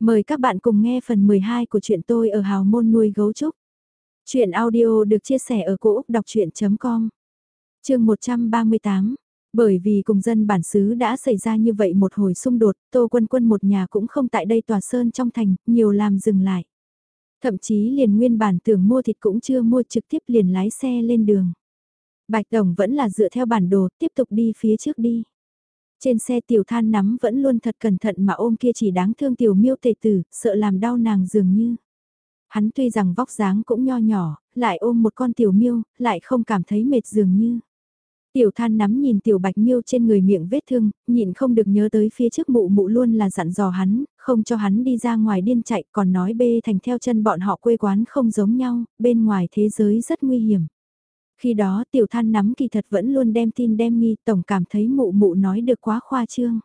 Mời các bạn cùng nghe phần 12 của chuyện tôi ở Hào Môn nuôi gấu trúc. Chuyện audio được chia sẻ ở cỗ đọc chuyện.com Trường 138 Bởi vì cùng dân bản xứ đã xảy ra như vậy một hồi xung đột, Tô Quân Quân một nhà cũng không tại đây tòa sơn trong thành, nhiều làm dừng lại. Thậm chí liền nguyên bản tưởng mua thịt cũng chưa mua trực tiếp liền lái xe lên đường. Bạch Tổng vẫn là dựa theo bản đồ tiếp tục đi phía trước đi. Trên xe tiểu than nắm vẫn luôn thật cẩn thận mà ôm kia chỉ đáng thương tiểu miêu tề tử, sợ làm đau nàng dường như. Hắn tuy rằng vóc dáng cũng nho nhỏ, lại ôm một con tiểu miêu, lại không cảm thấy mệt dường như. Tiểu than nắm nhìn tiểu bạch miêu trên người miệng vết thương, nhịn không được nhớ tới phía trước mụ mụ luôn là dặn dò hắn, không cho hắn đi ra ngoài điên chạy còn nói bê thành theo chân bọn họ quê quán không giống nhau, bên ngoài thế giới rất nguy hiểm. Khi đó tiểu than nắm kỳ thật vẫn luôn đem tin đem nghi tổng cảm thấy mụ mụ nói được quá khoa trương.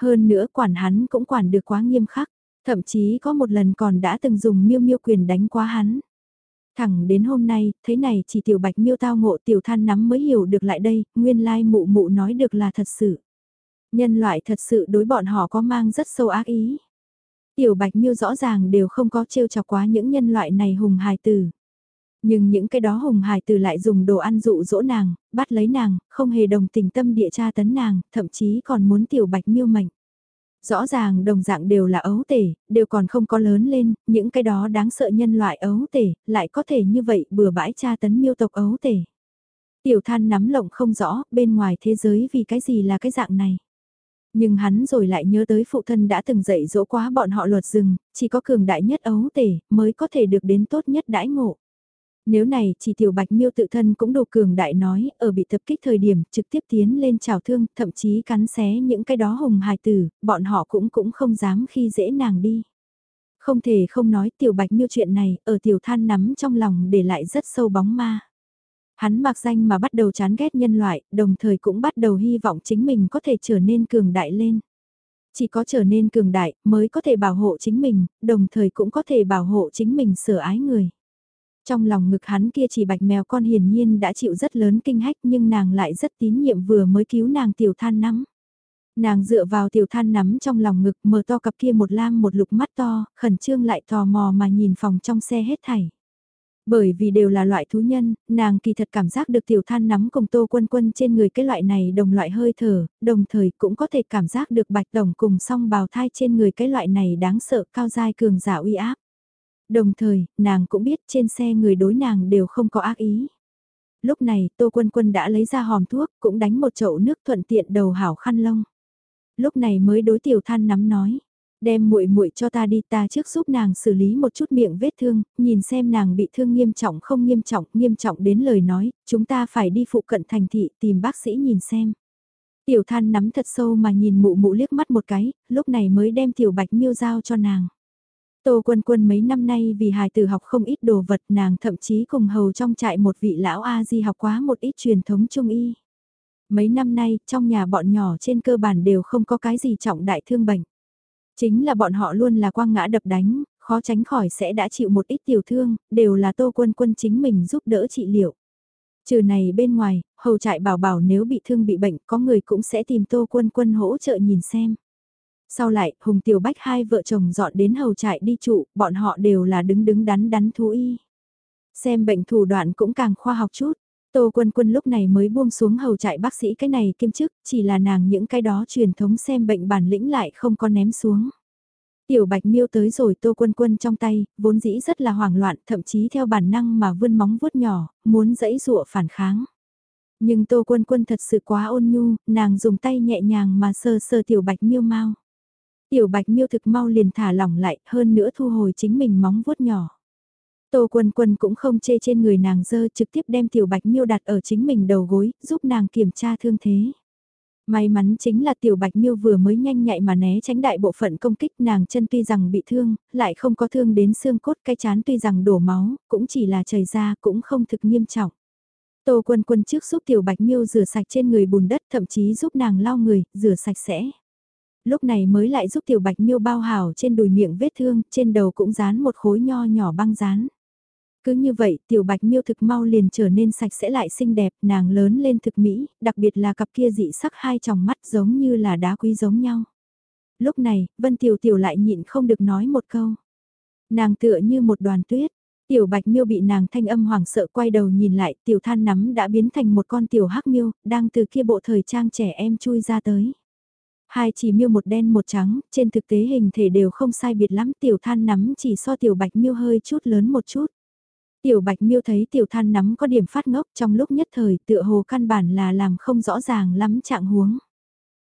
Hơn nữa quản hắn cũng quản được quá nghiêm khắc, thậm chí có một lần còn đã từng dùng miêu miêu quyền đánh quá hắn. Thẳng đến hôm nay, thế này chỉ tiểu bạch miêu tao ngộ tiểu than nắm mới hiểu được lại đây, nguyên lai mụ mụ nói được là thật sự. Nhân loại thật sự đối bọn họ có mang rất sâu ác ý. Tiểu bạch miêu rõ ràng đều không có trêu chọc quá những nhân loại này hùng hài tử. Nhưng những cái đó hùng hài từ lại dùng đồ ăn dụ dỗ nàng, bắt lấy nàng, không hề đồng tình tâm địa tra tấn nàng, thậm chí còn muốn tiểu bạch miêu mệnh. Rõ ràng đồng dạng đều là ấu tể, đều còn không có lớn lên, những cái đó đáng sợ nhân loại ấu tể, lại có thể như vậy bừa bãi tra tấn miêu tộc ấu tể. Tiểu than nắm lộng không rõ, bên ngoài thế giới vì cái gì là cái dạng này. Nhưng hắn rồi lại nhớ tới phụ thân đã từng dạy dỗ quá bọn họ luật rừng, chỉ có cường đại nhất ấu tể mới có thể được đến tốt nhất đãi ngộ. Nếu này chỉ tiểu bạch miêu tự thân cũng đồ cường đại nói, ở bị tập kích thời điểm trực tiếp tiến lên trào thương, thậm chí cắn xé những cái đó hùng hài tử, bọn họ cũng cũng không dám khi dễ nàng đi. Không thể không nói tiểu bạch miêu chuyện này, ở tiểu than nắm trong lòng để lại rất sâu bóng ma. Hắn mặc danh mà bắt đầu chán ghét nhân loại, đồng thời cũng bắt đầu hy vọng chính mình có thể trở nên cường đại lên. Chỉ có trở nên cường đại mới có thể bảo hộ chính mình, đồng thời cũng có thể bảo hộ chính mình sở ái người. Trong lòng ngực hắn kia chỉ bạch mèo con hiển nhiên đã chịu rất lớn kinh hách nhưng nàng lại rất tín nhiệm vừa mới cứu nàng tiểu than nắm. Nàng dựa vào tiểu than nắm trong lòng ngực mở to cặp kia một lam một lục mắt to, khẩn trương lại tò mò mà nhìn phòng trong xe hết thảy. Bởi vì đều là loại thú nhân, nàng kỳ thật cảm giác được tiểu than nắm cùng tô quân quân trên người cái loại này đồng loại hơi thở, đồng thời cũng có thể cảm giác được bạch đồng cùng song bào thai trên người cái loại này đáng sợ cao dai cường giả uy áp. Đồng thời, nàng cũng biết trên xe người đối nàng đều không có ác ý. Lúc này, Tô Quân Quân đã lấy ra hòm thuốc, cũng đánh một chậu nước thuận tiện đầu hảo khăn lông. Lúc này mới đối tiểu than nắm nói, đem muội muội cho ta đi ta trước giúp nàng xử lý một chút miệng vết thương, nhìn xem nàng bị thương nghiêm trọng không nghiêm trọng, nghiêm trọng đến lời nói, chúng ta phải đi phụ cận thành thị tìm bác sĩ nhìn xem. Tiểu than nắm thật sâu mà nhìn mụ mụ liếc mắt một cái, lúc này mới đem tiểu bạch miêu giao cho nàng. Tô Quân Quân mấy năm nay vì hài tử học không ít đồ vật nàng thậm chí cùng hầu trong trại một vị lão A-di học quá một ít truyền thống trung y. Mấy năm nay, trong nhà bọn nhỏ trên cơ bản đều không có cái gì trọng đại thương bệnh. Chính là bọn họ luôn là quang ngã đập đánh, khó tránh khỏi sẽ đã chịu một ít tiểu thương, đều là Tô Quân Quân chính mình giúp đỡ trị liệu. Trừ này bên ngoài, hầu trại bảo bảo nếu bị thương bị bệnh có người cũng sẽ tìm Tô Quân Quân hỗ trợ nhìn xem. Sau lại, Hùng Tiểu Bách hai vợ chồng dọn đến hầu trại đi trụ, bọn họ đều là đứng đứng đắn đắn thú y. Xem bệnh thủ đoạn cũng càng khoa học chút. Tô Quân Quân lúc này mới buông xuống hầu trại bác sĩ cái này kiêm chức, chỉ là nàng những cái đó truyền thống xem bệnh bản lĩnh lại không có ném xuống. Tiểu Bạch Miêu tới rồi Tô Quân Quân trong tay, vốn dĩ rất là hoảng loạn, thậm chí theo bản năng mà vươn móng vuốt nhỏ, muốn dẫy dụa phản kháng. Nhưng Tô Quân Quân thật sự quá ôn nhu, nàng dùng tay nhẹ nhàng mà sờ sờ Tiểu Bạch Miêu mau. Tiểu bạch miêu thực mau liền thả lỏng lại, hơn nữa thu hồi chính mình móng vuốt nhỏ. Tô quân quân cũng không chê trên người nàng dơ trực tiếp đem tiểu bạch miêu đặt ở chính mình đầu gối, giúp nàng kiểm tra thương thế. May mắn chính là tiểu bạch miêu vừa mới nhanh nhạy mà né tránh đại bộ phận công kích nàng chân tuy rằng bị thương, lại không có thương đến xương cốt cái chán tuy rằng đổ máu, cũng chỉ là chảy ra cũng không thực nghiêm trọng. Tô quân quân trước giúp tiểu bạch miêu rửa sạch trên người bùn đất thậm chí giúp nàng lau người, rửa sạch sẽ lúc này mới lại giúp tiểu bạch miêu bao hảo trên đùi miệng vết thương, trên đầu cũng dán một khối nho nhỏ băng dán. Cứ như vậy, tiểu bạch miêu thực mau liền trở nên sạch sẽ lại xinh đẹp, nàng lớn lên thực mỹ, đặc biệt là cặp kia dị sắc hai tròng mắt giống như là đá quý giống nhau. Lúc này, Vân Tiểu Tiểu lại nhịn không được nói một câu. Nàng tựa như một đoàn tuyết, Tiểu Bạch Miêu bị nàng thanh âm hoảng sợ quay đầu nhìn lại, tiểu than nắm đã biến thành một con tiểu hắc miêu, đang từ kia bộ thời trang trẻ em chui ra tới. Hai chỉ miêu một đen một trắng, trên thực tế hình thể đều không sai biệt lắm, tiểu than nắm chỉ so tiểu Bạch Miêu hơi chút lớn một chút. Tiểu Bạch Miêu thấy tiểu than nắm có điểm phát ngốc trong lúc nhất thời tựa hồ căn bản là làm không rõ ràng lắm trạng huống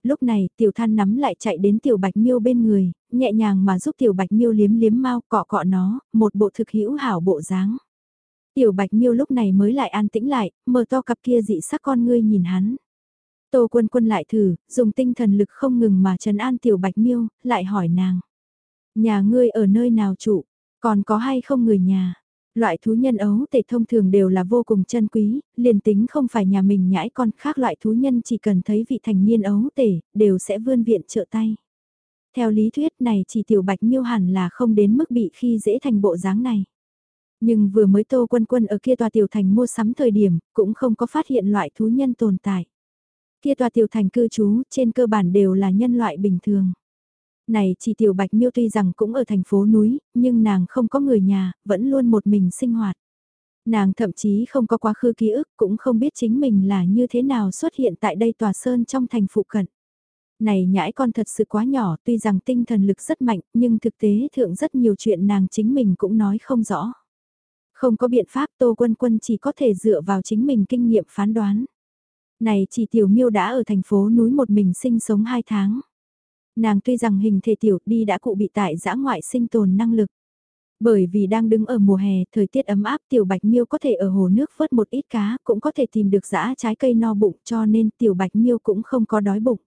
lúc này tiểu than nắm lại chạy đến tiểu bạch miêu bên người, nhẹ nhàng mà giúp tiểu bạch miêu liếm liếm mau cọ cọ nó, một bộ thực hữu hảo bộ dáng. Tiểu bạch miêu lúc này mới lại an tĩnh lại, mở to cặp kia dị sắc con ngươi nhìn hắn. Tô quân quân lại thử, dùng tinh thần lực không ngừng mà trấn an tiểu bạch miêu, lại hỏi nàng. Nhà ngươi ở nơi nào trụ, còn có hay không người nhà? Loại thú nhân ấu tể thông thường đều là vô cùng chân quý, liền tính không phải nhà mình nhãi con khác loại thú nhân chỉ cần thấy vị thành niên ấu tể, đều sẽ vươn viện trợ tay. Theo lý thuyết này chỉ tiểu bạch miêu hẳn là không đến mức bị khi dễ thành bộ dáng này. Nhưng vừa mới tô quân quân ở kia tòa tiểu thành mua sắm thời điểm, cũng không có phát hiện loại thú nhân tồn tại. Kia tòa tiểu thành cư trú trên cơ bản đều là nhân loại bình thường. Này chỉ tiểu bạch miêu tuy rằng cũng ở thành phố núi, nhưng nàng không có người nhà, vẫn luôn một mình sinh hoạt. Nàng thậm chí không có quá khứ ký ức, cũng không biết chính mình là như thế nào xuất hiện tại đây tòa sơn trong thành phụ cận. Này nhãi con thật sự quá nhỏ, tuy rằng tinh thần lực rất mạnh, nhưng thực tế thượng rất nhiều chuyện nàng chính mình cũng nói không rõ. Không có biện pháp Tô Quân Quân chỉ có thể dựa vào chính mình kinh nghiệm phán đoán. Này chỉ tiểu miêu đã ở thành phố núi một mình sinh sống 2 tháng. Nàng tuy rằng hình thể tiểu đi đã cụ bị tại giã ngoại sinh tồn năng lực. Bởi vì đang đứng ở mùa hè, thời tiết ấm áp tiểu bạch miêu có thể ở hồ nước vớt một ít cá, cũng có thể tìm được giã trái cây no bụng cho nên tiểu bạch miêu cũng không có đói bụng.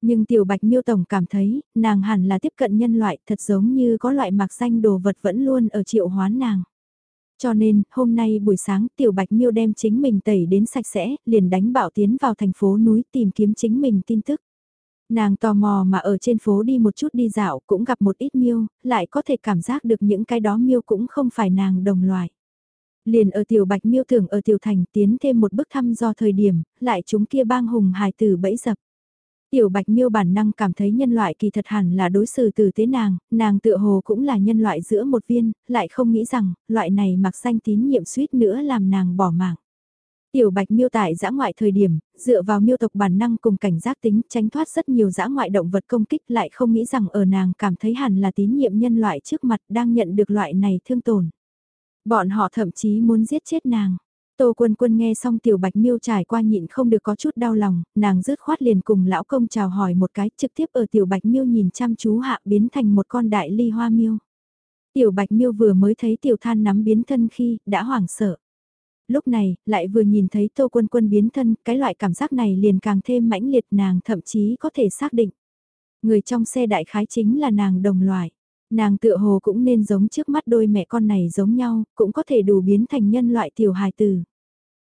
Nhưng tiểu bạch miêu tổng cảm thấy, nàng hẳn là tiếp cận nhân loại thật giống như có loại mạc xanh đồ vật vẫn luôn ở triệu hoán nàng. Cho nên, hôm nay buổi sáng tiểu bạch miêu đem chính mình tẩy đến sạch sẽ, liền đánh bạo tiến vào thành phố núi tìm kiếm chính mình tin tức. Nàng tò mò mà ở trên phố đi một chút đi dạo cũng gặp một ít miêu, lại có thể cảm giác được những cái đó miêu cũng không phải nàng đồng loại. Liền ở tiểu bạch miêu tưởng ở tiểu thành tiến thêm một bước thăm do thời điểm, lại chúng kia bang hùng hài tử bẫy dập. Tiểu bạch miêu bản năng cảm thấy nhân loại kỳ thật hẳn là đối xử từ tế nàng, nàng tựa hồ cũng là nhân loại giữa một viên, lại không nghĩ rằng, loại này mặc danh tín nhiệm suýt nữa làm nàng bỏ mạng. Tiểu bạch miêu tại giã ngoại thời điểm, dựa vào miêu tộc bản năng cùng cảnh giác tính tránh thoát rất nhiều giã ngoại động vật công kích lại không nghĩ rằng ở nàng cảm thấy hẳn là tín nhiệm nhân loại trước mặt đang nhận được loại này thương tổn. Bọn họ thậm chí muốn giết chết nàng. Tô quân quân nghe xong tiểu bạch miêu trải qua nhịn không được có chút đau lòng, nàng rứt khoát liền cùng lão công chào hỏi một cái trực tiếp ở tiểu bạch miêu nhìn chăm chú hạ biến thành một con đại ly hoa miêu. Tiểu bạch miêu vừa mới thấy tiểu than nắm biến thân khi đã hoảng sợ lúc này, lại vừa nhìn thấy Tô Quân Quân biến thân, cái loại cảm giác này liền càng thêm mãnh liệt nàng thậm chí có thể xác định. Người trong xe đại khái chính là nàng đồng loại. Nàng tựa hồ cũng nên giống trước mắt đôi mẹ con này giống nhau, cũng có thể đủ biến thành nhân loại tiểu hài tử.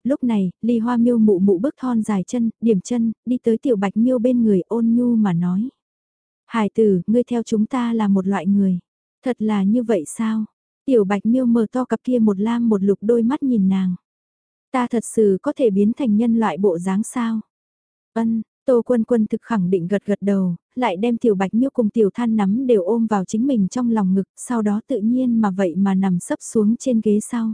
Lúc này, ly hoa miêu mụ mụ bước thon dài chân, điểm chân, đi tới tiểu bạch miêu bên người ôn nhu mà nói. hải tử, ngươi theo chúng ta là một loại người. Thật là như vậy sao? Tiểu bạch miêu mở to cặp kia một lam một lục đôi mắt nhìn nàng. Ta thật sự có thể biến thành nhân loại bộ dáng sao? Ân, Tô Quân Quân thực khẳng định gật gật đầu, lại đem tiểu bạch miêu cùng tiểu than nắm đều ôm vào chính mình trong lòng ngực, sau đó tự nhiên mà vậy mà nằm sấp xuống trên ghế sau.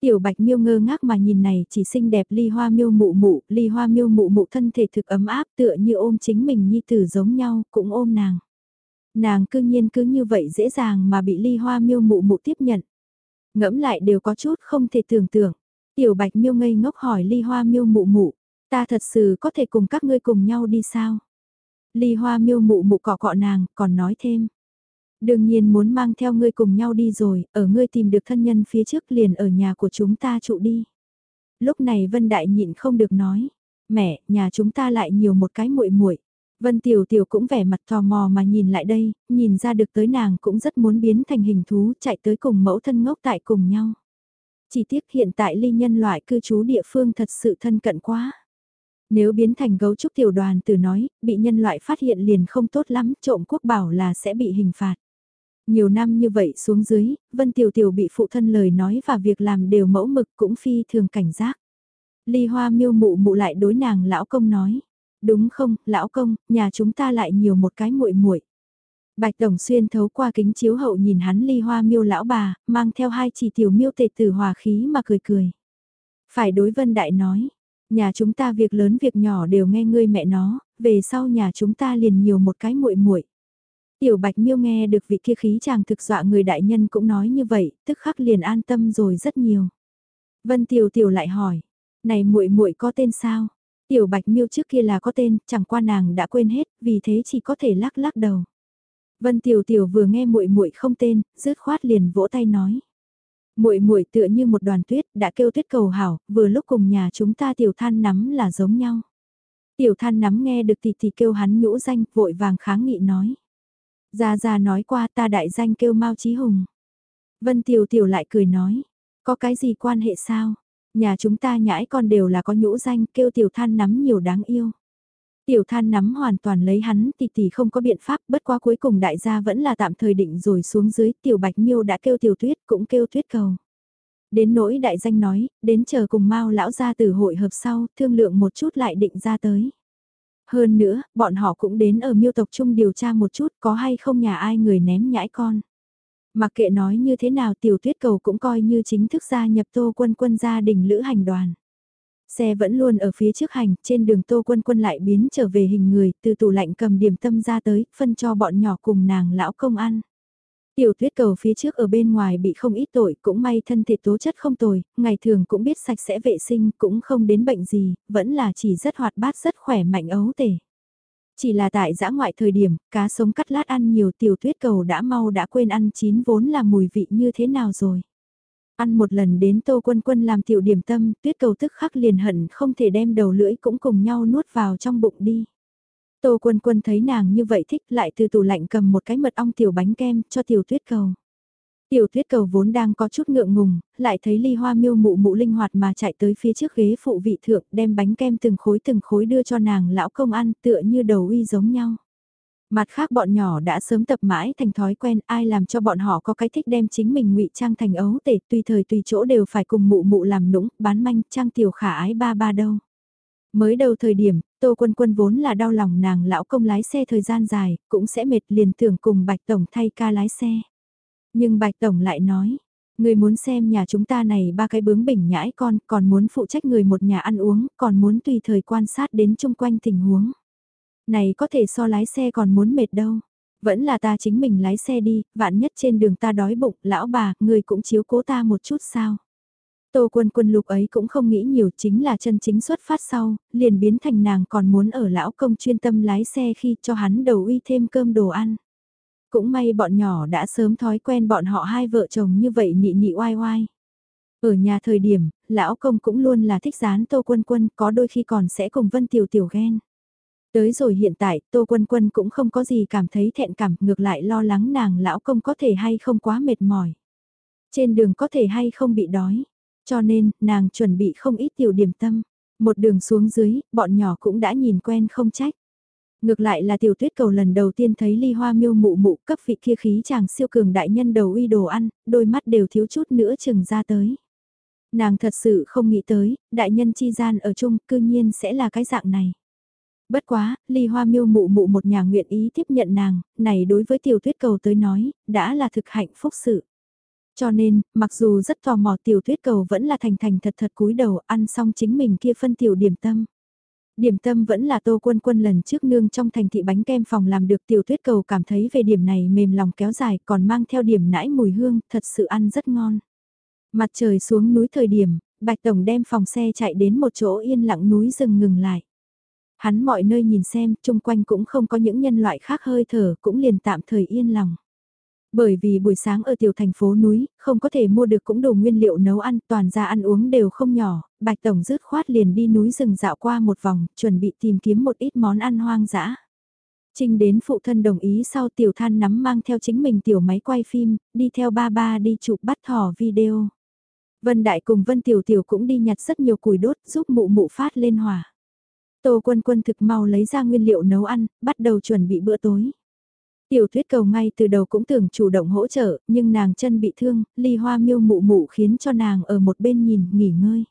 Tiểu bạch miêu ngơ ngác mà nhìn này chỉ xinh đẹp ly hoa miêu mụ mụ, ly hoa miêu mụ mụ thân thể thực ấm áp tựa như ôm chính mình nhi tử giống nhau, cũng ôm nàng. Nàng cư nhiên cứ như vậy dễ dàng mà bị ly hoa miêu mụ mụ tiếp nhận. Ngẫm lại đều có chút không thể tưởng tượng. Tiểu bạch miêu ngây ngốc hỏi ly hoa miêu mụ mụ, ta thật sự có thể cùng các ngươi cùng nhau đi sao? Ly hoa miêu mụ mụ cọ cọ nàng, còn nói thêm. Đương nhiên muốn mang theo ngươi cùng nhau đi rồi, ở ngươi tìm được thân nhân phía trước liền ở nhà của chúng ta trụ đi. Lúc này Vân Đại nhịn không được nói, mẹ, nhà chúng ta lại nhiều một cái muội muội. Vân Tiểu Tiểu cũng vẻ mặt tò mò mà nhìn lại đây, nhìn ra được tới nàng cũng rất muốn biến thành hình thú chạy tới cùng mẫu thân ngốc tại cùng nhau. Chỉ tiếc hiện tại ly nhân loại cư trú địa phương thật sự thân cận quá. Nếu biến thành gấu trúc tiểu đoàn từ nói, bị nhân loại phát hiện liền không tốt lắm, trộm quốc bảo là sẽ bị hình phạt. Nhiều năm như vậy xuống dưới, Vân Tiểu Tiểu bị phụ thân lời nói và việc làm đều mẫu mực cũng phi thường cảnh giác. Ly Hoa miêu mụ mụ lại đối nàng lão công nói. Đúng không, lão công, nhà chúng ta lại nhiều một cái muội muội. Bạch Tổng Xuyên thấu qua kính chiếu hậu nhìn hắn ly hoa miêu lão bà, mang theo hai chỉ tiểu miêu tệ tử hòa khí mà cười cười. Phải đối Vân Đại nói, nhà chúng ta việc lớn việc nhỏ đều nghe ngươi mẹ nó, về sau nhà chúng ta liền nhiều một cái muội muội. Tiểu Bạch Miêu nghe được vị kia khí chàng thực dọa người đại nhân cũng nói như vậy, tức khắc liền an tâm rồi rất nhiều. Vân Tiểu Tiểu lại hỏi, này muội muội có tên sao? Tiểu Bạch Miêu trước kia là có tên, chẳng qua nàng đã quên hết, vì thế chỉ có thể lắc lắc đầu. Vân Tiểu Tiểu vừa nghe muội muội không tên, rứt khoát liền vỗ tay nói. Muội muội tựa như một đoàn tuyết, đã kêu tuyết cầu hảo, vừa lúc cùng nhà chúng ta tiểu than nắm là giống nhau. Tiểu than nắm nghe được thì thì kêu hắn nhũ danh, vội vàng kháng nghị nói. Gia Gia nói qua ta đại danh kêu Mao Chí Hùng. Vân Tiểu Tiểu lại cười nói, có cái gì quan hệ sao? Nhà chúng ta nhãi con đều là có nhũ danh kêu tiểu than nắm nhiều đáng yêu. Tiểu than nắm hoàn toàn lấy hắn tỷ tỷ không có biện pháp bất quá cuối cùng đại gia vẫn là tạm thời định rồi xuống dưới tiểu bạch miêu đã kêu tiểu tuyết cũng kêu tuyết cầu. Đến nỗi đại danh nói, đến chờ cùng mau lão gia từ hội hợp sau, thương lượng một chút lại định ra tới. Hơn nữa, bọn họ cũng đến ở miêu tộc chung điều tra một chút có hay không nhà ai người ném nhãi con. Mặc kệ nói như thế nào tiểu tuyết cầu cũng coi như chính thức gia nhập tô quân quân gia đình lữ hành đoàn. Xe vẫn luôn ở phía trước hành, trên đường tô quân quân lại biến trở về hình người, từ tủ lạnh cầm điểm tâm ra tới, phân cho bọn nhỏ cùng nàng lão công ăn. Tiểu tuyết cầu phía trước ở bên ngoài bị không ít tội, cũng may thân thể tố chất không tồi, ngày thường cũng biết sạch sẽ vệ sinh, cũng không đến bệnh gì, vẫn là chỉ rất hoạt bát rất khỏe mạnh ấu tể. Chỉ là tại giã ngoại thời điểm, cá sống cắt lát ăn nhiều tiểu tuyết cầu đã mau đã quên ăn chín vốn là mùi vị như thế nào rồi. Ăn một lần đến tô quân quân làm tiểu điểm tâm, tuyết cầu tức khắc liền hận không thể đem đầu lưỡi cũng cùng nhau nuốt vào trong bụng đi. Tô quân quân thấy nàng như vậy thích lại từ tủ lạnh cầm một cái mật ong tiểu bánh kem cho tiểu tuyết cầu. Tiểu tuyết cầu vốn đang có chút ngượng ngùng, lại thấy ly hoa miêu mụ mụ linh hoạt mà chạy tới phía trước ghế phụ vị thượng đem bánh kem từng khối từng khối đưa cho nàng lão công ăn tựa như đầu uy giống nhau. Mặt khác bọn nhỏ đã sớm tập mãi thành thói quen ai làm cho bọn họ có cái thích đem chính mình ngụy trang thành ấu tể tùy thời tùy chỗ đều phải cùng mụ mụ làm nũng, bán manh, trang tiểu khả ái ba ba đâu. Mới đầu thời điểm, Tô Quân Quân vốn là đau lòng nàng lão công lái xe thời gian dài, cũng sẽ mệt liền tưởng cùng Bạch Tổng thay ca lái xe. Nhưng Bạch Tổng lại nói, người muốn xem nhà chúng ta này ba cái bướng bỉnh nhãi con, còn muốn phụ trách người một nhà ăn uống, còn muốn tùy thời quan sát đến chung quanh tình huống. Này có thể so lái xe còn muốn mệt đâu. Vẫn là ta chính mình lái xe đi, vạn nhất trên đường ta đói bụng, lão bà, người cũng chiếu cố ta một chút sao. Tô quân quân lục ấy cũng không nghĩ nhiều chính là chân chính xuất phát sau, liền biến thành nàng còn muốn ở lão công chuyên tâm lái xe khi cho hắn đầu uy thêm cơm đồ ăn. Cũng may bọn nhỏ đã sớm thói quen bọn họ hai vợ chồng như vậy nị nị oai oai. Ở nhà thời điểm, lão công cũng luôn là thích dán tô quân quân có đôi khi còn sẽ cùng vân tiểu tiểu ghen. Tới rồi hiện tại, Tô Quân Quân cũng không có gì cảm thấy thẹn cảm, ngược lại lo lắng nàng lão công có thể hay không quá mệt mỏi. Trên đường có thể hay không bị đói, cho nên, nàng chuẩn bị không ít tiểu điểm tâm. Một đường xuống dưới, bọn nhỏ cũng đã nhìn quen không trách. Ngược lại là tiểu tuyết cầu lần đầu tiên thấy ly hoa miêu mụ mụ cấp vị kia khí chàng siêu cường đại nhân đầu uy đồ ăn, đôi mắt đều thiếu chút nữa chừng ra tới. Nàng thật sự không nghĩ tới, đại nhân chi gian ở chung cư nhiên sẽ là cái dạng này. Bất quá, ly hoa miêu mụ mụ một nhà nguyện ý tiếp nhận nàng, này đối với tiểu tuyết cầu tới nói, đã là thực hạnh phúc sự. Cho nên, mặc dù rất tò mò tiểu tuyết cầu vẫn là thành thành thật thật cúi đầu ăn xong chính mình kia phân tiểu điểm tâm. Điểm tâm vẫn là tô quân quân lần trước nương trong thành thị bánh kem phòng làm được tiểu tuyết cầu cảm thấy về điểm này mềm lòng kéo dài còn mang theo điểm nãi mùi hương, thật sự ăn rất ngon. Mặt trời xuống núi thời điểm, Bạch Tổng đem phòng xe chạy đến một chỗ yên lặng núi rừng ngừng lại. Hắn mọi nơi nhìn xem, chung quanh cũng không có những nhân loại khác hơi thở, cũng liền tạm thời yên lòng. Bởi vì buổi sáng ở tiểu thành phố núi, không có thể mua được cũng đủ nguyên liệu nấu ăn, toàn ra ăn uống đều không nhỏ, Bạch Tổng rứt khoát liền đi núi rừng dạo qua một vòng, chuẩn bị tìm kiếm một ít món ăn hoang dã. Trinh đến phụ thân đồng ý sau tiểu than nắm mang theo chính mình tiểu máy quay phim, đi theo ba ba đi chụp bắt thỏ video. Vân Đại cùng Vân Tiểu Tiểu cũng đi nhặt rất nhiều củi đốt giúp mụ mụ phát lên hỏa. Tô quân quân thực mau lấy ra nguyên liệu nấu ăn, bắt đầu chuẩn bị bữa tối. Tiểu tuyết cầu ngay từ đầu cũng tưởng chủ động hỗ trợ, nhưng nàng chân bị thương, ly hoa miêu mụ mụ khiến cho nàng ở một bên nhìn, nghỉ ngơi.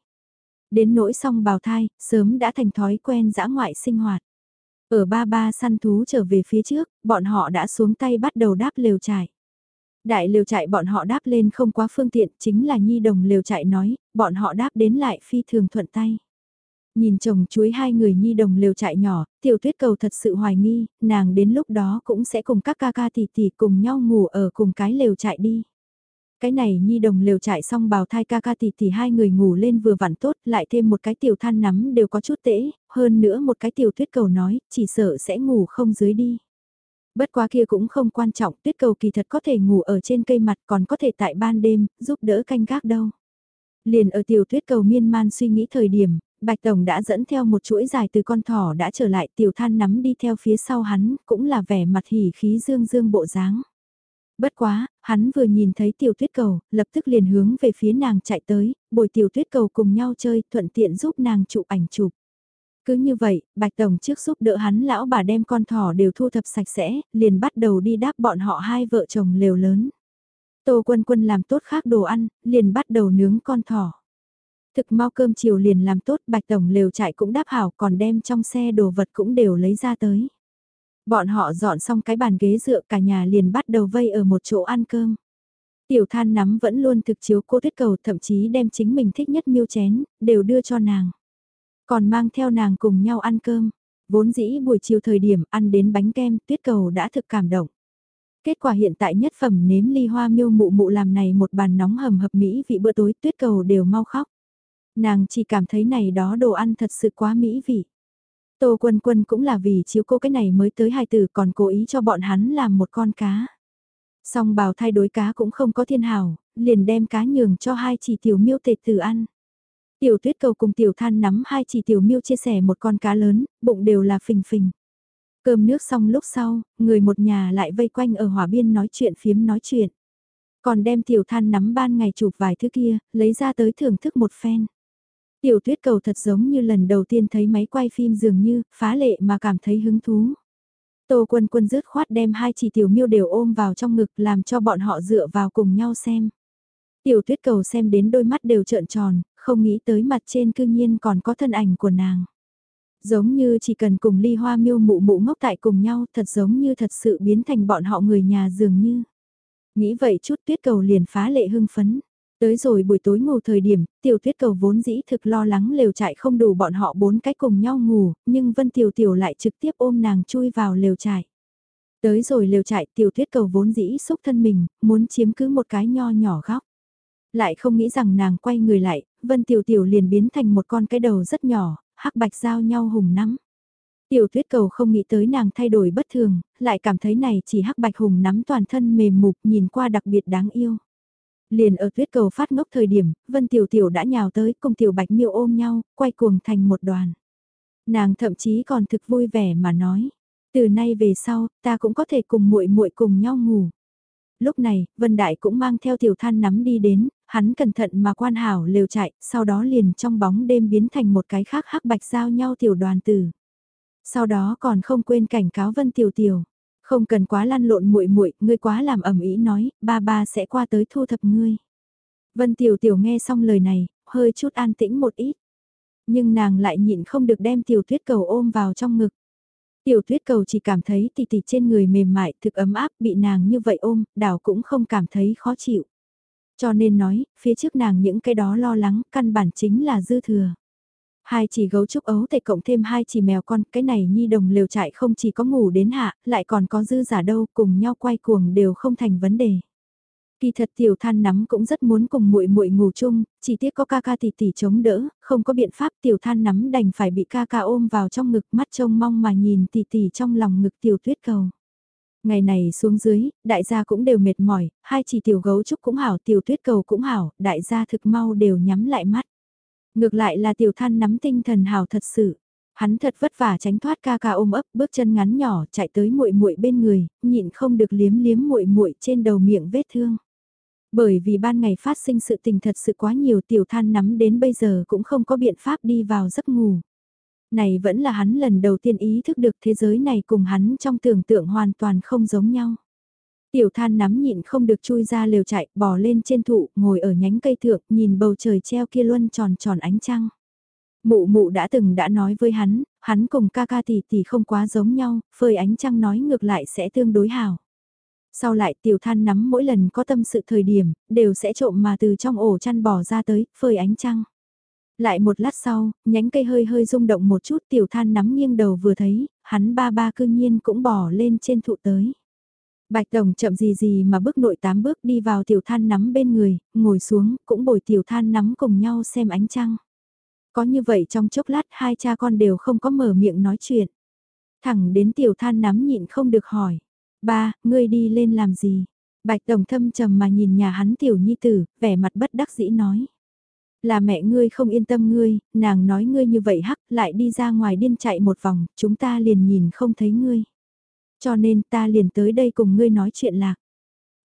Đến nỗi xong bào thai, sớm đã thành thói quen dã ngoại sinh hoạt. Ở ba ba săn thú trở về phía trước, bọn họ đã xuống tay bắt đầu đáp lều trải. Đại lều trại bọn họ đáp lên không quá phương tiện, chính là nhi đồng lều trại nói, bọn họ đáp đến lại phi thường thuận tay. Nhìn chồng chuối hai người nhi đồng lều trại nhỏ, tiểu tuyết cầu thật sự hoài nghi, nàng đến lúc đó cũng sẽ cùng các ca ca tỷ tỷ cùng nhau ngủ ở cùng cái lều trại đi. Cái này nhi đồng lều trại xong bào thai ca ca tỷ tỷ hai người ngủ lên vừa vặn tốt, lại thêm một cái tiểu than nắm đều có chút tễ, hơn nữa một cái tiểu tuyết cầu nói, chỉ sợ sẽ ngủ không dưới đi. Bất quá kia cũng không quan trọng, tuyết cầu kỳ thật có thể ngủ ở trên cây mặt còn có thể tại ban đêm, giúp đỡ canh gác đâu. Liền ở tiểu tuyết cầu miên man suy nghĩ thời điểm, Bạch Tổng đã dẫn theo một chuỗi dài từ con thỏ đã trở lại tiểu than nắm đi theo phía sau hắn, cũng là vẻ mặt hỉ khí dương dương bộ dáng. Bất quá, hắn vừa nhìn thấy tiểu tuyết cầu, lập tức liền hướng về phía nàng chạy tới, bồi tiểu tuyết cầu cùng nhau chơi, thuận tiện giúp nàng chụp ảnh chụp. Cứ như vậy, Bạch Tổng trước giúp đỡ hắn lão bà đem con thỏ đều thu thập sạch sẽ, liền bắt đầu đi đáp bọn họ hai vợ chồng lều lớn. Tô Quân Quân làm tốt khác đồ ăn, liền bắt đầu nướng con thỏ. Thực mau cơm chiều liền làm tốt, Bạch Tổng lều trại cũng đáp hảo còn đem trong xe đồ vật cũng đều lấy ra tới. Bọn họ dọn xong cái bàn ghế dựa cả nhà liền bắt đầu vây ở một chỗ ăn cơm. Tiểu than nắm vẫn luôn thực chiếu cô tuyết cầu thậm chí đem chính mình thích nhất miêu chén, đều đưa cho nàng. Còn mang theo nàng cùng nhau ăn cơm. Vốn dĩ buổi chiều thời điểm ăn đến bánh kem tuyết cầu đã thực cảm động. Kết quả hiện tại nhất phẩm nếm ly hoa miêu mụ mụ làm này một bàn nóng hầm hập mỹ vị bữa tối tuyết cầu đều mau khóc. Nàng chỉ cảm thấy này đó đồ ăn thật sự quá mỹ vị. Tô Quân Quân cũng là vì chiếu cô cái này mới tới hai tử còn cố ý cho bọn hắn làm một con cá. Song bào thay đối cá cũng không có thiên hào, liền đem cá nhường cho hai chỉ tiểu miêu tệt tử ăn. Tiểu tuyết cầu cùng tiểu than nắm hai chỉ tiểu miêu chia sẻ một con cá lớn, bụng đều là phình phình. Cơm nước xong lúc sau, người một nhà lại vây quanh ở hỏa biên nói chuyện phiếm nói chuyện. Còn đem tiểu than nắm ban ngày chụp vài thứ kia, lấy ra tới thưởng thức một phen. Tiểu tuyết cầu thật giống như lần đầu tiên thấy máy quay phim dường như, phá lệ mà cảm thấy hứng thú. Tô quân quân rứt khoát đem hai chỉ tiểu miêu đều ôm vào trong ngực làm cho bọn họ dựa vào cùng nhau xem. Tiểu tuyết cầu xem đến đôi mắt đều trợn tròn, không nghĩ tới mặt trên cư nhiên còn có thân ảnh của nàng. Giống như chỉ cần cùng ly hoa miêu mụ mụ ngốc tại cùng nhau thật giống như thật sự biến thành bọn họ người nhà dường như. Nghĩ vậy chút tuyết cầu liền phá lệ hưng phấn. Tới rồi buổi tối ngủ thời điểm, tiểu tuyết cầu vốn dĩ thực lo lắng lều trại không đủ bọn họ bốn cái cùng nhau ngủ, nhưng Vân Tiểu Tiểu lại trực tiếp ôm nàng chui vào lều trại. Tới rồi lều trại tiểu tuyết cầu vốn dĩ xúc thân mình, muốn chiếm cứ một cái nho nhỏ góc. Lại không nghĩ rằng nàng quay người lại, Vân Tiểu Tiểu liền biến thành một con cái đầu rất nhỏ, hắc bạch giao nhau hùng nắm. Tiểu tuyết cầu không nghĩ tới nàng thay đổi bất thường, lại cảm thấy này chỉ hắc bạch hùng nắm toàn thân mềm mục nhìn qua đặc biệt đáng yêu. Liền ở tuyết cầu phát ngốc thời điểm, Vân Tiểu Tiểu đã nhào tới cùng Tiểu Bạch Miêu ôm nhau, quay cuồng thành một đoàn. Nàng thậm chí còn thực vui vẻ mà nói, từ nay về sau, ta cũng có thể cùng muội muội cùng nhau ngủ. Lúc này, Vân Đại cũng mang theo Tiểu Than nắm đi đến, hắn cẩn thận mà quan hảo lều chạy, sau đó liền trong bóng đêm biến thành một cái khác hắc bạch giao nhau tiểu đoàn tử. Sau đó còn không quên cảnh cáo Vân Tiểu Tiểu, không cần quá lăn lộn muội muội, ngươi quá làm ẩm ý nói, ba ba sẽ qua tới thu thập ngươi. Vân Tiểu Tiểu nghe xong lời này, hơi chút an tĩnh một ít. Nhưng nàng lại nhịn không được đem Tiểu Tuyết Cầu ôm vào trong ngực. Tiểu Tuyết Cầu chỉ cảm thấy tì tì trên người mềm mại, thực ấm áp, bị nàng như vậy ôm, đảo cũng không cảm thấy khó chịu. Cho nên nói, phía trước nàng những cái đó lo lắng, căn bản chính là dư thừa. Hai chỉ gấu trúc ấu tệ cộng thêm hai chỉ mèo con, cái này nhi đồng lều trại không chỉ có ngủ đến hạ, lại còn có dư giả đâu, cùng nhau quay cuồng đều không thành vấn đề. Kỳ thật tiểu than nắm cũng rất muốn cùng muội muội ngủ chung, chỉ tiếc có ca ca tỷ tỷ chống đỡ, không có biện pháp tiểu than nắm đành phải bị ca ca ôm vào trong ngực mắt trông mong mà nhìn tỷ tỷ trong lòng ngực tiểu tuyết cầu. Ngày này xuống dưới, đại gia cũng đều mệt mỏi, hai chỉ tiểu gấu trúc cũng hảo tiểu tuyết cầu cũng hảo, đại gia thực mau đều nhắm lại mắt. Ngược lại là tiểu than nắm tinh thần hào thật sự. Hắn thật vất vả tránh thoát ca ca ôm ấp, bước chân ngắn nhỏ chạy tới muội muội bên người, nhịn không được liếm liếm muội muội trên đầu miệng vết thương. Bởi vì ban ngày phát sinh sự tình thật sự quá nhiều tiểu than nắm đến bây giờ cũng không có biện pháp đi vào giấc ngủ. Này vẫn là hắn lần đầu tiên ý thức được thế giới này cùng hắn trong tưởng tượng hoàn toàn không giống nhau. Tiểu than nắm nhịn không được chui ra lều chạy, bò lên trên thụ, ngồi ở nhánh cây thượng, nhìn bầu trời treo kia luân tròn tròn ánh trăng. Mụ mụ đã từng đã nói với hắn, hắn cùng ca ca tỷ tỷ không quá giống nhau, phơi ánh trăng nói ngược lại sẽ tương đối hảo. Sau lại tiểu than nắm mỗi lần có tâm sự thời điểm, đều sẽ trộm mà từ trong ổ chăn bỏ ra tới, phơi ánh trăng. Lại một lát sau, nhánh cây hơi hơi rung động một chút tiểu than nắm nghiêng đầu vừa thấy, hắn ba ba cư nhiên cũng bò lên trên thụ tới. Bạch Tổng chậm gì gì mà bước nội tám bước đi vào tiểu than nắm bên người, ngồi xuống, cũng bồi tiểu than nắm cùng nhau xem ánh trăng. Có như vậy trong chốc lát hai cha con đều không có mở miệng nói chuyện. Thẳng đến tiểu than nắm nhịn không được hỏi. Ba, ngươi đi lên làm gì? Bạch Tổng thâm trầm mà nhìn nhà hắn tiểu nhi tử, vẻ mặt bất đắc dĩ nói. Là mẹ ngươi không yên tâm ngươi, nàng nói ngươi như vậy hắc lại đi ra ngoài điên chạy một vòng, chúng ta liền nhìn không thấy ngươi. Cho nên ta liền tới đây cùng ngươi nói chuyện lạc.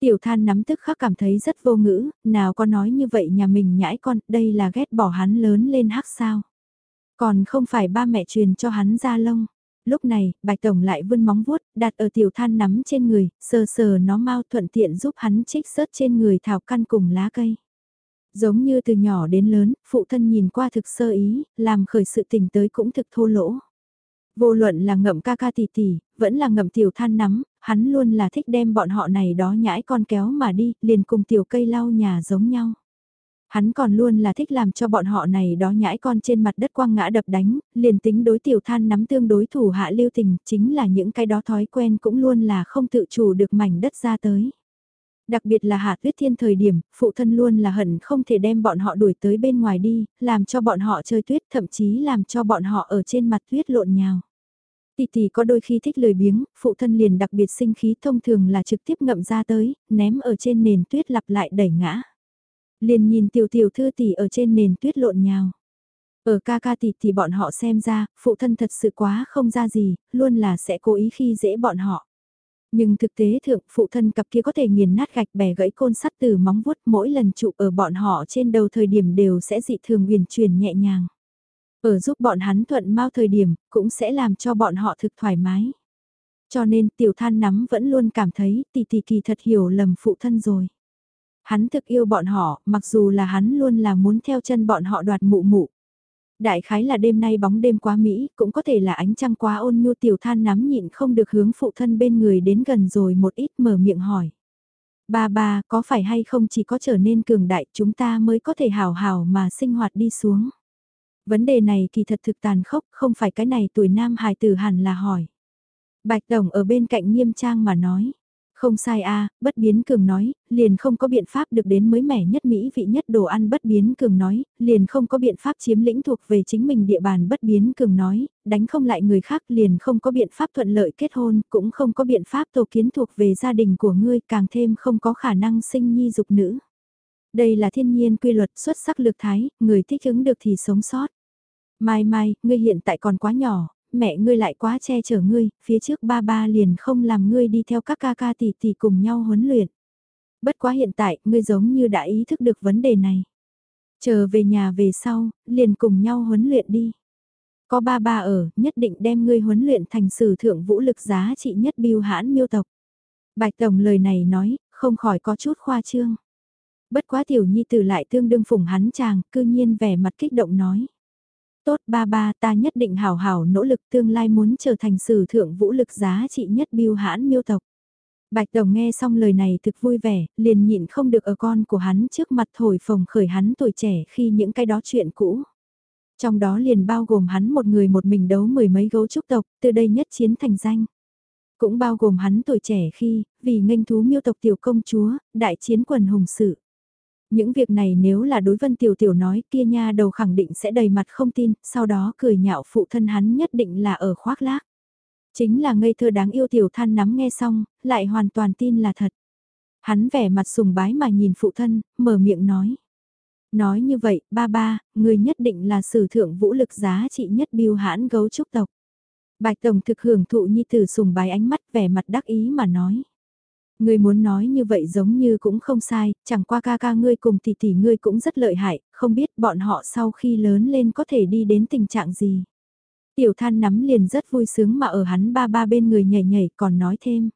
Tiểu than nắm tức khắc cảm thấy rất vô ngữ, nào có nói như vậy nhà mình nhãi con, đây là ghét bỏ hắn lớn lên hắc sao. Còn không phải ba mẹ truyền cho hắn ra lông. Lúc này, bạch tổng lại vươn móng vuốt, đặt ở tiểu than nắm trên người, sờ sờ nó mau thuận tiện giúp hắn trích sớt trên người thảo căn cùng lá cây. Giống như từ nhỏ đến lớn, phụ thân nhìn qua thực sơ ý, làm khởi sự tình tới cũng thực thô lỗ. Vô luận là ngậm ca ca tỷ tỷ, vẫn là ngậm tiểu than nắm, hắn luôn là thích đem bọn họ này đó nhãi con kéo mà đi, liền cùng tiểu cây lau nhà giống nhau. Hắn còn luôn là thích làm cho bọn họ này đó nhãi con trên mặt đất quăng ngã đập đánh, liền tính đối tiểu than nắm tương đối thủ hạ lưu tình, chính là những cái đó thói quen cũng luôn là không tự chủ được mảnh đất ra tới. Đặc biệt là hạ tuyết thiên thời điểm, phụ thân luôn là hận không thể đem bọn họ đuổi tới bên ngoài đi, làm cho bọn họ chơi tuyết, thậm chí làm cho bọn họ ở trên mặt tuyết lộn nhào. Tỷ tỷ có đôi khi thích lười biếng, phụ thân liền đặc biệt sinh khí thông thường là trực tiếp ngậm ra tới, ném ở trên nền tuyết lặp lại đẩy ngã. Liền nhìn tiểu tiểu thư tỷ ở trên nền tuyết lộn nhào. Ở ca ca tỷ thì bọn họ xem ra, phụ thân thật sự quá không ra gì, luôn là sẽ cố ý khi dễ bọn họ. Nhưng thực tế thượng phụ thân cặp kia có thể nghiền nát gạch bẻ gãy côn sắt từ móng vuốt mỗi lần trụ ở bọn họ trên đầu thời điểm đều sẽ dị thường huyền truyền nhẹ nhàng. Ở giúp bọn hắn thuận mau thời điểm cũng sẽ làm cho bọn họ thực thoải mái. Cho nên tiểu than nắm vẫn luôn cảm thấy tỷ tỷ kỳ thật hiểu lầm phụ thân rồi. Hắn thực yêu bọn họ, mặc dù là hắn luôn là muốn theo chân bọn họ đoạt mụ mụ. Đại khái là đêm nay bóng đêm quá Mỹ, cũng có thể là ánh trăng quá ôn nhu tiểu than nắm nhịn không được hướng phụ thân bên người đến gần rồi một ít mở miệng hỏi. Ba ba, có phải hay không chỉ có trở nên cường đại chúng ta mới có thể hào hào mà sinh hoạt đi xuống. Vấn đề này kỳ thật thực tàn khốc, không phải cái này tuổi nam hài tử hẳn là hỏi. Bạch Tổng ở bên cạnh nghiêm trang mà nói. Không sai a bất biến cường nói, liền không có biện pháp được đến mới mẻ nhất Mỹ vị nhất đồ ăn bất biến cường nói, liền không có biện pháp chiếm lĩnh thuộc về chính mình địa bàn bất biến cường nói, đánh không lại người khác liền không có biện pháp thuận lợi kết hôn, cũng không có biện pháp tổ kiến thuộc về gia đình của ngươi, càng thêm không có khả năng sinh nhi dục nữ. Đây là thiên nhiên quy luật xuất sắc lực thái, người thích ứng được thì sống sót. Mai mai, ngươi hiện tại còn quá nhỏ, mẹ ngươi lại quá che chở ngươi, phía trước ba ba liền không làm ngươi đi theo các ca ca tỷ tỷ cùng nhau huấn luyện. Bất quá hiện tại, ngươi giống như đã ý thức được vấn đề này. Chờ về nhà về sau, liền cùng nhau huấn luyện đi. Có ba ba ở, nhất định đem ngươi huấn luyện thành sử thượng vũ lực giá trị nhất biêu hãn miêu tộc. Bạch Tổng lời này nói, không khỏi có chút khoa trương. Bất quá tiểu nhi tử lại tương đương phủng hắn chàng, cư nhiên vẻ mặt kích động nói. Tốt ba ba ta nhất định hào hào nỗ lực tương lai muốn trở thành sử thượng vũ lực giá trị nhất biêu hãn miêu tộc. Bạch Đồng nghe xong lời này thực vui vẻ, liền nhịn không được ở con của hắn trước mặt thổi phồng khởi hắn tuổi trẻ khi những cái đó chuyện cũ. Trong đó liền bao gồm hắn một người một mình đấu mười mấy gấu trúc tộc, từ đây nhất chiến thành danh. Cũng bao gồm hắn tuổi trẻ khi, vì nghênh thú miêu tộc tiểu công chúa, đại chiến quần hùng sự. Những việc này nếu là đối vân tiểu tiểu nói kia nha đầu khẳng định sẽ đầy mặt không tin, sau đó cười nhạo phụ thân hắn nhất định là ở khoác lác. Chính là ngây thơ đáng yêu tiểu than nắm nghe xong, lại hoàn toàn tin là thật. Hắn vẻ mặt sùng bái mà nhìn phụ thân, mở miệng nói. Nói như vậy, ba ba, người nhất định là sử thượng vũ lực giá trị nhất biêu hãn gấu trúc tộc. Bạch Tổng thực hưởng thụ nhi tử sùng bái ánh mắt vẻ mặt đắc ý mà nói. Ngươi muốn nói như vậy giống như cũng không sai, chẳng qua ca ca ngươi cùng tỷ tỷ ngươi cũng rất lợi hại, không biết bọn họ sau khi lớn lên có thể đi đến tình trạng gì. Tiểu than nắm liền rất vui sướng mà ở hắn ba ba bên người nhảy nhảy còn nói thêm.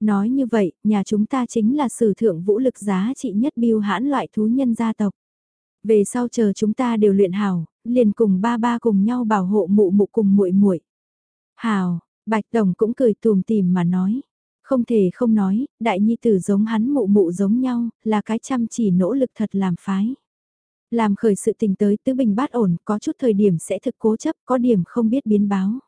Nói như vậy, nhà chúng ta chính là sử thượng vũ lực giá trị nhất biêu hãn loại thú nhân gia tộc. Về sau chờ chúng ta đều luyện hảo, liền cùng ba ba cùng nhau bảo hộ mụ mụ cùng muội muội. Hào, Bạch Tổng cũng cười tùm tìm mà nói. Không thể không nói, đại nhi tử giống hắn mụ mụ giống nhau, là cái chăm chỉ nỗ lực thật làm phái. Làm khởi sự tình tới tứ bình bát ổn, có chút thời điểm sẽ thực cố chấp, có điểm không biết biến báo.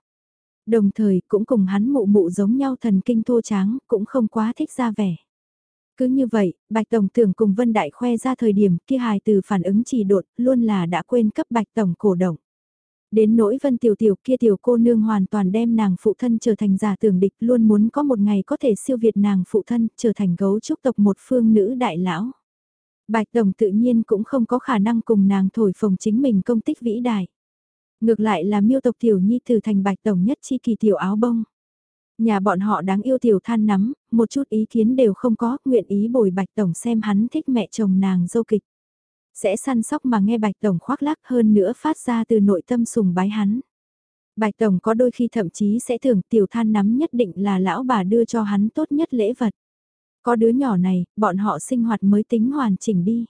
Đồng thời cũng cùng hắn mụ mụ giống nhau thần kinh thô tráng, cũng không quá thích ra vẻ. Cứ như vậy, Bạch Tổng tưởng cùng Vân Đại khoe ra thời điểm kia hài từ phản ứng trì đột, luôn là đã quên cấp Bạch Tổng cổ động. Đến nỗi Vân Tiểu Tiểu kia tiểu cô nương hoàn toàn đem nàng phụ thân trở thành giả tưởng địch luôn muốn có một ngày có thể siêu việt nàng phụ thân trở thành gấu trúc tộc một phương nữ đại lão. Bạch Tổng tự nhiên cũng không có khả năng cùng nàng thổi phồng chính mình công tích vĩ đại. Ngược lại là miêu tộc tiểu nhi từ thành Bạch Tổng nhất chi kỳ tiểu áo bông. Nhà bọn họ đáng yêu tiểu than nắm, một chút ý kiến đều không có, nguyện ý bồi Bạch Tổng xem hắn thích mẹ chồng nàng dâu kịch. Sẽ săn sóc mà nghe Bạch Tổng khoác lác hơn nữa phát ra từ nội tâm sùng bái hắn. Bạch Tổng có đôi khi thậm chí sẽ thưởng tiểu than nắm nhất định là lão bà đưa cho hắn tốt nhất lễ vật. Có đứa nhỏ này, bọn họ sinh hoạt mới tính hoàn chỉnh đi.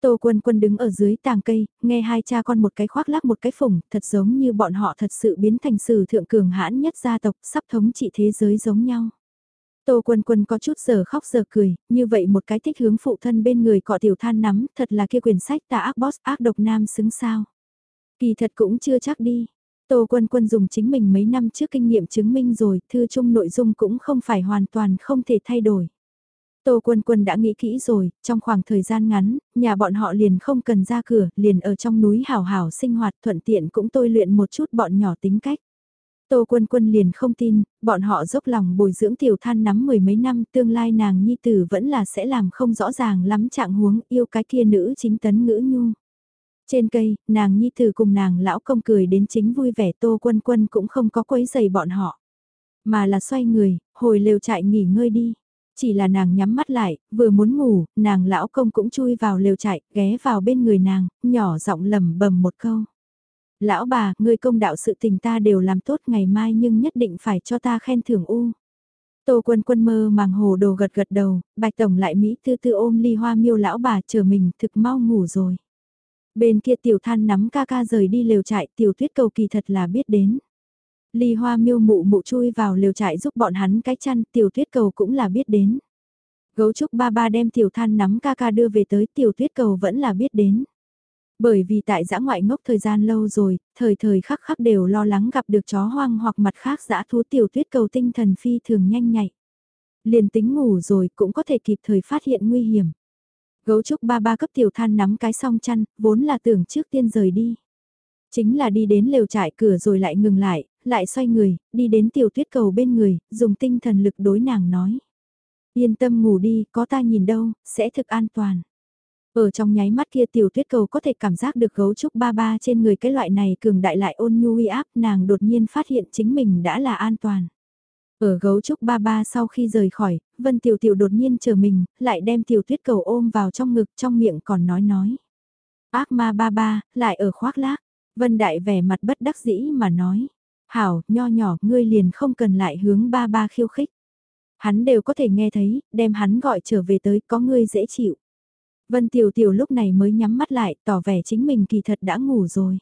Tô Quân Quân đứng ở dưới tàng cây, nghe hai cha con một cái khoác lác một cái phủng, thật giống như bọn họ thật sự biến thành sử thượng cường hãn nhất gia tộc, sắp thống trị thế giới giống nhau. Tô Quân Quân có chút giờ khóc giờ cười, như vậy một cái thích hướng phụ thân bên người cọ tiểu than nắm, thật là kia quyển sách tà ác boss ác độc nam xứng sao. Kỳ thật cũng chưa chắc đi. Tô Quân Quân dùng chính mình mấy năm trước kinh nghiệm chứng minh rồi, thư chung nội dung cũng không phải hoàn toàn không thể thay đổi. Tô Quân Quân đã nghĩ kỹ rồi, trong khoảng thời gian ngắn, nhà bọn họ liền không cần ra cửa, liền ở trong núi hào hào sinh hoạt thuận tiện cũng tôi luyện một chút bọn nhỏ tính cách. Tô Quân Quân liền không tin, bọn họ dốc lòng bồi dưỡng tiểu than nắm mười mấy năm tương lai nàng nhi tử vẫn là sẽ làm không rõ ràng lắm trạng huống yêu cái kia nữ chính tấn ngữ nhu. Trên cây, nàng nhi tử cùng nàng lão công cười đến chính vui vẻ Tô Quân Quân cũng không có quấy giày bọn họ. Mà là xoay người, hồi lều trại nghỉ ngơi đi. Chỉ là nàng nhắm mắt lại, vừa muốn ngủ, nàng lão công cũng chui vào lều chạy, ghé vào bên người nàng, nhỏ giọng lầm bầm một câu. Lão bà, người công đạo sự tình ta đều làm tốt ngày mai nhưng nhất định phải cho ta khen thưởng u. Tô quân quân mơ màng hồ đồ gật gật đầu, bạch tổng lại Mỹ tư tư ôm ly hoa miêu lão bà chờ mình thực mau ngủ rồi. Bên kia tiểu than nắm ca ca rời đi lều trại tiểu tuyết cầu kỳ thật là biết đến. Ly hoa miêu mụ mụ chui vào lều trại giúp bọn hắn cái chăn, tiểu tuyết cầu cũng là biết đến. Gấu trúc ba ba đem tiểu than nắm ca ca đưa về tới tiểu tuyết cầu vẫn là biết đến. Bởi vì tại giã ngoại ngốc thời gian lâu rồi, thời thời khắc khắc đều lo lắng gặp được chó hoang hoặc mặt khác giã thú tiểu tuyết cầu tinh thần phi thường nhanh nhạy. Liền tính ngủ rồi cũng có thể kịp thời phát hiện nguy hiểm. Gấu trúc ba ba cấp tiểu than nắm cái song chăn, vốn là tưởng trước tiên rời đi. Chính là đi đến lều trại cửa rồi lại ngừng lại, lại xoay người, đi đến tiểu tuyết cầu bên người, dùng tinh thần lực đối nàng nói. Yên tâm ngủ đi, có ta nhìn đâu, sẽ thực an toàn. Ở trong nháy mắt kia tiểu tuyết cầu có thể cảm giác được gấu trúc ba ba trên người cái loại này cường đại lại ôn nhu uy áp nàng đột nhiên phát hiện chính mình đã là an toàn. Ở gấu trúc ba ba sau khi rời khỏi, Vân Tiểu Tiểu đột nhiên chờ mình, lại đem tiểu tuyết cầu ôm vào trong ngực trong miệng còn nói nói. Ác ma ba ba, lại ở khoác lác. Vân Đại vẻ mặt bất đắc dĩ mà nói. Hảo, nho nhỏ, ngươi liền không cần lại hướng ba ba khiêu khích. Hắn đều có thể nghe thấy, đem hắn gọi trở về tới có ngươi dễ chịu. Vân Tiểu Tiểu lúc này mới nhắm mắt lại, tỏ vẻ chính mình kỳ thật đã ngủ rồi.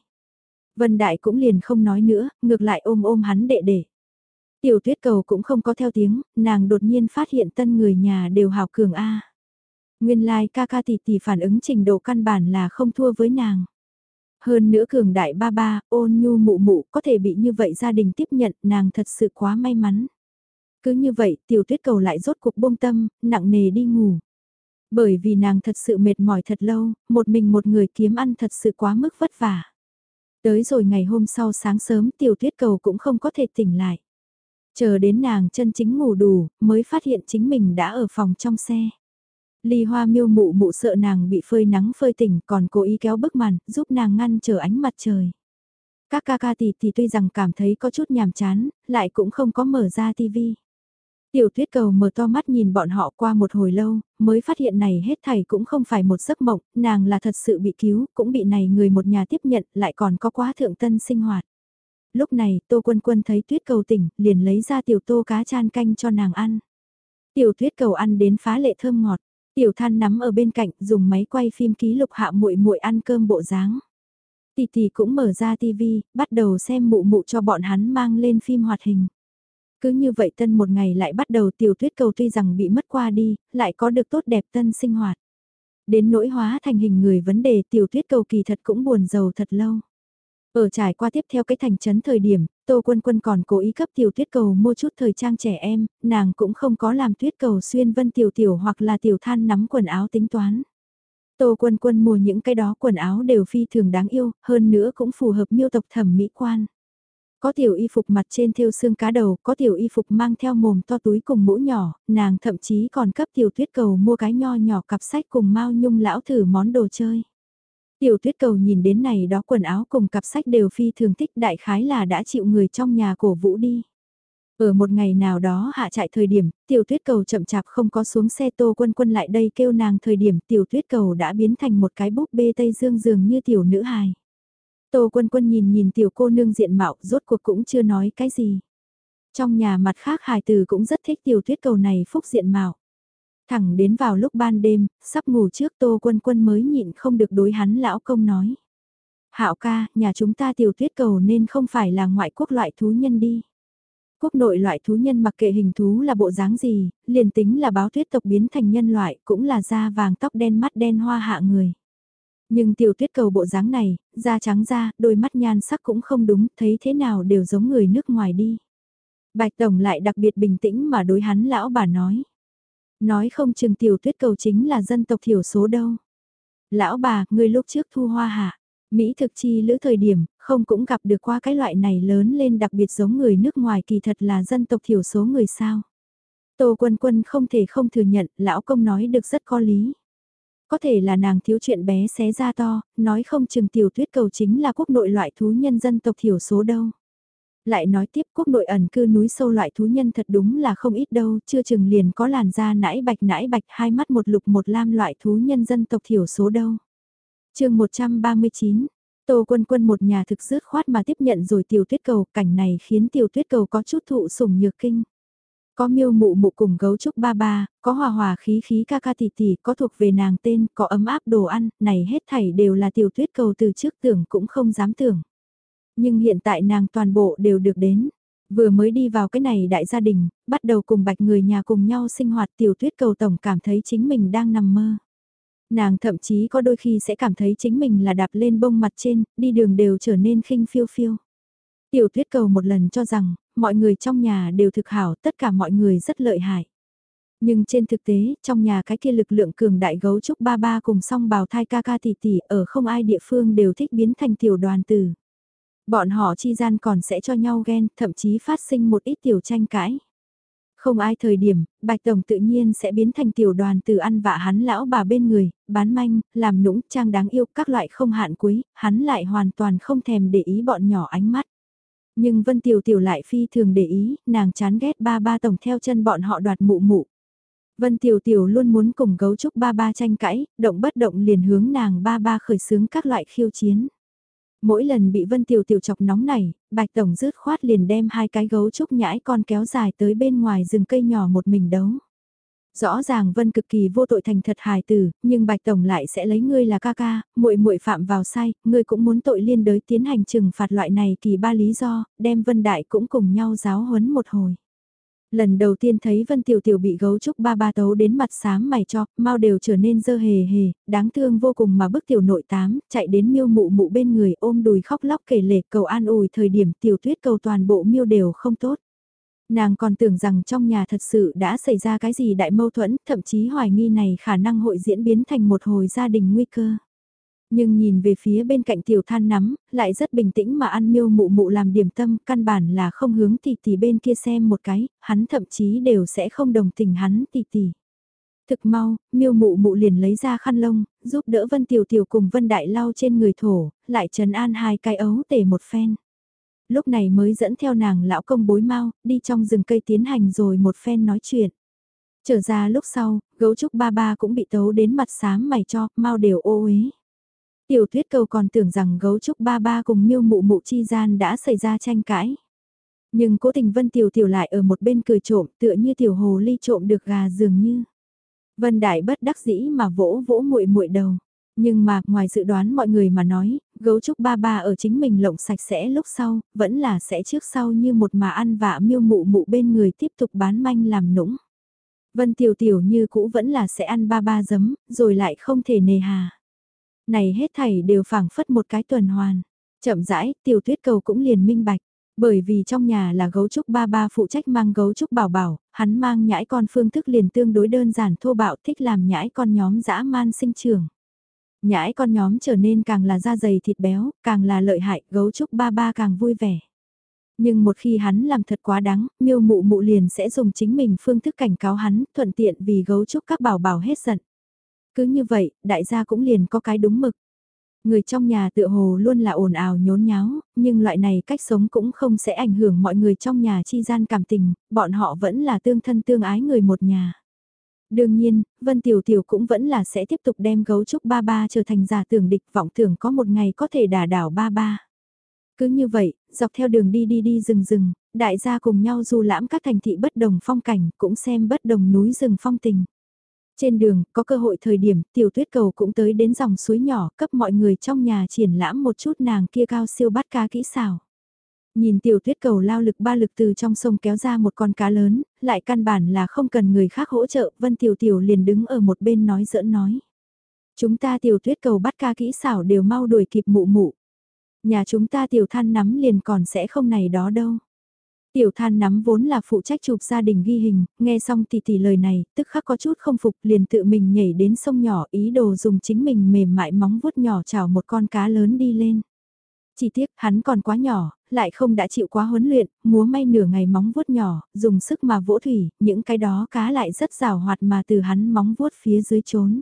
Vân Đại cũng liền không nói nữa, ngược lại ôm ôm hắn đệ đệ. Tiểu tuyết cầu cũng không có theo tiếng, nàng đột nhiên phát hiện tân người nhà đều hào cường A. Nguyên lai like ca ca tỷ tỷ phản ứng trình độ căn bản là không thua với nàng. Hơn nữa cường đại ba ba, ôn nhu mụ mụ có thể bị như vậy gia đình tiếp nhận nàng thật sự quá may mắn. Cứ như vậy tiểu tuyết cầu lại rốt cuộc buông tâm, nặng nề đi ngủ. Bởi vì nàng thật sự mệt mỏi thật lâu, một mình một người kiếm ăn thật sự quá mức vất vả. Tới rồi ngày hôm sau sáng sớm tiểu tuyết cầu cũng không có thể tỉnh lại. Chờ đến nàng chân chính ngủ đủ, mới phát hiện chính mình đã ở phòng trong xe. Ly hoa miêu mụ mụ sợ nàng bị phơi nắng phơi tỉnh còn cố ý kéo bức màn, giúp nàng ngăn trở ánh mặt trời. Các ca ca tỷ thì tuy rằng cảm thấy có chút nhàm chán, lại cũng không có mở ra tivi. Tiểu tuyết cầu mở to mắt nhìn bọn họ qua một hồi lâu, mới phát hiện này hết thảy cũng không phải một giấc mộng, nàng là thật sự bị cứu, cũng bị này người một nhà tiếp nhận, lại còn có quá thượng tân sinh hoạt. Lúc này, Tô Quân Quân thấy tuyết cầu tỉnh, liền lấy ra tiểu tô cá chan canh cho nàng ăn. Tiểu tuyết cầu ăn đến phá lệ thơm ngọt, tiểu than nắm ở bên cạnh dùng máy quay phim ký lục hạ muội muội ăn cơm bộ dáng. Tỷ tỷ cũng mở ra tivi, bắt đầu xem mụ mụ cho bọn hắn mang lên phim hoạt hình. Cứ như vậy tân một ngày lại bắt đầu tiểu tuyết cầu tuy rằng bị mất qua đi, lại có được tốt đẹp tân sinh hoạt. Đến nỗi hóa thành hình người vấn đề tiểu tuyết cầu kỳ thật cũng buồn giàu thật lâu. Ở trải qua tiếp theo cái thành trấn thời điểm, Tô Quân Quân còn cố ý cấp tiểu tuyết cầu mua chút thời trang trẻ em, nàng cũng không có làm tuyết cầu xuyên vân tiểu tiểu hoặc là tiểu than nắm quần áo tính toán. Tô Quân Quân mua những cái đó quần áo đều phi thường đáng yêu, hơn nữa cũng phù hợp miêu tộc thẩm mỹ quan. Có tiểu y phục mặt trên thêu xương cá đầu, có tiểu y phục mang theo mồm to túi cùng mũ nhỏ, nàng thậm chí còn cấp tiểu tuyết cầu mua cái nho nhỏ cặp sách cùng mau nhung lão thử món đồ chơi. Tiểu tuyết cầu nhìn đến này đó quần áo cùng cặp sách đều phi thường thích đại khái là đã chịu người trong nhà cổ vũ đi. Ở một ngày nào đó hạ chạy thời điểm, tiểu tuyết cầu chậm chạp không có xuống xe tô quân quân lại đây kêu nàng thời điểm tiểu tuyết cầu đã biến thành một cái búp bê Tây Dương dường như tiểu nữ hài. Tô quân quân nhìn nhìn tiểu cô nương diện mạo rốt cuộc cũng chưa nói cái gì. Trong nhà mặt khác hài Tử cũng rất thích tiểu tuyết cầu này phúc diện mạo. Thẳng đến vào lúc ban đêm, sắp ngủ trước tô quân quân mới nhịn không được đối hắn lão công nói. Hạo ca, nhà chúng ta tiểu tuyết cầu nên không phải là ngoại quốc loại thú nhân đi. Quốc nội loại thú nhân mặc kệ hình thú là bộ dáng gì, liền tính là báo tuyết tộc biến thành nhân loại cũng là da vàng tóc đen mắt đen hoa hạ người. Nhưng tiểu tuyết cầu bộ dáng này, da trắng da, đôi mắt nhan sắc cũng không đúng, thấy thế nào đều giống người nước ngoài đi. Bạch Tổng lại đặc biệt bình tĩnh mà đối hắn lão bà nói. Nói không chừng tiểu tuyết cầu chính là dân tộc thiểu số đâu. Lão bà, người lúc trước thu hoa hạ, Mỹ thực chi lữ thời điểm, không cũng gặp được qua cái loại này lớn lên đặc biệt giống người nước ngoài kỳ thật là dân tộc thiểu số người sao. Tô Quân Quân không thể không thừa nhận, lão công nói được rất có lý. Có thể là nàng thiếu chuyện bé xé ra to, nói không chừng tiểu tuyết cầu chính là quốc nội loại thú nhân dân tộc thiểu số đâu. Lại nói tiếp quốc nội ẩn cư núi sâu loại thú nhân thật đúng là không ít đâu, chưa chừng liền có làn da nãi bạch nãi bạch hai mắt một lục một lam loại thú nhân dân tộc thiểu số đâu. chương 139, Tô Quân Quân một nhà thực dứt khoát mà tiếp nhận rồi tiểu tuyết cầu, cảnh này khiến tiểu tuyết cầu có chút thụ sủng nhược kinh. Có miêu mụ mụ cùng gấu trúc ba ba, có hòa hòa khí khí ca ca tỷ tỷ, có thuộc về nàng tên, có ấm áp đồ ăn, này hết thảy đều là tiểu tuyết cầu từ trước tưởng cũng không dám tưởng. Nhưng hiện tại nàng toàn bộ đều được đến. Vừa mới đi vào cái này đại gia đình, bắt đầu cùng bạch người nhà cùng nhau sinh hoạt tiểu tuyết cầu tổng cảm thấy chính mình đang nằm mơ. Nàng thậm chí có đôi khi sẽ cảm thấy chính mình là đạp lên bông mặt trên, đi đường đều trở nên khinh phiêu phiêu. Tiểu tuyết cầu một lần cho rằng, mọi người trong nhà đều thực hảo, tất cả mọi người rất lợi hại. Nhưng trên thực tế, trong nhà cái kia lực lượng cường đại gấu trúc ba ba cùng song bào thai ca ca tỷ tỷ ở không ai địa phương đều thích biến thành tiểu đoàn tử. Bọn họ chi gian còn sẽ cho nhau ghen, thậm chí phát sinh một ít tiểu tranh cãi. Không ai thời điểm, Bạch Tổng tự nhiên sẽ biến thành tiểu đoàn từ ăn vạ hắn lão bà bên người, bán manh, làm nũng, trang đáng yêu, các loại không hạn quý, hắn lại hoàn toàn không thèm để ý bọn nhỏ ánh mắt. Nhưng Vân Tiểu Tiểu lại phi thường để ý, nàng chán ghét ba ba tổng theo chân bọn họ đoạt mụ mụ. Vân Tiểu Tiểu luôn muốn cùng gấu trúc ba ba tranh cãi, động bất động liền hướng nàng ba ba khởi xướng các loại khiêu chiến. Mỗi lần bị Vân Tiểu Tiểu chọc nóng này, Bạch Tổng rứt khoát liền đem hai cái gấu trúc nhãi con kéo dài tới bên ngoài rừng cây nhỏ một mình đấu. Rõ ràng Vân cực kỳ vô tội thành thật hài tử, nhưng Bạch Tổng lại sẽ lấy ngươi là ca ca, muội muội phạm vào sai, ngươi cũng muốn tội liên đới tiến hành trừng phạt loại này kỳ ba lý do, đem Vân Đại cũng cùng nhau giáo huấn một hồi. Lần đầu tiên thấy Vân Tiểu Tiểu bị gấu trúc ba ba tấu đến mặt xám mày cho, mau đều trở nên dơ hề hề, đáng thương vô cùng mà bức tiểu nội tám, chạy đến miêu mụ mụ bên người ôm đùi khóc lóc kể lể cầu an ủi thời điểm tiểu tuyết cầu toàn bộ miêu đều không tốt. Nàng còn tưởng rằng trong nhà thật sự đã xảy ra cái gì đại mâu thuẫn, thậm chí hoài nghi này khả năng hội diễn biến thành một hồi gia đình nguy cơ. Nhưng nhìn về phía bên cạnh tiểu than nắm, lại rất bình tĩnh mà ăn miêu mụ mụ làm điểm tâm, căn bản là không hướng tỷ tỷ bên kia xem một cái, hắn thậm chí đều sẽ không đồng tình hắn tỷ tỷ. Thực mau, miêu mụ mụ liền lấy ra khăn lông, giúp đỡ Vân Tiểu Tiểu cùng Vân Đại lau trên người thổ, lại trần an hai cái ấu tể một phen. Lúc này mới dẫn theo nàng lão công bối mau, đi trong rừng cây tiến hành rồi một phen nói chuyện. Trở ra lúc sau, gấu trúc ba ba cũng bị tấu đến mặt xám mày cho, mau đều ô uế. Tiểu tuyết cầu còn tưởng rằng gấu trúc ba ba cùng miêu mụ mụ chi gian đã xảy ra tranh cãi. Nhưng cố tình Vân Tiểu Tiểu lại ở một bên cười trộm tựa như tiểu hồ ly trộm được gà dường như. Vân Đại bất đắc dĩ mà vỗ vỗ muội muội đầu. Nhưng mà, ngoài dự đoán mọi người mà nói, Gấu trúc ba ba ở chính mình lộng sạch sẽ lúc sau, vẫn là sẽ trước sau như một mà ăn vạ miêu mụ mụ bên người tiếp tục bán manh làm nũng. Vân Tiểu Tiểu như cũ vẫn là sẽ ăn ba ba giấm, rồi lại không thể nề hà. Này hết thảy đều phảng phất một cái tuần hoàn. Chậm rãi, Tiểu Tuyết Cầu cũng liền minh bạch. Bởi vì trong nhà là gấu trúc ba ba phụ trách mang gấu trúc bảo bảo, hắn mang nhãi con phương thức liền tương đối đơn giản thô bạo thích làm nhãi con nhóm dã man sinh trưởng. Nhãi con nhóm trở nên càng là da dày thịt béo, càng là lợi hại, gấu trúc ba ba càng vui vẻ. Nhưng một khi hắn làm thật quá đáng, miêu mụ mụ liền sẽ dùng chính mình phương thức cảnh cáo hắn, thuận tiện vì gấu trúc các bảo bảo hết giận. Cứ như vậy, đại gia cũng liền có cái đúng mực. Người trong nhà tựa hồ luôn là ồn ào nhốn nháo, nhưng loại này cách sống cũng không sẽ ảnh hưởng mọi người trong nhà chi gian cảm tình, bọn họ vẫn là tương thân tương ái người một nhà. Đương nhiên, Vân Tiểu Tiểu cũng vẫn là sẽ tiếp tục đem gấu trúc ba ba trở thành giả tưởng địch vọng tưởng có một ngày có thể đả đảo ba ba. Cứ như vậy, dọc theo đường đi đi đi rừng rừng, đại gia cùng nhau du lãm các thành thị bất đồng phong cảnh cũng xem bất đồng núi rừng phong tình. Trên đường, có cơ hội thời điểm, tiểu tuyết cầu cũng tới đến dòng suối nhỏ, cấp mọi người trong nhà triển lãm một chút nàng kia cao siêu bắt cá kỹ xảo. Nhìn tiểu tuyết cầu lao lực ba lực từ trong sông kéo ra một con cá lớn, lại căn bản là không cần người khác hỗ trợ, Vân Tiểu Tiểu liền đứng ở một bên nói giỡn nói. Chúng ta tiểu tuyết cầu bắt cá kỹ xảo đều mau đuổi kịp mụ mụ. Nhà chúng ta tiểu than nắm liền còn sẽ không này đó đâu. Tiểu than nắm vốn là phụ trách chụp gia đình ghi hình, nghe xong tỷ tỷ lời này, tức khắc có chút không phục liền tự mình nhảy đến sông nhỏ ý đồ dùng chính mình mềm mại móng vuốt nhỏ chảo một con cá lớn đi lên. Chỉ tiếc hắn còn quá nhỏ, lại không đã chịu quá huấn luyện, múa may nửa ngày móng vuốt nhỏ, dùng sức mà vỗ thủy, những cái đó cá lại rất rào hoạt mà từ hắn móng vuốt phía dưới trốn.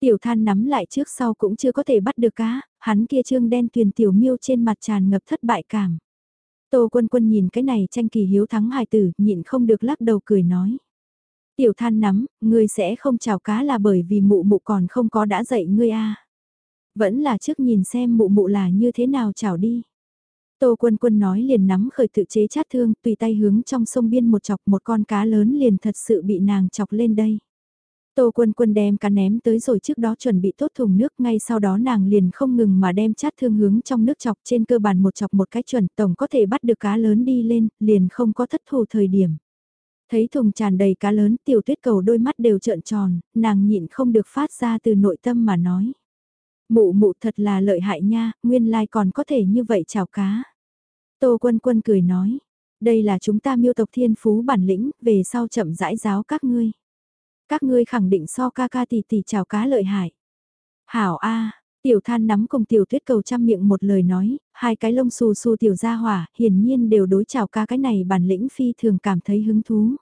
Tiểu than nắm lại trước sau cũng chưa có thể bắt được cá, hắn kia trương đen tuyền tiểu miêu trên mặt tràn ngập thất bại cảm. Tô quân quân nhìn cái này tranh kỳ hiếu thắng hài tử, nhịn không được lắc đầu cười nói. Tiểu than nắm, ngươi sẽ không chào cá là bởi vì mụ mụ còn không có đã dạy ngươi a Vẫn là trước nhìn xem mụ mụ là như thế nào chào đi. Tô quân quân nói liền nắm khởi tự chế chát thương, tùy tay hướng trong sông biên một chọc một con cá lớn liền thật sự bị nàng chọc lên đây. Tô quân quân đem cá ném tới rồi trước đó chuẩn bị tốt thùng nước ngay sau đó nàng liền không ngừng mà đem chát thương hướng trong nước chọc trên cơ bản một chọc một cái chuẩn tổng có thể bắt được cá lớn đi lên, liền không có thất thù thời điểm. Thấy thùng tràn đầy cá lớn tiểu tuyết cầu đôi mắt đều trợn tròn, nàng nhịn không được phát ra từ nội tâm mà nói. Mụ mụ thật là lợi hại nha, nguyên lai còn có thể như vậy chào cá. Tô quân quân cười nói, đây là chúng ta miêu tộc thiên phú bản lĩnh, về sau chậm rãi giáo các ngươi. Các ngươi khẳng định so ca ca tỷ tỷ chào cá lợi hại. Hảo A, tiểu than nắm cùng tiểu tuyết cầu trăm miệng một lời nói, hai cái lông xù xù tiểu gia hỏa, hiển nhiên đều đối chào ca cái này bản lĩnh phi thường cảm thấy hứng thú.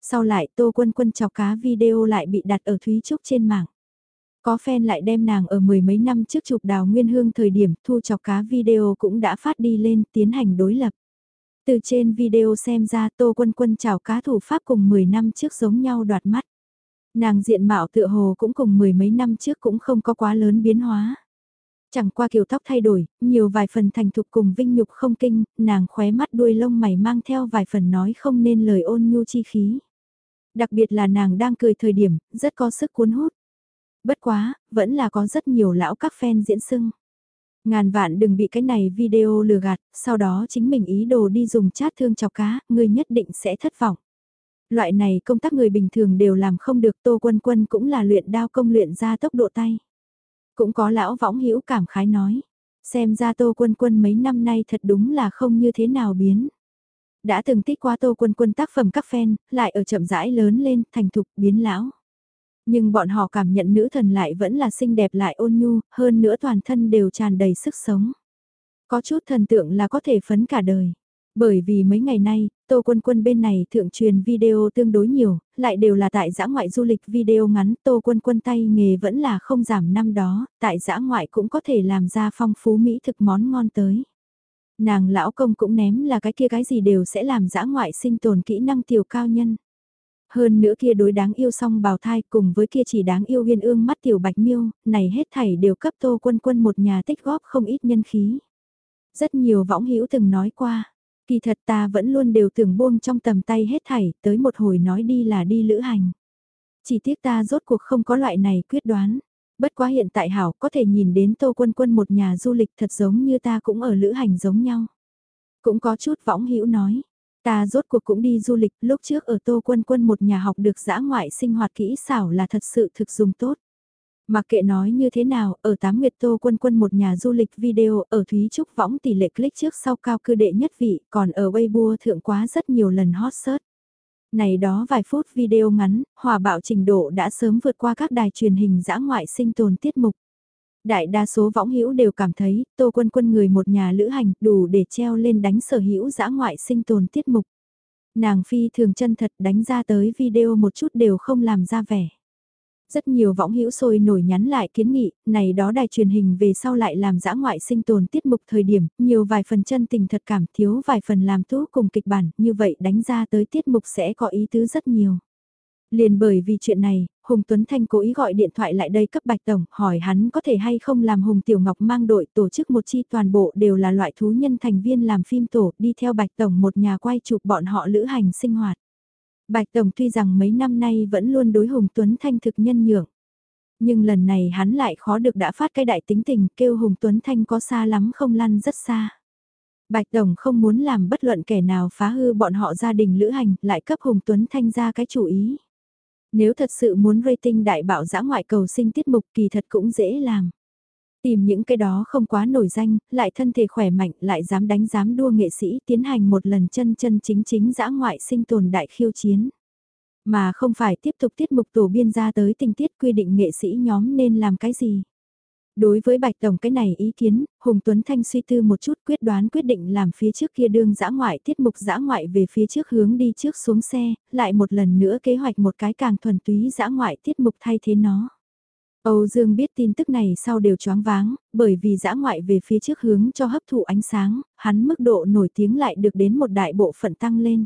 Sau lại tô quân quân chào cá video lại bị đặt ở Thúy Trúc trên mạng. Có fan lại đem nàng ở mười mấy năm trước chụp đào nguyên hương thời điểm thu chọc cá video cũng đã phát đi lên tiến hành đối lập. Từ trên video xem ra Tô Quân Quân chào cá thủ pháp cùng 10 năm trước giống nhau đoạt mắt. Nàng diện mạo tựa hồ cũng cùng mười mấy năm trước cũng không có quá lớn biến hóa. Chẳng qua kiểu tóc thay đổi, nhiều vài phần thành thục cùng vinh nhục không kinh, nàng khóe mắt đuôi lông mày mang theo vài phần nói không nên lời ôn nhu chi khí. Đặc biệt là nàng đang cười thời điểm, rất có sức cuốn hút. Bất quá, vẫn là có rất nhiều lão các fan diễn sưng. Ngàn vạn đừng bị cái này video lừa gạt, sau đó chính mình ý đồ đi dùng chat thương chọc cá, người nhất định sẽ thất vọng. Loại này công tác người bình thường đều làm không được Tô Quân Quân cũng là luyện đao công luyện ra tốc độ tay. Cũng có lão võng hữu cảm khái nói. Xem ra Tô Quân Quân mấy năm nay thật đúng là không như thế nào biến. Đã từng tích qua Tô Quân Quân tác phẩm các fan, lại ở chậm rãi lớn lên, thành thục, biến lão. Nhưng bọn họ cảm nhận nữ thần lại vẫn là xinh đẹp lại ôn nhu, hơn nữa toàn thân đều tràn đầy sức sống. Có chút thần tượng là có thể phấn cả đời. Bởi vì mấy ngày nay, Tô Quân Quân bên này thượng truyền video tương đối nhiều, lại đều là tại giã ngoại du lịch video ngắn, Tô Quân Quân tay nghề vẫn là không giảm năm đó, tại giã ngoại cũng có thể làm ra phong phú mỹ thực món ngon tới. Nàng lão công cũng ném là cái kia cái gì đều sẽ làm giã ngoại sinh tồn kỹ năng tiểu cao nhân. Hơn nữa kia đối đáng yêu song bào thai cùng với kia chỉ đáng yêu uyên ương mắt tiểu bạch miêu, này hết thảy đều cấp Tô Quân Quân một nhà tích góp không ít nhân khí. Rất nhiều võng hữu từng nói qua Kỳ thật ta vẫn luôn đều tưởng buông trong tầm tay hết thảy, tới một hồi nói đi là đi lữ hành. Chỉ tiếc ta rốt cuộc không có loại này quyết đoán. Bất quá hiện tại hảo có thể nhìn đến Tô Quân Quân một nhà du lịch thật giống như ta cũng ở lữ hành giống nhau. Cũng có chút võng hữu nói, ta rốt cuộc cũng đi du lịch lúc trước ở Tô Quân Quân một nhà học được dã ngoại sinh hoạt kỹ xảo là thật sự thực dùng tốt. Mặc kệ nói như thế nào, ở Tám Nguyệt Tô Quân Quân một nhà du lịch video ở Thúy Trúc võng tỷ lệ click trước sau cao cư đệ nhất vị, còn ở Weibo thượng quá rất nhiều lần hot search. Này đó vài phút video ngắn, hòa bạo trình độ đã sớm vượt qua các đài truyền hình dã ngoại sinh tồn tiết mục. Đại đa số võng hữu đều cảm thấy, Tô Quân Quân người một nhà lữ hành đủ để treo lên đánh sở hữu dã ngoại sinh tồn tiết mục. Nàng phi thường chân thật đánh ra tới video một chút đều không làm ra vẻ. Rất nhiều võng hữu sôi nổi nhắn lại kiến nghị, này đó đài truyền hình về sau lại làm dã ngoại sinh tồn tiết mục thời điểm, nhiều vài phần chân tình thật cảm thiếu vài phần làm tú cùng kịch bản, như vậy đánh ra tới tiết mục sẽ có ý tứ rất nhiều. Liền bởi vì chuyện này, Hùng Tuấn Thanh cố ý gọi điện thoại lại đây cấp Bạch Tổng, hỏi hắn có thể hay không làm Hùng Tiểu Ngọc mang đội tổ chức một chi toàn bộ đều là loại thú nhân thành viên làm phim tổ, đi theo Bạch Tổng một nhà quay chụp bọn họ lữ hành sinh hoạt. Bạch Tổng tuy rằng mấy năm nay vẫn luôn đối Hùng Tuấn Thanh thực nhân nhượng. Nhưng lần này hắn lại khó được đã phát cái đại tính tình kêu Hùng Tuấn Thanh có xa lắm không lăn rất xa. Bạch Tổng không muốn làm bất luận kẻ nào phá hư bọn họ gia đình lữ hành lại cấp Hùng Tuấn Thanh ra cái chủ ý. Nếu thật sự muốn rating đại bạo giã ngoại cầu sinh tiết mục kỳ thật cũng dễ làm. Tìm những cái đó không quá nổi danh, lại thân thể khỏe mạnh, lại dám đánh dám đua nghệ sĩ tiến hành một lần chân chân chính chính dã ngoại sinh tồn đại khiêu chiến. Mà không phải tiếp tục tiết mục tổ biên ra tới tình tiết quy định nghệ sĩ nhóm nên làm cái gì. Đối với Bạch Tổng cái này ý kiến, Hùng Tuấn Thanh suy tư một chút quyết đoán quyết định làm phía trước kia đương dã ngoại tiết mục dã ngoại về phía trước hướng đi trước xuống xe, lại một lần nữa kế hoạch một cái càng thuần túy dã ngoại tiết mục thay thế nó. Âu Dương biết tin tức này sau đều choáng váng, bởi vì dã ngoại về phía trước hướng cho hấp thụ ánh sáng, hắn mức độ nổi tiếng lại được đến một đại bộ phận tăng lên.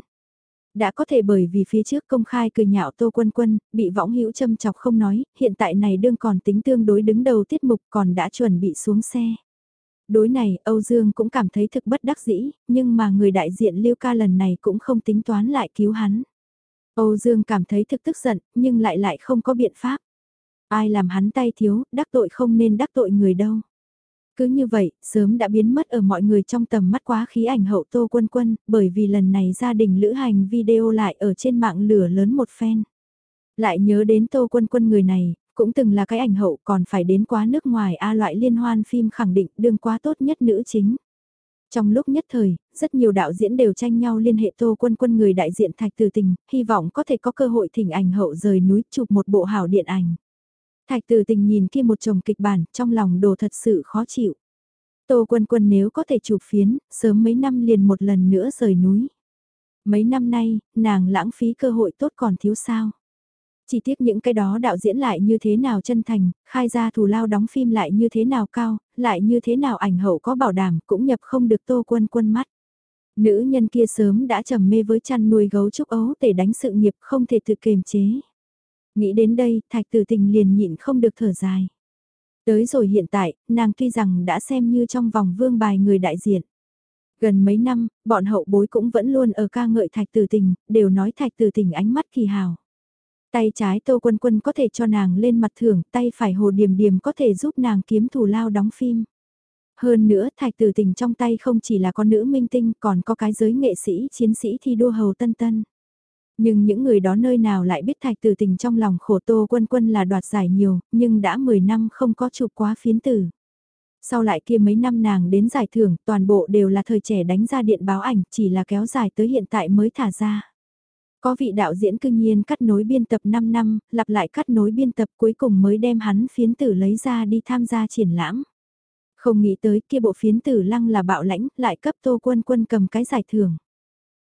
Đã có thể bởi vì phía trước công khai cười nhạo Tô Quân Quân, bị võng hữu châm chọc không nói, hiện tại này đương còn tính tương đối đứng đầu tiết mục còn đã chuẩn bị xuống xe. Đối này, Âu Dương cũng cảm thấy thực bất đắc dĩ, nhưng mà người đại diện Liêu ca lần này cũng không tính toán lại cứu hắn. Âu Dương cảm thấy thực tức giận, nhưng lại lại không có biện pháp. Ai làm hắn tay thiếu, đắc tội không nên đắc tội người đâu. Cứ như vậy, sớm đã biến mất ở mọi người trong tầm mắt quá khí ảnh hậu Tô Quân Quân, bởi vì lần này gia đình lữ hành video lại ở trên mạng lửa lớn một phen. Lại nhớ đến Tô Quân Quân người này, cũng từng là cái ảnh hậu còn phải đến quá nước ngoài A loại liên hoan phim khẳng định đương quá tốt nhất nữ chính. Trong lúc nhất thời, rất nhiều đạo diễn đều tranh nhau liên hệ Tô Quân Quân người đại diện Thạch Từ Tình, hy vọng có thể có cơ hội thỉnh ảnh hậu rời núi chụp một bộ hảo điện ảnh. Thạch tử tình nhìn kia một chồng kịch bản, trong lòng đồ thật sự khó chịu. Tô quân quân nếu có thể chụp phiến, sớm mấy năm liền một lần nữa rời núi. Mấy năm nay, nàng lãng phí cơ hội tốt còn thiếu sao. Chỉ tiếc những cái đó đạo diễn lại như thế nào chân thành, khai ra thù lao đóng phim lại như thế nào cao, lại như thế nào ảnh hậu có bảo đảm cũng nhập không được tô quân quân mắt. Nữ nhân kia sớm đã trầm mê với chăn nuôi gấu trúc ấu để đánh sự nghiệp không thể tự kiềm chế. Nghĩ đến đây, thạch tử tình liền nhịn không được thở dài. Tới rồi hiện tại, nàng tuy rằng đã xem như trong vòng vương bài người đại diện. Gần mấy năm, bọn hậu bối cũng vẫn luôn ở ca ngợi thạch tử tình, đều nói thạch tử tình ánh mắt kỳ hào. Tay trái tô quân quân có thể cho nàng lên mặt thưởng, tay phải hồ điềm điềm có thể giúp nàng kiếm thù lao đóng phim. Hơn nữa, thạch tử tình trong tay không chỉ là con nữ minh tinh còn có cái giới nghệ sĩ chiến sĩ thi đua hầu tân tân. Nhưng những người đó nơi nào lại biết thạch tử tình trong lòng khổ tô quân quân là đoạt giải nhiều, nhưng đã 10 năm không có chụp quá phiến tử. Sau lại kia mấy năm nàng đến giải thưởng, toàn bộ đều là thời trẻ đánh ra điện báo ảnh, chỉ là kéo dài tới hiện tại mới thả ra. Có vị đạo diễn cương nhiên cắt nối biên tập 5 năm, lặp lại cắt nối biên tập cuối cùng mới đem hắn phiến tử lấy ra đi tham gia triển lãm. Không nghĩ tới kia bộ phiến tử lăng là bạo lãnh, lại cấp tô quân quân cầm cái giải thưởng.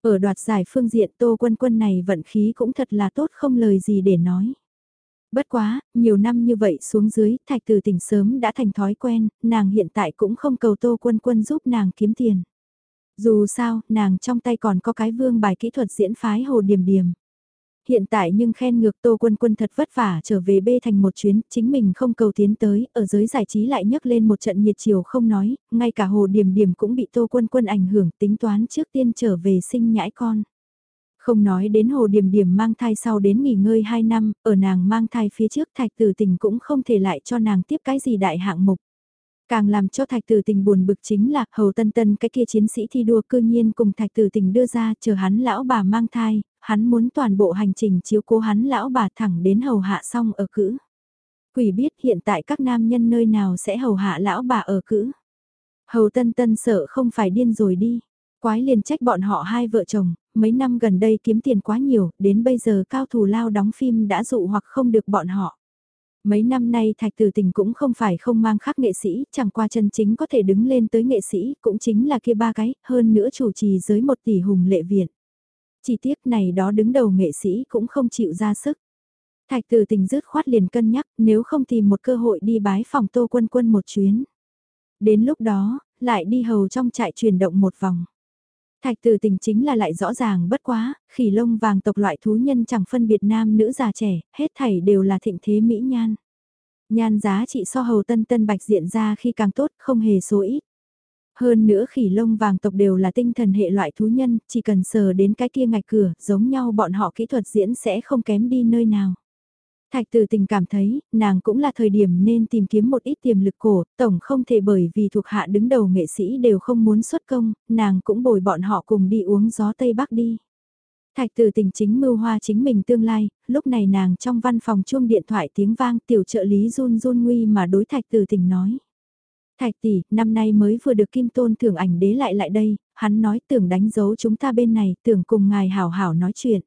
Ở đoạt giải phương diện Tô Quân Quân này vận khí cũng thật là tốt không lời gì để nói. Bất quá, nhiều năm như vậy xuống dưới, thạch từ tỉnh sớm đã thành thói quen, nàng hiện tại cũng không cầu Tô Quân Quân giúp nàng kiếm tiền. Dù sao, nàng trong tay còn có cái vương bài kỹ thuật diễn phái hồ điểm điểm. Hiện tại nhưng khen ngược Tô Quân Quân thật vất vả trở về bê thành một chuyến, chính mình không cầu tiến tới, ở giới giải trí lại nhấc lên một trận nhiệt chiều không nói, ngay cả Hồ Điểm Điểm cũng bị Tô Quân Quân ảnh hưởng tính toán trước tiên trở về sinh nhãi con. Không nói đến hồ điểm điểm mang thai sau đến nghỉ ngơi 2 năm, ở nàng mang thai phía trước thạch tử tình cũng không thể lại cho nàng tiếp cái gì đại hạng mục. Càng làm cho thạch tử tình buồn bực chính là hầu tân tân cái kia chiến sĩ thi đua cư nhiên cùng thạch tử tình đưa ra chờ hắn lão bà mang thai, hắn muốn toàn bộ hành trình chiếu cố hắn lão bà thẳng đến hầu hạ xong ở cữ. Quỷ biết hiện tại các nam nhân nơi nào sẽ hầu hạ lão bà ở cữ. Hầu tân tân sợ không phải điên rồi đi. Quái liền trách bọn họ hai vợ chồng, mấy năm gần đây kiếm tiền quá nhiều, đến bây giờ cao thủ lao đóng phim đã dụ hoặc không được bọn họ. Mấy năm nay Thạch Tử Tình cũng không phải không mang khắc nghệ sĩ, chẳng qua chân chính có thể đứng lên tới nghệ sĩ, cũng chính là kia ba cái, hơn nữa chủ trì giới một tỷ hùng lệ viện. Chỉ tiếc này đó đứng đầu nghệ sĩ cũng không chịu ra sức. Thạch Tử Tình rứt khoát liền cân nhắc, nếu không tìm một cơ hội đi bái phòng Tô Quân Quân một chuyến. Đến lúc đó, lại đi hầu trong trại chuyển động một vòng. Thạch tử tình chính là lại rõ ràng bất quá, khỉ lông vàng tộc loại thú nhân chẳng phân biệt nam nữ già trẻ, hết thảy đều là thịnh thế mỹ nhan. Nhan giá trị so hầu tân tân bạch diện ra khi càng tốt, không hề số ít. Hơn nữa khỉ lông vàng tộc đều là tinh thần hệ loại thú nhân, chỉ cần sờ đến cái kia ngạch cửa, giống nhau bọn họ kỹ thuật diễn sẽ không kém đi nơi nào. Thạch từ tình cảm thấy, nàng cũng là thời điểm nên tìm kiếm một ít tiềm lực cổ, tổng không thể bởi vì thuộc hạ đứng đầu nghệ sĩ đều không muốn xuất công, nàng cũng bồi bọn họ cùng đi uống gió Tây Bắc đi. Thạch từ tình chính mưu hoa chính mình tương lai, lúc này nàng trong văn phòng chuông điện thoại tiếng vang tiểu trợ lý run run nguy mà đối thạch từ tình nói. Thạch tỷ, năm nay mới vừa được kim tôn thưởng ảnh đế lại lại đây, hắn nói tưởng đánh dấu chúng ta bên này, tưởng cùng ngài hảo hảo nói chuyện.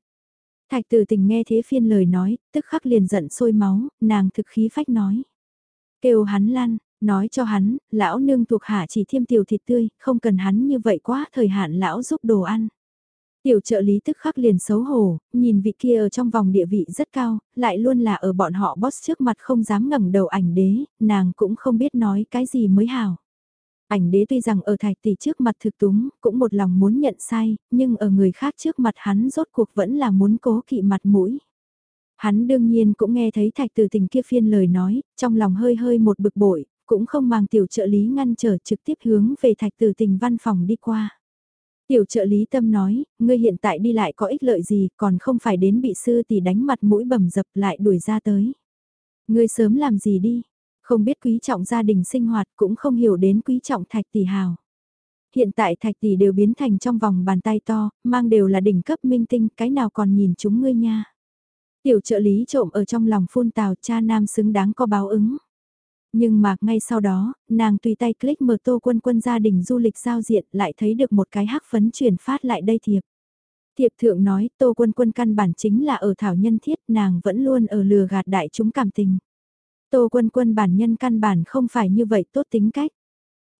Thạch tử tình nghe thế phiên lời nói, tức khắc liền giận sôi máu, nàng thực khí phách nói. Kêu hắn lăn, nói cho hắn, lão nương thuộc hạ chỉ thiêm tiểu thịt tươi, không cần hắn như vậy quá thời hạn lão giúp đồ ăn. Tiểu trợ lý tức khắc liền xấu hổ, nhìn vị kia ở trong vòng địa vị rất cao, lại luôn là ở bọn họ boss trước mặt không dám ngẩng đầu ảnh đế, nàng cũng không biết nói cái gì mới hảo. Ảnh đế tuy rằng ở thạch tỷ trước mặt thực túng, cũng một lòng muốn nhận sai, nhưng ở người khác trước mặt hắn rốt cuộc vẫn là muốn cố kỵ mặt mũi. Hắn đương nhiên cũng nghe thấy thạch từ tình kia phiên lời nói, trong lòng hơi hơi một bực bội, cũng không mang tiểu trợ lý ngăn trở trực tiếp hướng về thạch từ tình văn phòng đi qua. Tiểu trợ lý tâm nói, ngươi hiện tại đi lại có ích lợi gì, còn không phải đến bị sư tỷ đánh mặt mũi bầm dập lại đuổi ra tới. Ngươi sớm làm gì đi, không biết quý trọng gia đình sinh hoạt cũng không hiểu đến quý trọng thạch tỷ hào. Hiện tại thạch tỷ đều biến thành trong vòng bàn tay to, mang đều là đỉnh cấp minh tinh, cái nào còn nhìn chúng ngươi nha. Tiểu trợ lý trộm ở trong lòng phun tào cha nam xứng đáng có báo ứng. Nhưng mà ngay sau đó, nàng tùy tay click mở tô quân quân gia đình du lịch giao diện lại thấy được một cái hắc phấn chuyển phát lại đây thiệp. Thiệp thượng nói tô quân quân căn bản chính là ở thảo nhân thiết nàng vẫn luôn ở lừa gạt đại chúng cảm tình. Tô quân quân bản nhân căn bản không phải như vậy tốt tính cách.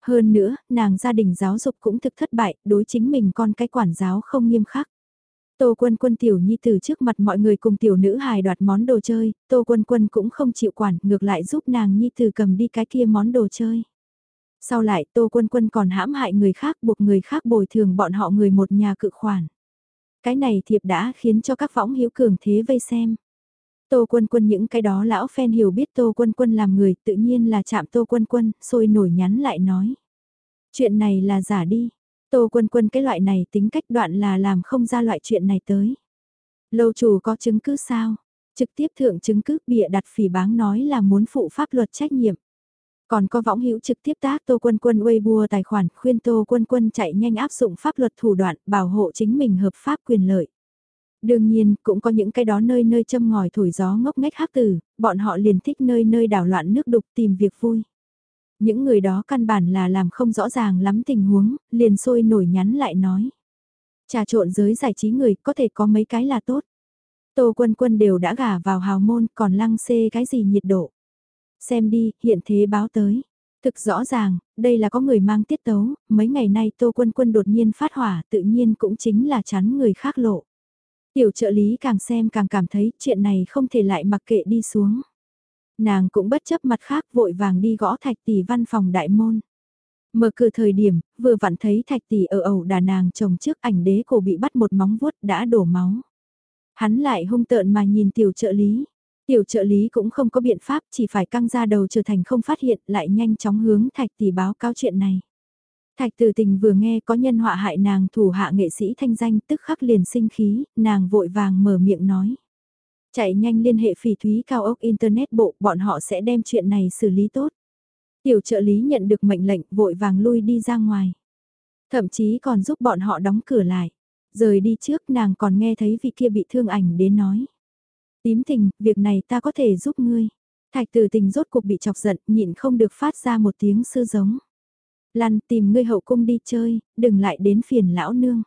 Hơn nữa, nàng gia đình giáo dục cũng thực thất bại, đối chính mình con cái quản giáo không nghiêm khắc. Tô quân quân tiểu nhi từ trước mặt mọi người cùng tiểu nữ hài đoạt món đồ chơi, tô quân quân cũng không chịu quản, ngược lại giúp nàng nhi từ cầm đi cái kia món đồ chơi. Sau lại tô quân quân còn hãm hại người khác buộc người khác bồi thường bọn họ người một nhà cự khoản. Cái này thiệp đã khiến cho các võng hiếu cường thế vây xem. Tô Quân Quân những cái đó lão fan hiểu biết Tô Quân Quân làm người tự nhiên là chạm Tô Quân Quân, sôi nổi nhắn lại nói. Chuyện này là giả đi. Tô Quân Quân cái loại này tính cách đoạn là làm không ra loại chuyện này tới. Lâu chủ có chứng cứ sao? Trực tiếp thượng chứng cứ bịa đặt phỉ báng nói là muốn phụ pháp luật trách nhiệm. Còn có võng hữu trực tiếp tác Tô Quân Quân Weibo tài khoản khuyên Tô Quân Quân chạy nhanh áp dụng pháp luật thủ đoạn bảo hộ chính mình hợp pháp quyền lợi. Đương nhiên, cũng có những cái đó nơi nơi châm ngòi thổi gió ngốc nghếch hắc tử, bọn họ liền thích nơi nơi đảo loạn nước đục tìm việc vui. Những người đó căn bản là làm không rõ ràng lắm tình huống, liền sôi nổi nhắn lại nói. Trà trộn giới giải trí người có thể có mấy cái là tốt. Tô quân quân đều đã gả vào hào môn còn lăng xê cái gì nhiệt độ. Xem đi, hiện thế báo tới. Thực rõ ràng, đây là có người mang tiết tấu, mấy ngày nay Tô Quân Quân đột nhiên phát hỏa tự nhiên cũng chính là chắn người khác lộ. Tiểu trợ lý càng xem càng cảm thấy chuyện này không thể lại mặc kệ đi xuống. Nàng cũng bất chấp mặt khác vội vàng đi gõ thạch tỷ văn phòng đại môn. Mở cửa thời điểm, vừa vặn thấy thạch tỷ ở ẩu đà nàng chồng trước ảnh đế cổ bị bắt một móng vuốt đã đổ máu. Hắn lại hung tợn mà nhìn tiểu trợ lý. Tiểu trợ lý cũng không có biện pháp chỉ phải căng ra đầu trở thành không phát hiện lại nhanh chóng hướng thạch tỷ báo cáo chuyện này. Thạch tử tình vừa nghe có nhân họa hại nàng thủ hạ nghệ sĩ thanh danh tức khắc liền sinh khí, nàng vội vàng mở miệng nói. Chạy nhanh liên hệ phỉ thúy cao ốc Internet bộ, bọn họ sẽ đem chuyện này xử lý tốt. Tiểu trợ lý nhận được mệnh lệnh vội vàng lui đi ra ngoài. Thậm chí còn giúp bọn họ đóng cửa lại. Rời đi trước nàng còn nghe thấy vị kia bị thương ảnh đến nói. Tím tình, việc này ta có thể giúp ngươi. Thạch tử tình rốt cuộc bị chọc giận, nhịn không được phát ra một tiếng sư giống. Lăn tìm ngươi hậu cung đi chơi, đừng lại đến phiền lão nương.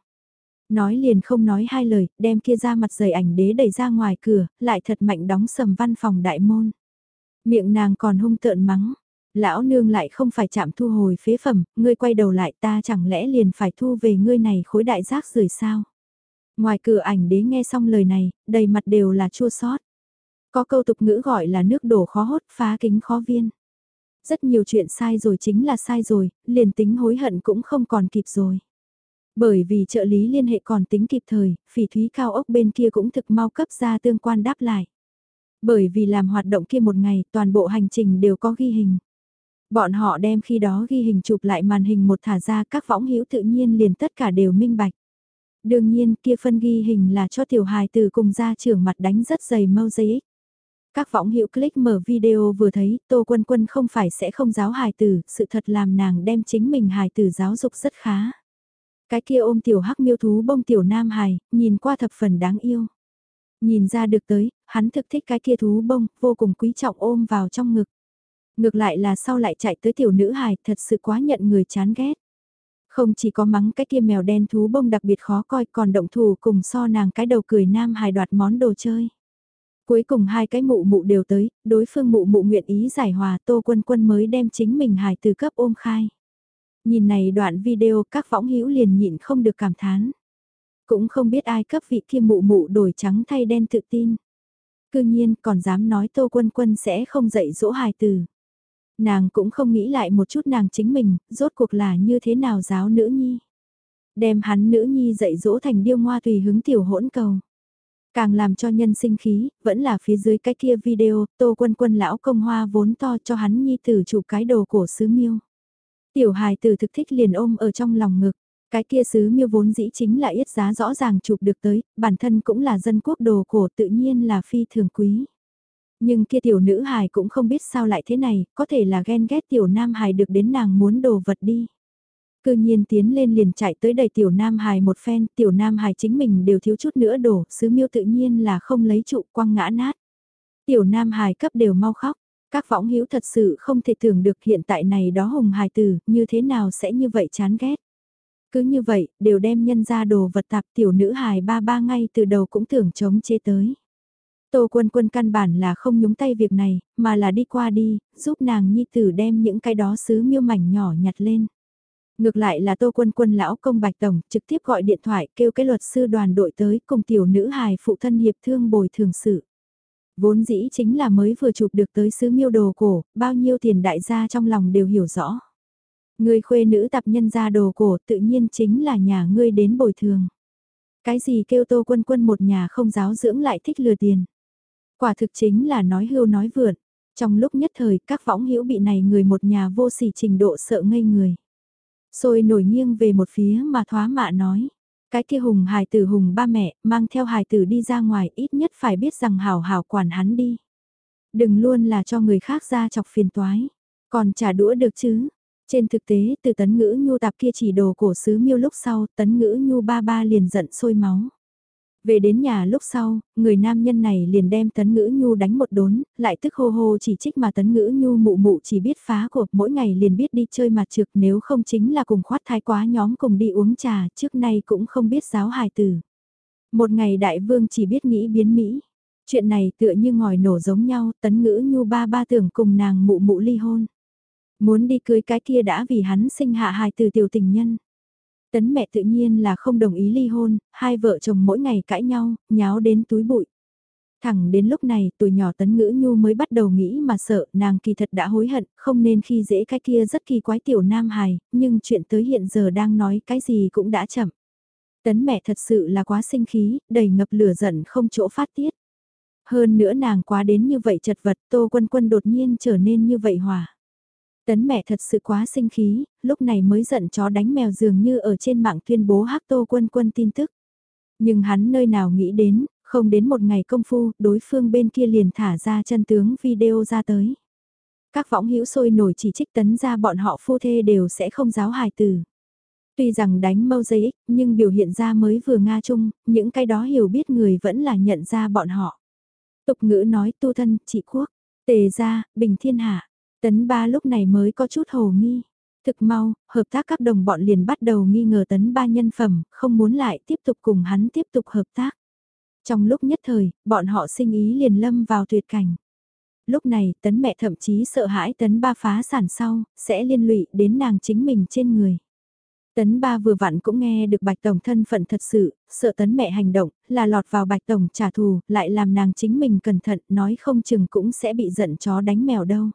Nói liền không nói hai lời, đem kia ra mặt rời ảnh đế đẩy ra ngoài cửa, lại thật mạnh đóng sầm văn phòng đại môn. Miệng nàng còn hung tợn mắng, lão nương lại không phải chạm thu hồi phế phẩm, ngươi quay đầu lại ta chẳng lẽ liền phải thu về ngươi này khối đại giác rời sao. Ngoài cửa ảnh đế nghe xong lời này, đầy mặt đều là chua sót. Có câu tục ngữ gọi là nước đổ khó hốt, phá kính khó viên. Rất nhiều chuyện sai rồi chính là sai rồi, liền tính hối hận cũng không còn kịp rồi. Bởi vì trợ lý liên hệ còn tính kịp thời, phỉ thúy cao ốc bên kia cũng thực mau cấp ra tương quan đáp lại. Bởi vì làm hoạt động kia một ngày, toàn bộ hành trình đều có ghi hình. Bọn họ đem khi đó ghi hình chụp lại màn hình một thả ra các võng hữu tự nhiên liền tất cả đều minh bạch. Đương nhiên kia phân ghi hình là cho tiểu hài từ cùng gia trưởng mặt đánh rất dày mâu giấy các võng hiệu click mở video vừa thấy Tô Quân Quân không phải sẽ không giáo hài tử, sự thật làm nàng đem chính mình hài tử giáo dục rất khá. Cái kia ôm tiểu hắc miêu thú bông tiểu nam hài, nhìn qua thập phần đáng yêu. Nhìn ra được tới, hắn thực thích cái kia thú bông, vô cùng quý trọng ôm vào trong ngực. Ngược lại là sau lại chạy tới tiểu nữ hài, thật sự quá nhận người chán ghét. Không chỉ có mắng cái kia mèo đen thú bông đặc biệt khó coi còn động thủ cùng so nàng cái đầu cười nam hài đoạt món đồ chơi. Cuối cùng hai cái mụ mụ đều tới, đối phương mụ mụ nguyện ý giải hòa tô quân quân mới đem chính mình hài từ cấp ôm khai. Nhìn này đoạn video các võng hữu liền nhịn không được cảm thán. Cũng không biết ai cấp vị kia mụ mụ đổi trắng thay đen tự tin. Cư nhiên còn dám nói tô quân quân sẽ không dạy dỗ hài từ. Nàng cũng không nghĩ lại một chút nàng chính mình, rốt cuộc là như thế nào giáo nữ nhi. Đem hắn nữ nhi dạy dỗ thành điêu ngoa tùy hứng tiểu hỗn cầu. Càng làm cho nhân sinh khí, vẫn là phía dưới cái kia video, tô quân quân lão công hoa vốn to cho hắn nhi tử chụp cái đồ cổ sứ miêu. Tiểu hài tử thực thích liền ôm ở trong lòng ngực, cái kia sứ miêu vốn dĩ chính là yết giá rõ ràng chụp được tới, bản thân cũng là dân quốc đồ cổ tự nhiên là phi thường quý. Nhưng kia tiểu nữ hài cũng không biết sao lại thế này, có thể là ghen ghét tiểu nam hài được đến nàng muốn đồ vật đi. Cư nhiên tiến lên liền chạy tới đầy tiểu nam hài một phen, tiểu nam hài chính mình đều thiếu chút nữa đổ, sứ miêu tự nhiên là không lấy trụ quăng ngã nát. Tiểu nam hài cấp đều mau khóc, các võng hiếu thật sự không thể tưởng được hiện tại này đó hồng hài tử, như thế nào sẽ như vậy chán ghét. Cứ như vậy, đều đem nhân ra đồ vật tạp tiểu nữ hài ba ba ngay từ đầu cũng tưởng chống chế tới. Tô quân quân căn bản là không nhúng tay việc này, mà là đi qua đi, giúp nàng nhi tử đem những cái đó sứ miêu mảnh nhỏ nhặt lên. Ngược lại là tô quân quân lão công bạch tổng trực tiếp gọi điện thoại kêu cái luật sư đoàn đội tới cùng tiểu nữ hài phụ thân hiệp thương bồi thường sự. Vốn dĩ chính là mới vừa chụp được tới sứ miêu đồ cổ, bao nhiêu tiền đại gia trong lòng đều hiểu rõ. Người khuê nữ tập nhân ra đồ cổ tự nhiên chính là nhà ngươi đến bồi thường. Cái gì kêu tô quân quân một nhà không giáo dưỡng lại thích lừa tiền. Quả thực chính là nói hưu nói vượn. Trong lúc nhất thời các võng hữu bị này người một nhà vô sỉ trình độ sợ ngây người. Rồi nổi nghiêng về một phía mà thoá mạ nói. Cái kia hùng hài tử hùng ba mẹ, mang theo hài tử đi ra ngoài, ít nhất phải biết rằng hảo hảo quản hắn đi. Đừng luôn là cho người khác ra chọc phiền toái. Còn trả đũa được chứ. Trên thực tế, từ tấn ngữ nhu tạp kia chỉ đồ cổ sứ miêu lúc sau, tấn ngữ nhu ba ba liền giận sôi máu. Về đến nhà lúc sau, người nam nhân này liền đem Tấn Ngữ Nhu đánh một đốn, lại tức hô hô chỉ trích mà Tấn Ngữ Nhu mụ mụ chỉ biết phá cuộc mỗi ngày liền biết đi chơi mặt trực nếu không chính là cùng khoát thái quá nhóm cùng đi uống trà trước nay cũng không biết giáo hài tử. Một ngày đại vương chỉ biết nghĩ biến Mỹ. Chuyện này tựa như ngòi nổ giống nhau, Tấn Ngữ Nhu ba ba tưởng cùng nàng mụ mụ ly hôn. Muốn đi cưới cái kia đã vì hắn sinh hạ hài tử tiểu tình nhân. Tấn mẹ tự nhiên là không đồng ý ly hôn, hai vợ chồng mỗi ngày cãi nhau, nháo đến túi bụi. Thẳng đến lúc này tuổi nhỏ tấn ngữ nhu mới bắt đầu nghĩ mà sợ nàng kỳ thật đã hối hận, không nên khi dễ cái kia rất kỳ quái tiểu nam hài, nhưng chuyện tới hiện giờ đang nói cái gì cũng đã chậm. Tấn mẹ thật sự là quá sinh khí, đầy ngập lửa giận không chỗ phát tiết. Hơn nữa nàng quá đến như vậy chật vật tô quân quân đột nhiên trở nên như vậy hòa. Tấn mẹ thật sự quá sinh khí, lúc này mới giận chó đánh mèo dường như ở trên mạng tuyên bố hắc tô quân quân tin tức. Nhưng hắn nơi nào nghĩ đến, không đến một ngày công phu, đối phương bên kia liền thả ra chân tướng video ra tới. Các võng hữu sôi nổi chỉ trích tấn ra bọn họ phu thê đều sẽ không giáo hài từ. Tuy rằng đánh mâu dây nhưng biểu hiện ra mới vừa Nga chung, những cái đó hiểu biết người vẫn là nhận ra bọn họ. Tục ngữ nói tu thân, trị quốc, tề ra, bình thiên hạ. Tấn ba lúc này mới có chút hồ nghi. Thực mau, hợp tác các đồng bọn liền bắt đầu nghi ngờ tấn ba nhân phẩm, không muốn lại tiếp tục cùng hắn tiếp tục hợp tác. Trong lúc nhất thời, bọn họ sinh ý liền lâm vào tuyệt cảnh. Lúc này, tấn mẹ thậm chí sợ hãi tấn ba phá sản sau, sẽ liên lụy đến nàng chính mình trên người. Tấn ba vừa vặn cũng nghe được Bạch Tổng thân phận thật sự, sợ tấn mẹ hành động, là lọt vào Bạch Tổng trả thù, lại làm nàng chính mình cẩn thận, nói không chừng cũng sẽ bị giận chó đánh mèo đâu.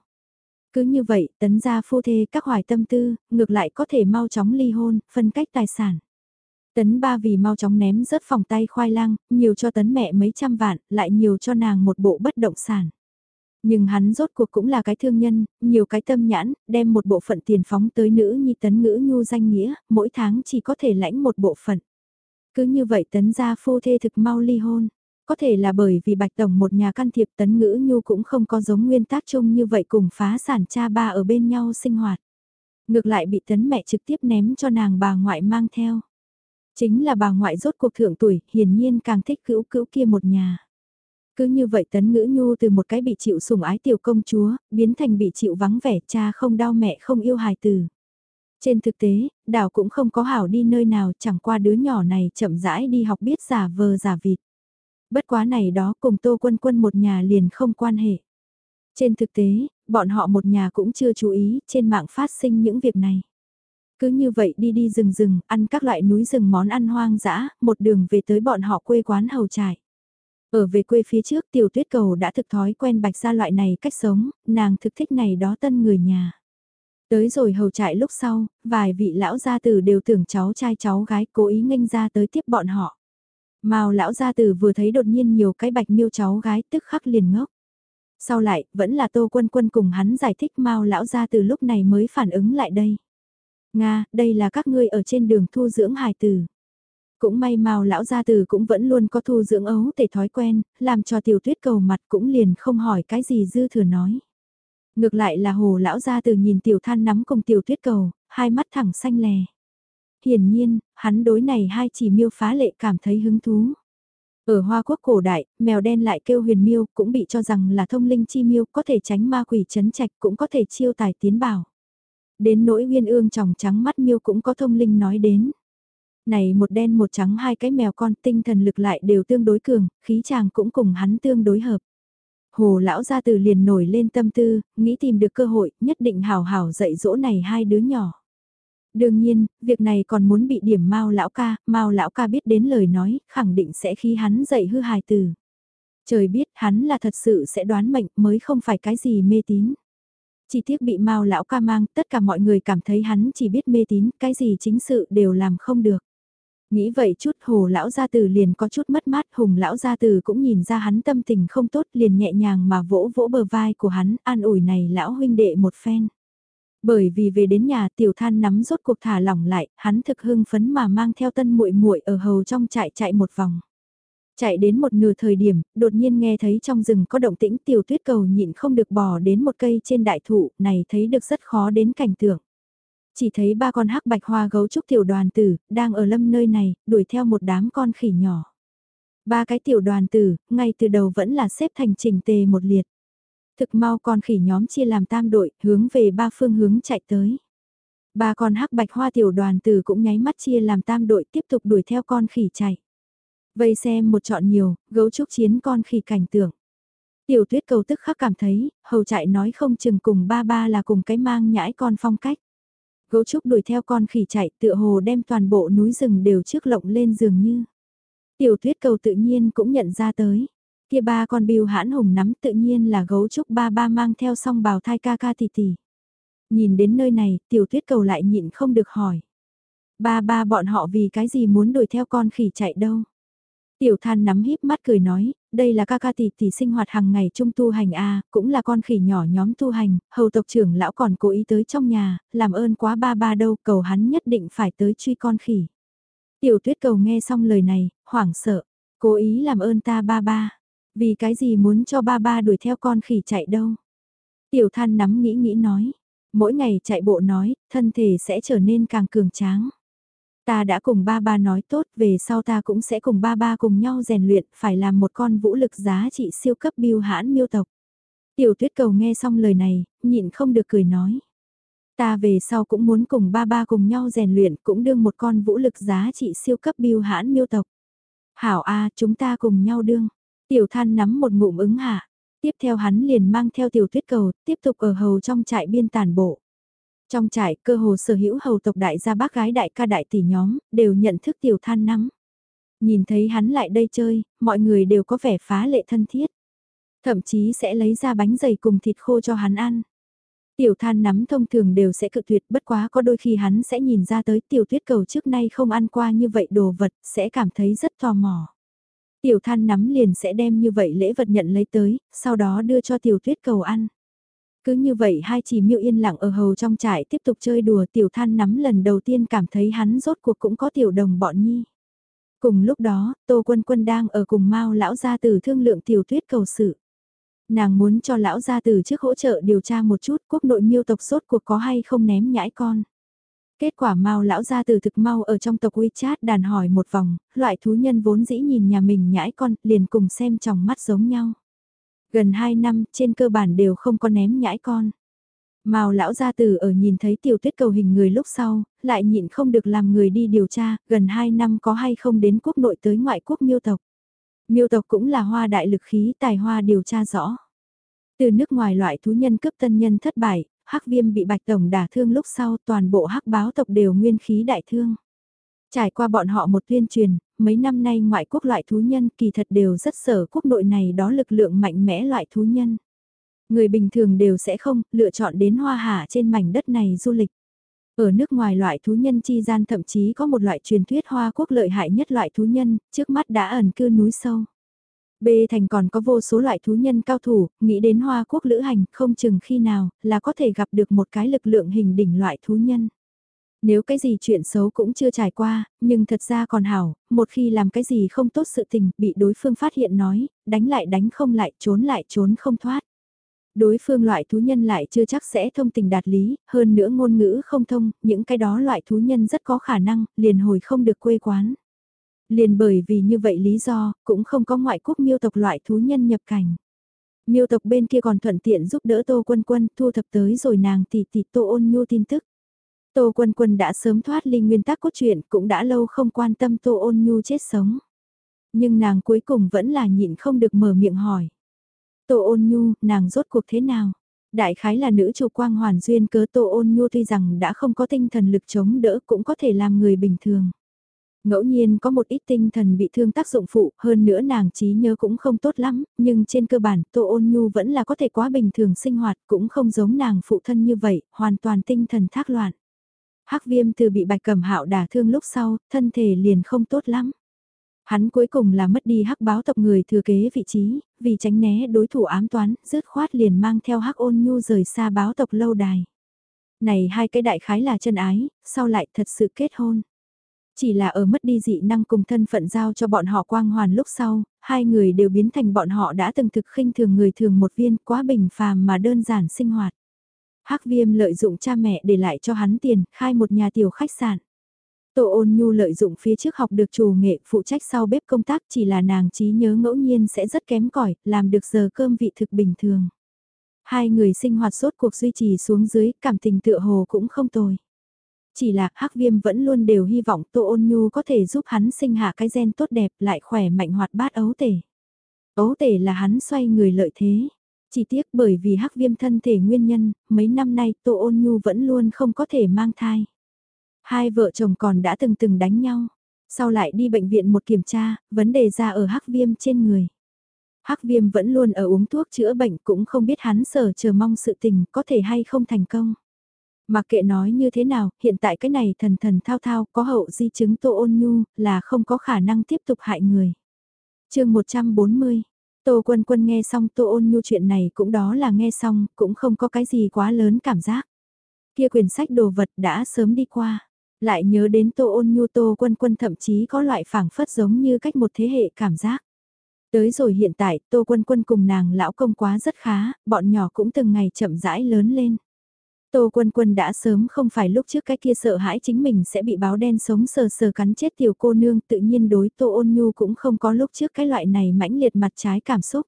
Cứ như vậy, tấn gia phu thê các hoài tâm tư, ngược lại có thể mau chóng ly hôn, phân cách tài sản. Tấn ba vì mau chóng ném rớt phòng tay khoai lang, nhiều cho tấn mẹ mấy trăm vạn, lại nhiều cho nàng một bộ bất động sản. Nhưng hắn rốt cuộc cũng là cái thương nhân, nhiều cái tâm nhãn, đem một bộ phận tiền phóng tới nữ nhi tấn ngữ nhu danh nghĩa, mỗi tháng chỉ có thể lãnh một bộ phận. Cứ như vậy tấn gia phu thê thực mau ly hôn. Có thể là bởi vì Bạch Tổng một nhà can thiệp tấn ngữ nhu cũng không có giống nguyên tác chung như vậy cùng phá sản cha ba ở bên nhau sinh hoạt. Ngược lại bị tấn mẹ trực tiếp ném cho nàng bà ngoại mang theo. Chính là bà ngoại rốt cuộc thượng tuổi, hiển nhiên càng thích cữu cữu kia một nhà. Cứ như vậy tấn ngữ nhu từ một cái bị chịu sủng ái tiểu công chúa, biến thành bị chịu vắng vẻ cha không đau mẹ không yêu hài từ. Trên thực tế, đảo cũng không có hảo đi nơi nào chẳng qua đứa nhỏ này chậm rãi đi học biết giả vờ giả vịt. Bất quá này đó cùng tô quân quân một nhà liền không quan hệ. Trên thực tế, bọn họ một nhà cũng chưa chú ý trên mạng phát sinh những việc này. Cứ như vậy đi đi rừng rừng, ăn các loại núi rừng món ăn hoang dã, một đường về tới bọn họ quê quán hầu trải. Ở về quê phía trước tiểu tuyết cầu đã thực thói quen bạch ra loại này cách sống, nàng thực thích này đó tân người nhà. Tới rồi hầu trại lúc sau, vài vị lão gia tử đều tưởng cháu trai cháu gái cố ý nghênh ra tới tiếp bọn họ. Mao lão gia tử vừa thấy đột nhiên nhiều cái bạch miêu cháu gái tức khắc liền ngốc. Sau lại, vẫn là Tô Quân Quân cùng hắn giải thích Mao lão gia tử lúc này mới phản ứng lại đây. Nga, đây là các ngươi ở trên đường thu dưỡng hài tử. Cũng may Mao lão gia tử cũng vẫn luôn có thu dưỡng ấu tể thói quen, làm cho tiểu tuyết cầu mặt cũng liền không hỏi cái gì dư thừa nói. Ngược lại là hồ lão gia tử nhìn tiểu than nắm cùng tiểu tuyết cầu, hai mắt thẳng xanh lè. Hiển nhiên, hắn đối này hai chỉ miêu phá lệ cảm thấy hứng thú. Ở Hoa Quốc cổ đại, mèo đen lại kêu huyền miêu cũng bị cho rằng là thông linh chi miêu có thể tránh ma quỷ chấn trạch cũng có thể chiêu tài tiến bảo. Đến nỗi nguyên ương tròng trắng mắt miêu cũng có thông linh nói đến. Này một đen một trắng hai cái mèo con tinh thần lực lại đều tương đối cường, khí chàng cũng cùng hắn tương đối hợp. Hồ lão gia từ liền nổi lên tâm tư, nghĩ tìm được cơ hội, nhất định hào hào dạy dỗ này hai đứa nhỏ. Đương nhiên, việc này còn muốn bị điểm Mao lão ca, Mao lão ca biết đến lời nói, khẳng định sẽ khi hắn dạy hư hài từ. Trời biết hắn là thật sự sẽ đoán mệnh mới không phải cái gì mê tín. Chỉ tiếc bị Mao lão ca mang, tất cả mọi người cảm thấy hắn chỉ biết mê tín, cái gì chính sự đều làm không được. Nghĩ vậy chút hồ lão gia tử liền có chút mất mát, hùng lão gia tử cũng nhìn ra hắn tâm tình không tốt liền nhẹ nhàng mà vỗ vỗ bờ vai của hắn, an ủi này lão huynh đệ một phen. Bởi vì về đến nhà tiểu than nắm rốt cuộc thả lỏng lại, hắn thực hưng phấn mà mang theo tân muội muội ở hầu trong trại chạy một vòng. Chạy đến một nửa thời điểm, đột nhiên nghe thấy trong rừng có động tĩnh tiểu tuyết cầu nhịn không được bò đến một cây trên đại thụ, này thấy được rất khó đến cảnh tượng. Chỉ thấy ba con hắc bạch hoa gấu trúc tiểu đoàn tử, đang ở lâm nơi này, đuổi theo một đám con khỉ nhỏ. Ba cái tiểu đoàn tử, ngay từ đầu vẫn là xếp thành trình tề một liệt. Thực mau con khỉ nhóm chia làm tam đội, hướng về ba phương hướng chạy tới. Ba con hắc bạch hoa tiểu đoàn tử cũng nháy mắt chia làm tam đội tiếp tục đuổi theo con khỉ chạy. Vây xem một chọn nhiều, gấu trúc chiến con khỉ cảnh tượng. Tiểu tuyết cầu tức khắc cảm thấy, hầu chạy nói không chừng cùng ba ba là cùng cái mang nhãi con phong cách. Gấu trúc đuổi theo con khỉ chạy tựa hồ đem toàn bộ núi rừng đều trước lộng lên dường như. Tiểu tuyết cầu tự nhiên cũng nhận ra tới. Kia ba con biêu hãn hùng nắm tự nhiên là gấu trúc ba ba mang theo song bào thai ca ca tỷ tỷ. Nhìn đến nơi này, tiểu tuyết cầu lại nhịn không được hỏi. Ba ba bọn họ vì cái gì muốn đuổi theo con khỉ chạy đâu? Tiểu than nắm híp mắt cười nói, đây là ca ca tỷ tỷ sinh hoạt hàng ngày chung tu hành A, cũng là con khỉ nhỏ nhóm tu hành, hầu tộc trưởng lão còn cố ý tới trong nhà, làm ơn quá ba ba đâu, cầu hắn nhất định phải tới truy con khỉ. Tiểu tuyết cầu nghe xong lời này, hoảng sợ, cố ý làm ơn ta ba ba, vì cái gì muốn cho ba ba đuổi theo con khỉ chạy đâu. Tiểu than nắm nghĩ nghĩ nói, mỗi ngày chạy bộ nói, thân thể sẽ trở nên càng cường tráng. Ta đã cùng ba ba nói tốt, về sau ta cũng sẽ cùng ba ba cùng nhau rèn luyện, phải làm một con vũ lực giá trị siêu cấp biêu hãn miêu tộc. Tiểu tuyết cầu nghe xong lời này, nhịn không được cười nói. Ta về sau cũng muốn cùng ba ba cùng nhau rèn luyện, cũng đương một con vũ lực giá trị siêu cấp biêu hãn miêu tộc. Hảo A, chúng ta cùng nhau đương. Tiểu than nắm một ngụm ứng hạ. Tiếp theo hắn liền mang theo tiểu tuyết cầu, tiếp tục ở hầu trong trại biên tàn bộ. Trong trại, cơ hồ sở hữu hầu tộc đại gia bác gái đại ca đại tỷ nhóm, đều nhận thức tiểu than nắm. Nhìn thấy hắn lại đây chơi, mọi người đều có vẻ phá lệ thân thiết. Thậm chí sẽ lấy ra bánh dày cùng thịt khô cho hắn ăn. Tiểu than nắm thông thường đều sẽ cự tuyệt bất quá có đôi khi hắn sẽ nhìn ra tới tiểu tuyết cầu trước nay không ăn qua như vậy đồ vật, sẽ cảm thấy rất tò mò. Tiểu than nắm liền sẽ đem như vậy lễ vật nhận lấy tới, sau đó đưa cho tiểu tuyết cầu ăn. Cứ như vậy hai chỉ miêu yên lặng ở hầu trong trại tiếp tục chơi đùa tiểu than nắm lần đầu tiên cảm thấy hắn rốt cuộc cũng có tiểu đồng bọn nhi. Cùng lúc đó, Tô Quân Quân đang ở cùng Mao lão gia tử thương lượng tiểu tuyết cầu sự. Nàng muốn cho lão gia tử trước hỗ trợ điều tra một chút quốc nội miêu tộc sốt cuộc có hay không ném nhãi con. Kết quả Mao lão gia từ thực mau ở trong tộc WeChat đàn hỏi một vòng, loại thú nhân vốn dĩ nhìn nhà mình nhãi con, liền cùng xem trong mắt giống nhau. Gần 2 năm, trên cơ bản đều không có ném nhãi con. Mao lão gia tử ở nhìn thấy tiểu tuyết cầu hình người lúc sau, lại nhịn không được làm người đi điều tra, gần 2 năm có hay không đến quốc nội tới ngoại quốc miêu tộc. Miêu tộc cũng là hoa đại lực khí tài hoa điều tra rõ. Từ nước ngoài loại thú nhân cấp tân nhân thất bại, hắc viêm bị bạch tổng đả thương lúc sau toàn bộ hắc báo tộc đều nguyên khí đại thương. Trải qua bọn họ một tuyên truyền, mấy năm nay ngoại quốc loại thú nhân kỳ thật đều rất sở quốc nội này đó lực lượng mạnh mẽ loại thú nhân. Người bình thường đều sẽ không lựa chọn đến hoa hạ trên mảnh đất này du lịch. Ở nước ngoài loại thú nhân chi gian thậm chí có một loại truyền thuyết hoa quốc lợi hại nhất loại thú nhân, trước mắt đã ẩn cư núi sâu. B thành còn có vô số loại thú nhân cao thủ, nghĩ đến hoa quốc lữ hành không chừng khi nào là có thể gặp được một cái lực lượng hình đỉnh loại thú nhân. Nếu cái gì chuyện xấu cũng chưa trải qua, nhưng thật ra còn hảo, một khi làm cái gì không tốt sự tình, bị đối phương phát hiện nói, đánh lại đánh không lại, trốn lại trốn không thoát. Đối phương loại thú nhân lại chưa chắc sẽ thông tình đạt lý, hơn nữa ngôn ngữ không thông, những cái đó loại thú nhân rất có khả năng, liền hồi không được quê quán. Liền bởi vì như vậy lý do, cũng không có ngoại quốc miêu tộc loại thú nhân nhập cảnh. Miêu tộc bên kia còn thuận tiện giúp đỡ Tô Quân Quân thu thập tới rồi nàng tỷ tỷ Tô Ôn Nhu tin tức. Tô Quân Quân đã sớm thoát ly nguyên tắc cốt truyện, cũng đã lâu không quan tâm Tô Ôn Nhu chết sống. Nhưng nàng cuối cùng vẫn là nhịn không được mở miệng hỏi. Tô Ôn Nhu, nàng rốt cuộc thế nào? Đại khái là nữ chủ quang hoàn duyên cớ Tô Ôn Nhu tuy rằng đã không có tinh thần lực chống đỡ cũng có thể làm người bình thường. Ngẫu nhiên có một ít tinh thần bị thương tác dụng phụ, hơn nữa nàng trí nhớ cũng không tốt lắm, nhưng trên cơ bản Tô Ôn Nhu vẫn là có thể quá bình thường sinh hoạt, cũng không giống nàng phụ thân như vậy, hoàn toàn tinh thần thác loạn. Hắc viêm từ bị bạch cẩm hạo đả thương lúc sau, thân thể liền không tốt lắm. Hắn cuối cùng là mất đi hắc báo tộc người thừa kế vị trí, vì tránh né đối thủ ám toán, rớt khoát liền mang theo hắc ôn nhu rời xa báo tộc lâu đài. Này hai cái đại khái là chân ái, sau lại thật sự kết hôn. Chỉ là ở mất đi dị năng cùng thân phận giao cho bọn họ quang hoàn lúc sau, hai người đều biến thành bọn họ đã từng thực khinh thường người thường một viên quá bình phàm mà đơn giản sinh hoạt. Hắc viêm lợi dụng cha mẹ để lại cho hắn tiền, khai một nhà tiểu khách sạn. Tô ôn nhu lợi dụng phía trước học được chủ nghệ phụ trách sau bếp công tác chỉ là nàng trí nhớ ngẫu nhiên sẽ rất kém cỏi làm được giờ cơm vị thực bình thường. Hai người sinh hoạt suốt cuộc duy trì xuống dưới, cảm tình tựa hồ cũng không tồi. Chỉ là Hắc Viêm vẫn luôn đều hy vọng Tô Ôn Nhu có thể giúp hắn sinh hạ cái gen tốt đẹp lại khỏe mạnh hoạt bát ấu tể. Ấu tể là hắn xoay người lợi thế. Chỉ tiếc bởi vì hắc viêm thân thể nguyên nhân, mấy năm nay Tô Ôn Nhu vẫn luôn không có thể mang thai. Hai vợ chồng còn đã từng từng đánh nhau. Sau lại đi bệnh viện một kiểm tra, vấn đề ra ở hắc viêm trên người. Hắc viêm vẫn luôn ở uống thuốc chữa bệnh cũng không biết hắn sở chờ mong sự tình có thể hay không thành công. Mặc kệ nói như thế nào, hiện tại cái này thần thần thao thao có hậu di chứng tô ôn nhu là không có khả năng tiếp tục hại người. chương 140, Tô Quân Quân nghe xong Tô Ôn Nhu chuyện này cũng đó là nghe xong, cũng không có cái gì quá lớn cảm giác. Kia quyển sách đồ vật đã sớm đi qua. Lại nhớ đến Tô Ôn Nhu Tô Quân Quân thậm chí có loại phảng phất giống như cách một thế hệ cảm giác. Tới rồi hiện tại, Tô Quân Quân cùng nàng lão công quá rất khá, bọn nhỏ cũng từng ngày chậm rãi lớn lên. Tô Quân Quân đã sớm không phải lúc trước cái kia sợ hãi chính mình sẽ bị báo đen sống sờ sờ cắn chết tiểu cô nương tự nhiên đối Tô Ôn Nhu cũng không có lúc trước cái loại này mãnh liệt mặt trái cảm xúc.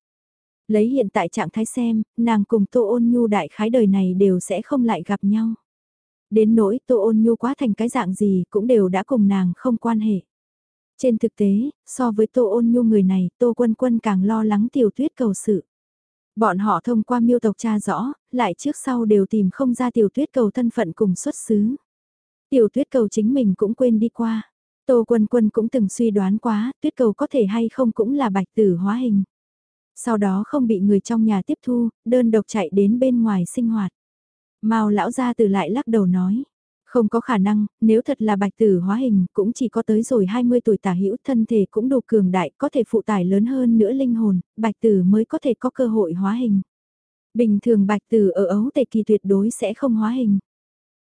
Lấy hiện tại trạng thái xem, nàng cùng Tô Ôn Nhu đại khái đời này đều sẽ không lại gặp nhau. Đến nỗi Tô Ôn Nhu quá thành cái dạng gì cũng đều đã cùng nàng không quan hệ. Trên thực tế, so với Tô Ôn Nhu người này, Tô Quân Quân càng lo lắng tiểu tuyết cầu sự. Bọn họ thông qua miêu tộc tra rõ, lại trước sau đều tìm không ra tiểu tuyết cầu thân phận cùng xuất xứ. Tiểu tuyết cầu chính mình cũng quên đi qua. Tô Quân Quân cũng từng suy đoán quá, tuyết cầu có thể hay không cũng là bạch tử hóa hình. Sau đó không bị người trong nhà tiếp thu, đơn độc chạy đến bên ngoài sinh hoạt. Mao lão gia từ lại lắc đầu nói, không có khả năng, nếu thật là bạch tử hóa hình cũng chỉ có tới rồi 20 tuổi tả hữu thân thể cũng đủ cường đại có thể phụ tải lớn hơn nữa linh hồn, bạch tử mới có thể có cơ hội hóa hình. Bình thường bạch tử ở ấu tệ kỳ tuyệt đối sẽ không hóa hình.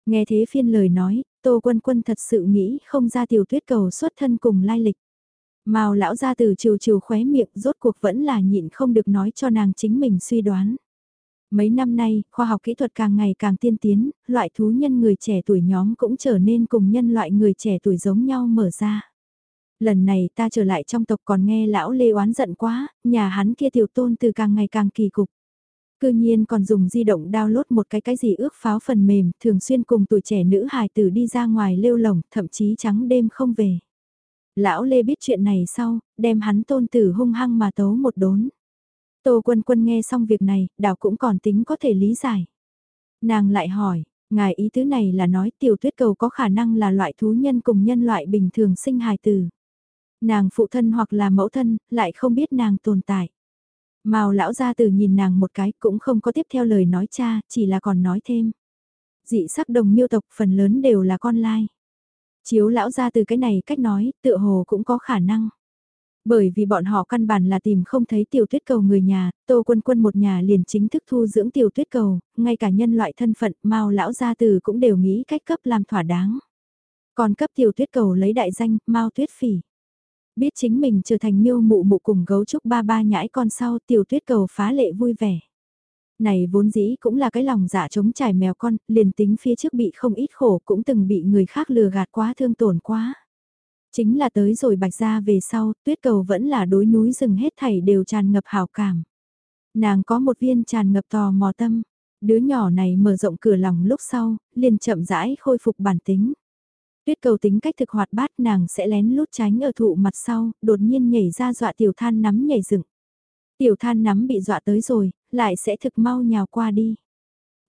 Nghe thế phiên lời nói, Tô Quân Quân thật sự nghĩ không ra tiểu tuyết cầu xuất thân cùng lai lịch. Màu lão ra từ chiều chiều khóe miệng rốt cuộc vẫn là nhịn không được nói cho nàng chính mình suy đoán. Mấy năm nay, khoa học kỹ thuật càng ngày càng tiên tiến, loại thú nhân người trẻ tuổi nhóm cũng trở nên cùng nhân loại người trẻ tuổi giống nhau mở ra. Lần này ta trở lại trong tộc còn nghe lão Lê oán giận quá, nhà hắn kia tiểu tôn từ càng ngày càng kỳ cục. Cư nhiên còn dùng di động download một cái cái gì ước pháo phần mềm, thường xuyên cùng tuổi trẻ nữ hài tử đi ra ngoài lêu lồng, thậm chí trắng đêm không về. Lão Lê biết chuyện này sau, đem hắn tôn tử hung hăng mà tấu một đốn. Tô Quân Quân nghe xong việc này, đảo cũng còn tính có thể lý giải. Nàng lại hỏi, ngài ý tứ này là nói tiểu tuyết cầu có khả năng là loại thú nhân cùng nhân loại bình thường sinh hài tử. Nàng phụ thân hoặc là mẫu thân, lại không biết nàng tồn tại. Mao lão gia tử nhìn nàng một cái cũng không có tiếp theo lời nói cha, chỉ là còn nói thêm. Dị sắc đồng miêu tộc phần lớn đều là con lai. Chiếu lão gia từ cái này cách nói, tựa hồ cũng có khả năng. Bởi vì bọn họ căn bản là tìm không thấy tiểu tuyết cầu người nhà, tô quân quân một nhà liền chính thức thu dưỡng tiểu tuyết cầu, ngay cả nhân loại thân phận, mao lão gia từ cũng đều nghĩ cách cấp làm thỏa đáng. Còn cấp tiểu tuyết cầu lấy đại danh, mao tuyết phỉ. Biết chính mình trở thành miêu mụ mụ cùng gấu trúc ba ba nhãi con sau tiểu tuyết cầu phá lệ vui vẻ. Này vốn dĩ cũng là cái lòng dạ chống trải mèo con, liền tính phía trước bị không ít khổ cũng từng bị người khác lừa gạt quá thương tổn quá. Chính là tới rồi bạch ra về sau, tuyết cầu vẫn là đối núi rừng hết thảy đều tràn ngập hào cảm. Nàng có một viên tràn ngập tò mò tâm, đứa nhỏ này mở rộng cửa lòng lúc sau, liền chậm rãi khôi phục bản tính. Tuyết cầu tính cách thực hoạt bát nàng sẽ lén lút tránh ở thụ mặt sau, đột nhiên nhảy ra dọa tiểu than nắm nhảy dựng. Tiểu than nắm bị dọa tới rồi, lại sẽ thực mau nhào qua đi.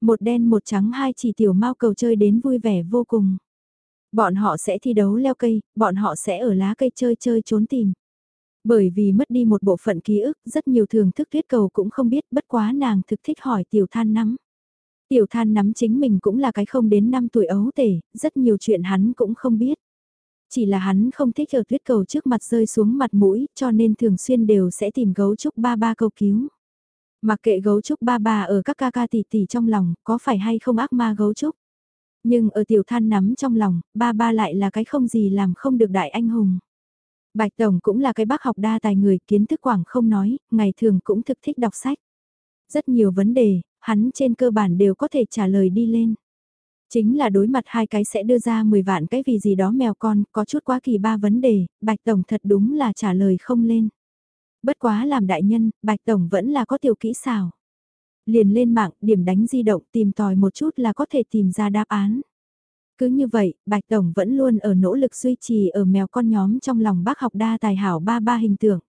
Một đen một trắng hai chỉ tiểu mau cầu chơi đến vui vẻ vô cùng. Bọn họ sẽ thi đấu leo cây, bọn họ sẽ ở lá cây chơi chơi trốn tìm. Bởi vì mất đi một bộ phận ký ức, rất nhiều thường thức tuyết cầu cũng không biết bất quá nàng thực thích hỏi tiểu than nắm. Tiểu than nắm chính mình cũng là cái không đến 5 tuổi ấu tể, rất nhiều chuyện hắn cũng không biết. Chỉ là hắn không thích ở tuyết cầu trước mặt rơi xuống mặt mũi, cho nên thường xuyên đều sẽ tìm gấu trúc ba ba cầu cứu. Mặc kệ gấu trúc ba ba ở các ca ca tỷ tỷ trong lòng, có phải hay không ác ma gấu trúc. Nhưng ở tiểu than nắm trong lòng, ba ba lại là cái không gì làm không được đại anh hùng. Bạch Tổng cũng là cái bác học đa tài người kiến thức quảng không nói, ngày thường cũng thực thích đọc sách. Rất nhiều vấn đề, hắn trên cơ bản đều có thể trả lời đi lên. Chính là đối mặt hai cái sẽ đưa ra 10 vạn cái vì gì đó mèo con, có chút quá kỳ ba vấn đề, Bạch Tổng thật đúng là trả lời không lên. Bất quá làm đại nhân, Bạch Tổng vẫn là có tiểu kỹ xào liền lên mạng điểm đánh di động tìm tòi một chút là có thể tìm ra đáp án. Cứ như vậy, Bạch Tổng vẫn luôn ở nỗ lực duy trì ở mèo con nhóm trong lòng bác học đa tài hảo ba ba hình tượng.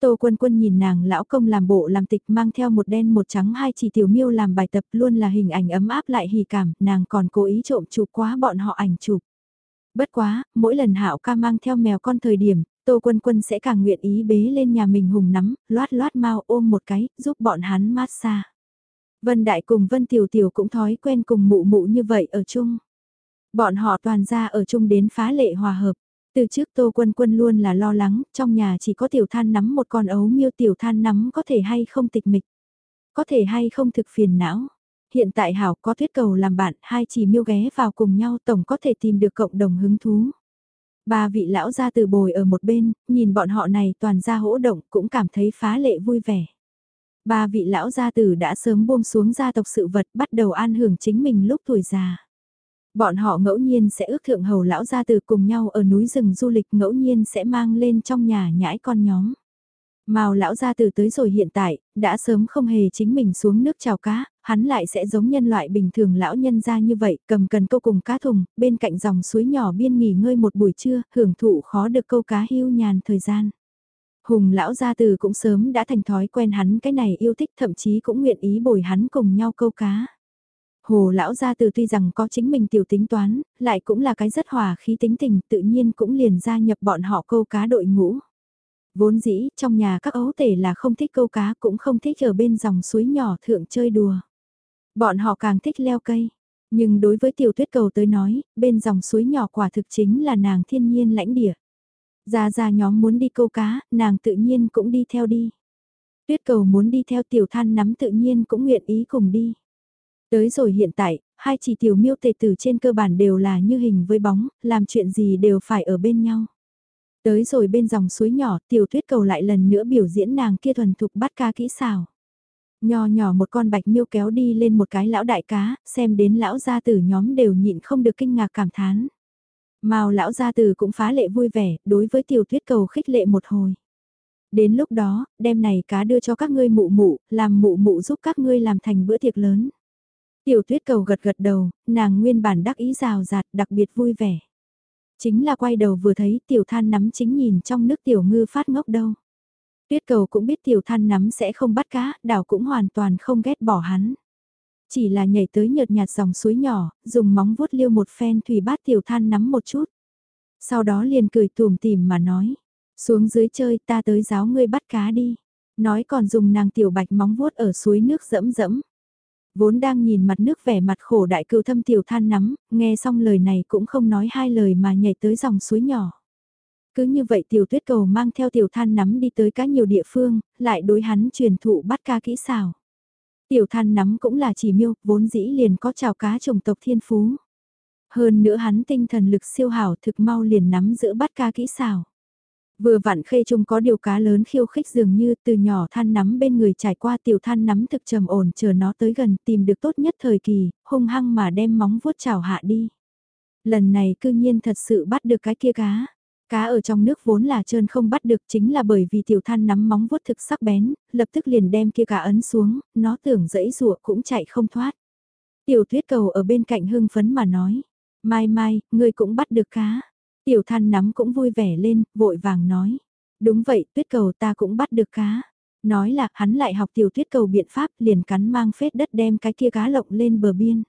Tô Quân Quân nhìn nàng lão công làm bộ làm tịch mang theo một đen một trắng hai chỉ tiểu miêu làm bài tập luôn là hình ảnh ấm áp lại hỉ cảm, nàng còn cố ý trộm chụp quá bọn họ ảnh chụp. Bất quá, mỗi lần hạo ca mang theo mèo con thời điểm, Tô Quân Quân sẽ càng nguyện ý bế lên nhà mình hùng nắm, loát loát mau ôm một cái, giúp bọn hắn mát xa. Vân Đại cùng Vân Tiểu Tiểu cũng thói quen cùng mụ mụ như vậy ở chung. Bọn họ toàn ra ở chung đến phá lệ hòa hợp. Từ trước Tô Quân Quân luôn là lo lắng, trong nhà chỉ có tiểu than nắm một con ấu miêu tiểu than nắm có thể hay không tịch mịch, có thể hay không thực phiền não. Hiện tại Hảo có tuyết cầu làm bạn, hai chỉ miêu ghé vào cùng nhau tổng có thể tìm được cộng đồng hứng thú. Ba vị lão ra từ bồi ở một bên, nhìn bọn họ này toàn ra hỗ động cũng cảm thấy phá lệ vui vẻ. Ba vị lão gia tử đã sớm buông xuống gia tộc sự vật bắt đầu an hưởng chính mình lúc tuổi già. Bọn họ ngẫu nhiên sẽ ước thượng hầu lão gia từ cùng nhau ở núi rừng du lịch ngẫu nhiên sẽ mang lên trong nhà nhãi con nhóm. Mao lão gia từ tới rồi hiện tại, đã sớm không hề chính mình xuống nước chào cá, hắn lại sẽ giống nhân loại bình thường lão nhân ra như vậy, cầm cần câu cùng cá thùng, bên cạnh dòng suối nhỏ biên nghỉ ngơi một buổi trưa, hưởng thụ khó được câu cá hưu nhàn thời gian. Hùng lão gia từ cũng sớm đã thành thói quen hắn cái này yêu thích thậm chí cũng nguyện ý bồi hắn cùng nhau câu cá. Hồ lão gia từ tuy rằng có chính mình tiểu tính toán, lại cũng là cái rất hòa khí tính tình tự nhiên cũng liền gia nhập bọn họ câu cá đội ngũ. Vốn dĩ trong nhà các ấu tể là không thích câu cá cũng không thích ở bên dòng suối nhỏ thượng chơi đùa. Bọn họ càng thích leo cây. Nhưng đối với tiểu tuyết cầu tới nói, bên dòng suối nhỏ quả thực chính là nàng thiên nhiên lãnh địa. Ra ra nhóm muốn đi câu cá, nàng tự nhiên cũng đi theo đi. Tuyết cầu muốn đi theo tiểu than nắm tự nhiên cũng nguyện ý cùng đi. Tới rồi hiện tại, hai chỉ tiểu miêu tề tử trên cơ bản đều là như hình với bóng, làm chuyện gì đều phải ở bên nhau. Tới rồi bên dòng suối nhỏ, tiểu tuyết cầu lại lần nữa biểu diễn nàng kia thuần thục bắt ca kỹ xào. Nho nhỏ một con bạch miêu kéo đi lên một cái lão đại cá, xem đến lão gia tử nhóm đều nhịn không được kinh ngạc cảm thán. Mao lão gia tử cũng phá lệ vui vẻ, đối với tiểu tuyết cầu khích lệ một hồi. Đến lúc đó, đem này cá đưa cho các ngươi mụ mụ, làm mụ mụ giúp các ngươi làm thành bữa tiệc lớn. Tiểu tuyết cầu gật gật đầu, nàng nguyên bản đắc ý rào rạt, đặc biệt vui vẻ. Chính là quay đầu vừa thấy tiểu than nắm chính nhìn trong nước tiểu ngư phát ngốc đâu. Tuyết cầu cũng biết tiểu than nắm sẽ không bắt cá, đảo cũng hoàn toàn không ghét bỏ hắn. Chỉ là nhảy tới nhợt nhạt dòng suối nhỏ, dùng móng vuốt liêu một phen thủy bát tiểu than nắm một chút. Sau đó liền cười tùm tìm mà nói, xuống dưới chơi ta tới giáo ngươi bắt cá đi. Nói còn dùng nàng tiểu bạch móng vuốt ở suối nước dẫm dẫm. Vốn đang nhìn mặt nước vẻ mặt khổ đại cừu thâm tiểu than nắm, nghe xong lời này cũng không nói hai lời mà nhảy tới dòng suối nhỏ. Cứ như vậy tiểu tuyết cầu mang theo tiểu than nắm đi tới cá nhiều địa phương, lại đối hắn truyền thụ bắt ca kỹ xào. Tiểu than nắm cũng là chỉ miêu, vốn dĩ liền có chào cá trùng tộc thiên phú. Hơn nữa hắn tinh thần lực siêu hảo thực mau liền nắm giữ bắt ca kỹ xào. Vừa vặn khê trung có điều cá lớn khiêu khích dường như từ nhỏ than nắm bên người trải qua tiểu than nắm thực trầm ổn chờ nó tới gần tìm được tốt nhất thời kỳ, hung hăng mà đem móng vuốt chảo hạ đi. Lần này cư nhiên thật sự bắt được cái kia cá. Cá ở trong nước vốn là trơn không bắt được chính là bởi vì tiểu than nắm móng vuốt thực sắc bén, lập tức liền đem kia cá ấn xuống, nó tưởng dẫy rụa cũng chạy không thoát. Tiểu tuyết cầu ở bên cạnh hưng phấn mà nói, mai mai, ngươi cũng bắt được cá. Tiểu than nắm cũng vui vẻ lên, vội vàng nói, đúng vậy tuyết cầu ta cũng bắt được cá. Nói là hắn lại học tiểu tuyết cầu biện pháp liền cắn mang phết đất đem cái kia cá lộng lên bờ biên.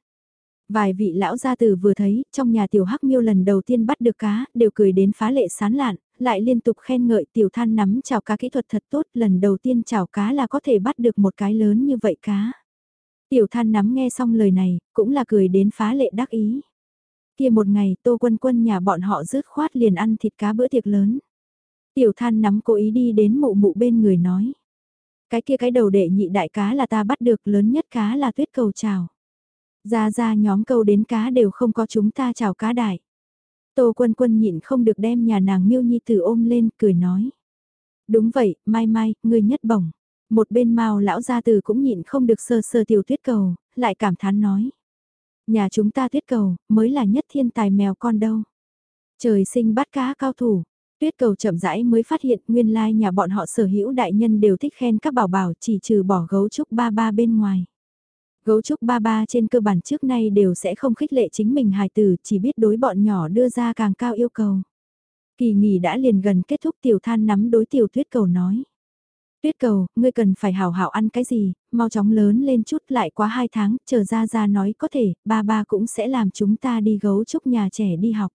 Vài vị lão gia tử vừa thấy, trong nhà tiểu hắc miêu lần đầu tiên bắt được cá, đều cười đến phá lệ sán lạn, lại liên tục khen ngợi tiểu than nắm chào cá kỹ thuật thật tốt, lần đầu tiên chào cá là có thể bắt được một cái lớn như vậy cá. Tiểu than nắm nghe xong lời này, cũng là cười đến phá lệ đắc ý. Kia một ngày, tô quân quân nhà bọn họ rớt khoát liền ăn thịt cá bữa tiệc lớn. Tiểu than nắm cố ý đi đến mụ mụ bên người nói. Cái kia cái đầu đệ nhị đại cá là ta bắt được lớn nhất cá là tuyết cầu chào. Ra ra nhóm câu đến cá đều không có chúng ta chào cá đại. Tô quân quân nhịn không được đem nhà nàng miêu nhi tử ôm lên, cười nói. Đúng vậy, mai mai, người nhất bổng. Một bên mao lão gia từ cũng nhịn không được sơ sơ tiểu tuyết cầu, lại cảm thán nói. Nhà chúng ta tuyết cầu, mới là nhất thiên tài mèo con đâu. Trời sinh bắt cá cao thủ, tuyết cầu chậm rãi mới phát hiện nguyên lai nhà bọn họ sở hữu đại nhân đều thích khen các bảo bảo chỉ trừ bỏ gấu trúc ba ba bên ngoài. Gấu trúc ba ba trên cơ bản trước nay đều sẽ không khích lệ chính mình hài tử, chỉ biết đối bọn nhỏ đưa ra càng cao yêu cầu. Kỳ nghỉ đã liền gần kết thúc tiểu than nắm đối tiểu tuyết cầu nói. Tuyết cầu, ngươi cần phải hảo hảo ăn cái gì, mau chóng lớn lên chút lại quá hai tháng, chờ ra ra nói có thể, ba ba cũng sẽ làm chúng ta đi gấu trúc nhà trẻ đi học.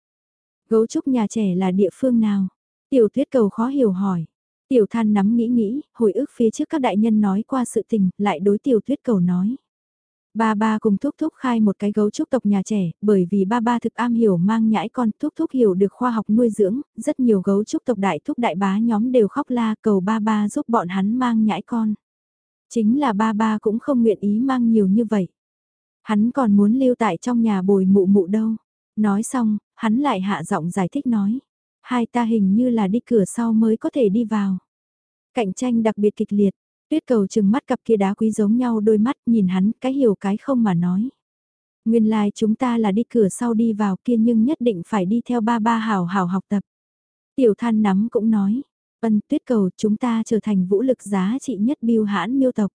Gấu trúc nhà trẻ là địa phương nào? Tiểu tuyết cầu khó hiểu hỏi. Tiểu than nắm nghĩ nghĩ, hồi ức phía trước các đại nhân nói qua sự tình, lại đối tiểu tuyết cầu nói. Ba ba cùng thúc thúc khai một cái gấu trúc tộc nhà trẻ, bởi vì ba ba thực am hiểu mang nhãi con, thúc thúc hiểu được khoa học nuôi dưỡng, rất nhiều gấu trúc tộc đại thúc đại bá nhóm đều khóc la cầu ba ba giúp bọn hắn mang nhãi con. Chính là ba ba cũng không nguyện ý mang nhiều như vậy. Hắn còn muốn lưu tại trong nhà bồi mụ mụ đâu. Nói xong, hắn lại hạ giọng giải thích nói. Hai ta hình như là đi cửa sau mới có thể đi vào. Cạnh tranh đặc biệt kịch liệt, tuyết cầu chừng mắt cặp kia đá quý giống nhau đôi mắt nhìn hắn cái hiểu cái không mà nói. Nguyên lai like chúng ta là đi cửa sau đi vào kia nhưng nhất định phải đi theo ba ba hào hào học tập. Tiểu than nắm cũng nói, ân tuyết cầu chúng ta trở thành vũ lực giá trị nhất biêu hãn miêu tộc.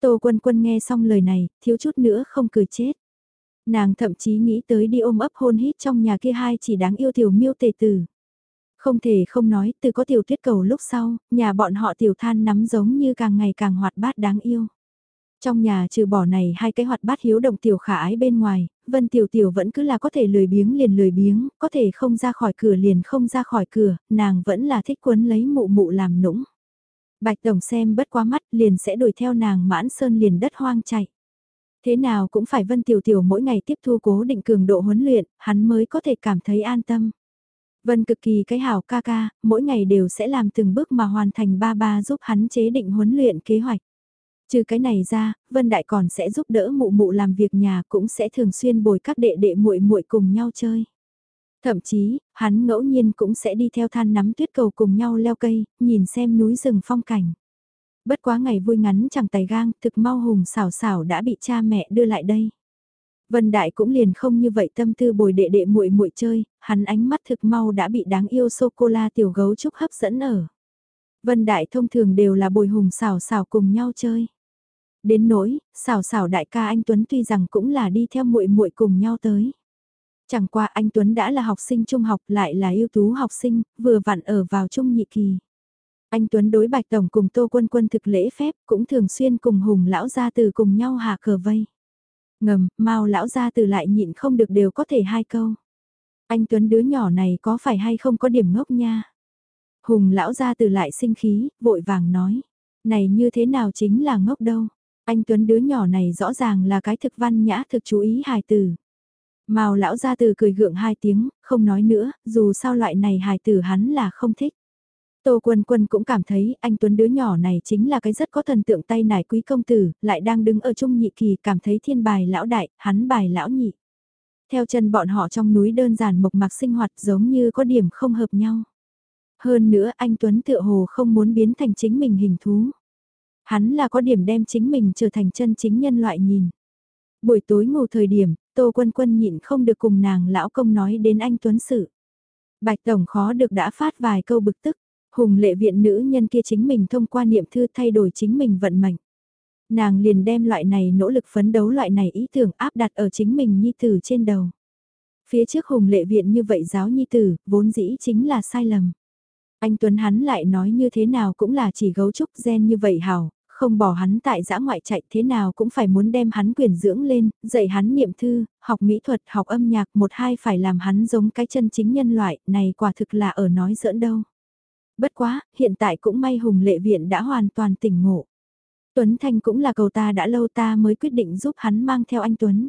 Tô quân quân nghe xong lời này, thiếu chút nữa không cười chết. Nàng thậm chí nghĩ tới đi ôm ấp hôn hít trong nhà kia hai chỉ đáng yêu tiểu miêu tề tử. Không thể không nói, từ có tiểu tuyết cầu lúc sau, nhà bọn họ tiểu than nắm giống như càng ngày càng hoạt bát đáng yêu. Trong nhà trừ bỏ này hai cái hoạt bát hiếu động tiểu khả ái bên ngoài, Vân Tiểu Tiểu vẫn cứ là có thể lười biếng liền lười biếng, có thể không ra khỏi cửa liền không ra khỏi cửa, nàng vẫn là thích quấn lấy mụ mụ làm nũng. Bạch Tổng xem bất quá mắt liền sẽ đuổi theo nàng mãn sơn liền đất hoang chạy. Thế nào cũng phải Vân Tiểu Tiểu mỗi ngày tiếp thu cố định cường độ huấn luyện, hắn mới có thể cảm thấy an tâm. Vân cực kỳ cái hảo ca ca, mỗi ngày đều sẽ làm từng bước mà hoàn thành ba ba giúp hắn chế định huấn luyện kế hoạch. Trừ cái này ra, Vân Đại còn sẽ giúp đỡ mụ mụ làm việc nhà cũng sẽ thường xuyên bồi các đệ đệ muội muội cùng nhau chơi. Thậm chí, hắn ngẫu nhiên cũng sẽ đi theo than nắm tuyết cầu cùng nhau leo cây, nhìn xem núi rừng phong cảnh. Bất quá ngày vui ngắn chẳng tài gang, thực mau hùng xảo xảo đã bị cha mẹ đưa lại đây. Vân Đại cũng liền không như vậy tâm tư bồi đệ đệ muội muội chơi, hắn ánh mắt thực mau đã bị đáng yêu sô-cô-la tiểu gấu trúc hấp dẫn ở. Vân Đại thông thường đều là bồi hùng xào xào cùng nhau chơi. Đến nỗi, xào xào đại ca anh Tuấn tuy rằng cũng là đi theo muội muội cùng nhau tới. Chẳng qua anh Tuấn đã là học sinh trung học lại là ưu tú học sinh, vừa vặn ở vào trung nhị kỳ. Anh Tuấn đối bạch tổng cùng tô quân quân thực lễ phép cũng thường xuyên cùng hùng lão gia từ cùng nhau hạ cờ vây. Ngầm, mau lão gia từ lại nhịn không được đều có thể hai câu. Anh Tuấn đứa nhỏ này có phải hay không có điểm ngốc nha. Hùng lão gia từ lại sinh khí, vội vàng nói. Này như thế nào chính là ngốc đâu. Anh Tuấn đứa nhỏ này rõ ràng là cái thực văn nhã thực chú ý hài tử. Mao lão gia từ cười gượng hai tiếng, không nói nữa, dù sao loại này hài tử hắn là không thích. Tô Quân Quân cũng cảm thấy anh Tuấn đứa nhỏ này chính là cái rất có thần tượng tay nải quý công tử, lại đang đứng ở trung nhị kỳ cảm thấy thiên bài lão đại, hắn bài lão nhị. Theo chân bọn họ trong núi đơn giản mộc mạc sinh hoạt giống như có điểm không hợp nhau. Hơn nữa anh Tuấn tựa hồ không muốn biến thành chính mình hình thú. Hắn là có điểm đem chính mình trở thành chân chính nhân loại nhìn. Buổi tối ngủ thời điểm, Tô Quân Quân nhịn không được cùng nàng lão công nói đến anh Tuấn sự. Bạch Tổng khó được đã phát vài câu bực tức, hùng lệ viện nữ nhân kia chính mình thông qua niệm thư thay đổi chính mình vận mệnh. Nàng liền đem loại này nỗ lực phấn đấu loại này ý tưởng áp đặt ở chính mình nhi tử trên đầu. Phía trước hùng lệ viện như vậy giáo nhi tử, vốn dĩ chính là sai lầm. Anh Tuấn hắn lại nói như thế nào cũng là chỉ gấu trúc gen như vậy hảo, không bỏ hắn tại giã ngoại chạy thế nào cũng phải muốn đem hắn quyền dưỡng lên, dạy hắn niệm thư, học mỹ thuật, học âm nhạc một hai phải làm hắn giống cái chân chính nhân loại, này quả thực là ở nói giỡn đâu. Bất quá, hiện tại cũng may Hùng Lệ Viện đã hoàn toàn tỉnh ngộ. Tuấn Thanh cũng là cầu ta đã lâu ta mới quyết định giúp hắn mang theo anh Tuấn.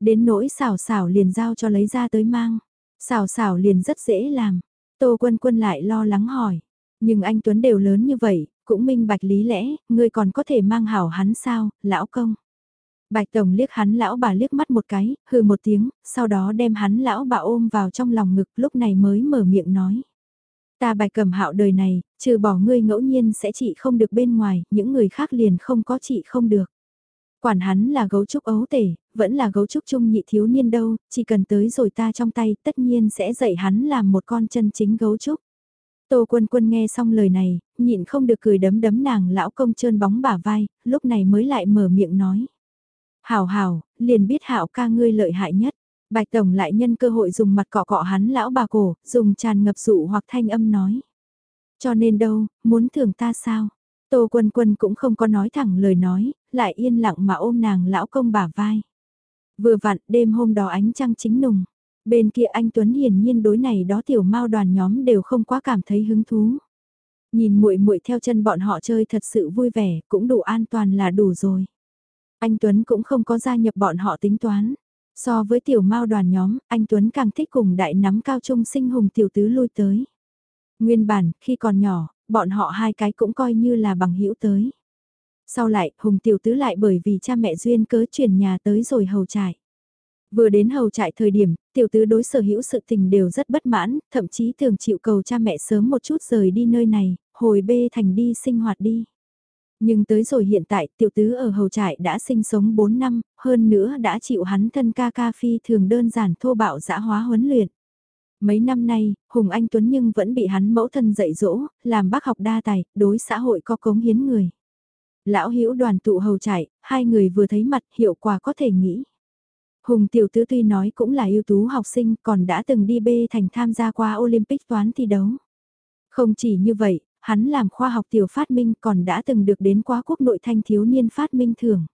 Đến nỗi xảo xảo liền giao cho lấy ra tới mang. Xảo xảo liền rất dễ làm. Tô quân quân lại lo lắng hỏi. Nhưng anh Tuấn đều lớn như vậy, cũng minh bạch lý lẽ, ngươi còn có thể mang hảo hắn sao, lão công. Bạch Tổng liếc hắn lão bà liếc mắt một cái, hừ một tiếng, sau đó đem hắn lão bà ôm vào trong lòng ngực lúc này mới mở miệng nói. Ta bạch cầm hạo đời này, trừ bỏ ngươi ngẫu nhiên sẽ trị không được bên ngoài, những người khác liền không có trị không được. Quản hắn là gấu trúc ấu tể, vẫn là gấu trúc trung nhị thiếu niên đâu, chỉ cần tới rồi ta trong tay tất nhiên sẽ dạy hắn làm một con chân chính gấu trúc. Tô quân quân nghe xong lời này, nhịn không được cười đấm đấm nàng lão công trơn bóng bả vai, lúc này mới lại mở miệng nói. Hảo hảo, liền biết hảo ca ngươi lợi hại nhất. Bạch Tổng lại nhân cơ hội dùng mặt cọ cọ hắn lão bà cổ, dùng tràn ngập dụ hoặc thanh âm nói. Cho nên đâu, muốn thưởng ta sao? Tô Quân Quân cũng không có nói thẳng lời nói, lại yên lặng mà ôm nàng lão công bả vai. Vừa vặn, đêm hôm đó ánh trăng chính nùng. Bên kia anh Tuấn hiển nhiên đối này đó tiểu mao đoàn nhóm đều không quá cảm thấy hứng thú. Nhìn muội muội theo chân bọn họ chơi thật sự vui vẻ, cũng đủ an toàn là đủ rồi. Anh Tuấn cũng không có gia nhập bọn họ tính toán. So với tiểu mao đoàn nhóm, anh Tuấn càng thích cùng đại nắm cao trung sinh hùng tiểu tứ lui tới. Nguyên bản, khi còn nhỏ, bọn họ hai cái cũng coi như là bằng hữu tới. Sau lại, hùng tiểu tứ lại bởi vì cha mẹ duyên cớ chuyển nhà tới rồi hầu trại. Vừa đến hầu trại thời điểm, tiểu tứ đối sở hữu sự tình đều rất bất mãn, thậm chí thường chịu cầu cha mẹ sớm một chút rời đi nơi này, hồi bê thành đi sinh hoạt đi. Nhưng tới rồi hiện tại tiểu tứ ở hầu trại đã sinh sống 4 năm, hơn nữa đã chịu hắn thân ca ca phi thường đơn giản thô bạo dã hóa huấn luyện. Mấy năm nay, Hùng Anh Tuấn nhưng vẫn bị hắn mẫu thân dạy dỗ, làm bác học đa tài, đối xã hội có cống hiến người. Lão hữu đoàn tụ hầu trại, hai người vừa thấy mặt hiệu quả có thể nghĩ. Hùng tiểu tứ tuy nói cũng là ưu tú học sinh còn đã từng đi bê thành tham gia qua Olympic toán thi đấu. Không chỉ như vậy, hắn làm khoa học tiểu phát minh còn đã từng được đến quá quốc nội thanh thiếu niên phát minh thưởng.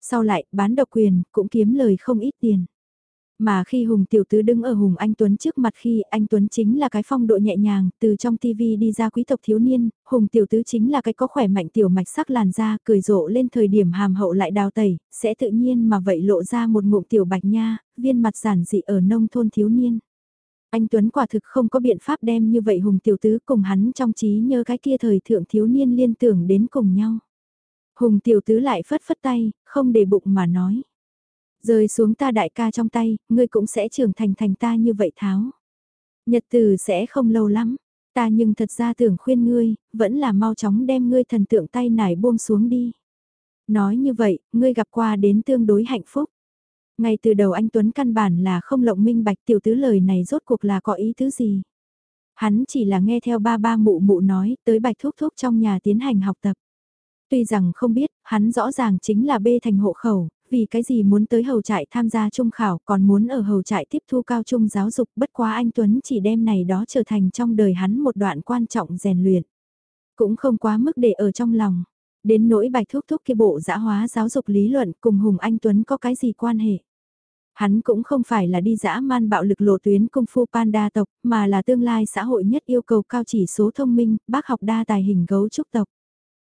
Sau lại, bán độc quyền, cũng kiếm lời không ít tiền. Mà khi Hùng Tiểu Tứ đứng ở Hùng Anh Tuấn trước mặt khi anh Tuấn chính là cái phong độ nhẹ nhàng, từ trong TV đi ra quý tộc thiếu niên, Hùng Tiểu Tứ chính là cái có khỏe mạnh tiểu mạch sắc làn da, cười rộ lên thời điểm hàm hậu lại đào tẩy, sẽ tự nhiên mà vậy lộ ra một ngụm tiểu bạch nha, viên mặt giản dị ở nông thôn thiếu niên. Anh Tuấn quả thực không có biện pháp đem như vậy Hùng Tiểu Tứ cùng hắn trong trí nhớ cái kia thời thượng thiếu niên liên tưởng đến cùng nhau. Hùng Tiểu Tứ lại phất phất tay, không để bụng mà nói. Rơi xuống ta đại ca trong tay, ngươi cũng sẽ trưởng thành thành ta như vậy tháo. Nhật từ sẽ không lâu lắm, ta nhưng thật ra tưởng khuyên ngươi, vẫn là mau chóng đem ngươi thần tượng tay nải buông xuống đi. Nói như vậy, ngươi gặp qua đến tương đối hạnh phúc. Ngay từ đầu anh Tuấn căn bản là không lộng minh bạch tiểu tứ lời này rốt cuộc là có ý thứ gì. Hắn chỉ là nghe theo ba ba mụ mụ nói tới bạch thúc thúc trong nhà tiến hành học tập. Tuy rằng không biết, hắn rõ ràng chính là bê thành hộ khẩu, vì cái gì muốn tới hầu trại tham gia trung khảo còn muốn ở hầu trại tiếp thu cao trung giáo dục bất quá anh Tuấn chỉ đem này đó trở thành trong đời hắn một đoạn quan trọng rèn luyện. Cũng không quá mức để ở trong lòng. Đến nỗi bạch thuốc thúc kia bộ giã hóa giáo dục lý luận cùng Hùng Anh Tuấn có cái gì quan hệ. Hắn cũng không phải là đi dã man bạo lực lộ tuyến công phu panda tộc, mà là tương lai xã hội nhất yêu cầu cao chỉ số thông minh, bác học đa tài hình gấu trúc tộc.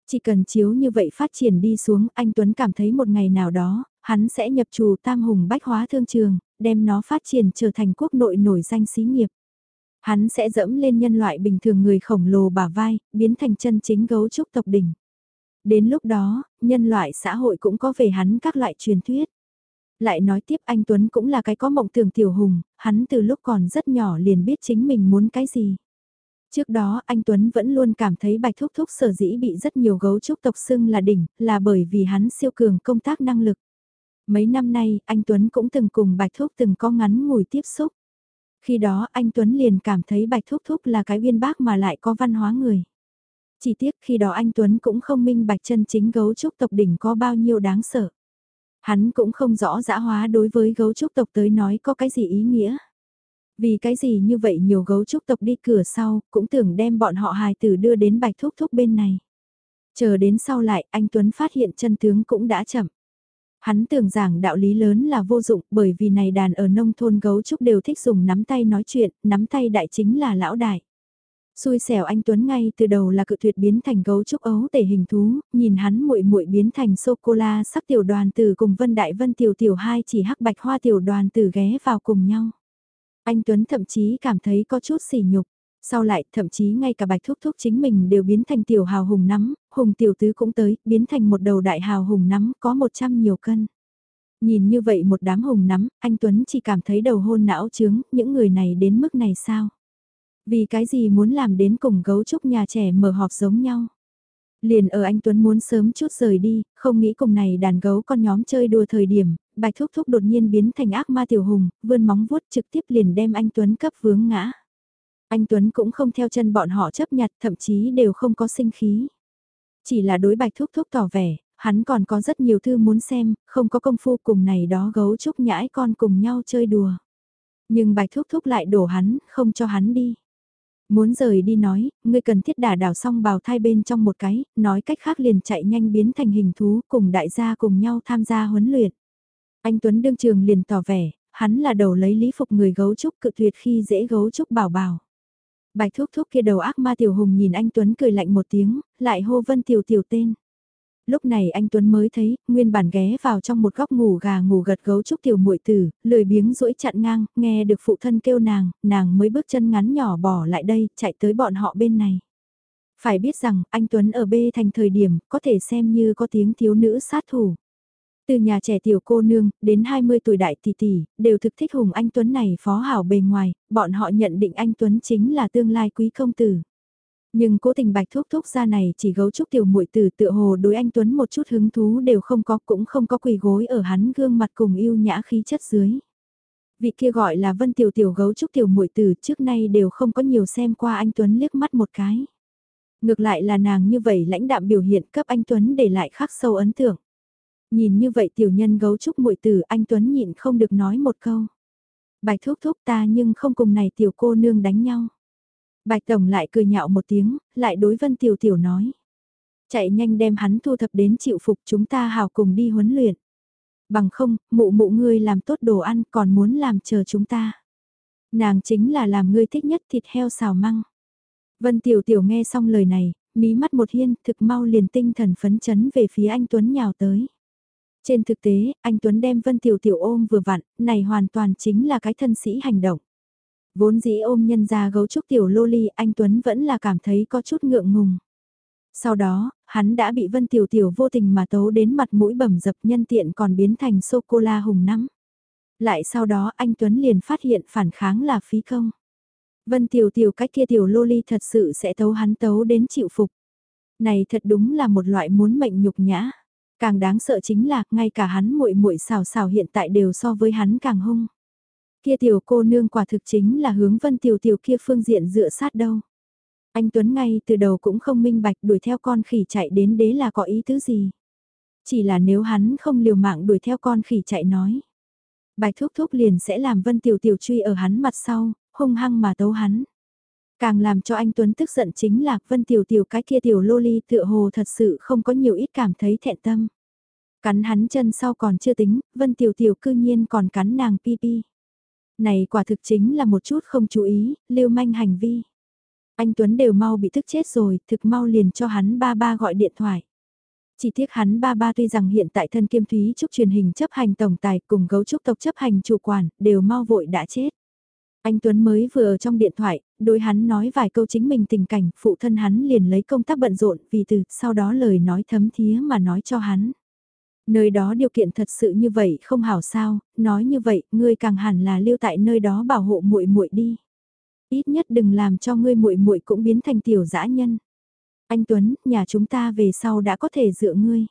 Chỉ cần chiếu như vậy phát triển đi xuống, anh Tuấn cảm thấy một ngày nào đó, hắn sẽ nhập trù tam hùng bách hóa thương trường, đem nó phát triển trở thành quốc nội nổi danh xí nghiệp. Hắn sẽ dẫm lên nhân loại bình thường người khổng lồ bả vai, biến thành chân chính gấu trúc tộc đỉnh. Đến lúc đó, nhân loại xã hội cũng có về hắn các loại truyền thuyết. Lại nói tiếp anh Tuấn cũng là cái có mộng tưởng tiểu hùng, hắn từ lúc còn rất nhỏ liền biết chính mình muốn cái gì. Trước đó anh Tuấn vẫn luôn cảm thấy bạch thúc thúc sở dĩ bị rất nhiều gấu trúc tộc xưng là đỉnh, là bởi vì hắn siêu cường công tác năng lực. Mấy năm nay, anh Tuấn cũng từng cùng Bạch Thúc từng có ngắn ngủi tiếp xúc. Khi đó anh Tuấn liền cảm thấy Bạch Thúc Thúc là cái uyên bác mà lại có văn hóa người. Chỉ tiếc khi đó anh Tuấn cũng không minh bạch chân chính gấu trúc tộc đỉnh có bao nhiêu đáng sợ. Hắn cũng không rõ dã hóa đối với gấu trúc tộc tới nói có cái gì ý nghĩa. Vì cái gì như vậy nhiều gấu trúc tộc đi cửa sau, cũng tưởng đem bọn họ hài tử đưa đến bạch thúc thúc bên này. Chờ đến sau lại, anh Tuấn phát hiện chân tướng cũng đã chậm. Hắn tưởng rằng đạo lý lớn là vô dụng bởi vì này đàn ở nông thôn gấu trúc đều thích dùng nắm tay nói chuyện, nắm tay đại chính là lão đại. Xui xẻo anh Tuấn ngay từ đầu là cự tuyệt biến thành gấu trúc ấu tể hình thú, nhìn hắn muội muội biến thành sô-cô-la sắc tiểu đoàn tử cùng Vân Đại Vân tiểu tiểu hai chỉ hắc bạch hoa tiểu đoàn tử ghé vào cùng nhau. Anh Tuấn thậm chí cảm thấy có chút sỉ nhục. Sau lại, thậm chí ngay cả bạch thúc thúc chính mình đều biến thành tiểu hào hùng nắm, hùng tiểu tứ cũng tới, biến thành một đầu đại hào hùng nắm có 100 nhiều cân. Nhìn như vậy một đám hùng nắm, anh Tuấn chỉ cảm thấy đầu hôn não trướng, những người này đến mức này sao? Vì cái gì muốn làm đến cùng gấu trúc nhà trẻ mở họp giống nhau? Liền ở anh Tuấn muốn sớm chút rời đi, không nghĩ cùng này đàn gấu con nhóm chơi đùa thời điểm, bạch thúc thúc đột nhiên biến thành ác ma tiểu hùng, vươn móng vuốt trực tiếp liền đem anh Tuấn cấp vướng ngã. Anh Tuấn cũng không theo chân bọn họ chấp nhặt, thậm chí đều không có sinh khí. Chỉ là đối bạch thúc thúc tỏ vẻ, hắn còn có rất nhiều thư muốn xem, không có công phu cùng này đó gấu trúc nhãi con cùng nhau chơi đùa. Nhưng bạch thúc thúc lại đổ hắn, không cho hắn đi. Muốn rời đi nói, ngươi cần thiết đả đảo xong bào thai bên trong một cái, nói cách khác liền chạy nhanh biến thành hình thú cùng đại gia cùng nhau tham gia huấn luyện. Anh Tuấn đương trường liền tỏ vẻ, hắn là đầu lấy lý phục người gấu trúc cự tuyệt khi dễ gấu trúc bảo bảo. Bạch thuốc thuốc kia đầu ác ma tiểu hùng nhìn anh Tuấn cười lạnh một tiếng, lại hô vân tiểu tiểu tên. Lúc này anh Tuấn mới thấy, nguyên bản ghé vào trong một góc ngủ gà ngủ gật gấu trúc tiểu muội tử, lười biếng rũi chặn ngang, nghe được phụ thân kêu nàng, nàng mới bước chân ngắn nhỏ bỏ lại đây, chạy tới bọn họ bên này. Phải biết rằng, anh Tuấn ở B thành thời điểm, có thể xem như có tiếng thiếu nữ sát thủ. Từ nhà trẻ tiểu cô nương, đến 20 tuổi đại tỷ tỷ, đều thực thích Hùng Anh Tuấn này phó hảo bề ngoài, bọn họ nhận định anh Tuấn chính là tương lai quý công tử. Nhưng cố tình bạch thúc thúc ra này chỉ gấu trúc tiểu muội tử tựa hồ đối anh Tuấn một chút hứng thú đều không có, cũng không có quỳ gối ở hắn gương mặt cùng yêu nhã khí chất dưới. Vị kia gọi là vân tiểu tiểu gấu trúc tiểu muội tử trước nay đều không có nhiều xem qua anh Tuấn liếc mắt một cái. Ngược lại là nàng như vậy lãnh đạm biểu hiện cấp anh Tuấn để lại khắc sâu ấn tượng. Nhìn như vậy tiểu nhân gấu trúc muội tử anh Tuấn nhịn không được nói một câu. Bạch thuốc thúc ta nhưng không cùng này tiểu cô nương đánh nhau. Bạch Tổng lại cười nhạo một tiếng, lại đối Vân Tiểu Tiểu nói. Chạy nhanh đem hắn thu thập đến chịu phục chúng ta hào cùng đi huấn luyện. Bằng không, mụ mụ ngươi làm tốt đồ ăn còn muốn làm chờ chúng ta. Nàng chính là làm ngươi thích nhất thịt heo xào măng. Vân Tiểu Tiểu nghe xong lời này, mí mắt một hiên thực mau liền tinh thần phấn chấn về phía anh Tuấn nhào tới. Trên thực tế, anh Tuấn đem Vân Tiểu Tiểu ôm vừa vặn, này hoàn toàn chính là cái thân sĩ hành động. Vốn dĩ ôm nhân ra gấu trúc tiểu lô ly anh Tuấn vẫn là cảm thấy có chút ngượng ngùng. Sau đó, hắn đã bị Vân Tiểu Tiểu vô tình mà tấu đến mặt mũi bầm dập nhân tiện còn biến thành sô-cô-la hùng nắm. Lại sau đó anh Tuấn liền phát hiện phản kháng là phí công. Vân Tiểu Tiểu cách kia tiểu lô ly thật sự sẽ tấu hắn tấu đến chịu phục. Này thật đúng là một loại muốn mệnh nhục nhã. Càng đáng sợ chính là, ngay cả hắn muội muội xào xào hiện tại đều so với hắn càng hung. Kia tiểu cô nương quả thực chính là hướng vân tiểu tiểu kia phương diện dựa sát đâu. Anh Tuấn ngay từ đầu cũng không minh bạch đuổi theo con khỉ chạy đến đế là có ý tứ gì. Chỉ là nếu hắn không liều mạng đuổi theo con khỉ chạy nói. Bạch thúc thúc liền sẽ làm vân tiểu tiểu truy ở hắn mặt sau, hung hăng mà tấu hắn. Càng làm cho anh Tuấn tức giận chính là Vân Tiểu Tiểu cái kia tiểu lô ly tựa hồ thật sự không có nhiều ít cảm thấy thẹn tâm. Cắn hắn chân sau còn chưa tính, Vân Tiểu Tiểu cư nhiên còn cắn nàng pi pi. Này quả thực chính là một chút không chú ý, lưu manh hành vi. Anh Tuấn đều mau bị thức chết rồi, thực mau liền cho hắn ba ba gọi điện thoại. Chỉ tiếc hắn ba ba tuy rằng hiện tại thân kiêm thúy trúc truyền hình chấp hành tổng tài cùng gấu trúc tộc chấp hành chủ quản, đều mau vội đã chết. Anh Tuấn mới vừa ở trong điện thoại, đối hắn nói vài câu chính mình tình cảnh, phụ thân hắn liền lấy công tác bận rộn vì từ, sau đó lời nói thấm thía mà nói cho hắn. Nơi đó điều kiện thật sự như vậy không hảo sao, nói như vậy, ngươi càng hẳn là lưu tại nơi đó bảo hộ muội muội đi. Ít nhất đừng làm cho ngươi muội muội cũng biến thành tiểu dã nhân. Anh Tuấn, nhà chúng ta về sau đã có thể dựa ngươi.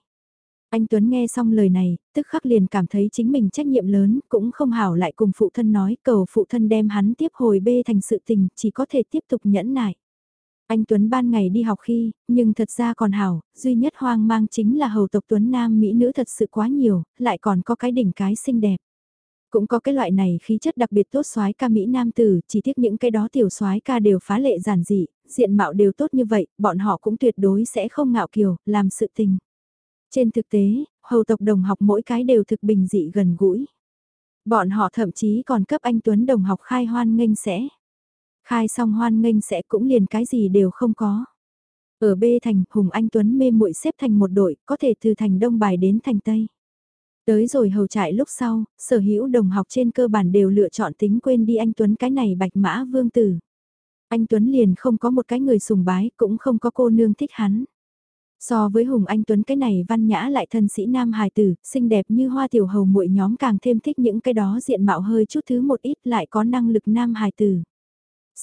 Anh Tuấn nghe xong lời này, tức khắc liền cảm thấy chính mình trách nhiệm lớn, cũng không hảo lại cùng phụ thân nói, cầu phụ thân đem hắn tiếp hồi bê thành sự tình, chỉ có thể tiếp tục nhẫn nại. Anh Tuấn ban ngày đi học khi, nhưng thật ra còn hảo, duy nhất hoang mang chính là hầu tộc Tuấn Nam Mỹ nữ thật sự quá nhiều, lại còn có cái đỉnh cái xinh đẹp. Cũng có cái loại này khí chất đặc biệt tốt soái ca Mỹ Nam tử, chỉ tiếc những cái đó tiểu soái ca đều phá lệ giản dị, diện mạo đều tốt như vậy, bọn họ cũng tuyệt đối sẽ không ngạo kiều, làm sự tình. Trên thực tế, hầu tộc đồng học mỗi cái đều thực bình dị gần gũi. Bọn họ thậm chí còn cấp anh Tuấn đồng học khai hoan nghênh sẽ. Khai xong hoan nghênh sẽ cũng liền cái gì đều không có. Ở B thành, Hùng Anh Tuấn mê muội xếp thành một đội, có thể từ thành Đông Bài đến thành Tây. Tới rồi hầu trại lúc sau, sở hữu đồng học trên cơ bản đều lựa chọn tính quên đi anh Tuấn cái này bạch mã vương tử. Anh Tuấn liền không có một cái người sùng bái, cũng không có cô nương thích hắn. So với Hùng Anh Tuấn cái này văn nhã lại thân sĩ nam hài tử, xinh đẹp như hoa tiểu hầu muội nhóm càng thêm thích những cái đó diện mạo hơi chút thứ một ít lại có năng lực nam hài tử.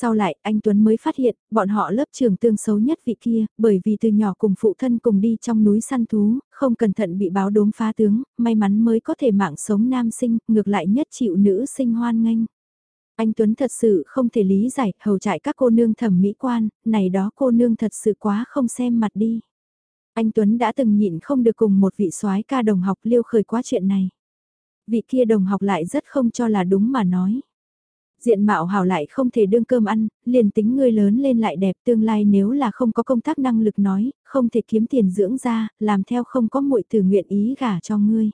Sau lại, anh Tuấn mới phát hiện, bọn họ lớp trường tương xấu nhất vị kia, bởi vì từ nhỏ cùng phụ thân cùng đi trong núi săn thú, không cẩn thận bị báo đốm phá tướng, may mắn mới có thể mạng sống nam sinh, ngược lại nhất chịu nữ sinh hoan nghênh. Anh Tuấn thật sự không thể lý giải, hầu trại các cô nương thẩm mỹ quan, này đó cô nương thật sự quá không xem mặt đi. Anh Tuấn đã từng nhịn không được cùng một vị soái ca đồng học liêu khởi quá chuyện này. Vị kia đồng học lại rất không cho là đúng mà nói. Diện mạo hảo lại không thể đương cơm ăn, liền tính ngươi lớn lên lại đẹp tương lai nếu là không có công tác năng lực nói, không thể kiếm tiền dưỡng ra, làm theo không có muội từ nguyện ý gả cho ngươi.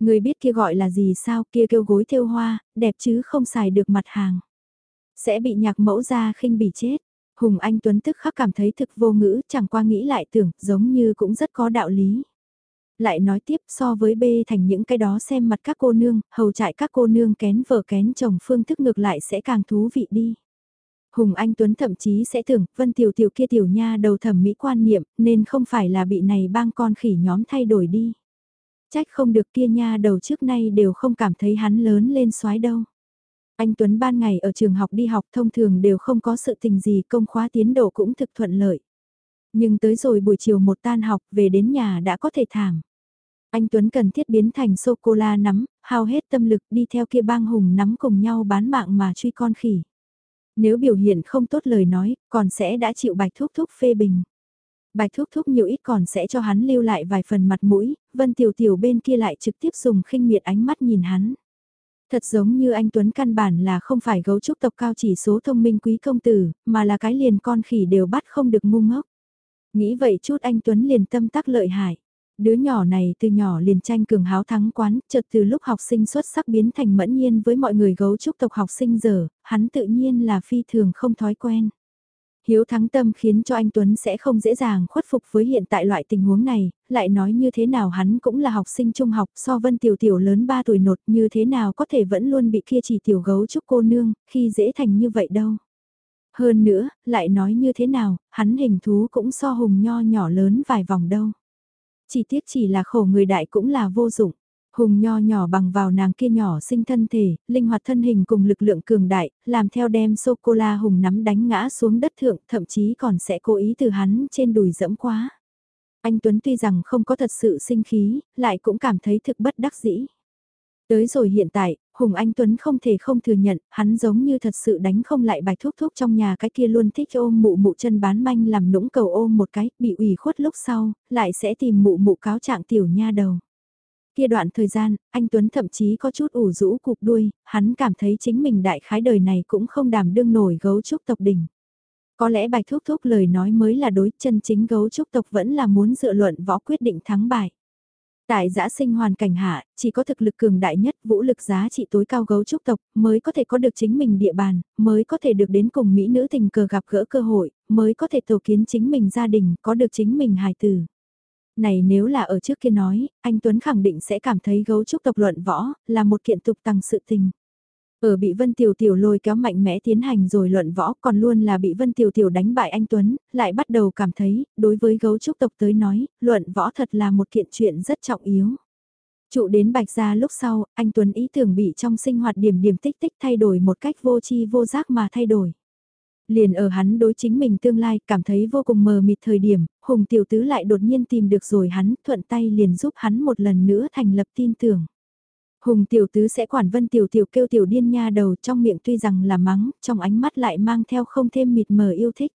Ngươi biết kia gọi là gì sao kia kêu gối thêu hoa, đẹp chứ không xài được mặt hàng. Sẽ bị nhạc mẫu ra khinh bỉ chết. Hùng Anh Tuấn tức khắc cảm thấy thực vô ngữ, chẳng qua nghĩ lại tưởng, giống như cũng rất có đạo lý. Lại nói tiếp so với bê thành những cái đó xem mặt các cô nương, hầu trại các cô nương kén vợ kén chồng phương thức ngược lại sẽ càng thú vị đi. Hùng Anh Tuấn thậm chí sẽ tưởng Vân Tiểu Tiểu kia tiểu nha đầu thẩm mỹ quan niệm nên không phải là bị này bang con khỉ nhóm thay đổi đi. Trách không được kia nha đầu trước nay đều không cảm thấy hắn lớn lên xoái đâu. Anh Tuấn ban ngày ở trường học đi học thông thường đều không có sự tình gì công khóa tiến độ cũng thực thuận lợi. Nhưng tới rồi buổi chiều một tan học về đến nhà đã có thể thảm. Anh Tuấn cần thiết biến thành sô-cô-la nắm, hao hết tâm lực đi theo kia bang hùng nắm cùng nhau bán mạng mà truy con khỉ. Nếu biểu hiện không tốt lời nói, còn sẽ đã chịu bạch thúc thúc phê bình. Bạch thúc thúc nhiều ít còn sẽ cho hắn lưu lại vài phần mặt mũi, Vân Tiểu Tiểu bên kia lại trực tiếp dùng khinh miệt ánh mắt nhìn hắn. Thật giống như anh Tuấn căn bản là không phải gấu trúc tộc cao chỉ số thông minh quý công tử, mà là cái liền con khỉ đều bắt không được ngu ngốc. Nghĩ vậy chút anh Tuấn liền tâm tắc lợi hại. Đứa nhỏ này từ nhỏ liền tranh cường háo thắng quán, chợt từ lúc học sinh xuất sắc biến thành mẫn nhiên với mọi người gấu trúc tộc học sinh giờ, hắn tự nhiên là phi thường không thói quen. Hiếu thắng tâm khiến cho anh Tuấn sẽ không dễ dàng khuất phục với hiện tại loại tình huống này, lại nói như thế nào hắn cũng là học sinh trung học so vân tiểu tiểu lớn 3 tuổi nột như thế nào có thể vẫn luôn bị kia chỉ tiểu gấu trúc cô nương, khi dễ thành như vậy đâu. Hơn nữa, lại nói như thế nào, hắn hình thú cũng so hùng nho nhỏ lớn vài vòng đâu. Chỉ tiếc chỉ là khổ người đại cũng là vô dụng. Hùng nho nhỏ bằng vào nàng kia nhỏ sinh thân thể, linh hoạt thân hình cùng lực lượng cường đại, làm theo đem sô-cô-la hùng nắm đánh ngã xuống đất thượng, thậm chí còn sẽ cố ý từ hắn trên đùi dẫm quá. Anh Tuấn tuy rằng không có thật sự sinh khí, lại cũng cảm thấy thực bất đắc dĩ. Tới rồi hiện tại, Hùng Anh Tuấn không thể không thừa nhận, hắn giống như thật sự đánh không lại bạch thúc thúc trong nhà cái kia luôn thích ôm mụ mụ chân bán manh làm nũng cầu ôm một cái, bị ủy khuất lúc sau, lại sẽ tìm mụ mụ cáo trạng tiểu nha đầu. Kia đoạn thời gian, anh Tuấn thậm chí có chút ủ rũ cục đuôi, hắn cảm thấy chính mình đại khái đời này cũng không đảm đương nổi gấu trúc tộc đỉnh. Có lẽ bạch thúc thúc lời nói mới là đối chân chính gấu trúc tộc vẫn là muốn dựa luận võ quyết định thắng bại. Tại giã sinh hoàn cảnh hạ, chỉ có thực lực cường đại nhất, vũ lực giá trị tối cao gấu trúc tộc, mới có thể có được chính mình địa bàn, mới có thể được đến cùng Mỹ nữ tình cờ gặp gỡ cơ hội, mới có thể tổ kiến chính mình gia đình, có được chính mình hài tử. Này nếu là ở trước kia nói, anh Tuấn khẳng định sẽ cảm thấy gấu trúc tộc luận võ, là một kiện tục tăng sự tình. Ở bị Vân Tiểu Tiểu lôi kéo mạnh mẽ tiến hành rồi luận võ còn luôn là bị Vân Tiểu Tiểu đánh bại anh Tuấn, lại bắt đầu cảm thấy, đối với gấu trúc tộc tới nói, luận võ thật là một kiện chuyện rất trọng yếu. Trụ đến Bạch Gia lúc sau, anh Tuấn ý tưởng bị trong sinh hoạt điểm điểm tích tích thay đổi một cách vô chi vô giác mà thay đổi. Liền ở hắn đối chính mình tương lai cảm thấy vô cùng mờ mịt thời điểm, Hùng Tiểu Tứ lại đột nhiên tìm được rồi hắn, thuận tay liền giúp hắn một lần nữa thành lập tin tưởng. Hùng tiểu tứ sẽ quản vân tiểu tiểu kêu tiểu điên nha đầu trong miệng tuy rằng là mắng, trong ánh mắt lại mang theo không thêm mịt mờ yêu thích.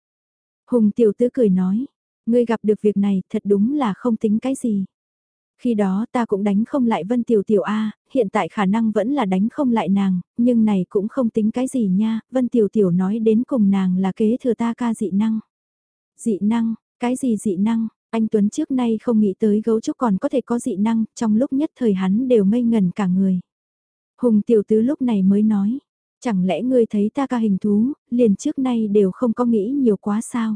Hùng tiểu tứ cười nói, ngươi gặp được việc này thật đúng là không tính cái gì. Khi đó ta cũng đánh không lại Vân Tiểu Tiểu A, hiện tại khả năng vẫn là đánh không lại nàng, nhưng này cũng không tính cái gì nha, Vân Tiểu Tiểu nói đến cùng nàng là kế thừa ta ca dị năng. Dị năng, cái gì dị năng, anh Tuấn trước nay không nghĩ tới gấu trúc còn có thể có dị năng, trong lúc nhất thời hắn đều ngây ngần cả người. Hùng tiểu tứ lúc này mới nói, chẳng lẽ ngươi thấy ta ca hình thú, liền trước nay đều không có nghĩ nhiều quá sao?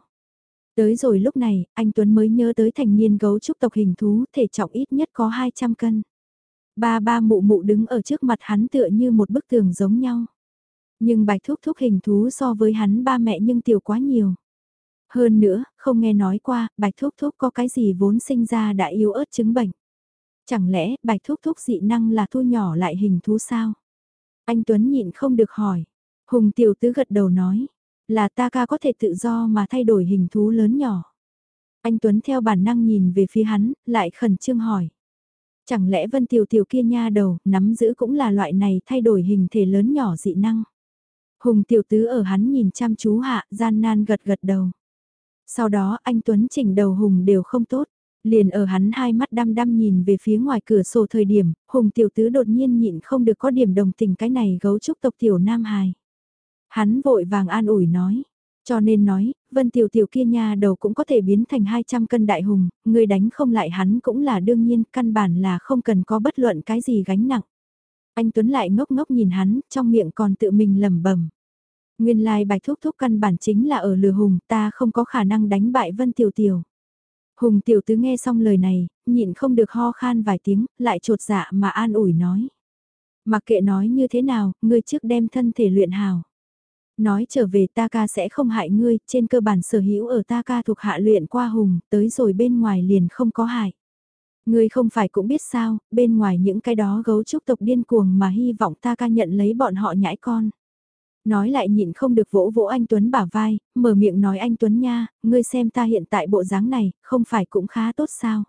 Tới rồi lúc này, anh Tuấn mới nhớ tới thành niên gấu trúc tộc hình thú, thể trọng ít nhất có 200 cân. Ba ba mụ mụ đứng ở trước mặt hắn tựa như một bức tường giống nhau. Nhưng bạch thuốc thuốc hình thú so với hắn ba mẹ nhưng tiểu quá nhiều. Hơn nữa, không nghe nói qua, bạch thúc thúc có cái gì vốn sinh ra đã yếu ớt chứng bệnh. Chẳng lẽ bạch thúc thúc dị năng là thu nhỏ lại hình thú sao? Anh Tuấn nhịn không được hỏi. Hùng tiểu tứ gật đầu nói, là ta ca có thể tự do mà thay đổi hình thú lớn nhỏ. Anh Tuấn theo bản năng nhìn về phía hắn, lại khẩn trương hỏi. Chẳng lẽ Vân Tiểu Tiểu kia nha đầu, nắm giữ cũng là loại này thay đổi hình thể lớn nhỏ dị năng. Hùng Tiểu Tứ ở hắn nhìn chăm chú hạ, gian nan gật gật đầu. Sau đó anh Tuấn chỉnh đầu Hùng đều không tốt. Liền ở hắn hai mắt đăm đăm nhìn về phía ngoài cửa sổ thời điểm, Hùng tiểu tứ đột nhiên nhịn không được có điểm đồng tình cái này gấu trúc tộc tiểu nam hài. Hắn vội vàng an ủi nói, cho nên nói, vân tiểu tiểu kia nha đầu cũng có thể biến thành 200 cân đại hùng, người đánh không lại hắn cũng là đương nhiên, căn bản là không cần có bất luận cái gì gánh nặng. Anh Tuấn lại ngốc ngốc nhìn hắn, trong miệng còn tự mình lẩm bẩm Nguyên lai like bài thúc thúc căn bản chính là ở lừa hùng ta không có khả năng đánh bại Vân Tiểu Tiểu. Hùng tiểu tứ nghe xong lời này, nhịn không được ho khan vài tiếng, lại trột dạ mà an ủi nói. Mặc kệ nói như thế nào, ngươi trước đem thân thể luyện hào. Nói trở về ta ca sẽ không hại ngươi, trên cơ bản sở hữu ở ta ca thuộc hạ luyện qua hùng, tới rồi bên ngoài liền không có hại. Ngươi không phải cũng biết sao, bên ngoài những cái đó gấu trúc tộc điên cuồng mà hy vọng ta ca nhận lấy bọn họ nhãi con. Nói lại nhịn không được vỗ vỗ anh Tuấn bả vai, mở miệng nói anh Tuấn nha, ngươi xem ta hiện tại bộ dáng này, không phải cũng khá tốt sao.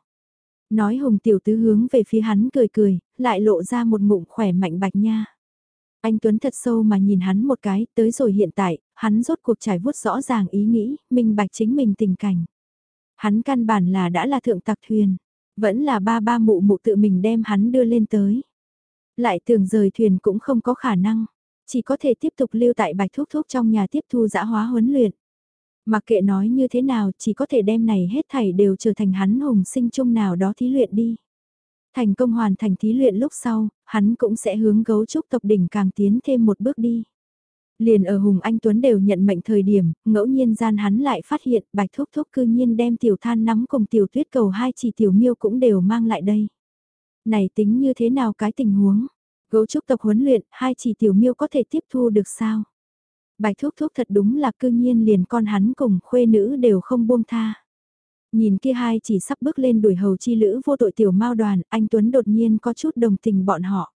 Nói hùng tiểu tứ hướng về phía hắn cười cười, lại lộ ra một ngụm khỏe mạnh bạch nha. Anh Tuấn thật sâu mà nhìn hắn một cái, tới rồi hiện tại, hắn rốt cuộc trải vuốt rõ ràng ý nghĩ, minh bạch chính mình tình cảnh. Hắn căn bản là đã là thượng tặc thuyền, vẫn là ba ba mụ mụ tự mình đem hắn đưa lên tới. Lại tưởng rời thuyền cũng không có khả năng, chỉ có thể tiếp tục lưu tại bạch thuốc thuốc trong nhà tiếp thu dã hóa huấn luyện. Mặc kệ nói như thế nào chỉ có thể đem này hết thảy đều trở thành hắn hùng sinh chung nào đó thí luyện đi. Thành công hoàn thành thí luyện lúc sau, hắn cũng sẽ hướng gấu trúc tộc đỉnh càng tiến thêm một bước đi. Liền ở Hùng Anh Tuấn đều nhận mệnh thời điểm, ngẫu nhiên gian hắn lại phát hiện bạch thuốc thúc cư nhiên đem tiểu than nắm cùng tiểu tuyết cầu hai chỉ tiểu miêu cũng đều mang lại đây. Này tính như thế nào cái tình huống? Gấu trúc tộc huấn luyện, hai chỉ tiểu miêu có thể tiếp thu được sao? Bạch thuốc thuốc thật đúng là cư nhiên liền con hắn cùng khuê nữ đều không buông tha. Nhìn kia hai chỉ sắp bước lên đuổi hầu chi lữ vô tội tiểu mao đoàn, anh Tuấn đột nhiên có chút đồng tình bọn họ.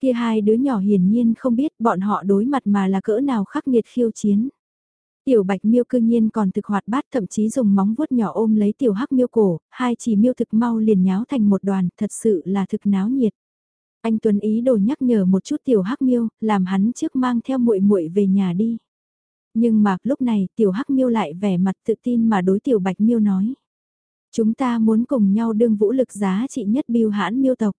Kia hai đứa nhỏ hiển nhiên không biết bọn họ đối mặt mà là cỡ nào khắc nghiệt khiêu chiến. Tiểu bạch miêu cư nhiên còn thực hoạt bát thậm chí dùng móng vuốt nhỏ ôm lấy tiểu hắc miêu cổ, hai chỉ miêu thực mau liền nháo thành một đoàn, thật sự là thực náo nhiệt. Anh Tuấn ý đồ nhắc nhở một chút tiểu hắc miêu, làm hắn trước mang theo muội muội về nhà đi. Nhưng mà lúc này tiểu hắc miêu lại vẻ mặt tự tin mà đối tiểu bạch miêu nói. Chúng ta muốn cùng nhau đương vũ lực giá trị nhất biêu hãn miêu tộc.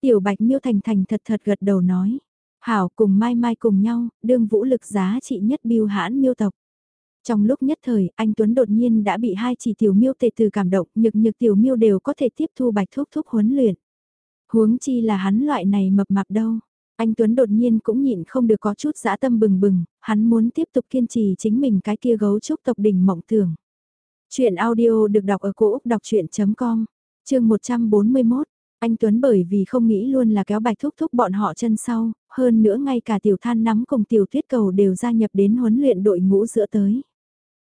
Tiểu bạch miêu thành thành thật thật gật đầu nói. Hảo cùng mai mai cùng nhau, đương vũ lực giá trị nhất biêu hãn miêu tộc. Trong lúc nhất thời, anh Tuấn đột nhiên đã bị hai chỉ tiểu miêu tề từ cảm động, nhược nhược tiểu miêu đều có thể tiếp thu bạch thuốc thuốc huấn luyện. Huống chi là hắn loại này mập mạp đâu. Anh Tuấn đột nhiên cũng nhịn không được có chút dã tâm bừng bừng, hắn muốn tiếp tục kiên trì chính mình cái kia gấu trúc tộc đỉnh mộng tưởng. Chuyện audio được đọc ở cổ Úc đọc chuyện.com, chương 141. Anh Tuấn bởi vì không nghĩ luôn là kéo bạch thúc thúc bọn họ chân sau, hơn nữa ngay cả tiểu than nắm cùng tiểu tuyết cầu đều gia nhập đến huấn luyện đội ngũ giữa tới.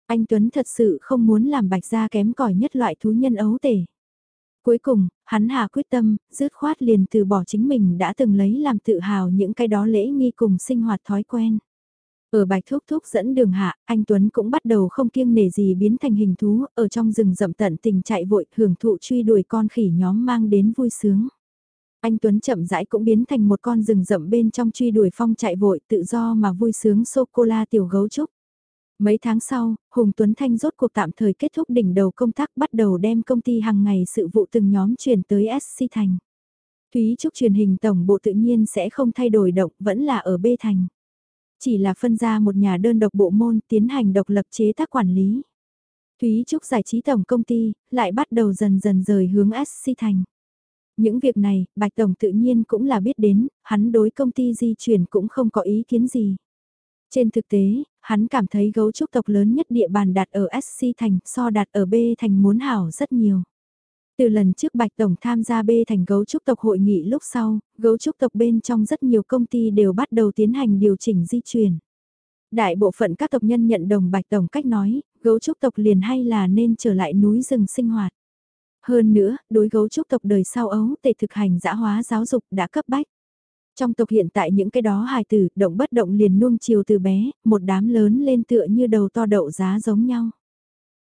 Anh Tuấn thật sự không muốn làm bạch gia kém cỏi nhất loại thú nhân ấu tể. Cuối cùng, hắn hạ quyết tâm, dứt khoát liền từ bỏ chính mình đã từng lấy làm tự hào những cái đó lễ nghi cùng sinh hoạt thói quen. Ở bạch thúc thúc dẫn đường hạ, anh Tuấn cũng bắt đầu không kiêng nể gì biến thành hình thú, ở trong rừng rậm tận tình chạy vội, hưởng thụ truy đuổi con khỉ nhóm mang đến vui sướng. Anh Tuấn chậm rãi cũng biến thành một con rừng rậm bên trong truy đuổi phong chạy vội tự do mà vui sướng sô-cô-la tiểu gấu trúc. Mấy tháng sau, Hùng Tuấn Thanh rốt cuộc tạm thời kết thúc đỉnh đầu công tác bắt đầu đem công ty hàng ngày sự vụ từng nhóm chuyển tới SC Thành. Thúy Trúc truyền hình tổng bộ tự nhiên sẽ không thay đổi động vẫn là ở B Thành. Chỉ là phân ra một nhà đơn độc bộ môn tiến hành độc lập chế tác quản lý. Thúy Trúc giải trí tổng công ty, lại bắt đầu dần dần rời hướng SC Thành. Những việc này, Bạch Tổng tự nhiên cũng là biết đến, hắn đối công ty di chuyển cũng không có ý kiến gì. Trên thực tế, hắn cảm thấy gấu trúc tộc lớn nhất địa bàn đặt ở SC thành so đặt ở B thành muốn hảo rất nhiều. Từ lần trước Bạch Tổng tham gia B thành gấu trúc tộc hội nghị lúc sau, gấu trúc tộc bên trong rất nhiều công ty đều bắt đầu tiến hành điều chỉnh di chuyển. Đại bộ phận các tộc nhân nhận đồng Bạch Tổng cách nói, gấu trúc tộc liền hay là nên trở lại núi rừng sinh hoạt. Hơn nữa, đối gấu trúc tộc đời sau ấu tệ thực hành dã hóa giáo dục đã cấp bách. Trong tộc hiện tại những cái đó hài tử, động bất động liền nuông chiều từ bé, một đám lớn lên tựa như đầu to đậu giá giống nhau.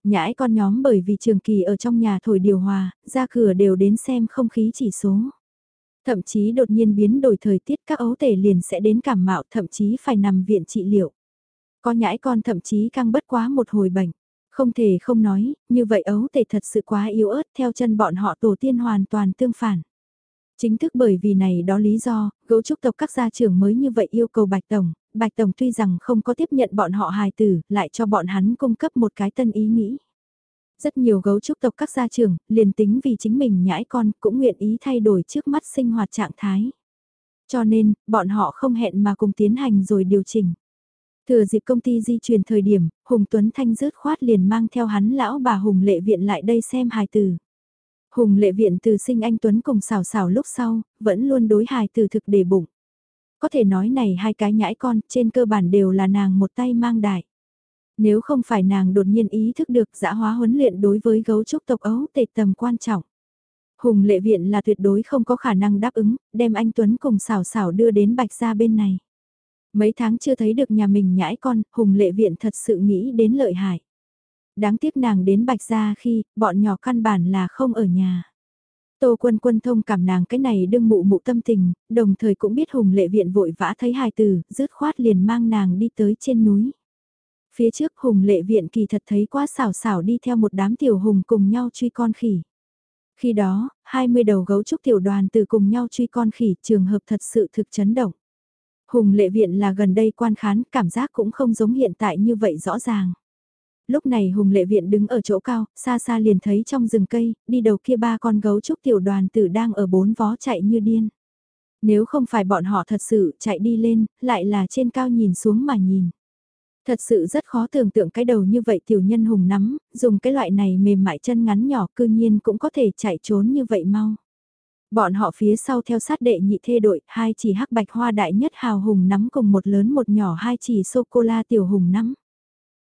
Nhãi con nhóm bởi vì trường kỳ ở trong nhà thổi điều hòa, ra cửa đều đến xem không khí chỉ số. Thậm chí đột nhiên biến đổi thời tiết các ấu tể liền sẽ đến cảm mạo thậm chí phải nằm viện trị liệu. Có nhãi con thậm chí căng bất quá một hồi bệnh. Không thể không nói, như vậy ấu tể thật sự quá yếu ớt theo chân bọn họ tổ tiên hoàn toàn tương phản. Chính thức bởi vì này đó lý do, gấu trúc tộc các gia trưởng mới như vậy yêu cầu Bạch Tổng, Bạch Tổng tuy rằng không có tiếp nhận bọn họ hài tử, lại cho bọn hắn cung cấp một cái tân ý nghĩ. Rất nhiều gấu trúc tộc các gia trưởng, liền tính vì chính mình nhãi con cũng nguyện ý thay đổi trước mắt sinh hoạt trạng thái. Cho nên, bọn họ không hẹn mà cùng tiến hành rồi điều chỉnh. Thừa dịp công ty di chuyển thời điểm, Hùng Tuấn Thanh rớt khoát liền mang theo hắn lão bà Hùng Lệ Viện lại đây xem hài tử. Hùng Lệ Viện từ sinh anh Tuấn cùng xào xào lúc sau, vẫn luôn đối hài từ thực để bụng. Có thể nói này hai cái nhãi con trên cơ bản đều là nàng một tay mang đại. Nếu không phải nàng đột nhiên ý thức được giã hóa huấn luyện đối với gấu trúc tộc ấu tệ tầm quan trọng. Hùng lệ viện là tuyệt đối không có khả năng đáp ứng, đem anh Tuấn cùng xào xào đưa đến bạch ra bên này. Mấy tháng chưa thấy được nhà mình nhãi con, Hùng lệ viện thật sự nghĩ đến lợi hại. Đáng tiếc nàng đến bạch ra khi, bọn nhỏ căn bản là không ở nhà. Tô quân quân thông cảm nàng cái này đương mụ mụ tâm tình, đồng thời cũng biết Hùng lệ viện vội vã thấy hài Tử rứt khoát liền mang nàng đi tới trên núi. Phía trước Hùng lệ viện kỳ thật thấy quá xảo xảo đi theo một đám tiểu hùng cùng nhau truy con khỉ. Khi đó, 20 đầu gấu trúc tiểu đoàn từ cùng nhau truy con khỉ trường hợp thật sự thực chấn động. Hùng lệ viện là gần đây quan khán, cảm giác cũng không giống hiện tại như vậy rõ ràng. Lúc này Hùng lệ viện đứng ở chỗ cao, xa xa liền thấy trong rừng cây, đi đầu kia ba con gấu trúc tiểu đoàn tử đang ở bốn vó chạy như điên. Nếu không phải bọn họ thật sự chạy đi lên, lại là trên cao nhìn xuống mà nhìn. Thật sự rất khó tưởng tượng cái đầu như vậy tiểu nhân hùng nắm, dùng cái loại này mềm mại chân ngắn nhỏ cư nhiên cũng có thể chạy trốn như vậy mau. Bọn họ phía sau theo sát đệ nhị thê đội, hai chỉ hắc bạch hoa đại nhất hào hùng nắm cùng một lớn một nhỏ hai chỉ sô-cô-la tiểu hùng nắm.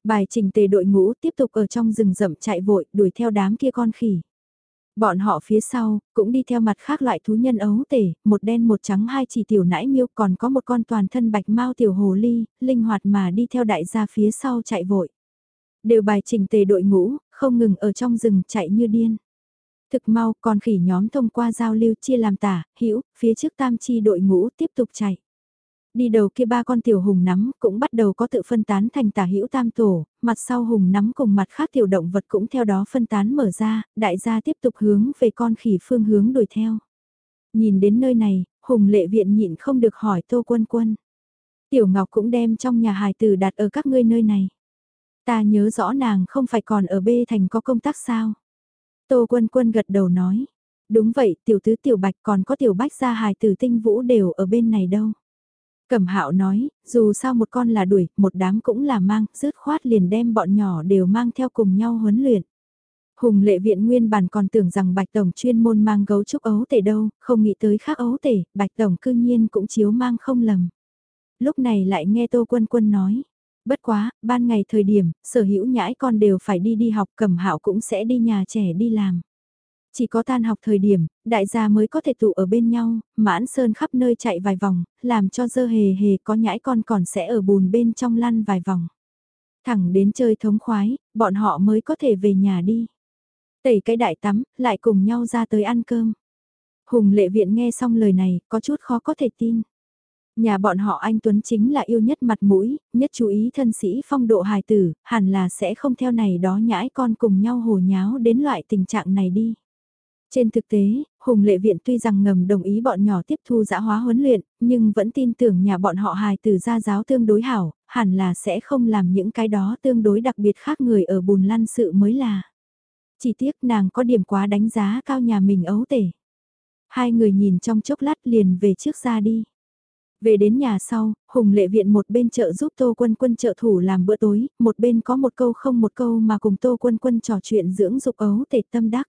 Bài trình tề đội ngũ tiếp tục ở trong rừng rậm chạy vội đuổi theo đám kia con khỉ. Bọn họ phía sau, cũng đi theo mặt khác loại thú nhân ấu tể, một đen một trắng hai chỉ tiểu nãi miêu còn có một con toàn thân bạch mau tiểu hồ ly, linh hoạt mà đi theo đại gia phía sau chạy vội. Đều bài trình tề đội ngũ, không ngừng ở trong rừng chạy như điên. Thực mau, con khỉ nhóm thông qua giao lưu chia làm tả, hữu phía trước tam chi đội ngũ tiếp tục chạy. Đi đầu kia ba con tiểu hùng nắm cũng bắt đầu có tự phân tán thành tả hữu tam tổ, mặt sau hùng nắm cùng mặt khác tiểu động vật cũng theo đó phân tán mở ra, đại gia tiếp tục hướng về con khỉ phương hướng đuổi theo. Nhìn đến nơi này, hùng lệ viện nhịn không được hỏi tô quân quân. Tiểu Ngọc cũng đem trong nhà hài tử đặt ở các ngươi nơi này. Ta nhớ rõ nàng không phải còn ở bê thành có công tác sao. Tô quân quân gật đầu nói. Đúng vậy, tiểu tứ tiểu bạch còn có tiểu bách gia hài tử tinh vũ đều ở bên này đâu. Cẩm hạo nói, dù sao một con là đuổi, một đám cũng là mang, rứt khoát liền đem bọn nhỏ đều mang theo cùng nhau huấn luyện. Hùng lệ viện nguyên bản còn tưởng rằng Bạch Tổng chuyên môn mang gấu trúc ấu tể đâu, không nghĩ tới khác ấu tể, Bạch Tổng cư nhiên cũng chiếu mang không lầm. Lúc này lại nghe Tô Quân Quân nói, bất quá, ban ngày thời điểm, sở hữu nhãi con đều phải đi đi học cẩm hạo cũng sẽ đi nhà trẻ đi làm. Chỉ có tan học thời điểm, đại gia mới có thể tụ ở bên nhau, mãn sơn khắp nơi chạy vài vòng, làm cho dơ hề hề có nhãi con còn sẽ ở bùn bên trong lăn vài vòng. Thẳng đến chơi thống khoái, bọn họ mới có thể về nhà đi. Tẩy cái đại tắm, lại cùng nhau ra tới ăn cơm. Hùng lệ viện nghe xong lời này, có chút khó có thể tin. Nhà bọn họ anh Tuấn chính là yêu nhất mặt mũi, nhất chú ý thân sĩ phong độ hài tử, hẳn là sẽ không theo này đó nhãi con cùng nhau hồ nháo đến loại tình trạng này đi. Trên thực tế, Hùng Lệ Viện tuy rằng ngầm đồng ý bọn nhỏ tiếp thu giã hóa huấn luyện, nhưng vẫn tin tưởng nhà bọn họ hài từ gia giáo tương đối hảo, hẳn là sẽ không làm những cái đó tương đối đặc biệt khác người ở bùn lăn sự mới là. Chỉ tiếc nàng có điểm quá đánh giá cao nhà mình ấu tể. Hai người nhìn trong chốc lát liền về trước ra đi. Về đến nhà sau, Hùng Lệ Viện một bên chợ giúp Tô Quân Quân trợ thủ làm bữa tối, một bên có một câu không một câu mà cùng Tô Quân Quân trò chuyện dưỡng dục ấu tể tâm đắc.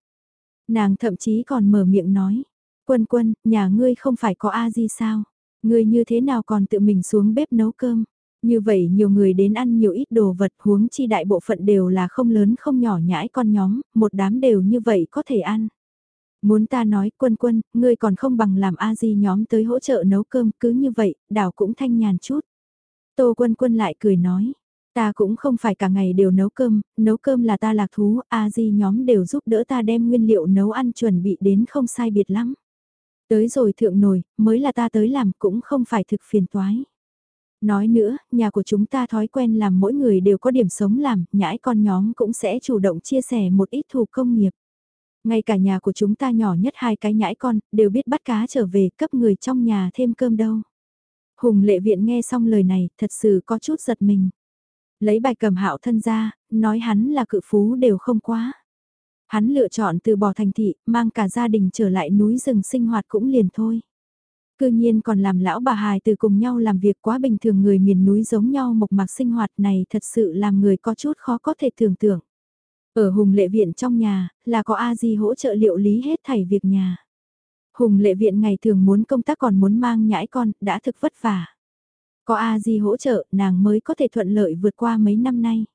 Nàng thậm chí còn mở miệng nói, quân quân, nhà ngươi không phải có A di sao? Ngươi như thế nào còn tự mình xuống bếp nấu cơm? Như vậy nhiều người đến ăn nhiều ít đồ vật huống chi đại bộ phận đều là không lớn không nhỏ nhãi con nhóm, một đám đều như vậy có thể ăn. Muốn ta nói quân quân, ngươi còn không bằng làm A di nhóm tới hỗ trợ nấu cơm cứ như vậy, đảo cũng thanh nhàn chút. Tô quân quân lại cười nói, Ta cũng không phải cả ngày đều nấu cơm, nấu cơm là ta lạc thú, a di nhóm đều giúp đỡ ta đem nguyên liệu nấu ăn chuẩn bị đến không sai biệt lắm. Tới rồi thượng nồi, mới là ta tới làm cũng không phải thực phiền toái. Nói nữa, nhà của chúng ta thói quen làm mỗi người đều có điểm sống làm, nhãi con nhóm cũng sẽ chủ động chia sẻ một ít thủ công nghiệp. Ngay cả nhà của chúng ta nhỏ nhất hai cái nhãi con, đều biết bắt cá trở về cấp người trong nhà thêm cơm đâu. Hùng lệ viện nghe xong lời này, thật sự có chút giật mình. Lấy bài cầm hạo thân ra, nói hắn là cự phú đều không quá. Hắn lựa chọn từ bỏ thành thị, mang cả gia đình trở lại núi rừng sinh hoạt cũng liền thôi. Cư nhiên còn làm lão bà hài từ cùng nhau làm việc quá bình thường người miền núi giống nhau mộc mạc sinh hoạt này thật sự làm người có chút khó có thể tưởng tượng. Ở Hùng Lệ Viện trong nhà, là có A-di hỗ trợ liệu lý hết thảy việc nhà. Hùng Lệ Viện ngày thường muốn công tác còn muốn mang nhãi con, đã thực vất vả. Có A-di hỗ trợ, nàng mới có thể thuận lợi vượt qua mấy năm nay.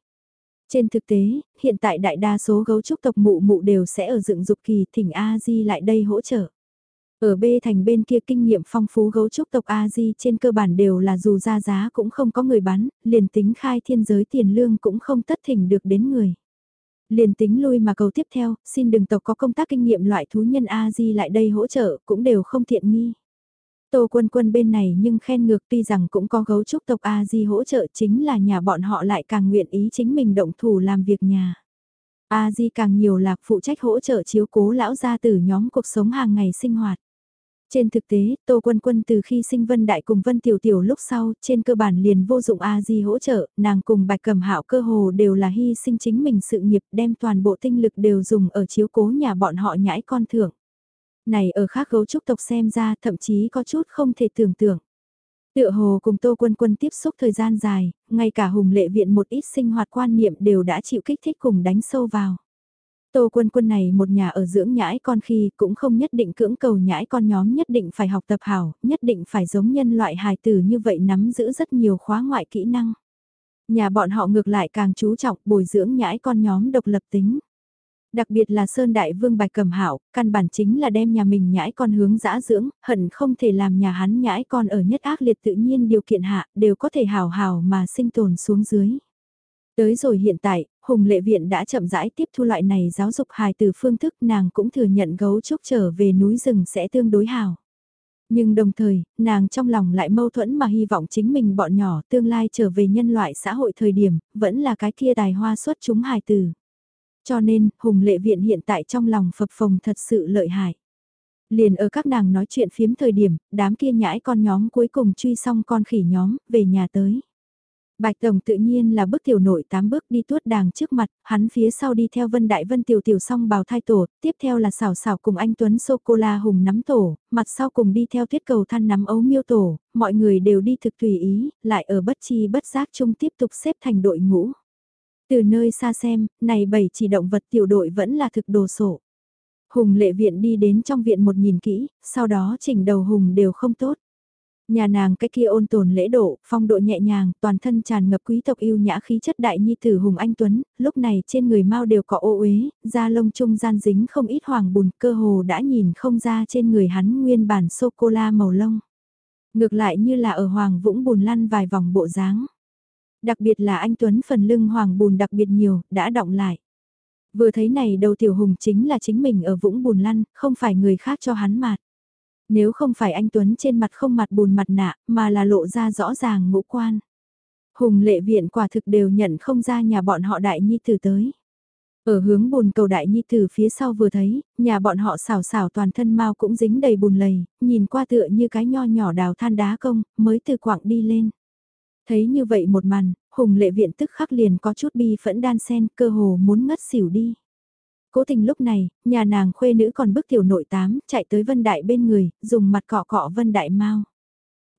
Trên thực tế, hiện tại đại đa số gấu trúc tộc mụ mụ đều sẽ ở dựng dục kỳ thỉnh A-di lại đây hỗ trợ. Ở B thành bên kia kinh nghiệm phong phú gấu trúc tộc A-di trên cơ bản đều là dù ra giá cũng không có người bán, liền tính khai thiên giới tiền lương cũng không tất thỉnh được đến người. Liền tính lui mà cầu tiếp theo, xin đừng tộc có công tác kinh nghiệm loại thú nhân A-di lại đây hỗ trợ cũng đều không thiện nghi. Tô quân quân bên này nhưng khen ngược tuy rằng cũng có gấu trúc tộc A-di hỗ trợ chính là nhà bọn họ lại càng nguyện ý chính mình động thủ làm việc nhà. A-di càng nhiều là phụ trách hỗ trợ chiếu cố lão gia tử nhóm cuộc sống hàng ngày sinh hoạt. Trên thực tế, Tô Quân Quân từ khi sinh Vân Đại cùng Vân Tiểu Tiểu lúc sau, trên cơ bản liền vô dụng A Di hỗ trợ, nàng cùng Bạch Cẩm Hạo cơ hồ đều là hy sinh chính mình sự nghiệp, đem toàn bộ tinh lực đều dùng ở chiếu cố nhà bọn họ nhãi con thưởng. Này ở khác gấu trúc tộc xem ra thậm chí có chút không thể tưởng tượng. Tựa hồ cùng Tô Quân Quân tiếp xúc thời gian dài, ngay cả Hùng Lệ Viện một ít sinh hoạt quan niệm đều đã chịu kích thích cùng đánh sâu vào. Tô quân quân này một nhà ở dưỡng nhãi con khi cũng không nhất định cưỡng cầu nhãi con nhóm nhất định phải học tập hảo, nhất định phải giống nhân loại hài tử như vậy nắm giữ rất nhiều khóa ngoại kỹ năng. Nhà bọn họ ngược lại càng chú trọng bồi dưỡng nhãi con nhóm độc lập tính. Đặc biệt là Sơn Đại Vương Bạch cầm Hảo, căn bản chính là đem nhà mình nhãi con hướng dã dưỡng, hận không thể làm nhà hắn nhãi con ở nhất ác liệt tự nhiên điều kiện hạ, đều có thể hào hào mà sinh tồn xuống dưới. Tới rồi hiện tại, Hùng Lệ Viện đã chậm rãi tiếp thu loại này giáo dục hài từ phương thức nàng cũng thừa nhận gấu trúc trở về núi rừng sẽ tương đối hào. Nhưng đồng thời, nàng trong lòng lại mâu thuẫn mà hy vọng chính mình bọn nhỏ tương lai trở về nhân loại xã hội thời điểm, vẫn là cái kia tài hoa xuất chúng hài từ. Cho nên, Hùng Lệ Viện hiện tại trong lòng phập phồng thật sự lợi hại. Liền ở các nàng nói chuyện phiếm thời điểm, đám kia nhãi con nhóm cuối cùng truy xong con khỉ nhóm, về nhà tới. Bạch Tổng tự nhiên là bước tiểu nội tám bước đi tuốt đàng trước mặt, hắn phía sau đi theo Vân Đại Vân tiểu tiểu song bào thai tổ, tiếp theo là xảo xảo cùng anh Tuấn Sô-cô-la hùng nắm tổ, mặt sau cùng đi theo tuyết cầu than nắm ấu miêu tổ, mọi người đều đi thực tùy ý, lại ở bất chi bất giác chung tiếp tục xếp thành đội ngũ. Từ nơi xa xem, này bảy chỉ động vật tiểu đội vẫn là thực đồ sổ. Hùng lệ viện đi đến trong viện một nhìn kỹ, sau đó chỉnh đầu Hùng đều không tốt. Nhà nàng cái kia ôn tồn lễ độ, phong độ nhẹ nhàng, toàn thân tràn ngập quý tộc yêu nhã khí chất đại nhi tử Hùng Anh Tuấn, lúc này trên người mau đều có ô uế, da lông trung gian dính không ít hoàng bùn, cơ hồ đã nhìn không ra trên người hắn nguyên bản sô-cô-la màu lông. Ngược lại như là ở hoàng vũng bùn lăn vài vòng bộ dáng. Đặc biệt là anh Tuấn phần lưng hoàng bùn đặc biệt nhiều, đã động lại. Vừa thấy này đầu tiểu hùng chính là chính mình ở vũng bùn lăn, không phải người khác cho hắn mạt. Nếu không phải anh Tuấn trên mặt không mặt bùn mặt nạ, mà là lộ ra rõ ràng ngũ quan. Hùng lệ viện quả thực đều nhận không ra nhà bọn họ đại nhi tử tới. Ở hướng bùn cầu đại nhi tử phía sau vừa thấy, nhà bọn họ xào xào toàn thân mau cũng dính đầy bùn lầy, nhìn qua tựa như cái nho nhỏ đào than đá công, mới từ quảng đi lên. Thấy như vậy một màn, hùng lệ viện tức khắc liền có chút bi phẫn đan sen cơ hồ muốn ngất xỉu đi. Cố tình lúc này, nhà nàng khuê nữ còn bức tiểu nội tám, chạy tới Vân Đại bên người, dùng mặt cọ cọ Vân Đại mau.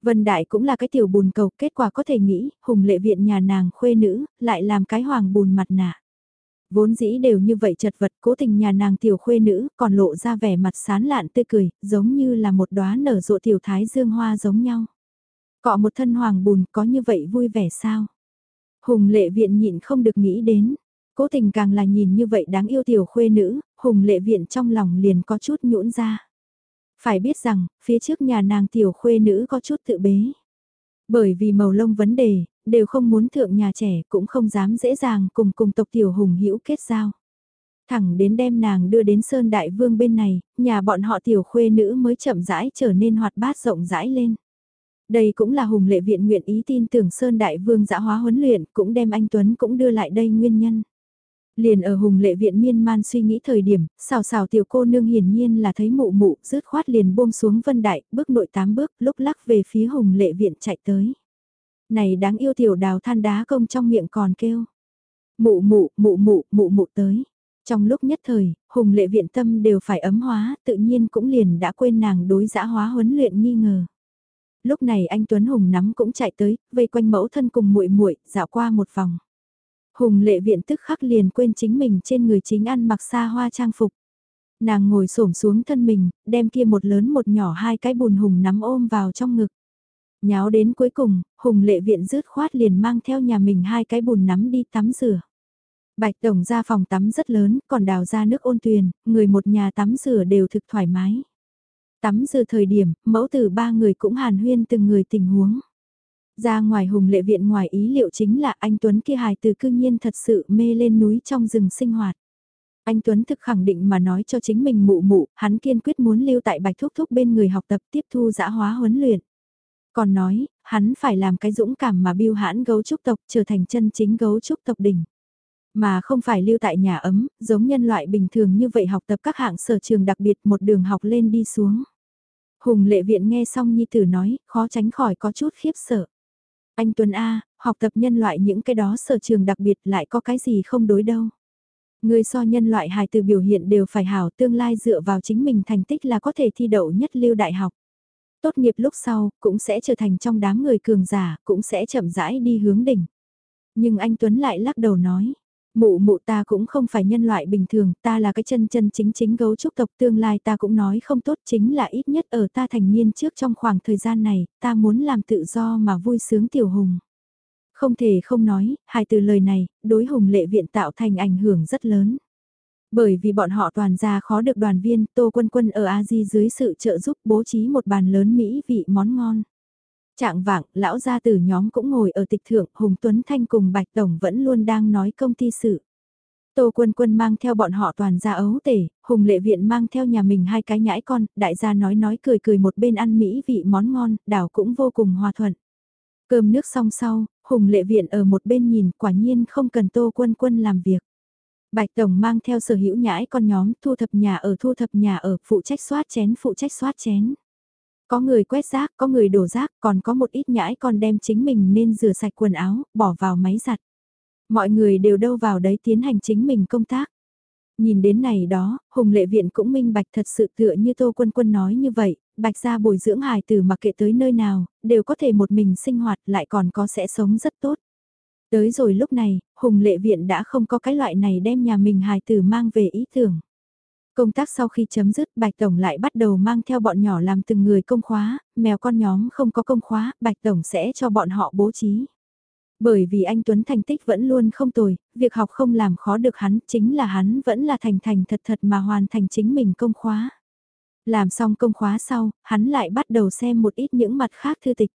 Vân Đại cũng là cái tiểu bùn cầu, kết quả có thể nghĩ, hùng lệ viện nhà nàng khuê nữ, lại làm cái hoàng bùn mặt nạ. Vốn dĩ đều như vậy chật vật, cố tình nhà nàng tiểu khuê nữ, còn lộ ra vẻ mặt sán lạn tươi cười, giống như là một đóa nở rộ tiểu thái dương hoa giống nhau. Cọ một thân hoàng bùn có như vậy vui vẻ sao? Hùng lệ viện nhịn không được nghĩ đến, Cố tình càng là nhìn như vậy đáng yêu tiểu khuê nữ, hùng lệ viện trong lòng liền có chút nhũn ra. Phải biết rằng, phía trước nhà nàng tiểu khuê nữ có chút tự bế. Bởi vì màu lông vấn đề, đều không muốn thượng nhà trẻ cũng không dám dễ dàng cùng cùng tộc tiểu hùng hữu kết giao. Thẳng đến đem nàng đưa đến Sơn Đại Vương bên này, nhà bọn họ tiểu khuê nữ mới chậm rãi trở nên hoạt bát rộng rãi lên. Đây cũng là Hùng Lệ Viện nguyện ý tin tưởng Sơn Đại Vương dã hóa huấn luyện cũng đem anh Tuấn cũng đưa lại đây nguyên nhân. Liền ở hùng lệ viện miên man suy nghĩ thời điểm, xào xào tiểu cô nương hiển nhiên là thấy mụ mụ, rứt khoát liền buông xuống vân đại, bước nội tám bước, lúc lắc về phía hùng lệ viện chạy tới. Này đáng yêu tiểu đào than đá công trong miệng còn kêu. Mụ mụ, mụ mụ, mụ mụ tới. Trong lúc nhất thời, hùng lệ viện tâm đều phải ấm hóa, tự nhiên cũng liền đã quên nàng đối giã hóa huấn luyện nghi ngờ. Lúc này anh Tuấn Hùng nắm cũng chạy tới, vây quanh mẫu thân cùng muội muội dạo qua một vòng. Hùng lệ viện tức khắc liền quên chính mình trên người chính ăn mặc xa hoa trang phục. Nàng ngồi xổm xuống thân mình, đem kia một lớn một nhỏ hai cái bùn hùng nắm ôm vào trong ngực. Nháo đến cuối cùng, hùng lệ viện rứt khoát liền mang theo nhà mình hai cái bùn nắm đi tắm rửa. Bạch Tổng ra phòng tắm rất lớn, còn đào ra nước ôn tuyền, người một nhà tắm rửa đều thực thoải mái. Tắm dư thời điểm, mẫu tử ba người cũng hàn huyên từng người tình huống. Ra ngoài hùng lệ viện ngoài ý liệu chính là anh Tuấn kia hài từ cư nhiên thật sự mê lên núi trong rừng sinh hoạt. Anh Tuấn thực khẳng định mà nói cho chính mình mụ mụ, hắn kiên quyết muốn lưu tại bạch thúc thúc bên người học tập tiếp thu dã hóa huấn luyện. Còn nói, hắn phải làm cái dũng cảm mà biêu hãn gấu trúc tộc trở thành chân chính gấu trúc tộc đỉnh. Mà không phải lưu tại nhà ấm, giống nhân loại bình thường như vậy học tập các hạng sở trường đặc biệt một đường học lên đi xuống. Hùng lệ viện nghe xong Nhi Tử nói, khó tránh khỏi có chút khiếp sợ. Anh Tuấn A, học tập nhân loại những cái đó sở trường đặc biệt lại có cái gì không đối đâu. Người so nhân loại hài từ biểu hiện đều phải hảo tương lai dựa vào chính mình thành tích là có thể thi đậu nhất lưu đại học. Tốt nghiệp lúc sau, cũng sẽ trở thành trong đám người cường giả, cũng sẽ chậm rãi đi hướng đỉnh. Nhưng anh Tuấn lại lắc đầu nói, Mụ mụ ta cũng không phải nhân loại bình thường, ta là cái chân chân chính chính gấu trúc tộc tương lai ta cũng nói không tốt chính là ít nhất ở ta thành niên trước trong khoảng thời gian này, ta muốn làm tự do mà vui sướng tiểu hùng. Không thể không nói, hai từ lời này, đối hùng lệ viện tạo thành ảnh hưởng rất lớn. Bởi vì bọn họ toàn ra khó được đoàn viên, Tô Quân Quân ở A Di dưới sự trợ giúp bố trí một bàn lớn mỹ vị món ngon. Trạng vạng, lão gia tử nhóm cũng ngồi ở tịch thượng, Hùng Tuấn Thanh cùng Bạch Tổng vẫn luôn đang nói công ty sự. Tô Quân Quân mang theo bọn họ toàn ra ấu tể, Hùng Lệ Viện mang theo nhà mình hai cái nhãi con, đại gia nói nói cười cười một bên ăn mỹ vị món ngon, đảo cũng vô cùng hòa thuận. Cơm nước xong sau, Hùng Lệ Viện ở một bên nhìn quả nhiên không cần Tô Quân Quân làm việc. Bạch Tổng mang theo sở hữu nhãi con nhóm thu thập nhà ở thu thập nhà ở phụ trách soát chén phụ trách soát chén. Có người quét rác, có người đổ rác, còn có một ít nhãi con đem chính mình nên rửa sạch quần áo, bỏ vào máy giặt. Mọi người đều đâu vào đấy tiến hành chính mình công tác. Nhìn đến này đó, Hùng Lệ Viện cũng minh bạch thật sự tựa như Tô Quân Quân nói như vậy, bạch gia bồi dưỡng hài từ mặc kệ tới nơi nào, đều có thể một mình sinh hoạt lại còn có sẽ sống rất tốt. Tới rồi lúc này, Hùng Lệ Viện đã không có cái loại này đem nhà mình hài tử mang về ý tưởng. Công tác sau khi chấm dứt, Bạch Tổng lại bắt đầu mang theo bọn nhỏ làm từng người công khóa, mèo con nhóm không có công khóa, Bạch Tổng sẽ cho bọn họ bố trí. Bởi vì anh Tuấn thành tích vẫn luôn không tồi, việc học không làm khó được hắn, chính là hắn vẫn là thành thành thật thật mà hoàn thành chính mình công khóa. Làm xong công khóa sau, hắn lại bắt đầu xem một ít những mặt khác thư tịch.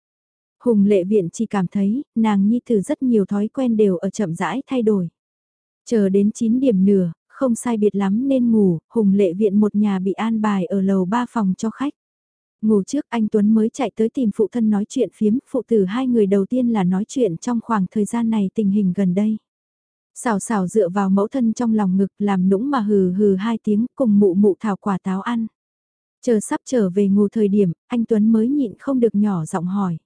Hùng lệ viện chỉ cảm thấy, nàng nhi thử rất nhiều thói quen đều ở chậm rãi thay đổi. Chờ đến 9 điểm nửa, không sai biệt lắm nên ngủ, Hùng lệ viện một nhà bị an bài ở lầu ba phòng cho khách. Ngủ trước anh Tuấn mới chạy tới tìm phụ thân nói chuyện phiếm, phụ tử hai người đầu tiên là nói chuyện trong khoảng thời gian này tình hình gần đây. Xào xào dựa vào mẫu thân trong lòng ngực làm nũng mà hừ hừ hai tiếng cùng mụ mụ thảo quả táo ăn. Chờ sắp trở về ngủ thời điểm, anh Tuấn mới nhịn không được nhỏ giọng hỏi.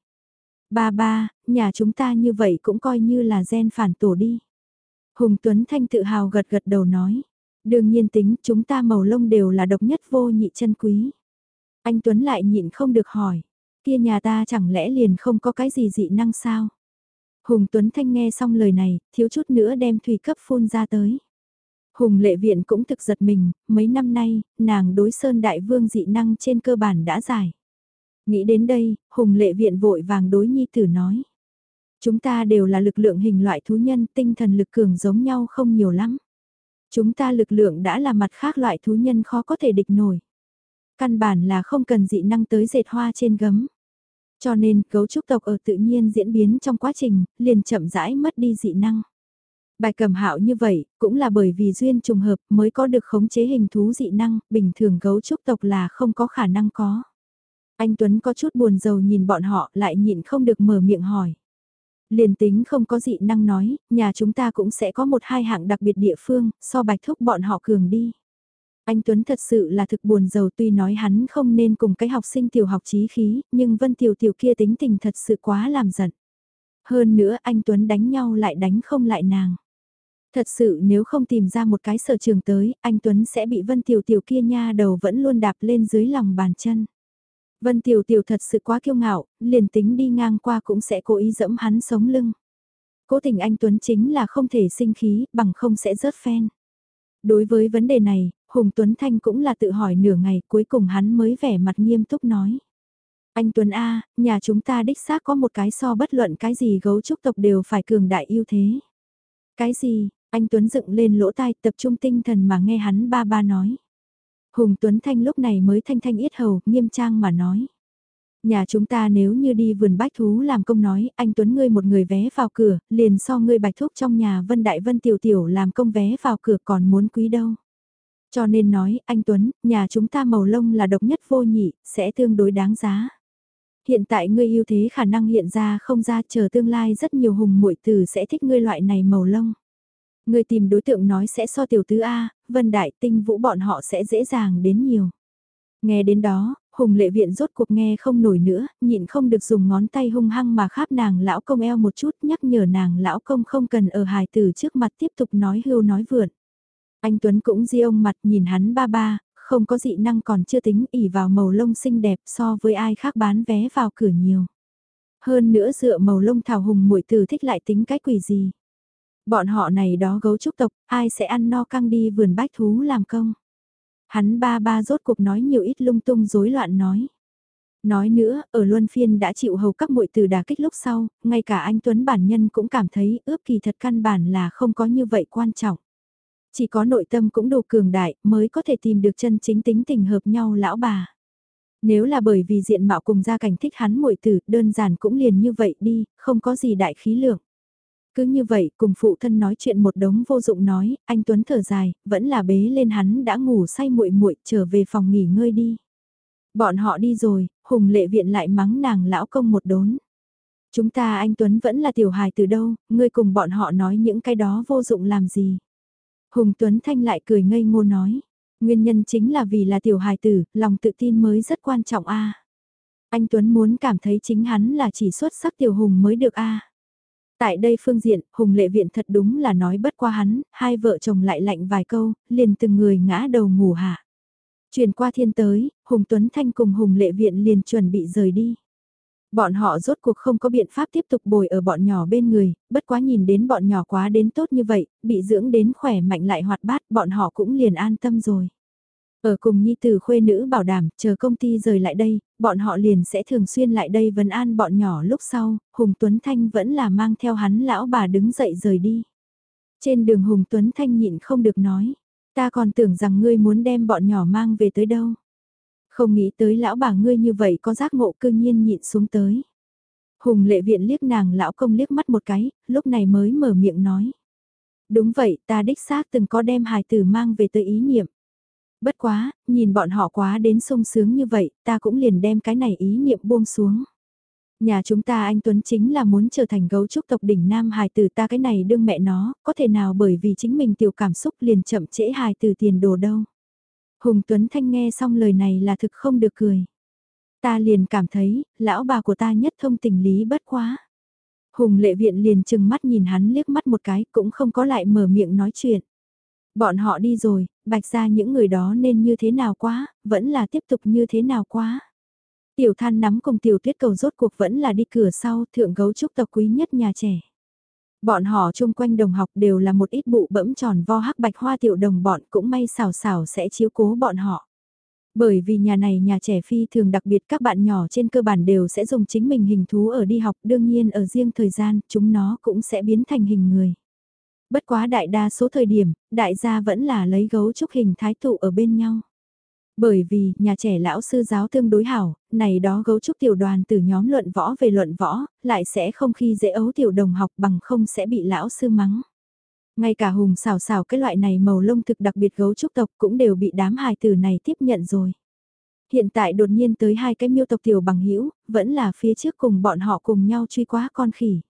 Ba ba, nhà chúng ta như vậy cũng coi như là gen phản tổ đi. Hùng Tuấn Thanh tự hào gật gật đầu nói. Đương nhiên tính chúng ta màu lông đều là độc nhất vô nhị chân quý. Anh Tuấn lại nhịn không được hỏi. Kia nhà ta chẳng lẽ liền không có cái gì dị năng sao? Hùng Tuấn Thanh nghe xong lời này, thiếu chút nữa đem thủy cấp phun ra tới. Hùng lệ viện cũng thực giật mình, mấy năm nay, nàng đối sơn đại vương dị năng trên cơ bản đã giải. Nghĩ đến đây, Hùng lệ viện vội vàng đối nhi tử nói. Chúng ta đều là lực lượng hình loại thú nhân, tinh thần lực cường giống nhau không nhiều lắm. Chúng ta lực lượng đã là mặt khác loại thú nhân khó có thể địch nổi. Căn bản là không cần dị năng tới dệt hoa trên gấm. Cho nên, cấu trúc tộc ở tự nhiên diễn biến trong quá trình, liền chậm rãi mất đi dị năng. Bài cầm hạo như vậy, cũng là bởi vì duyên trùng hợp mới có được khống chế hình thú dị năng, bình thường gấu trúc tộc là không có khả năng có. Anh Tuấn có chút buồn rầu nhìn bọn họ lại nhịn không được mở miệng hỏi. Liền tính không có dị năng nói, nhà chúng ta cũng sẽ có một hai hạng đặc biệt địa phương, so bạch thúc bọn họ cường đi. Anh Tuấn thật sự là thực buồn giàu tuy nói hắn không nên cùng cái học sinh tiểu học trí khí, nhưng Vân Tiểu Tiểu kia tính tình thật sự quá làm giận. Hơn nữa anh Tuấn đánh nhau lại đánh không lại nàng. Thật sự nếu không tìm ra một cái sở trường tới, anh Tuấn sẽ bị Vân Tiểu Tiểu kia nha đầu vẫn luôn đạp lên dưới lòng bàn chân. Vân Tiểu Tiểu thật sự quá kiêu ngạo, liền tính đi ngang qua cũng sẽ cố ý dẫm hắn sống lưng. Cố tình anh Tuấn chính là không thể sinh khí, bằng không sẽ rớt phen. Đối với vấn đề này, Hùng Tuấn Thanh cũng là tự hỏi nửa ngày cuối cùng hắn mới vẻ mặt nghiêm túc nói. Anh Tuấn A, nhà chúng ta đích xác có một cái so bất luận cái gì gấu trúc tộc đều phải cường đại ưu thế. Cái gì, anh Tuấn dựng lên lỗ tai tập trung tinh thần mà nghe hắn ba ba nói. Hùng Tuấn Thanh lúc này mới thanh thanh yết hầu, nghiêm trang mà nói. Nhà chúng ta nếu như đi vườn bách thú làm công nói, anh Tuấn ngươi một người vé vào cửa, liền so ngươi bạch thúc trong nhà Vân Đại Vân Tiểu Tiểu làm công vé vào cửa còn muốn quý đâu. Cho nên nói, anh Tuấn, nhà chúng ta màu lông là độc nhất vô nhị, sẽ tương đối đáng giá. Hiện tại ngươi ưu thế khả năng hiện ra không ra chờ tương lai rất nhiều hùng muội tử sẽ thích ngươi loại này màu lông người tìm đối tượng nói sẽ so tiểu tứ A, vân đại tinh vũ bọn họ sẽ dễ dàng đến nhiều. Nghe đến đó, Hùng lệ viện rốt cuộc nghe không nổi nữa, nhịn không được dùng ngón tay hung hăng mà kháp nàng lão công eo một chút nhắc nhở nàng lão công không cần ở hài tử trước mặt tiếp tục nói hưu nói vượn. Anh Tuấn cũng di ông mặt nhìn hắn ba ba, không có dị năng còn chưa tính ỉ vào màu lông xinh đẹp so với ai khác bán vé vào cửa nhiều. Hơn nữa dựa màu lông thảo hùng muội tử thích lại tính cái quỷ gì. Bọn họ này đó gấu trúc tộc, ai sẽ ăn no căng đi vườn bách thú làm công. Hắn ba ba rốt cuộc nói nhiều ít lung tung rối loạn nói. Nói nữa, ở Luân Phiên đã chịu hầu các muội từ đà kích lúc sau, ngay cả anh Tuấn bản nhân cũng cảm thấy ước kỳ thật căn bản là không có như vậy quan trọng. Chỉ có nội tâm cũng đủ cường đại mới có thể tìm được chân chính tính tình hợp nhau lão bà. Nếu là bởi vì diện mạo cùng gia cảnh thích hắn muội tử, đơn giản cũng liền như vậy đi, không có gì đại khí lượng. Cứ như vậy, cùng phụ thân nói chuyện một đống vô dụng nói, anh Tuấn thở dài, vẫn là bế lên hắn đã ngủ say muội muội trở về phòng nghỉ ngơi đi. Bọn họ đi rồi, Hùng lệ viện lại mắng nàng lão công một đốn. Chúng ta anh Tuấn vẫn là tiểu hài từ đâu, ngươi cùng bọn họ nói những cái đó vô dụng làm gì. Hùng Tuấn Thanh lại cười ngây ngô nói. Nguyên nhân chính là vì là tiểu hài tử, lòng tự tin mới rất quan trọng a. Anh Tuấn muốn cảm thấy chính hắn là chỉ xuất sắc tiểu hùng mới được a. Tại đây phương diện, Hùng Lệ Viện thật đúng là nói bất qua hắn, hai vợ chồng lại lạnh vài câu, liền từng người ngã đầu ngủ hạ. Chuyển qua thiên tới, Hùng Tuấn Thanh cùng Hùng Lệ Viện liền chuẩn bị rời đi. Bọn họ rốt cuộc không có biện pháp tiếp tục bồi ở bọn nhỏ bên người, bất quá nhìn đến bọn nhỏ quá đến tốt như vậy, bị dưỡng đến khỏe mạnh lại hoạt bát, bọn họ cũng liền an tâm rồi. Ở cùng nhi tử khuê nữ bảo đảm, chờ công ty rời lại đây, bọn họ liền sẽ thường xuyên lại đây vấn an bọn nhỏ lúc sau, Hùng Tuấn Thanh vẫn là mang theo hắn lão bà đứng dậy rời đi. Trên đường Hùng Tuấn Thanh nhịn không được nói, ta còn tưởng rằng ngươi muốn đem bọn nhỏ mang về tới đâu. Không nghĩ tới lão bà ngươi như vậy có giác ngộ cư nhiên nhịn xuống tới. Hùng lệ viện liếc nàng lão công liếc mắt một cái, lúc này mới mở miệng nói. Đúng vậy, ta đích xác từng có đem hài tử mang về tới ý niệm. Bất quá, nhìn bọn họ quá đến sung sướng như vậy, ta cũng liền đem cái này ý niệm buông xuống. Nhà chúng ta anh Tuấn chính là muốn trở thành gấu trúc tộc đỉnh Nam hài tử ta cái này đương mẹ nó, có thể nào bởi vì chính mình tiểu cảm xúc liền chậm trễ hài tử tiền đồ đâu. Hùng Tuấn Thanh nghe xong lời này là thực không được cười. Ta liền cảm thấy, lão bà của ta nhất thông tình lý bất quá. Hùng lệ viện liền chừng mắt nhìn hắn liếc mắt một cái cũng không có lại mở miệng nói chuyện. Bọn họ đi rồi, bạch ra những người đó nên như thế nào quá, vẫn là tiếp tục như thế nào quá. Tiểu than nắm cùng tiểu tuyết cầu rốt cuộc vẫn là đi cửa sau thượng gấu trúc tộc quý nhất nhà trẻ. Bọn họ chung quanh đồng học đều là một ít bụ bẫm tròn vo hắc bạch hoa tiểu đồng bọn cũng may xào xào sẽ chiếu cố bọn họ. Bởi vì nhà này nhà trẻ phi thường đặc biệt các bạn nhỏ trên cơ bản đều sẽ dùng chính mình hình thú ở đi học đương nhiên ở riêng thời gian chúng nó cũng sẽ biến thành hình người. Bất quá đại đa số thời điểm, đại gia vẫn là lấy gấu trúc hình thái tụ ở bên nhau. Bởi vì, nhà trẻ lão sư giáo tương đối hảo, này đó gấu trúc tiểu đoàn từ nhóm luận võ về luận võ, lại sẽ không khi dễ ấu tiểu đồng học bằng không sẽ bị lão sư mắng. Ngay cả hùng xào xào cái loại này màu lông thực đặc biệt gấu trúc tộc cũng đều bị đám hài tử này tiếp nhận rồi. Hiện tại đột nhiên tới hai cái miêu tộc tiểu bằng hữu vẫn là phía trước cùng bọn họ cùng nhau truy quá con khỉ.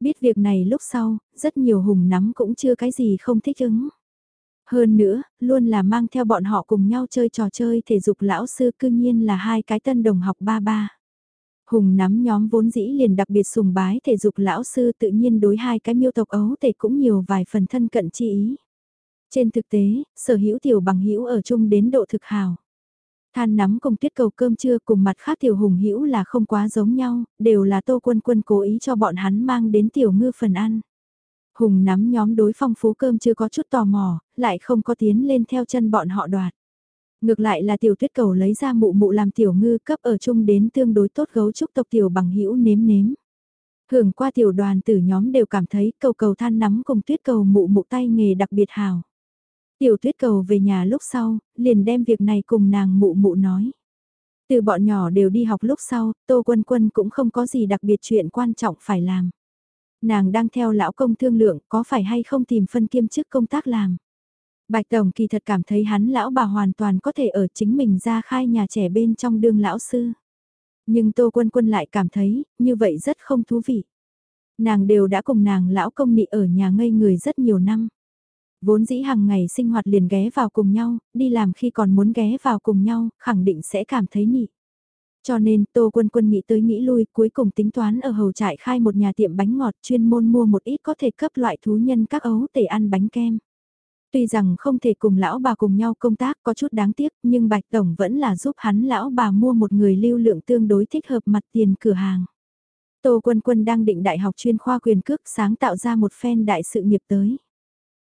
Biết việc này lúc sau, rất nhiều hùng nắm cũng chưa cái gì không thích ứng. Hơn nữa, luôn là mang theo bọn họ cùng nhau chơi trò chơi thể dục lão sư cư nhiên là hai cái tân đồng học ba ba. Hùng nắm nhóm vốn dĩ liền đặc biệt sùng bái thể dục lão sư tự nhiên đối hai cái miêu tộc ấu thể cũng nhiều vài phần thân cận chi ý. Trên thực tế, sở hữu tiểu bằng hữu ở chung đến độ thực hào. Than nắm cùng tuyết cầu cơm trưa cùng mặt khác tiểu hùng hữu là không quá giống nhau, đều là tô quân quân cố ý cho bọn hắn mang đến tiểu ngư phần ăn. Hùng nắm nhóm đối phong phú cơm chưa có chút tò mò, lại không có tiến lên theo chân bọn họ đoạt. Ngược lại là tiểu tuyết cầu lấy ra mụ mụ làm tiểu ngư cấp ở chung đến tương đối tốt gấu trúc tộc tiểu bằng hữu nếm nếm. Hưởng qua tiểu đoàn tử nhóm đều cảm thấy cầu cầu than nắm cùng tuyết cầu mụ mụ tay nghề đặc biệt hào. Tiểu tuyết cầu về nhà lúc sau, liền đem việc này cùng nàng mụ mụ nói. Từ bọn nhỏ đều đi học lúc sau, Tô Quân Quân cũng không có gì đặc biệt chuyện quan trọng phải làm. Nàng đang theo lão công thương lượng có phải hay không tìm phân kiêm chức công tác làm. Bạch Tổng kỳ thật cảm thấy hắn lão bà hoàn toàn có thể ở chính mình ra khai nhà trẻ bên trong đương lão sư. Nhưng Tô Quân Quân lại cảm thấy, như vậy rất không thú vị. Nàng đều đã cùng nàng lão công nị ở nhà ngây người rất nhiều năm. Vốn dĩ hàng ngày sinh hoạt liền ghé vào cùng nhau, đi làm khi còn muốn ghé vào cùng nhau, khẳng định sẽ cảm thấy nị. Cho nên Tô Quân Quân nghĩ tới nghĩ lui cuối cùng tính toán ở hầu trại khai một nhà tiệm bánh ngọt chuyên môn mua một ít có thể cấp loại thú nhân các ấu tể ăn bánh kem. Tuy rằng không thể cùng lão bà cùng nhau công tác có chút đáng tiếc nhưng Bạch Tổng vẫn là giúp hắn lão bà mua một người lưu lượng tương đối thích hợp mặt tiền cửa hàng. Tô Quân Quân đang định đại học chuyên khoa quyền cước sáng tạo ra một phen đại sự nghiệp tới.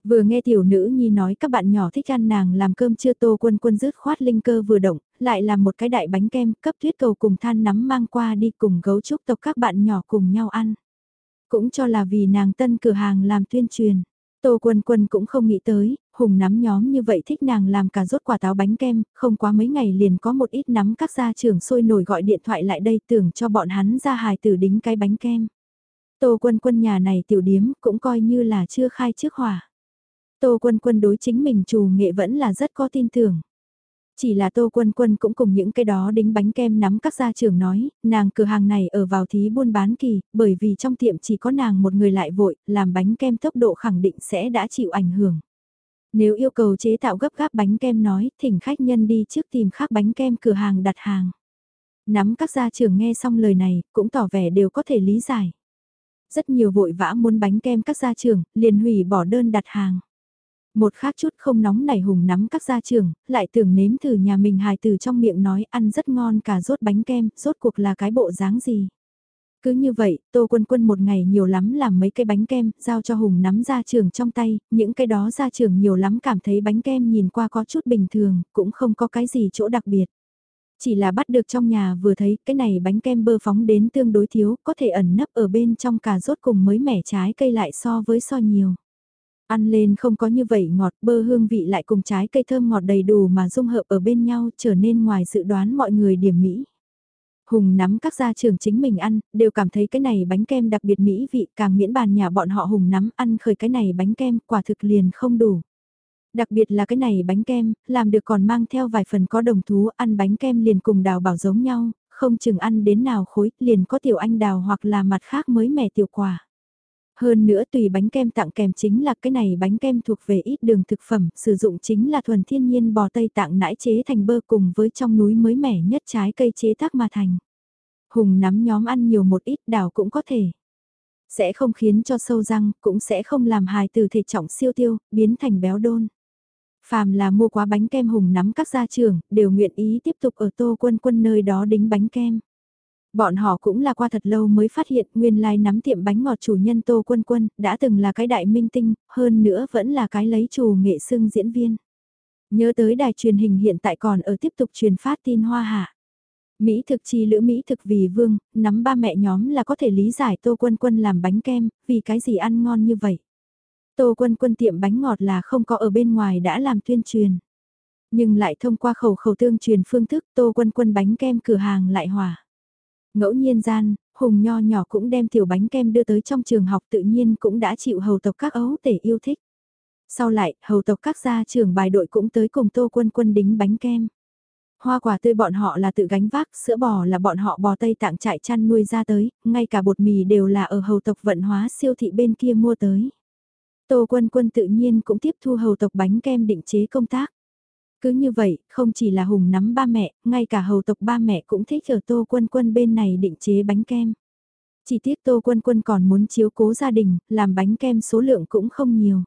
Vừa nghe tiểu nữ nhi nói các bạn nhỏ thích ăn nàng làm cơm chưa tô quân quân rứt khoát linh cơ vừa động, lại làm một cái đại bánh kem cấp tuyết cầu cùng than nắm mang qua đi cùng gấu trúc tộc các bạn nhỏ cùng nhau ăn. Cũng cho là vì nàng tân cửa hàng làm tuyên truyền. Tô Quân Quân cũng không nghĩ tới, hùng nắm nhóm như vậy thích nàng làm cả rốt quả táo bánh kem, không quá mấy ngày liền có một ít nắm các gia trưởng sôi nổi gọi điện thoại lại đây tưởng cho bọn hắn ra hài tử đính cái bánh kem. Tô Quân Quân nhà này tiểu điếm cũng coi như là chưa khai trước hỏa. Tô Quân Quân đối chính mình chủ nghệ vẫn là rất có tin tưởng. Chỉ là Tô Quân Quân cũng cùng những cái đó đính bánh kem nắm các gia trưởng nói, nàng cửa hàng này ở vào thí buôn bán kỳ, bởi vì trong tiệm chỉ có nàng một người lại vội, làm bánh kem tốc độ khẳng định sẽ đã chịu ảnh hưởng. Nếu yêu cầu chế tạo gấp gáp bánh kem nói, thỉnh khách nhân đi trước tìm khác bánh kem cửa hàng đặt hàng. Nắm các gia trưởng nghe xong lời này, cũng tỏ vẻ đều có thể lý giải. Rất nhiều vội vã muốn bánh kem các gia trưởng, liền hủy bỏ đơn đặt hàng. Một khác chút không nóng nảy hùng nắm các gia trưởng, lại tưởng nếm thử nhà mình hài từ trong miệng nói ăn rất ngon cả rốt bánh kem, rốt cuộc là cái bộ dáng gì. Cứ như vậy, Tô Quân Quân một ngày nhiều lắm làm mấy cái bánh kem, giao cho Hùng nắm ra trường trong tay, những cái đó ra trường nhiều lắm cảm thấy bánh kem nhìn qua có chút bình thường, cũng không có cái gì chỗ đặc biệt. Chỉ là bắt được trong nhà vừa thấy cái này bánh kem bơ phóng đến tương đối thiếu, có thể ẩn nấp ở bên trong cà rốt cùng mới mẻ trái cây lại so với so nhiều. Ăn lên không có như vậy ngọt bơ hương vị lại cùng trái cây thơm ngọt đầy đủ mà dung hợp ở bên nhau trở nên ngoài dự đoán mọi người điểm mỹ. Hùng nắm các gia trường chính mình ăn, đều cảm thấy cái này bánh kem đặc biệt mỹ vị càng miễn bàn nhà bọn họ hùng nắm ăn khởi cái này bánh kem quả thực liền không đủ. Đặc biệt là cái này bánh kem, làm được còn mang theo vài phần có đồng thú ăn bánh kem liền cùng đào bảo giống nhau, không chừng ăn đến nào khối liền có tiểu anh đào hoặc là mặt khác mới mẻ tiểu quả. Hơn nữa tùy bánh kem tặng kèm chính là cái này bánh kem thuộc về ít đường thực phẩm, sử dụng chính là thuần thiên nhiên bò tây tặng nãi chế thành bơ cùng với trong núi mới mẻ nhất trái cây chế tác mà thành. Hùng nắm nhóm ăn nhiều một ít đảo cũng có thể. Sẽ không khiến cho sâu răng, cũng sẽ không làm hài từ thể trọng siêu tiêu, biến thành béo đôn. Phàm là mua quá bánh kem hùng nắm các gia trưởng đều nguyện ý tiếp tục ở tô quân quân nơi đó đính bánh kem. Bọn họ cũng là qua thật lâu mới phát hiện nguyên lai nắm tiệm bánh ngọt chủ nhân Tô Quân Quân, đã từng là cái đại minh tinh, hơn nữa vẫn là cái lấy chủ nghệ sưng diễn viên. Nhớ tới đài truyền hình hiện tại còn ở tiếp tục truyền phát tin hoa hạ. Mỹ thực chi lữ Mỹ thực vì vương, nắm ba mẹ nhóm là có thể lý giải Tô Quân Quân làm bánh kem, vì cái gì ăn ngon như vậy. Tô Quân Quân tiệm bánh ngọt là không có ở bên ngoài đã làm tuyên truyền. Nhưng lại thông qua khẩu khẩu tương truyền phương thức Tô Quân Quân bánh kem cửa hàng lại hòa. Ngẫu nhiên gian, Hùng nho nhỏ cũng đem tiểu bánh kem đưa tới trong trường học tự nhiên cũng đã chịu hầu tộc các ấu tể yêu thích. Sau lại, hầu tộc các gia trưởng bài đội cũng tới cùng tô quân quân đính bánh kem. Hoa quả tươi bọn họ là tự gánh vác, sữa bò là bọn họ bò Tây tặng trại chăn nuôi ra tới, ngay cả bột mì đều là ở hầu tộc vận hóa siêu thị bên kia mua tới. Tô quân quân tự nhiên cũng tiếp thu hầu tộc bánh kem định chế công tác. Cứ như vậy, không chỉ là Hùng nắm ba mẹ, ngay cả hầu tộc ba mẹ cũng thích ở Tô Quân Quân bên này định chế bánh kem. Chỉ tiếc Tô Quân Quân còn muốn chiếu cố gia đình, làm bánh kem số lượng cũng không nhiều.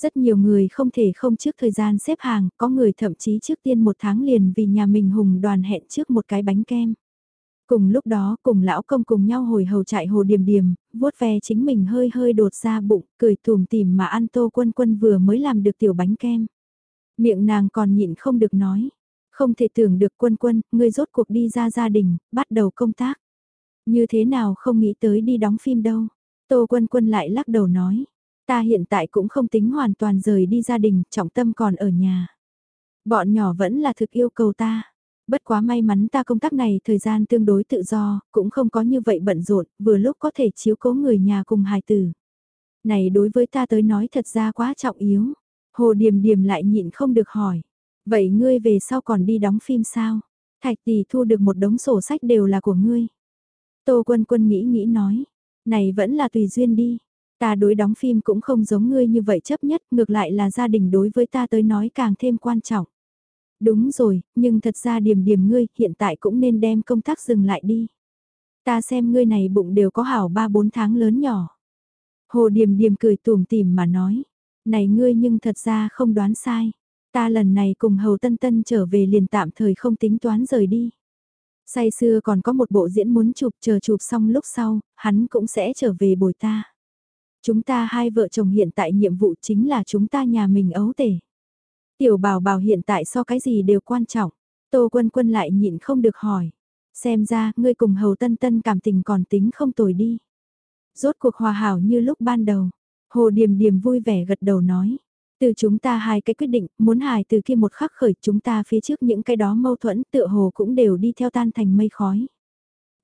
Rất nhiều người không thể không trước thời gian xếp hàng, có người thậm chí trước tiên một tháng liền vì nhà mình hùng đoàn hẹn trước một cái bánh kem. Cùng lúc đó cùng lão công cùng nhau hồi hầu chạy hồ điểm điểm, vuốt ve chính mình hơi hơi đột ra bụng, cười thùm tìm mà ăn tô quân quân vừa mới làm được tiểu bánh kem. Miệng nàng còn nhịn không được nói. Không thể tưởng được quân quân, ngươi rốt cuộc đi ra gia đình, bắt đầu công tác. Như thế nào không nghĩ tới đi đóng phim đâu. Tô quân quân lại lắc đầu nói. Ta hiện tại cũng không tính hoàn toàn rời đi gia đình, trọng tâm còn ở nhà. Bọn nhỏ vẫn là thực yêu cầu ta. Bất quá may mắn ta công tác này thời gian tương đối tự do, cũng không có như vậy bận rộn, vừa lúc có thể chiếu cố người nhà cùng hài tử. Này đối với ta tới nói thật ra quá trọng yếu. Hồ Điềm Điềm lại nhịn không được hỏi. Vậy ngươi về sau còn đi đóng phim sao? Thạch tỷ thu được một đống sổ sách đều là của ngươi. Tô Quân Quân nghĩ nghĩ nói. Này vẫn là tùy duyên đi. Ta đối đóng phim cũng không giống ngươi như vậy chấp nhất, ngược lại là gia đình đối với ta tới nói càng thêm quan trọng. Đúng rồi, nhưng thật ra điểm điểm ngươi hiện tại cũng nên đem công tác dừng lại đi. Ta xem ngươi này bụng đều có hảo 3-4 tháng lớn nhỏ. Hồ Điềm Điềm cười tủm tỉm mà nói, này ngươi nhưng thật ra không đoán sai. Ta lần này cùng Hầu Tân Tân trở về liền tạm thời không tính toán rời đi. Say xưa còn có một bộ diễn muốn chụp chờ chụp xong lúc sau, hắn cũng sẽ trở về bồi ta. Chúng ta hai vợ chồng hiện tại nhiệm vụ chính là chúng ta nhà mình ấu tể. Tiểu bảo bảo hiện tại so cái gì đều quan trọng. Tô quân quân lại nhịn không được hỏi. Xem ra, ngươi cùng hầu tân tân cảm tình còn tính không tồi đi. Rốt cuộc hòa hảo như lúc ban đầu. Hồ Điềm Điềm vui vẻ gật đầu nói. Từ chúng ta hai cái quyết định, muốn hài từ kia một khắc khởi chúng ta phía trước những cái đó mâu thuẫn tựa hồ cũng đều đi theo tan thành mây khói.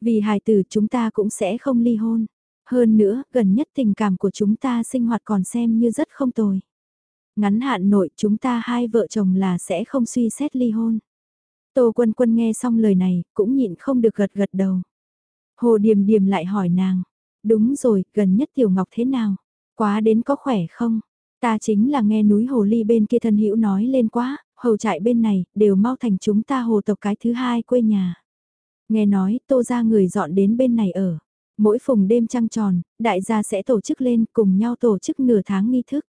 Vì hài từ chúng ta cũng sẽ không ly hôn. Hơn nữa, gần nhất tình cảm của chúng ta sinh hoạt còn xem như rất không tồi. Ngắn hạn nội chúng ta hai vợ chồng là sẽ không suy xét ly hôn. Tô quân quân nghe xong lời này, cũng nhịn không được gật gật đầu. Hồ Điềm Điềm lại hỏi nàng, đúng rồi, gần nhất Tiểu Ngọc thế nào? Quá đến có khỏe không? Ta chính là nghe núi Hồ Ly bên kia thân hữu nói lên quá, hầu trại bên này, đều mau thành chúng ta hồ tộc cái thứ hai quê nhà. Nghe nói, tô ra người dọn đến bên này ở. Mỗi phùng đêm trăng tròn, đại gia sẽ tổ chức lên cùng nhau tổ chức nửa tháng nghi thức.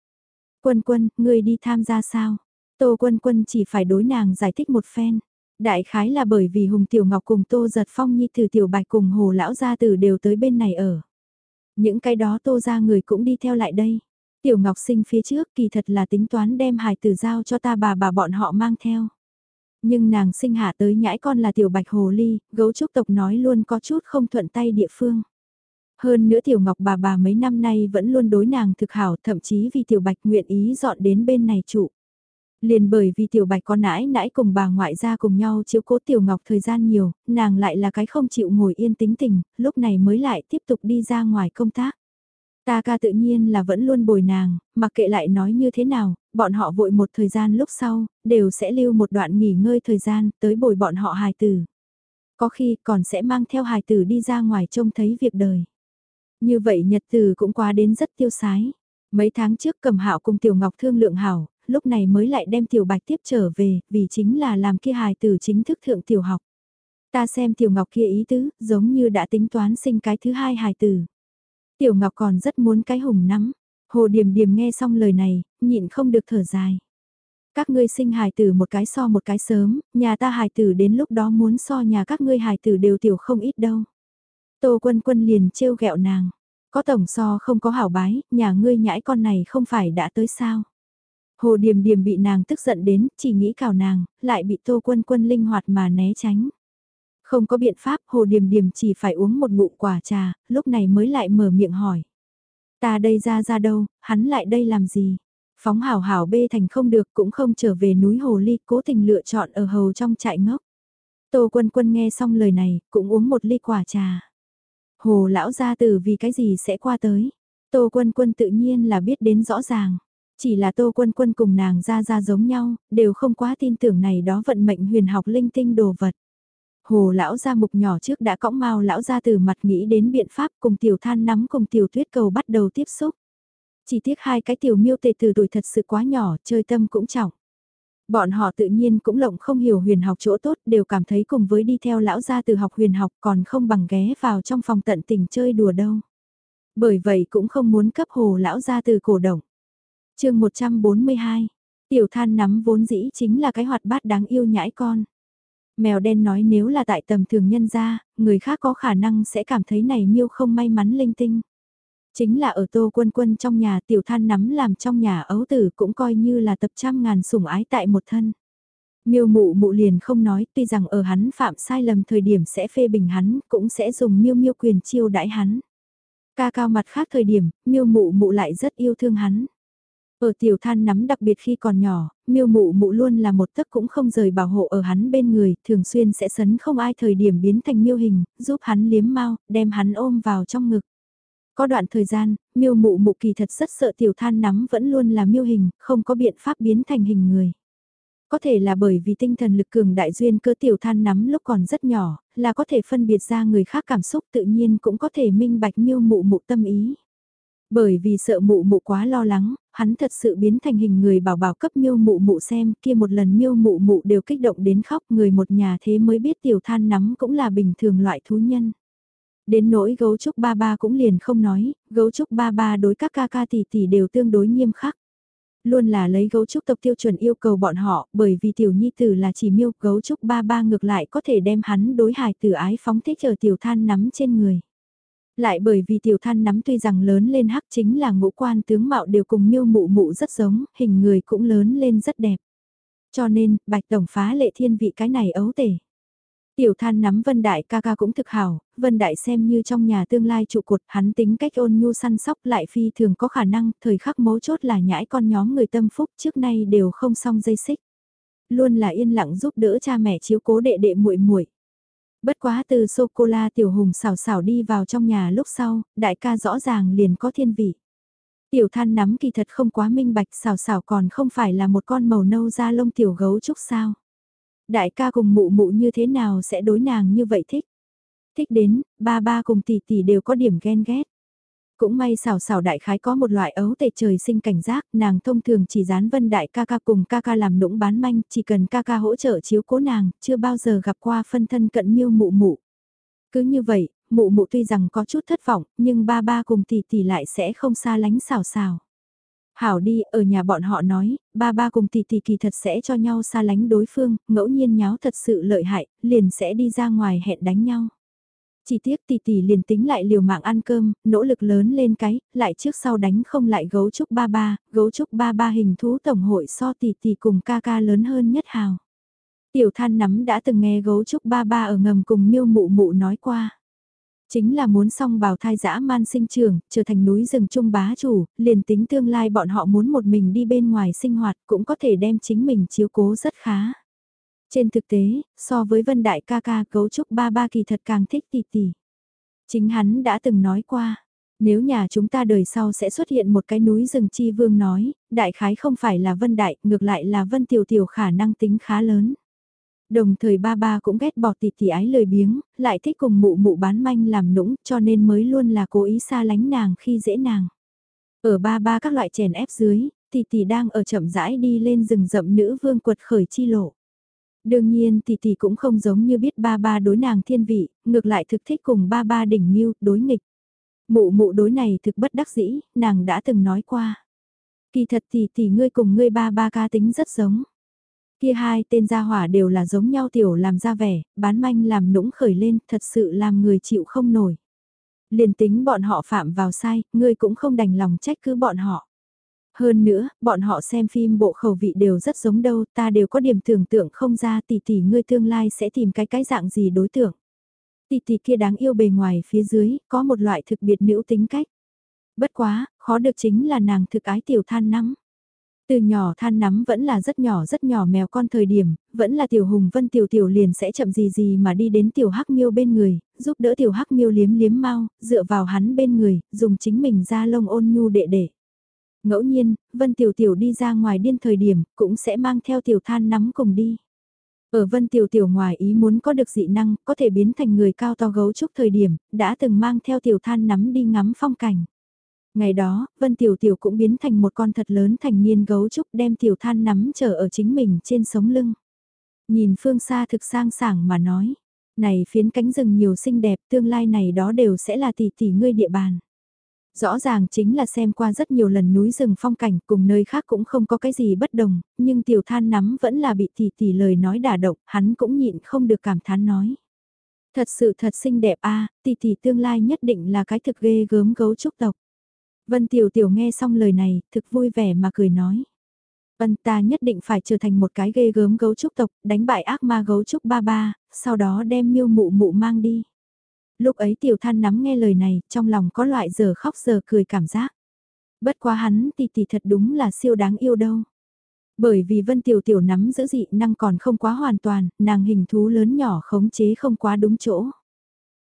Quân quân, ngươi đi tham gia sao? Tô quân quân chỉ phải đối nàng giải thích một phen. Đại khái là bởi vì Hùng Tiểu Ngọc cùng Tô Giật Phong Nhi từ Tiểu Bạch cùng Hồ Lão Gia Tử đều tới bên này ở. Những cái đó Tô ra người cũng đi theo lại đây. Tiểu Ngọc sinh phía trước kỳ thật là tính toán đem hài tử giao cho ta bà bà bọn họ mang theo. Nhưng nàng sinh hạ tới nhãi con là Tiểu Bạch Hồ Ly, gấu trúc tộc nói luôn có chút không thuận tay địa phương. Hơn nữa Tiểu Ngọc bà bà mấy năm nay vẫn luôn đối nàng thực hảo thậm chí vì Tiểu Bạch nguyện ý dọn đến bên này trụ. Liền bởi vì Tiểu Bạch có nãi nãi cùng bà ngoại ra cùng nhau chiếu cố Tiểu Ngọc thời gian nhiều, nàng lại là cái không chịu ngồi yên tính tình, lúc này mới lại tiếp tục đi ra ngoài công tác. Ta ca tự nhiên là vẫn luôn bồi nàng, mặc kệ lại nói như thế nào, bọn họ vội một thời gian lúc sau, đều sẽ lưu một đoạn nghỉ ngơi thời gian tới bồi bọn họ hài tử. Có khi còn sẽ mang theo hài tử đi ra ngoài trông thấy việc đời. Như vậy nhật từ cũng quá đến rất tiêu sái. Mấy tháng trước cầm hạo cùng Tiểu Ngọc thương lượng hảo, lúc này mới lại đem Tiểu Bạch tiếp trở về, vì chính là làm kia hài tử chính thức thượng tiểu học. Ta xem Tiểu Ngọc kia ý tứ, giống như đã tính toán sinh cái thứ hai hài tử. Tiểu Ngọc còn rất muốn cái hùng nắm. Hồ điểm điểm nghe xong lời này, nhịn không được thở dài. Các ngươi sinh hài tử một cái so một cái sớm, nhà ta hài tử đến lúc đó muốn so nhà các ngươi hài tử đều tiểu không ít đâu. Tô quân quân liền trêu ghẹo nàng. Có tổng so không có hảo bái, nhà ngươi nhãi con này không phải đã tới sao. Hồ Điềm Điềm bị nàng tức giận đến, chỉ nghĩ cào nàng, lại bị Tô Quân Quân linh hoạt mà né tránh. Không có biện pháp, Hồ Điềm Điềm chỉ phải uống một ngụm quả trà, lúc này mới lại mở miệng hỏi. Ta đây ra ra đâu, hắn lại đây làm gì? Phóng hảo hảo bê thành không được cũng không trở về núi Hồ Ly, cố tình lựa chọn ở hầu trong trại ngốc. Tô Quân Quân nghe xong lời này, cũng uống một ly quả trà. Hồ lão gia tử vì cái gì sẽ qua tới. Tô quân quân tự nhiên là biết đến rõ ràng. Chỉ là tô quân quân cùng nàng ra ra giống nhau, đều không quá tin tưởng này đó vận mệnh huyền học linh tinh đồ vật. Hồ lão gia mục nhỏ trước đã cõng mau lão gia từ mặt nghĩ đến biện pháp cùng tiểu than nắm cùng tiểu tuyết cầu bắt đầu tiếp xúc. Chỉ tiếc hai cái tiểu miêu tệ từ tuổi thật sự quá nhỏ, chơi tâm cũng trọng. Bọn họ tự nhiên cũng lộng không hiểu huyền học chỗ tốt đều cảm thấy cùng với đi theo lão gia từ học huyền học còn không bằng ghé vào trong phòng tận tình chơi đùa đâu. Bởi vậy cũng không muốn cấp hồ lão gia từ cổ động chương 142, tiểu than nắm vốn dĩ chính là cái hoạt bát đáng yêu nhãi con. Mèo đen nói nếu là tại tầm thường nhân gia, người khác có khả năng sẽ cảm thấy này miêu không may mắn linh tinh. Chính là ở tô quân quân trong nhà tiểu than nắm làm trong nhà ấu tử cũng coi như là tập trăm ngàn sủng ái tại một thân. Miêu mụ mụ liền không nói, tuy rằng ở hắn phạm sai lầm thời điểm sẽ phê bình hắn, cũng sẽ dùng miêu miêu quyền chiêu đãi hắn. Ca cao mặt khác thời điểm, miêu mụ mụ lại rất yêu thương hắn. Ở tiểu than nắm đặc biệt khi còn nhỏ, miêu mụ mụ luôn là một tấc cũng không rời bảo hộ ở hắn bên người, thường xuyên sẽ sấn không ai thời điểm biến thành miêu hình, giúp hắn liếm mau, đem hắn ôm vào trong ngực. Có đoạn thời gian, miêu mụ mụ kỳ thật rất sợ tiểu than nắm vẫn luôn là miêu hình, không có biện pháp biến thành hình người. Có thể là bởi vì tinh thần lực cường đại duyên cơ tiểu than nắm lúc còn rất nhỏ, là có thể phân biệt ra người khác cảm xúc tự nhiên cũng có thể minh bạch miêu mụ mụ tâm ý. Bởi vì sợ mụ mụ quá lo lắng, hắn thật sự biến thành hình người bảo bảo cấp miêu mụ mụ xem, kia một lần miêu mụ mụ đều kích động đến khóc, người một nhà thế mới biết tiểu than nắm cũng là bình thường loại thú nhân. Đến nỗi gấu trúc ba ba cũng liền không nói, gấu trúc ba ba đối các ca ca tỷ tỷ đều tương đối nghiêm khắc. Luôn là lấy gấu trúc tộc tiêu chuẩn yêu cầu bọn họ, bởi vì tiểu nhi tử là chỉ miêu, gấu trúc ba ba ngược lại có thể đem hắn đối hài tử ái phóng thích ở tiểu than nắm trên người. Lại bởi vì tiểu than nắm tuy rằng lớn lên hắc chính là ngũ quan tướng mạo đều cùng miêu mụ mụ rất giống, hình người cũng lớn lên rất đẹp. Cho nên, bạch tổng phá lệ thiên vị cái này ấu tể. Tiểu than nắm Vân Đại ca ca cũng thực hảo, Vân Đại xem như trong nhà tương lai trụ cột, hắn tính cách ôn nhu săn sóc lại phi thường có khả năng, thời khắc mấu chốt là nhãi con nhóm người tâm phúc trước nay đều không xong dây xích. Luôn là yên lặng giúp đỡ cha mẹ chiếu cố đệ đệ muội muội. Bất quá từ sô-cô-la tiểu hùng xào xào đi vào trong nhà lúc sau, đại ca rõ ràng liền có thiên vị. Tiểu than nắm kỳ thật không quá minh bạch xào xào còn không phải là một con màu nâu da lông tiểu gấu trúc sao. Đại ca cùng mụ mụ như thế nào sẽ đối nàng như vậy thích. Thích đến, ba ba cùng tỷ tỷ đều có điểm ghen ghét. Cũng may xảo xảo đại khái có một loại ấu tệ trời sinh cảnh giác, nàng thông thường chỉ dán vân đại ca ca cùng ca ca làm nũng bán manh, chỉ cần ca ca hỗ trợ chiếu cố nàng, chưa bao giờ gặp qua phân thân cận miêu mụ mụ. Cứ như vậy, mụ mụ tuy rằng có chút thất vọng, nhưng ba ba cùng tỷ tỷ lại sẽ không xa lánh xảo xảo. Hảo đi, ở nhà bọn họ nói, ba ba cùng tỷ tỷ kỳ thật sẽ cho nhau xa lánh đối phương, ngẫu nhiên nháo thật sự lợi hại, liền sẽ đi ra ngoài hẹn đánh nhau. Chỉ tiếc tỷ tỷ liền tính lại liều mạng ăn cơm, nỗ lực lớn lên cái, lại trước sau đánh không lại gấu trúc ba ba, gấu trúc ba ba hình thú tổng hội so tỷ tỷ cùng ca ca lớn hơn nhất hào. Tiểu than nắm đã từng nghe gấu trúc ba ba ở ngầm cùng miêu mụ mụ nói qua. Chính là muốn song bào thai dã man sinh trường, trở thành núi rừng trung bá chủ, liền tính tương lai bọn họ muốn một mình đi bên ngoài sinh hoạt cũng có thể đem chính mình chiếu cố rất khá. Trên thực tế, so với vân đại ca ca cấu trúc ba ba kỳ thật càng thích tỷ tỷ. Chính hắn đã từng nói qua, nếu nhà chúng ta đời sau sẽ xuất hiện một cái núi rừng chi vương nói, đại khái không phải là vân đại, ngược lại là vân tiểu tiểu khả năng tính khá lớn. Đồng thời ba ba cũng ghét bỏ tỷ tỷ ái lời biếng, lại thích cùng mụ mụ bán manh làm nũng cho nên mới luôn là cố ý xa lánh nàng khi dễ nàng. Ở ba ba các loại chèn ép dưới, tỷ tỷ đang ở chậm rãi đi lên rừng rậm nữ vương quật khởi chi lộ. Đương nhiên tỷ tỷ cũng không giống như biết ba ba đối nàng thiên vị, ngược lại thực thích cùng ba ba đỉnh nghiêu, đối nghịch. Mụ mụ đối này thực bất đắc dĩ, nàng đã từng nói qua. Kỳ thật tỷ tỷ ngươi cùng ngươi ba ba ca tính rất giống. Kia hai tên gia hỏa đều là giống nhau tiểu làm ra vẻ, bán manh làm nũng khởi lên, thật sự làm người chịu không nổi. Liền tính bọn họ phạm vào sai, ngươi cũng không đành lòng trách cứ bọn họ. Hơn nữa, bọn họ xem phim bộ khẩu vị đều rất giống đâu, ta đều có điểm tưởng tượng không ra tỷ tỷ ngươi tương lai sẽ tìm cái cái dạng gì đối tượng. Tỷ tỷ kia đáng yêu bề ngoài phía dưới, có một loại thực biệt nữ tính cách. Bất quá, khó được chính là nàng thực ái tiểu than nắm. Từ nhỏ than nắm vẫn là rất nhỏ rất nhỏ mèo con thời điểm, vẫn là tiểu hùng vân tiểu tiểu liền sẽ chậm gì gì mà đi đến tiểu hắc miêu bên người, giúp đỡ tiểu hắc miêu liếm liếm mau, dựa vào hắn bên người, dùng chính mình ra lông ôn nhu đệ đệ. Ngẫu nhiên, Vân Tiểu Tiểu đi ra ngoài điên thời điểm, cũng sẽ mang theo tiểu than nắm cùng đi. Ở Vân Tiểu Tiểu ngoài ý muốn có được dị năng, có thể biến thành người cao to gấu trúc thời điểm, đã từng mang theo tiểu than nắm đi ngắm phong cảnh. Ngày đó, Vân Tiểu Tiểu cũng biến thành một con thật lớn thành niên gấu trúc đem tiểu than nắm chờ ở chính mình trên sống lưng. Nhìn phương xa thực sang sảng mà nói, này phiến cánh rừng nhiều xinh đẹp tương lai này đó đều sẽ là tỷ tỷ ngươi địa bàn. Rõ ràng chính là xem qua rất nhiều lần núi rừng phong cảnh cùng nơi khác cũng không có cái gì bất đồng, nhưng tiểu than nắm vẫn là bị tỷ tỷ lời nói đả động, hắn cũng nhịn không được cảm thán nói. Thật sự thật xinh đẹp a tỷ tỷ tương lai nhất định là cái thực ghê gớm gấu trúc tộc. Vân Tiểu Tiểu nghe xong lời này, thực vui vẻ mà cười nói. Vân ta nhất định phải trở thành một cái ghê gớm gấu trúc tộc, đánh bại ác ma gấu trúc ba ba, sau đó đem miêu mụ mụ mang đi. Lúc ấy tiểu than nắm nghe lời này, trong lòng có loại giờ khóc giờ cười cảm giác. Bất quá hắn tỷ tỷ thật đúng là siêu đáng yêu đâu. Bởi vì Vân Tiểu Tiểu nắm giữ dị năng còn không quá hoàn toàn, nàng hình thú lớn nhỏ khống chế không quá đúng chỗ.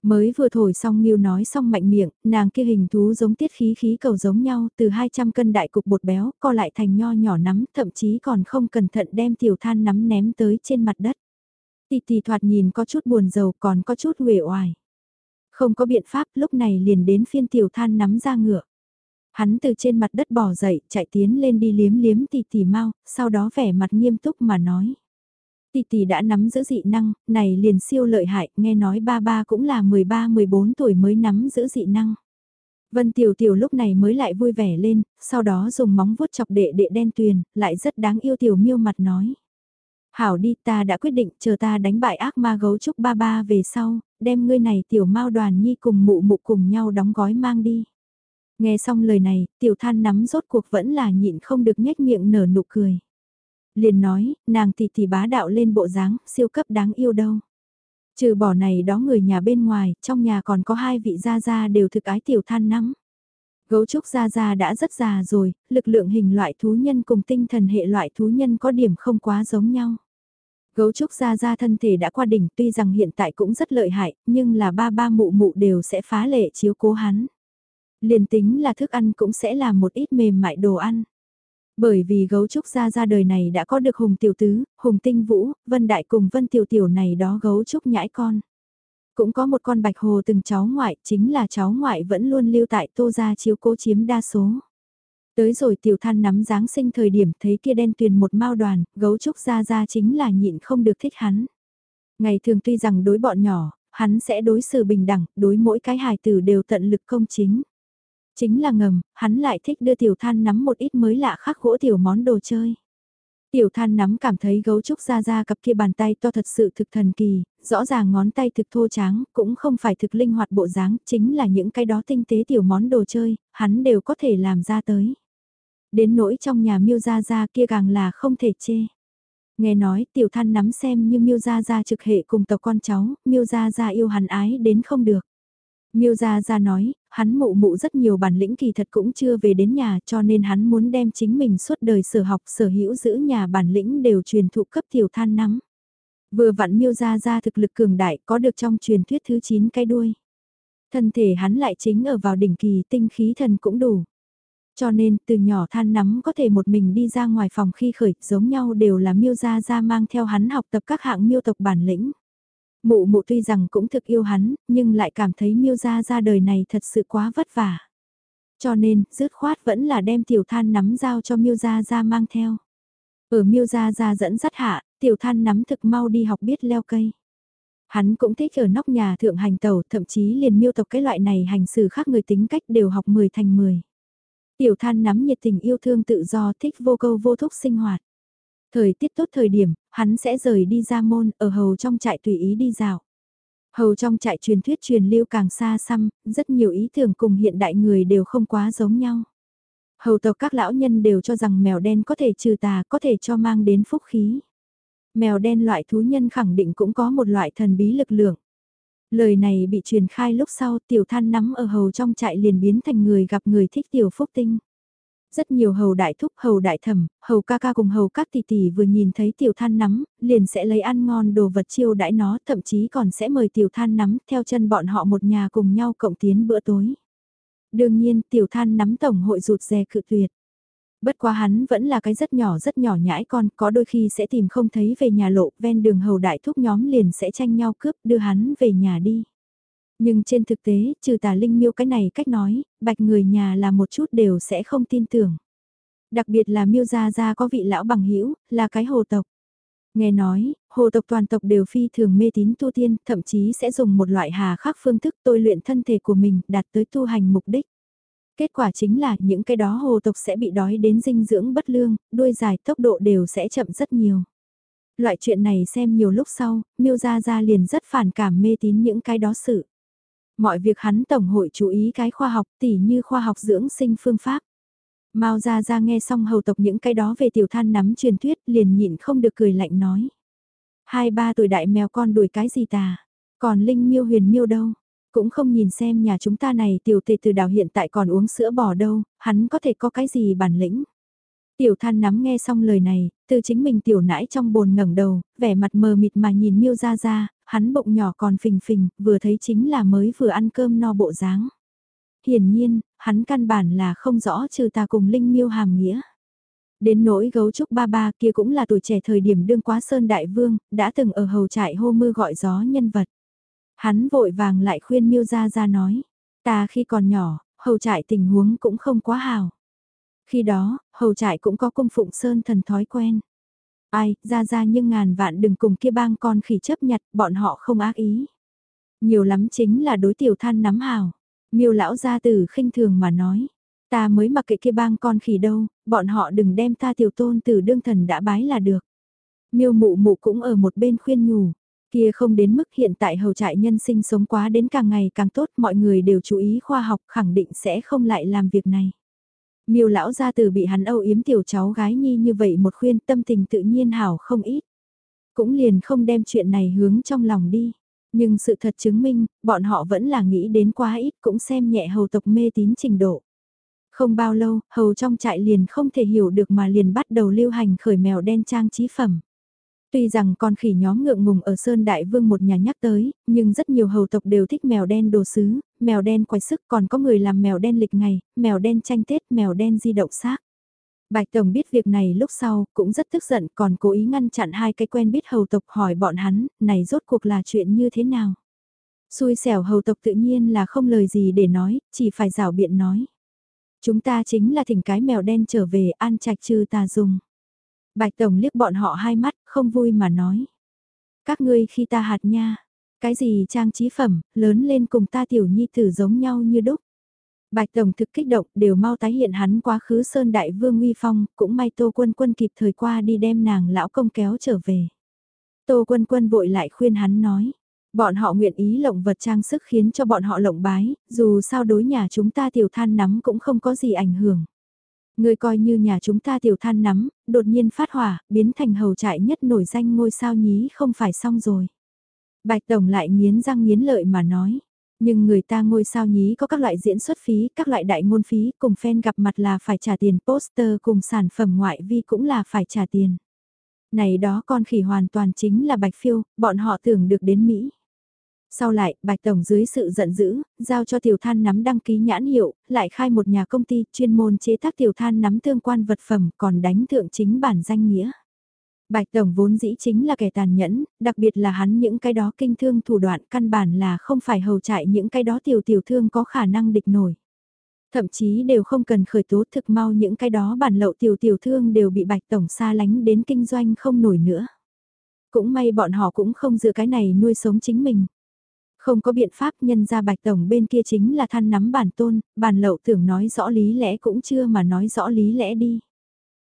Mới vừa thổi xong Miêu nói xong mạnh miệng, nàng kia hình thú giống tiết khí khí cầu giống nhau, từ 200 cân đại cục bột béo, co lại thành nho nhỏ nắm, thậm chí còn không cẩn thận đem tiểu than nắm ném tới trên mặt đất. Tì tì thoạt nhìn có chút buồn rầu còn có chút uể oải. Không có biện pháp lúc này liền đến phiên tiểu than nắm ra ngựa. Hắn từ trên mặt đất bò dậy, chạy tiến lên đi liếm liếm tì tì mau, sau đó vẻ mặt nghiêm túc mà nói. Tì tì đã nắm giữ dị năng, này liền siêu lợi hại, nghe nói ba ba cũng là 13-14 tuổi mới nắm giữ dị năng. Vân Tiểu Tiểu lúc này mới lại vui vẻ lên, sau đó dùng móng vuốt chọc đệ đệ đen tuyền, lại rất đáng yêu Tiểu miêu mặt nói. Hảo đi ta đã quyết định chờ ta đánh bại ác ma gấu trúc ba ba về sau, đem ngươi này Tiểu Mao đoàn nhi cùng mụ mụ cùng nhau đóng gói mang đi. Nghe xong lời này, Tiểu Than nắm rốt cuộc vẫn là nhịn không được nhếch miệng nở nụ cười liền nói, nàng tỷ tỷ bá đạo lên bộ dáng, siêu cấp đáng yêu đâu. Trừ bỏ này đó người nhà bên ngoài, trong nhà còn có hai vị gia gia đều thực ái tiểu than nắm. Gấu trúc gia gia đã rất già rồi, lực lượng hình loại thú nhân cùng tinh thần hệ loại thú nhân có điểm không quá giống nhau. Gấu trúc gia gia thân thể đã qua đỉnh tuy rằng hiện tại cũng rất lợi hại, nhưng là ba ba mụ mụ đều sẽ phá lệ chiếu cố hắn. Liền tính là thức ăn cũng sẽ là một ít mềm mại đồ ăn. Bởi vì gấu trúc gia ra đời này đã có được Hùng Tiểu Tứ, Hùng Tinh Vũ, Vân Đại cùng Vân Tiểu Tiểu này đó gấu trúc nhãi con. Cũng có một con bạch hồ từng cháu ngoại, chính là cháu ngoại vẫn luôn lưu tại tô gia chiếu cố chiếm đa số. Tới rồi tiểu than nắm Giáng sinh thời điểm thấy kia đen tuyền một mao đoàn, gấu trúc ra ra chính là nhịn không được thích hắn. Ngày thường tuy rằng đối bọn nhỏ, hắn sẽ đối xử bình đẳng, đối mỗi cái hài tử đều tận lực công chính. Chính là ngầm, hắn lại thích đưa tiểu than nắm một ít mới lạ khắc gỗ tiểu món đồ chơi. Tiểu than nắm cảm thấy gấu trúc ra ra cặp kia bàn tay to thật sự thực thần kỳ, rõ ràng ngón tay thực thô tráng, cũng không phải thực linh hoạt bộ dáng, chính là những cái đó tinh tế tiểu món đồ chơi, hắn đều có thể làm ra tới. Đến nỗi trong nhà miêu gia gia kia càng là không thể chê. Nghe nói tiểu than nắm xem như miêu gia gia trực hệ cùng tộc con cháu, miêu gia gia yêu hắn ái đến không được. Miêu Gia Gia nói, hắn mụ mụ rất nhiều bản lĩnh kỳ thật cũng chưa về đến nhà cho nên hắn muốn đem chính mình suốt đời sở học sở hữu giữ nhà bản lĩnh đều truyền thụ cấp tiểu than nắm. Vừa vặn Miêu Gia Gia thực lực cường đại có được trong truyền thuyết thứ 9 cái đuôi. Thân thể hắn lại chính ở vào đỉnh kỳ tinh khí thần cũng đủ. Cho nên từ nhỏ than nắm có thể một mình đi ra ngoài phòng khi khởi giống nhau đều là Miêu Gia Gia mang theo hắn học tập các hạng miêu tộc bản lĩnh. Mụ mụ tuy rằng cũng thực yêu hắn, nhưng lại cảm thấy miêu gia Gia đời này thật sự quá vất vả. Cho nên, dứt khoát vẫn là đem tiểu than nắm giao cho miêu gia Gia mang theo. Ở miêu gia Gia dẫn dắt hạ, tiểu than nắm thực mau đi học biết leo cây. Hắn cũng thích ở nóc nhà thượng hành tàu, thậm chí liền miêu tộc cái loại này hành xử khác người tính cách đều học 10 thành 10. Tiểu than nắm nhiệt tình yêu thương tự do thích vô câu vô thúc sinh hoạt. Thời tiết tốt thời điểm, hắn sẽ rời đi ra môn, ở hầu trong trại tùy ý đi dạo. Hầu trong trại truyền thuyết truyền lưu càng xa xăm, rất nhiều ý tưởng cùng hiện đại người đều không quá giống nhau. Hầu tộc các lão nhân đều cho rằng mèo đen có thể trừ tà, có thể cho mang đến phúc khí. Mèo đen loại thú nhân khẳng định cũng có một loại thần bí lực lượng. Lời này bị truyền khai lúc sau tiểu than nắm ở hầu trong trại liền biến thành người gặp người thích tiểu phúc tinh. Rất nhiều hầu đại thúc, hầu đại thẩm, hầu ca ca cùng hầu các tỷ tỷ vừa nhìn thấy tiểu than nắm, liền sẽ lấy ăn ngon đồ vật chiêu đãi nó, thậm chí còn sẽ mời tiểu than nắm theo chân bọn họ một nhà cùng nhau cộng tiến bữa tối. Đương nhiên, tiểu than nắm tổng hội rụt rè cự tuyệt. Bất quá hắn vẫn là cái rất nhỏ rất nhỏ nhãi con, có đôi khi sẽ tìm không thấy về nhà lộ, ven đường hầu đại thúc nhóm liền sẽ tranh nhau cướp đưa hắn về nhà đi. Nhưng trên thực tế, trừ tà linh miêu cái này cách nói, bạch người nhà là một chút đều sẽ không tin tưởng. Đặc biệt là miêu gia gia có vị lão bằng hữu là cái hồ tộc. Nghe nói, hồ tộc toàn tộc đều phi thường mê tín tu tiên, thậm chí sẽ dùng một loại hà khắc phương thức tôi luyện thân thể của mình đạt tới tu hành mục đích. Kết quả chính là những cái đó hồ tộc sẽ bị đói đến dinh dưỡng bất lương, đuôi dài tốc độ đều sẽ chậm rất nhiều. Loại chuyện này xem nhiều lúc sau, miêu Gia Gia liền rất phản cảm mê tín những cái đó sự. Mọi việc hắn tổng hội chú ý cái khoa học tỉ như khoa học dưỡng sinh phương pháp. Mao Gia Gia nghe xong hầu tộc những cái đó về tiểu than nắm truyền thuyết liền nhịn không được cười lạnh nói. Hai ba tuổi đại mèo con đuổi cái gì tà, còn Linh miêu huyền miêu đâu, cũng không nhìn xem nhà chúng ta này tiểu tề từ đào hiện tại còn uống sữa bò đâu, hắn có thể có cái gì bản lĩnh. Tiểu than nắm nghe xong lời này, từ chính mình tiểu nãi trong bồn ngẩng đầu, vẻ mặt mờ mịt mà nhìn miêu ra ra, hắn bụng nhỏ còn phình phình, vừa thấy chính là mới vừa ăn cơm no bộ dáng. Hiển nhiên, hắn căn bản là không rõ trừ ta cùng Linh miêu hàm nghĩa. Đến nỗi gấu trúc ba ba kia cũng là tuổi trẻ thời điểm đương quá sơn đại vương, đã từng ở hầu trại hô mưa gọi gió nhân vật. Hắn vội vàng lại khuyên miêu ra ra nói, ta khi còn nhỏ, hầu trại tình huống cũng không quá hào. Khi đó, hầu trại cũng có cung phụng sơn thần thói quen. Ai, ra ra nhưng ngàn vạn đừng cùng kia bang con khỉ chấp nhặt, bọn họ không ác ý. Nhiều lắm chính là đối tiểu than nắm hào. Miêu lão gia tử khinh thường mà nói. Ta mới mặc kệ kia bang con khỉ đâu, bọn họ đừng đem ta tiểu tôn từ đương thần đã bái là được. Miêu mụ mụ cũng ở một bên khuyên nhủ, kia không đến mức hiện tại hầu trại nhân sinh sống quá đến càng ngày càng tốt mọi người đều chú ý khoa học khẳng định sẽ không lại làm việc này. Miêu lão gia từ bị hắn âu yếm tiểu cháu gái nhi như vậy một khuyên tâm tình tự nhiên hảo không ít. Cũng liền không đem chuyện này hướng trong lòng đi. Nhưng sự thật chứng minh, bọn họ vẫn là nghĩ đến quá ít cũng xem nhẹ hầu tộc mê tín trình độ. Không bao lâu, hầu trong trại liền không thể hiểu được mà liền bắt đầu lưu hành khởi mèo đen trang trí phẩm. Tuy rằng con khỉ nhóm ngượng ngùng ở Sơn Đại Vương một nhà nhắc tới, nhưng rất nhiều hầu tộc đều thích mèo đen đồ sứ, mèo đen quái sức còn có người làm mèo đen lịch ngày, mèo đen tranh Tết, mèo đen di động xác. Bạch Tổng biết việc này lúc sau, cũng rất tức giận còn cố ý ngăn chặn hai cái quen biết hầu tộc hỏi bọn hắn, này rốt cuộc là chuyện như thế nào. Xui xẻo hầu tộc tự nhiên là không lời gì để nói, chỉ phải rảo biện nói. Chúng ta chính là thỉnh cái mèo đen trở về an trạch trừ tà dùng. Bạch Tổng liếc bọn họ hai mắt, không vui mà nói. Các ngươi khi ta hạt nha, cái gì trang trí phẩm, lớn lên cùng ta tiểu nhi tử giống nhau như đúc. Bạch Tổng thực kích động đều mau tái hiện hắn quá khứ Sơn Đại Vương Nguy Phong, cũng may Tô Quân Quân kịp thời qua đi đem nàng lão công kéo trở về. Tô Quân Quân vội lại khuyên hắn nói, bọn họ nguyện ý lộng vật trang sức khiến cho bọn họ lộng bái, dù sao đối nhà chúng ta tiểu than nắm cũng không có gì ảnh hưởng. Người coi như nhà chúng ta tiểu than nắm, đột nhiên phát hỏa, biến thành hầu trại nhất nổi danh ngôi sao nhí không phải xong rồi. Bạch Tổng lại nghiến răng nghiến lợi mà nói. Nhưng người ta ngôi sao nhí có các loại diễn xuất phí, các loại đại ngôn phí, cùng fan gặp mặt là phải trả tiền poster cùng sản phẩm ngoại vi cũng là phải trả tiền. Này đó con khỉ hoàn toàn chính là bạch phiêu, bọn họ tưởng được đến Mỹ. Sau lại, Bạch Tổng dưới sự giận dữ, giao cho tiểu than nắm đăng ký nhãn hiệu, lại khai một nhà công ty chuyên môn chế tác tiểu than nắm tương quan vật phẩm còn đánh thượng chính bản danh nghĩa. Bạch Tổng vốn dĩ chính là kẻ tàn nhẫn, đặc biệt là hắn những cái đó kinh thương thủ đoạn căn bản là không phải hầu chạy những cái đó tiểu tiểu thương có khả năng địch nổi. Thậm chí đều không cần khởi tố thực mau những cái đó bản lậu tiểu tiểu thương đều bị Bạch Tổng xa lánh đến kinh doanh không nổi nữa. Cũng may bọn họ cũng không dựa cái này nuôi sống chính mình. Không có biện pháp nhân ra bạch tổng bên kia chính là than nắm bản tôn, bản lậu tưởng nói rõ lý lẽ cũng chưa mà nói rõ lý lẽ đi.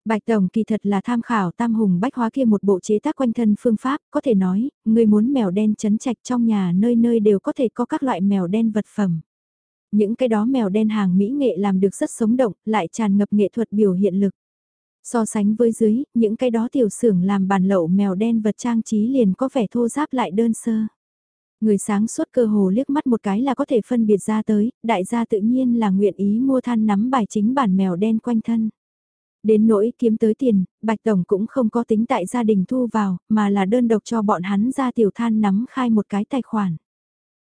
Bạch Tổng kỳ thật là tham khảo tam hùng bách hóa kia một bộ chế tác quanh thân phương pháp, có thể nói, người muốn mèo đen chấn trạch trong nhà nơi nơi đều có thể có các loại mèo đen vật phẩm. Những cái đó mèo đen hàng mỹ nghệ làm được rất sống động, lại tràn ngập nghệ thuật biểu hiện lực. So sánh với dưới, những cái đó tiểu xưởng làm bàn lậu mèo đen vật trang trí liền có vẻ thô giáp lại đơn sơ. Người sáng suốt cơ hồ liếc mắt một cái là có thể phân biệt ra tới, đại gia tự nhiên là nguyện ý mua than nắm bài chính bản mèo đen quanh thân. Đến nỗi kiếm tới tiền, Bạch Tổng cũng không có tính tại gia đình thu vào, mà là đơn độc cho bọn hắn ra tiểu than nắm khai một cái tài khoản.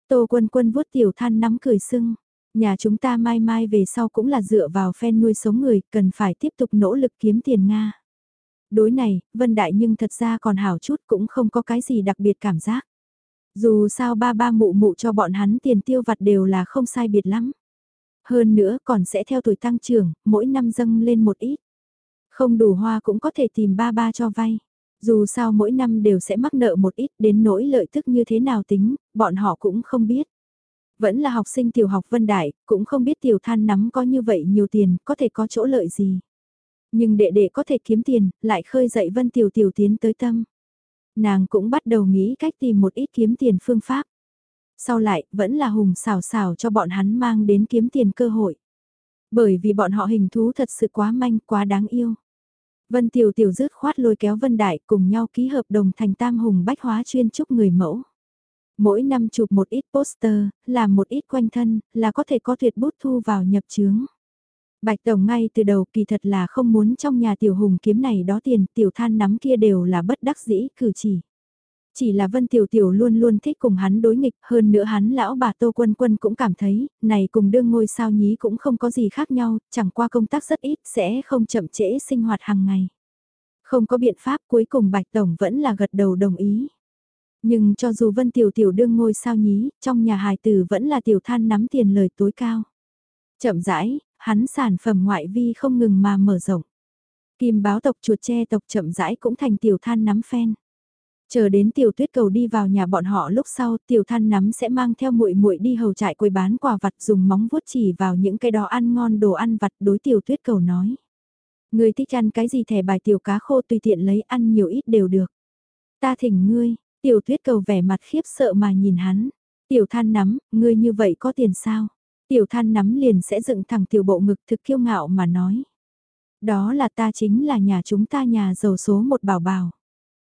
Tô quân quân vuốt tiểu than nắm cười sưng. Nhà chúng ta mai mai về sau cũng là dựa vào phen nuôi sống người, cần phải tiếp tục nỗ lực kiếm tiền Nga. Đối này, Vân Đại nhưng thật ra còn hảo chút cũng không có cái gì đặc biệt cảm giác. Dù sao ba ba mụ mụ cho bọn hắn tiền tiêu vặt đều là không sai biệt lắm. Hơn nữa còn sẽ theo tuổi tăng trưởng, mỗi năm dâng lên một ít. Không đủ hoa cũng có thể tìm ba ba cho vay. Dù sao mỗi năm đều sẽ mắc nợ một ít đến nỗi lợi tức như thế nào tính, bọn họ cũng không biết. Vẫn là học sinh tiểu học Vân Đại, cũng không biết tiểu than nắm có như vậy nhiều tiền, có thể có chỗ lợi gì. Nhưng đệ đệ có thể kiếm tiền, lại khơi dậy Vân Tiểu Tiểu tiến tới tâm. Nàng cũng bắt đầu nghĩ cách tìm một ít kiếm tiền phương pháp. Sau lại, vẫn là hùng xào xào cho bọn hắn mang đến kiếm tiền cơ hội. Bởi vì bọn họ hình thú thật sự quá manh, quá đáng yêu. Vân Tiểu Tiểu rứt khoát lôi kéo Vân Đại cùng nhau ký hợp đồng thành tam hùng bách hóa chuyên trúc người mẫu. Mỗi năm chụp một ít poster, làm một ít quanh thân, là có thể có tuyệt bút thu vào nhập chướng. Bạch Tổng ngay từ đầu kỳ thật là không muốn trong nhà tiểu hùng kiếm này đó tiền, tiểu than nắm kia đều là bất đắc dĩ cử chỉ. Chỉ là Vân Tiểu Tiểu luôn luôn thích cùng hắn đối nghịch, hơn nữa hắn lão bà Tô Quân Quân cũng cảm thấy, này cùng đương ngôi sao nhí cũng không có gì khác nhau, chẳng qua công tác rất ít, sẽ không chậm trễ sinh hoạt hàng ngày. Không có biện pháp cuối cùng Bạch Tổng vẫn là gật đầu đồng ý. Nhưng cho dù Vân Tiểu Tiểu đương ngôi sao nhí, trong nhà hài tử vẫn là Tiểu Than nắm tiền lời tối cao. Chậm rãi, hắn sản phẩm ngoại vi không ngừng mà mở rộng. Kim báo tộc chuột tre tộc chậm rãi cũng thành Tiểu Than nắm phen. Chờ đến tiểu tuyết cầu đi vào nhà bọn họ lúc sau, tiểu than nắm sẽ mang theo muội muội đi hầu trại quầy bán quà vặt dùng móng vuốt chỉ vào những cái đó ăn ngon đồ ăn vặt đối tiểu tuyết cầu nói. Người thích ăn cái gì thẻ bài tiểu cá khô tùy tiện lấy ăn nhiều ít đều được. Ta thỉnh ngươi, tiểu tuyết cầu vẻ mặt khiếp sợ mà nhìn hắn. Tiểu than nắm, ngươi như vậy có tiền sao? Tiểu than nắm liền sẽ dựng thẳng tiểu bộ ngực thực kiêu ngạo mà nói. Đó là ta chính là nhà chúng ta nhà giàu số một bảo bảo.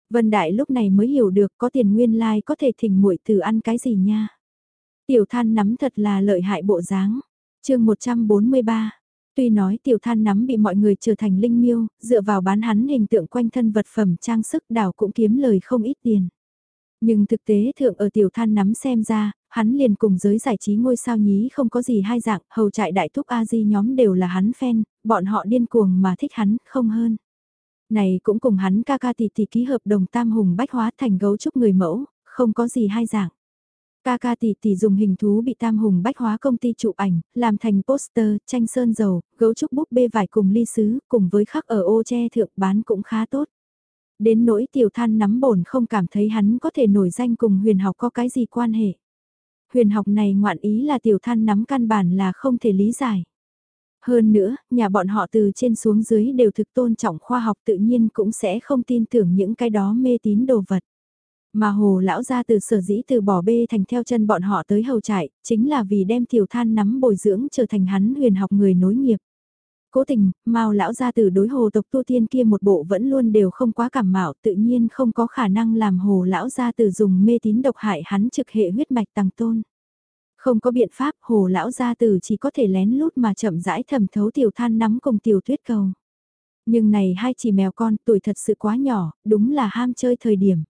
Vân Đại lúc này mới hiểu được có tiền nguyên lai like có thể thỉnh muội từ ăn cái gì nha. Tiểu than nắm thật là lợi hại bộ dáng. chương 143 Tuy nói tiểu than nắm bị mọi người trở thành linh miêu, dựa vào bán hắn hình tượng quanh thân vật phẩm trang sức đảo cũng kiếm lời không ít tiền. Nhưng thực tế thượng ở tiểu than nắm xem ra, hắn liền cùng giới giải trí ngôi sao nhí không có gì hai dạng, hầu trại đại thúc A-di nhóm đều là hắn fan, bọn họ điên cuồng mà thích hắn, không hơn. Này cũng cùng hắn ca ca tỷ tỷ ký hợp đồng tam hùng bách hóa thành gấu trúc người mẫu, không có gì hai dạng. Ca ca tỷ tỷ dùng hình thú bị tam hùng bách hóa công ty chụp ảnh, làm thành poster, tranh sơn dầu, gấu trúc búp bê vải cùng ly sứ, cùng với khắc ở ô che thượng bán cũng khá tốt. Đến nỗi tiểu than nắm bổn không cảm thấy hắn có thể nổi danh cùng huyền học có cái gì quan hệ. Huyền học này ngoạn ý là tiểu than nắm căn bản là không thể lý giải. Hơn nữa, nhà bọn họ từ trên xuống dưới đều thực tôn trọng khoa học tự nhiên cũng sẽ không tin tưởng những cái đó mê tín đồ vật. Mà hồ lão ra từ sở dĩ từ bỏ bê thành theo chân bọn họ tới hầu trại, chính là vì đem tiểu than nắm bồi dưỡng trở thành hắn huyền học người nối nghiệp. Cố tình, mao lão gia tử đối hồ tộc tu tiên kia một bộ vẫn luôn đều không quá cảm mạo tự nhiên không có khả năng làm hồ lão gia tử dùng mê tín độc hại hắn trực hệ huyết mạch tăng tôn. Không có biện pháp hồ lão gia tử chỉ có thể lén lút mà chậm rãi thẩm thấu tiểu than nắm cùng tiểu tuyết cầu. Nhưng này hai chỉ mèo con tuổi thật sự quá nhỏ, đúng là ham chơi thời điểm.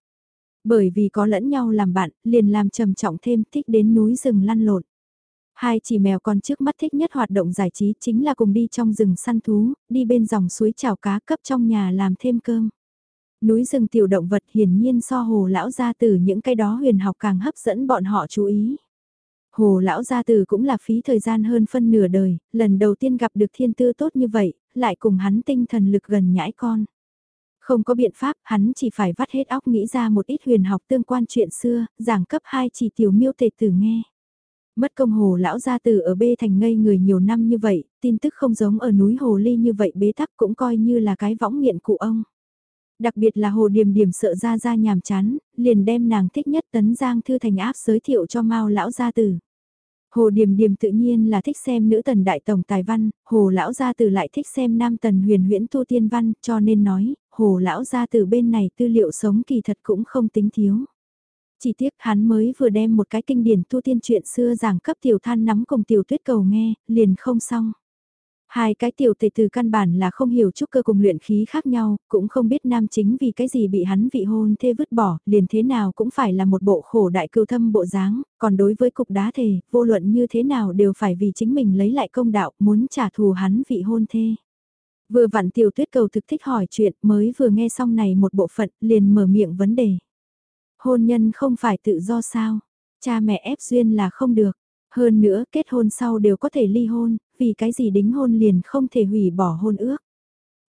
Bởi vì có lẫn nhau làm bạn, liền làm trầm trọng thêm thích đến núi rừng lăn lộn. Hai chỉ mèo con trước mắt thích nhất hoạt động giải trí chính là cùng đi trong rừng săn thú, đi bên dòng suối chảo cá cấp trong nhà làm thêm cơm. Núi rừng tiểu động vật hiển nhiên so hồ lão gia tử những cái đó huyền học càng hấp dẫn bọn họ chú ý. Hồ lão gia tử cũng là phí thời gian hơn phân nửa đời, lần đầu tiên gặp được thiên tư tốt như vậy, lại cùng hắn tinh thần lực gần nhãi con. Không có biện pháp, hắn chỉ phải vắt hết óc nghĩ ra một ít huyền học tương quan chuyện xưa, giảng cấp 2 chỉ tiểu miêu tề tử nghe. Mất công hồ lão gia tử ở bê thành ngây người nhiều năm như vậy, tin tức không giống ở núi hồ ly như vậy bế tắc cũng coi như là cái võng nghiện cụ ông. Đặc biệt là hồ điềm điềm sợ ra ra nhàm chán, liền đem nàng thích nhất tấn giang thư thành áp giới thiệu cho Mao lão gia tử. Hồ Điềm Điềm tự nhiên là thích xem nữ tần đại tổng tài văn, Hồ lão gia tử lại thích xem nam tần huyền huyễn tu tiên văn, cho nên nói, Hồ lão gia tử bên này tư liệu sống kỳ thật cũng không tính thiếu. Chỉ tiếc hắn mới vừa đem một cái kinh điển tu tiên chuyện xưa giảng cấp tiểu than nắm cùng tiểu tuyết cầu nghe, liền không xong. Hai cái tiểu tề từ căn bản là không hiểu trúc cơ cùng luyện khí khác nhau, cũng không biết nam chính vì cái gì bị hắn vị hôn thê vứt bỏ, liền thế nào cũng phải là một bộ khổ đại cưu thâm bộ dáng, còn đối với cục đá thề, vô luận như thế nào đều phải vì chính mình lấy lại công đạo, muốn trả thù hắn vị hôn thê. Vừa vặn tiểu tuyết cầu thực thích hỏi chuyện mới vừa nghe xong này một bộ phận liền mở miệng vấn đề. Hôn nhân không phải tự do sao, cha mẹ ép duyên là không được, hơn nữa kết hôn sau đều có thể ly hôn, vì cái gì đính hôn liền không thể hủy bỏ hôn ước.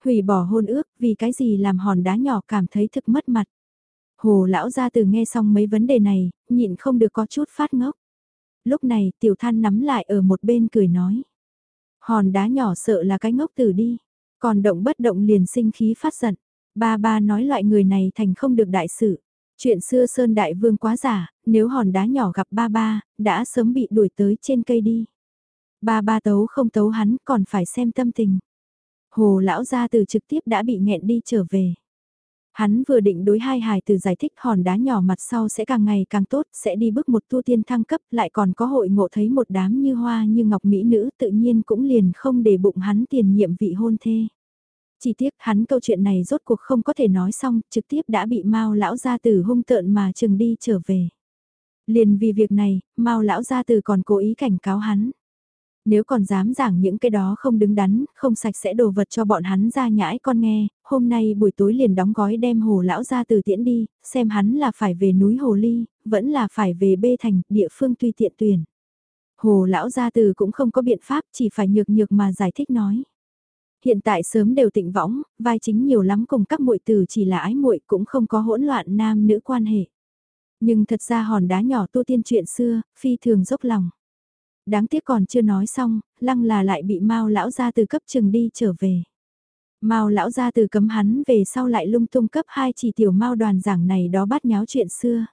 Hủy bỏ hôn ước vì cái gì làm hòn đá nhỏ cảm thấy thực mất mặt. Hồ lão ra từ nghe xong mấy vấn đề này, nhịn không được có chút phát ngốc. Lúc này tiểu than nắm lại ở một bên cười nói. Hòn đá nhỏ sợ là cái ngốc tử đi, còn động bất động liền sinh khí phát giận. Ba ba nói loại người này thành không được đại sự. Chuyện xưa Sơn Đại Vương quá giả, nếu hòn đá nhỏ gặp ba ba, đã sớm bị đuổi tới trên cây đi. Ba ba tấu không tấu hắn còn phải xem tâm tình. Hồ lão gia từ trực tiếp đã bị nghẹn đi trở về. Hắn vừa định đối hai hài từ giải thích hòn đá nhỏ mặt sau sẽ càng ngày càng tốt, sẽ đi bước một tu tiên thăng cấp, lại còn có hội ngộ thấy một đám như hoa như ngọc mỹ nữ tự nhiên cũng liền không để bụng hắn tiền nhiệm vị hôn thê. Chỉ tiếc hắn câu chuyện này rốt cuộc không có thể nói xong, trực tiếp đã bị Mao lão gia tử hung tợn mà chừng đi trở về. Liền vì việc này, Mao lão gia tử còn cố ý cảnh cáo hắn. Nếu còn dám giảng những cái đó không đứng đắn, không sạch sẽ đồ vật cho bọn hắn ra nhãi con nghe, hôm nay buổi tối liền đóng gói đem hồ lão gia từ tiễn đi, xem hắn là phải về núi Hồ Ly, vẫn là phải về Bê Thành, địa phương tuy tiện tuyển. Hồ lão gia từ cũng không có biện pháp, chỉ phải nhược nhược mà giải thích nói. Hiện tại sớm đều tịnh võng, vai chính nhiều lắm cùng các muội từ chỉ là ái muội cũng không có hỗn loạn nam nữ quan hệ. Nhưng thật ra hòn đá nhỏ tu tiên chuyện xưa, phi thường dốc lòng. Đáng tiếc còn chưa nói xong, lăng là lại bị Mao lão gia từ cấp trường đi trở về. Mao lão gia từ cấm hắn về sau lại lung tung cấp hai chỉ tiểu Mao đoàn giảng này đó bắt nháo chuyện xưa.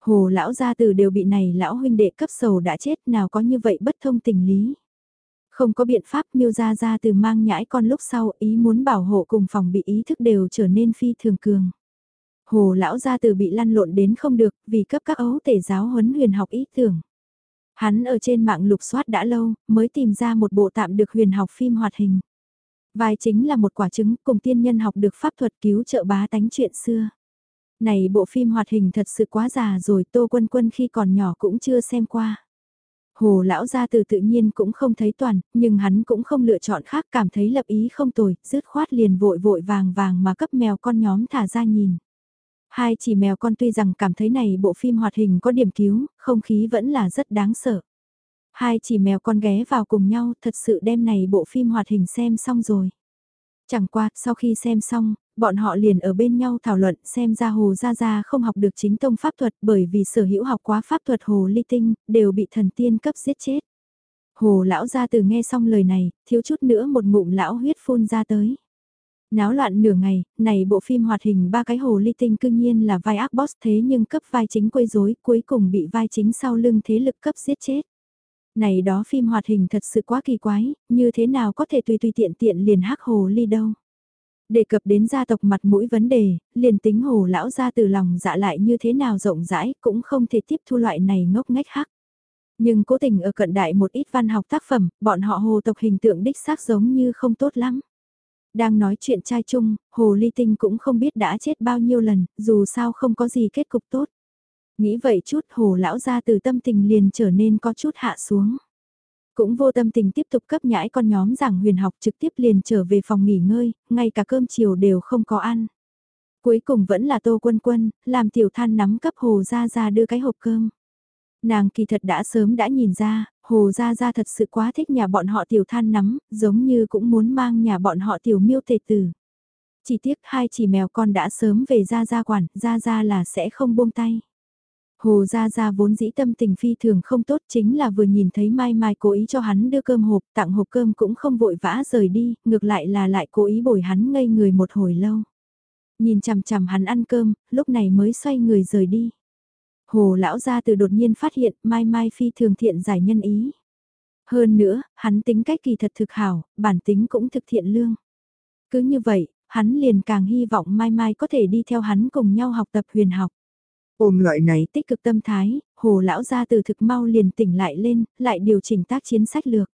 Hồ lão gia từ đều bị này lão huynh đệ cấp sầu đã chết nào có như vậy bất thông tình lý. Không có biện pháp miêu ra ra từ mang nhãi con lúc sau ý muốn bảo hộ cùng phòng bị ý thức đều trở nên phi thường cường. Hồ lão gia từ bị lăn lộn đến không được vì cấp các ấu tể giáo huấn huyền học ý tưởng. Hắn ở trên mạng lục soát đã lâu, mới tìm ra một bộ tạm được huyền học phim hoạt hình. Vai chính là một quả trứng cùng tiên nhân học được pháp thuật cứu trợ bá tánh chuyện xưa. Này bộ phim hoạt hình thật sự quá già rồi Tô Quân Quân khi còn nhỏ cũng chưa xem qua. Hồ lão gia từ tự nhiên cũng không thấy toàn, nhưng hắn cũng không lựa chọn khác cảm thấy lập ý không tồi, dứt khoát liền vội vội vàng vàng mà cấp mèo con nhóm thả ra nhìn. Hai chỉ mèo con tuy rằng cảm thấy này bộ phim hoạt hình có điểm cứu, không khí vẫn là rất đáng sợ. Hai chỉ mèo con ghé vào cùng nhau thật sự đem này bộ phim hoạt hình xem xong rồi. Chẳng qua, sau khi xem xong, bọn họ liền ở bên nhau thảo luận xem ra Hồ Gia Gia không học được chính tông pháp thuật bởi vì sở hữu học quá pháp thuật Hồ Ly Tinh, đều bị thần tiên cấp giết chết. Hồ lão gia từ nghe xong lời này, thiếu chút nữa một ngụm lão huyết phun ra tới. Náo loạn nửa ngày, này bộ phim hoạt hình ba cái hồ ly tinh cương nhiên là vai ác boss thế nhưng cấp vai chính quấy rối cuối cùng bị vai chính sau lưng thế lực cấp giết chết. Này đó phim hoạt hình thật sự quá kỳ quái, như thế nào có thể tùy tùy tiện tiện liền hắc hồ ly đâu. Đề cập đến gia tộc mặt mũi vấn đề, liền tính hồ lão ra từ lòng dạ lại như thế nào rộng rãi cũng không thể tiếp thu loại này ngốc ngách hắc. Nhưng cố tình ở cận đại một ít văn học tác phẩm, bọn họ hồ tộc hình tượng đích xác giống như không tốt lắm. Đang nói chuyện trai chung, Hồ Ly Tinh cũng không biết đã chết bao nhiêu lần, dù sao không có gì kết cục tốt. Nghĩ vậy chút Hồ Lão ra từ tâm tình liền trở nên có chút hạ xuống. Cũng vô tâm tình tiếp tục cấp nhãi con nhóm giảng huyền học trực tiếp liền trở về phòng nghỉ ngơi, ngay cả cơm chiều đều không có ăn. Cuối cùng vẫn là Tô Quân Quân, làm tiểu than nắm cấp Hồ ra ra đưa cái hộp cơm. Nàng kỳ thật đã sớm đã nhìn ra, Hồ Gia Gia thật sự quá thích nhà bọn họ tiểu than nắm, giống như cũng muốn mang nhà bọn họ tiểu miêu tề tử. Chỉ tiếc hai chỉ mèo con đã sớm về Gia Gia quản, Gia Gia là sẽ không buông tay. Hồ Gia Gia vốn dĩ tâm tình phi thường không tốt chính là vừa nhìn thấy Mai Mai cố ý cho hắn đưa cơm hộp, tặng hộp cơm cũng không vội vã rời đi, ngược lại là lại cố ý bồi hắn ngây người một hồi lâu. Nhìn chằm chằm hắn ăn cơm, lúc này mới xoay người rời đi. Hồ lão gia từ đột nhiên phát hiện Mai Mai phi thường thiện giải nhân ý. Hơn nữa, hắn tính cách kỳ thật thực hảo, bản tính cũng thực thiện lương. Cứ như vậy, hắn liền càng hy vọng Mai Mai có thể đi theo hắn cùng nhau học tập huyền học. Ôm loại này tích cực tâm thái, hồ lão gia từ thực mau liền tỉnh lại lên, lại điều chỉnh tác chiến sách lược.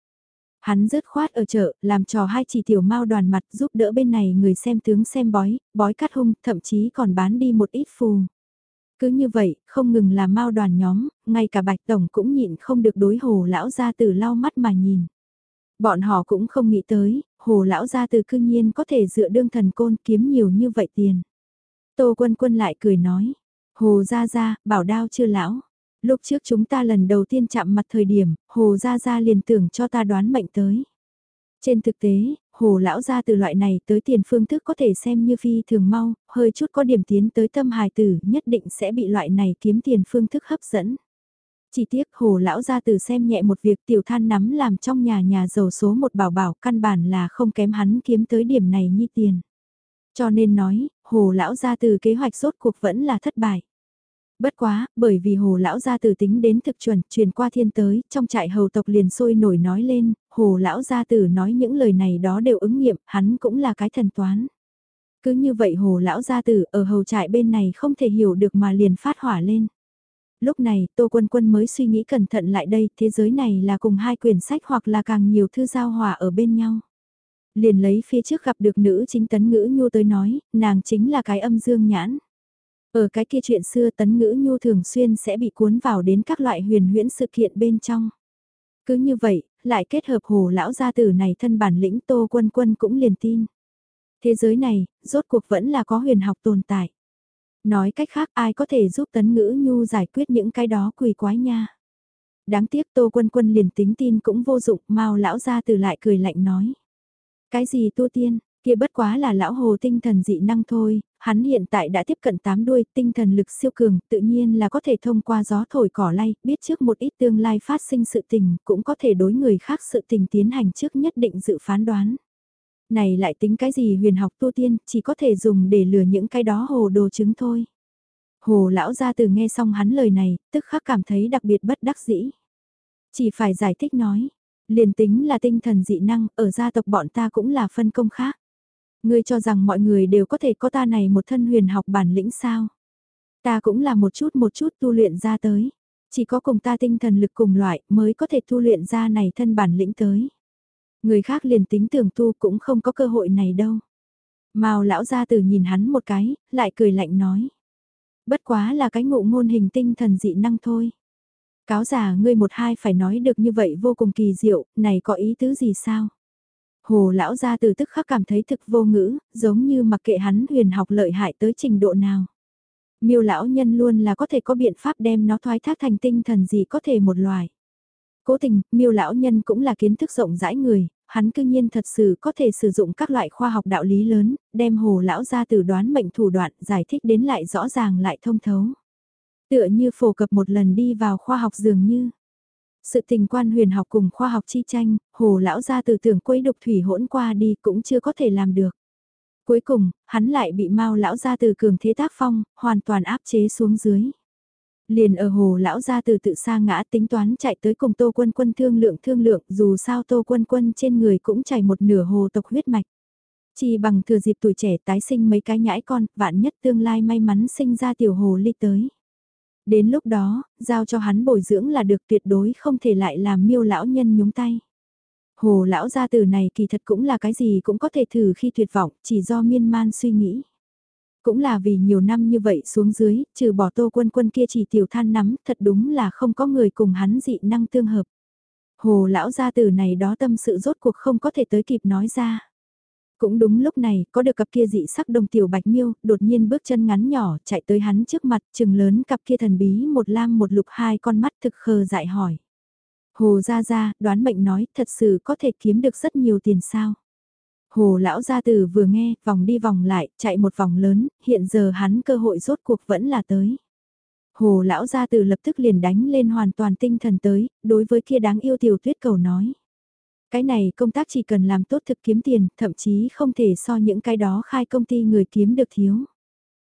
Hắn rớt khoát ở chợ, làm trò hai chỉ tiểu mau đoàn mặt giúp đỡ bên này người xem tướng xem bói, bói cắt hung, thậm chí còn bán đi một ít phù. Cứ như vậy, không ngừng là mau đoàn nhóm, ngay cả Bạch Tổng cũng nhịn không được đối hồ lão gia từ lau mắt mà nhìn. Bọn họ cũng không nghĩ tới, hồ lão gia từ cư nhiên có thể dựa đương thần côn kiếm nhiều như vậy tiền. Tô quân quân lại cười nói, hồ gia gia, bảo đao chưa lão. Lúc trước chúng ta lần đầu tiên chạm mặt thời điểm, hồ gia gia liền tưởng cho ta đoán mệnh tới. Trên thực tế, hồ lão gia từ loại này tới tiền phương thức có thể xem như phi thường mau, hơi chút có điểm tiến tới tâm hài tử nhất định sẽ bị loại này kiếm tiền phương thức hấp dẫn. Chỉ tiếc hồ lão gia từ xem nhẹ một việc tiểu than nắm làm trong nhà nhà giàu số một bảo bảo căn bản là không kém hắn kiếm tới điểm này như tiền. Cho nên nói, hồ lão gia từ kế hoạch rốt cuộc vẫn là thất bại. Bất quá, bởi vì hồ lão gia tử tính đến thực chuẩn, truyền qua thiên tới, trong trại hầu tộc liền sôi nổi nói lên, hồ lão gia tử nói những lời này đó đều ứng nghiệm, hắn cũng là cái thần toán. Cứ như vậy hồ lão gia tử ở hầu trại bên này không thể hiểu được mà liền phát hỏa lên. Lúc này, Tô Quân Quân mới suy nghĩ cẩn thận lại đây, thế giới này là cùng hai quyển sách hoặc là càng nhiều thư giao hòa ở bên nhau. Liền lấy phía trước gặp được nữ chính tấn ngữ nhu tới nói, nàng chính là cái âm dương nhãn. Ở cái kia chuyện xưa tấn ngữ nhu thường xuyên sẽ bị cuốn vào đến các loại huyền huyễn sự kiện bên trong. Cứ như vậy, lại kết hợp hồ lão gia tử này thân bản lĩnh tô quân quân cũng liền tin. Thế giới này, rốt cuộc vẫn là có huyền học tồn tại. Nói cách khác ai có thể giúp tấn ngữ nhu giải quyết những cái đó quỳ quái nha. Đáng tiếc tô quân quân liền tính tin cũng vô dụng, mau lão gia tử lại cười lạnh nói. Cái gì tu tiên, kia bất quá là lão hồ tinh thần dị năng thôi, hắn hiện tại đã tiếp cận tám đuôi, tinh thần lực siêu cường, tự nhiên là có thể thông qua gió thổi cỏ lay, biết trước một ít tương lai phát sinh sự tình, cũng có thể đối người khác sự tình tiến hành trước nhất định dự phán đoán. Này lại tính cái gì huyền học tu tiên, chỉ có thể dùng để lừa những cái đó hồ đồ chứng thôi. Hồ lão ra từ nghe xong hắn lời này, tức khắc cảm thấy đặc biệt bất đắc dĩ. Chỉ phải giải thích nói, liền tính là tinh thần dị năng, ở gia tộc bọn ta cũng là phân công khác. Ngươi cho rằng mọi người đều có thể có ta này một thân huyền học bản lĩnh sao? Ta cũng là một chút một chút tu luyện ra tới. Chỉ có cùng ta tinh thần lực cùng loại mới có thể tu luyện ra này thân bản lĩnh tới. Người khác liền tính tưởng tu cũng không có cơ hội này đâu. Mao lão gia tử nhìn hắn một cái, lại cười lạnh nói. Bất quá là cái ngụ ngôn hình tinh thần dị năng thôi. Cáo già ngươi một hai phải nói được như vậy vô cùng kỳ diệu, này có ý tứ gì sao? Hồ lão gia từ tức khắc cảm thấy thực vô ngữ, giống như mặc kệ hắn huyền học lợi hại tới trình độ nào. Miêu lão nhân luôn là có thể có biện pháp đem nó thoái thác thành tinh thần gì có thể một loài. Cố tình, miêu lão nhân cũng là kiến thức rộng rãi người, hắn cư nhiên thật sự có thể sử dụng các loại khoa học đạo lý lớn, đem hồ lão gia từ đoán mệnh thủ đoạn giải thích đến lại rõ ràng lại thông thấu. Tựa như phổ cập một lần đi vào khoa học dường như. Sự tình quan huyền học cùng khoa học chi tranh, hồ lão gia từ tưởng quấy đục thủy hỗn qua đi cũng chưa có thể làm được. Cuối cùng, hắn lại bị mau lão gia từ cường thế tác phong, hoàn toàn áp chế xuống dưới. Liền ở hồ lão gia từ tự sa ngã tính toán chạy tới cùng tô quân quân thương lượng thương lượng dù sao tô quân quân trên người cũng chảy một nửa hồ tộc huyết mạch. Chỉ bằng thừa dịp tuổi trẻ tái sinh mấy cái nhãi con, vạn nhất tương lai may mắn sinh ra tiểu hồ ly tới. Đến lúc đó, giao cho hắn bồi dưỡng là được tuyệt đối không thể lại làm miêu lão nhân nhúng tay. Hồ lão gia tử này kỳ thật cũng là cái gì cũng có thể thử khi tuyệt vọng, chỉ do miên man suy nghĩ. Cũng là vì nhiều năm như vậy xuống dưới, trừ bỏ tô quân quân kia chỉ tiểu than nắm, thật đúng là không có người cùng hắn dị năng tương hợp. Hồ lão gia tử này đó tâm sự rốt cuộc không có thể tới kịp nói ra. Cũng đúng lúc này, có được cặp kia dị sắc đồng tiểu bạch miêu, đột nhiên bước chân ngắn nhỏ, chạy tới hắn trước mặt, trừng lớn cặp kia thần bí một lam một lục hai con mắt thực khờ dại hỏi. Hồ ra ra, đoán mệnh nói, thật sự có thể kiếm được rất nhiều tiền sao. Hồ lão gia tử vừa nghe, vòng đi vòng lại, chạy một vòng lớn, hiện giờ hắn cơ hội rốt cuộc vẫn là tới. Hồ lão gia tử lập tức liền đánh lên hoàn toàn tinh thần tới, đối với kia đáng yêu tiểu tuyết cầu nói. Cái này công tác chỉ cần làm tốt thực kiếm tiền, thậm chí không thể so những cái đó khai công ty người kiếm được thiếu.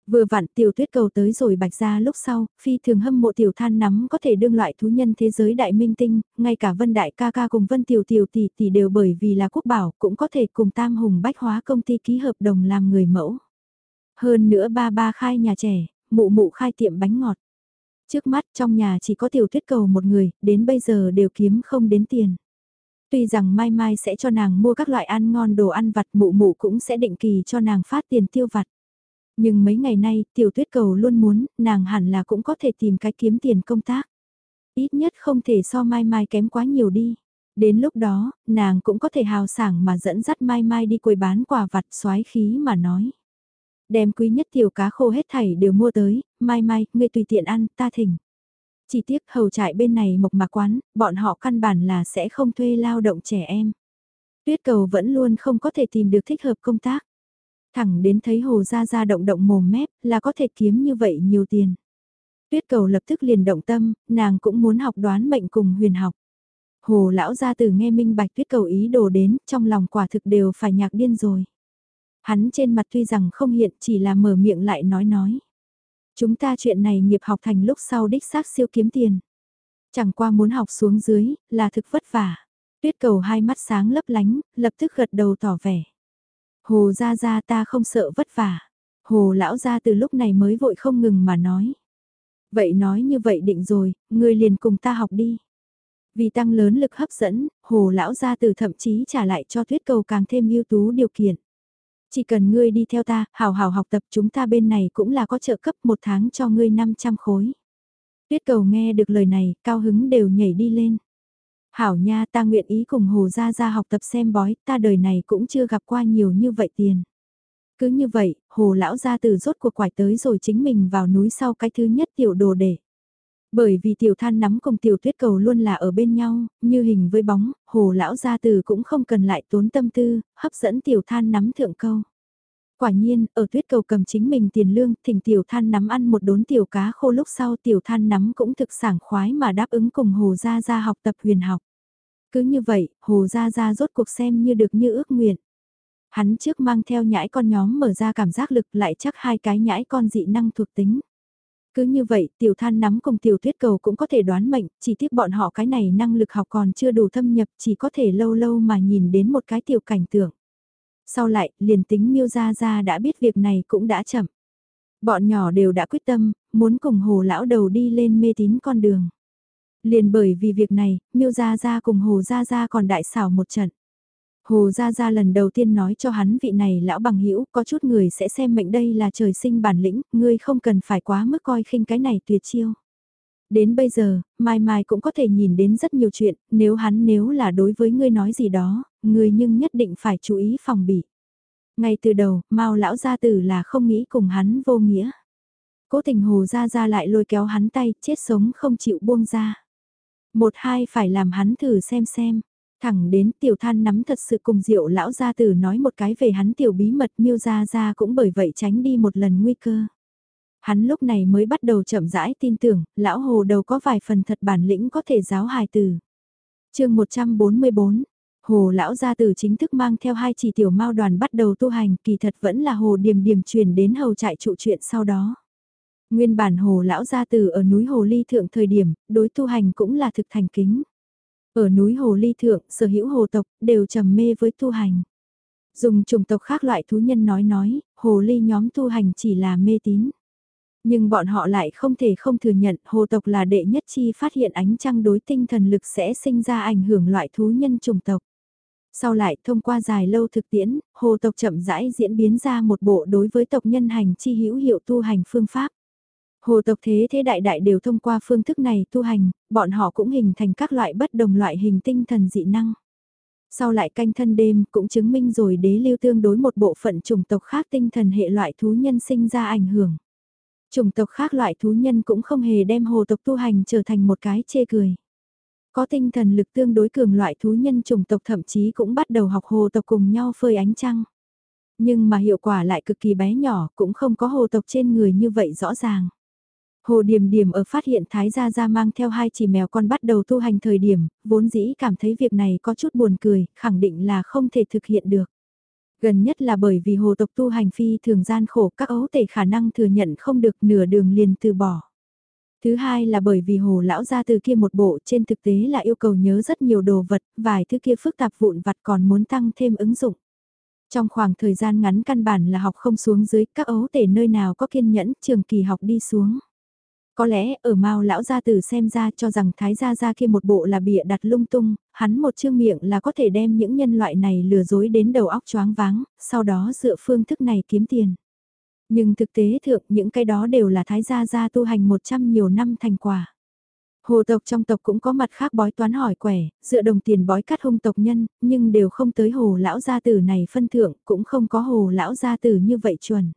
Vừa vặn tiểu tuyết cầu tới rồi bạch ra lúc sau, phi thường hâm mộ tiểu than nắm có thể đương loại thú nhân thế giới đại minh tinh, ngay cả vân đại ca ca cùng vân tiểu tiểu tỷ tỷ đều bởi vì là quốc bảo cũng có thể cùng tam hùng bách hóa công ty ký hợp đồng làm người mẫu. Hơn nữa ba ba khai nhà trẻ, mụ mụ khai tiệm bánh ngọt. Trước mắt trong nhà chỉ có tiểu tuyết cầu một người, đến bây giờ đều kiếm không đến tiền. Tuy rằng mai mai sẽ cho nàng mua các loại ăn ngon đồ ăn vặt mụ mụ cũng sẽ định kỳ cho nàng phát tiền tiêu vặt. Nhưng mấy ngày nay tiểu tuyết cầu luôn muốn nàng hẳn là cũng có thể tìm cái kiếm tiền công tác. Ít nhất không thể so mai mai kém quá nhiều đi. Đến lúc đó, nàng cũng có thể hào sảng mà dẫn dắt mai mai đi quầy bán quà vặt xoái khí mà nói. Đem quý nhất tiểu cá khô hết thảy đều mua tới, mai mai, ngươi tùy tiện ăn, ta thỉnh. Chỉ tiếc hầu trại bên này mộc mạc quán, bọn họ căn bản là sẽ không thuê lao động trẻ em. Tuyết cầu vẫn luôn không có thể tìm được thích hợp công tác. Thẳng đến thấy hồ ra ra động động mồm mép là có thể kiếm như vậy nhiều tiền. Tuyết cầu lập tức liền động tâm, nàng cũng muốn học đoán mệnh cùng huyền học. Hồ lão gia từ nghe minh bạch tuyết cầu ý đồ đến, trong lòng quả thực đều phải nhạc điên rồi. Hắn trên mặt tuy rằng không hiện chỉ là mở miệng lại nói nói. Chúng ta chuyện này nghiệp học thành lúc sau đích xác siêu kiếm tiền. Chẳng qua muốn học xuống dưới, là thực vất vả. Tuyết cầu hai mắt sáng lấp lánh, lập tức gật đầu tỏ vẻ. Hồ ra ra ta không sợ vất vả. Hồ lão ra từ lúc này mới vội không ngừng mà nói. Vậy nói như vậy định rồi, ngươi liền cùng ta học đi. Vì tăng lớn lực hấp dẫn, hồ lão gia từ thậm chí trả lại cho tuyết cầu càng thêm ưu tú điều kiện. Chỉ cần ngươi đi theo ta, hào hào học tập chúng ta bên này cũng là có trợ cấp một tháng cho ngươi 500 khối. Tuyết cầu nghe được lời này, cao hứng đều nhảy đi lên. Hảo nha ta nguyện ý cùng Hồ Gia Gia học tập xem bói, ta đời này cũng chưa gặp qua nhiều như vậy tiền. Cứ như vậy, Hồ Lão Gia từ rốt cuộc quải tới rồi chính mình vào núi sau cái thứ nhất tiểu đồ để. Bởi vì tiểu than nắm cùng tiểu tuyết cầu luôn là ở bên nhau, như hình với bóng, hồ lão gia từ cũng không cần lại tốn tâm tư, hấp dẫn tiểu than nắm thượng câu. Quả nhiên, ở tuyết cầu cầm chính mình tiền lương, thỉnh tiểu than nắm ăn một đốn tiểu cá khô lúc sau tiểu than nắm cũng thực sảng khoái mà đáp ứng cùng hồ gia gia học tập huyền học. Cứ như vậy, hồ gia gia rốt cuộc xem như được như ước nguyện. Hắn trước mang theo nhãi con nhóm mở ra cảm giác lực lại chắc hai cái nhãi con dị năng thuộc tính. Cứ như vậy, tiểu than nắm cùng tiểu tuyết cầu cũng có thể đoán mệnh, chỉ tiếc bọn họ cái này năng lực học còn chưa đủ thâm nhập, chỉ có thể lâu lâu mà nhìn đến một cái tiểu cảnh tượng. Sau lại, liền tính miêu ra ra đã biết việc này cũng đã chậm. Bọn nhỏ đều đã quyết tâm, muốn cùng hồ lão đầu đi lên mê tín con đường. Liền bởi vì việc này, miêu ra ra cùng hồ ra ra còn đại xảo một trận. Hồ Gia Gia lần đầu tiên nói cho hắn vị này lão bằng hữu có chút người sẽ xem mệnh đây là trời sinh bản lĩnh, ngươi không cần phải quá mức coi khinh cái này tuyệt chiêu. Đến bây giờ, Mai Mai cũng có thể nhìn đến rất nhiều chuyện, nếu hắn nếu là đối với ngươi nói gì đó, ngươi nhưng nhất định phải chú ý phòng bị. Ngay từ đầu, Mao lão gia tử là không nghĩ cùng hắn vô nghĩa. Cố tình Hồ Gia Gia lại lôi kéo hắn tay, chết sống không chịu buông ra. Một hai phải làm hắn thử xem xem. Thẳng đến tiểu than nắm thật sự cùng diệu lão gia tử nói một cái về hắn tiểu bí mật miêu ra ra cũng bởi vậy tránh đi một lần nguy cơ. Hắn lúc này mới bắt đầu chậm rãi tin tưởng, lão hồ đầu có vài phần thật bản lĩnh có thể giáo hài từ. chương 144 Hồ lão gia tử chính thức mang theo hai chỉ tiểu mao đoàn bắt đầu tu hành, kỳ thật vẫn là hồ điềm điềm truyền đến hầu trại trụ chuyện sau đó. Nguyên bản hồ lão gia tử ở núi hồ ly thượng thời điểm, đối tu hành cũng là thực thành kính. Ở núi Hồ Ly Thượng, sở hữu hồ tộc, đều trầm mê với tu hành. Dùng chủng tộc khác loại thú nhân nói nói, hồ ly nhóm tu hành chỉ là mê tín. Nhưng bọn họ lại không thể không thừa nhận hồ tộc là đệ nhất chi phát hiện ánh trăng đối tinh thần lực sẽ sinh ra ảnh hưởng loại thú nhân chủng tộc. Sau lại thông qua dài lâu thực tiễn, hồ tộc chậm rãi diễn biến ra một bộ đối với tộc nhân hành chi hữu hiệu tu hành phương pháp. Hồ tộc thế thế đại đại đều thông qua phương thức này tu hành, bọn họ cũng hình thành các loại bất đồng loại hình tinh thần dị năng. Sau lại canh thân đêm cũng chứng minh rồi đế lưu tương đối một bộ phận chủng tộc khác tinh thần hệ loại thú nhân sinh ra ảnh hưởng. Chủng tộc khác loại thú nhân cũng không hề đem hồ tộc tu hành trở thành một cái chê cười. Có tinh thần lực tương đối cường loại thú nhân chủng tộc thậm chí cũng bắt đầu học hồ tộc cùng nhau phơi ánh trăng. Nhưng mà hiệu quả lại cực kỳ bé nhỏ cũng không có hồ tộc trên người như vậy rõ ràng. Hồ Điềm Điềm ở phát hiện Thái Gia Gia mang theo hai chỉ mèo con bắt đầu tu hành thời điểm, vốn dĩ cảm thấy việc này có chút buồn cười, khẳng định là không thể thực hiện được. Gần nhất là bởi vì hồ tộc tu hành phi thường gian khổ các ấu tể khả năng thừa nhận không được nửa đường liền từ bỏ. Thứ hai là bởi vì hồ lão gia từ kia một bộ trên thực tế là yêu cầu nhớ rất nhiều đồ vật, vài thứ kia phức tạp vụn vặt còn muốn tăng thêm ứng dụng. Trong khoảng thời gian ngắn căn bản là học không xuống dưới các ấu tể nơi nào có kiên nhẫn trường kỳ học đi xuống. Có lẽ ở Mao lão gia tử xem ra cho rằng thái gia gia kia một bộ là bịa đặt lung tung, hắn một chương miệng là có thể đem những nhân loại này lừa dối đến đầu óc choáng váng, sau đó dựa phương thức này kiếm tiền. Nhưng thực tế thượng những cái đó đều là thái gia gia tu hành 100 nhiều năm thành quả. Hồ tộc trong tộc cũng có mặt khác bói toán hỏi quẻ, dựa đồng tiền bói cắt hung tộc nhân, nhưng đều không tới hồ lão gia tử này phân thượng, cũng không có hồ lão gia tử như vậy chuẩn.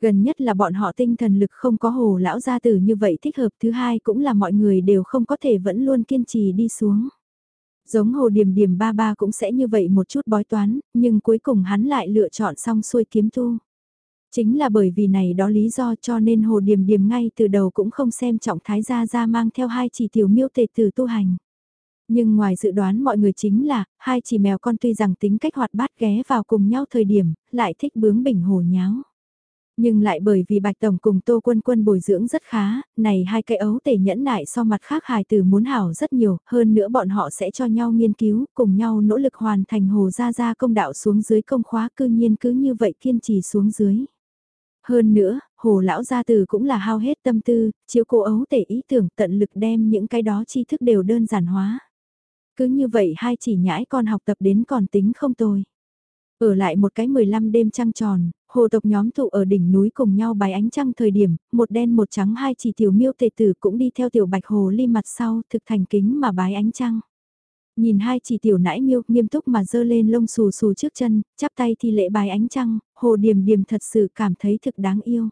Gần nhất là bọn họ tinh thần lực không có hồ lão gia tử như vậy thích hợp thứ hai cũng là mọi người đều không có thể vẫn luôn kiên trì đi xuống. Giống hồ điểm điểm ba ba cũng sẽ như vậy một chút bói toán, nhưng cuối cùng hắn lại lựa chọn xong xuôi kiếm tu. Chính là bởi vì này đó lý do cho nên Hồ Điềm Điềm ngay từ đầu cũng không xem trọng Thái Gia Gia mang theo hai chỉ tiểu miêu tề từ tu hành. Nhưng ngoài dự đoán mọi người chính là, hai chỉ mèo con tuy rằng tính cách hoạt bát ghé vào cùng nhau thời điểm, lại thích bướng bỉnh hồ nháo. Nhưng lại bởi vì Bạch Tổng cùng Tô Quân Quân bồi dưỡng rất khá, này hai cái ấu tể nhẫn nại so mặt khác hài tử muốn hảo rất nhiều, hơn nữa bọn họ sẽ cho nhau nghiên cứu, cùng nhau nỗ lực hoàn thành hồ gia gia công đạo xuống dưới công khóa cư nhiên cứ như vậy kiên trì xuống dưới. Hơn nữa, hồ lão gia tử cũng là hao hết tâm tư, chiếu cô ấu tể ý tưởng tận lực đem những cái đó tri thức đều đơn giản hóa. Cứ như vậy hai chỉ nhãi con học tập đến còn tính không tồi. Ở lại một cái 15 đêm trăng tròn, hồ tộc nhóm tụ ở đỉnh núi cùng nhau bài ánh trăng thời điểm, một đen một trắng hai chỉ tiểu miêu tề tử cũng đi theo tiểu bạch hồ ly mặt sau thực thành kính mà bái ánh trăng. Nhìn hai chỉ tiểu nãi miêu nghiêm túc mà dơ lên lông xù xù trước chân, chắp tay thì lễ bài ánh trăng, hồ điềm điềm thật sự cảm thấy thực đáng yêu.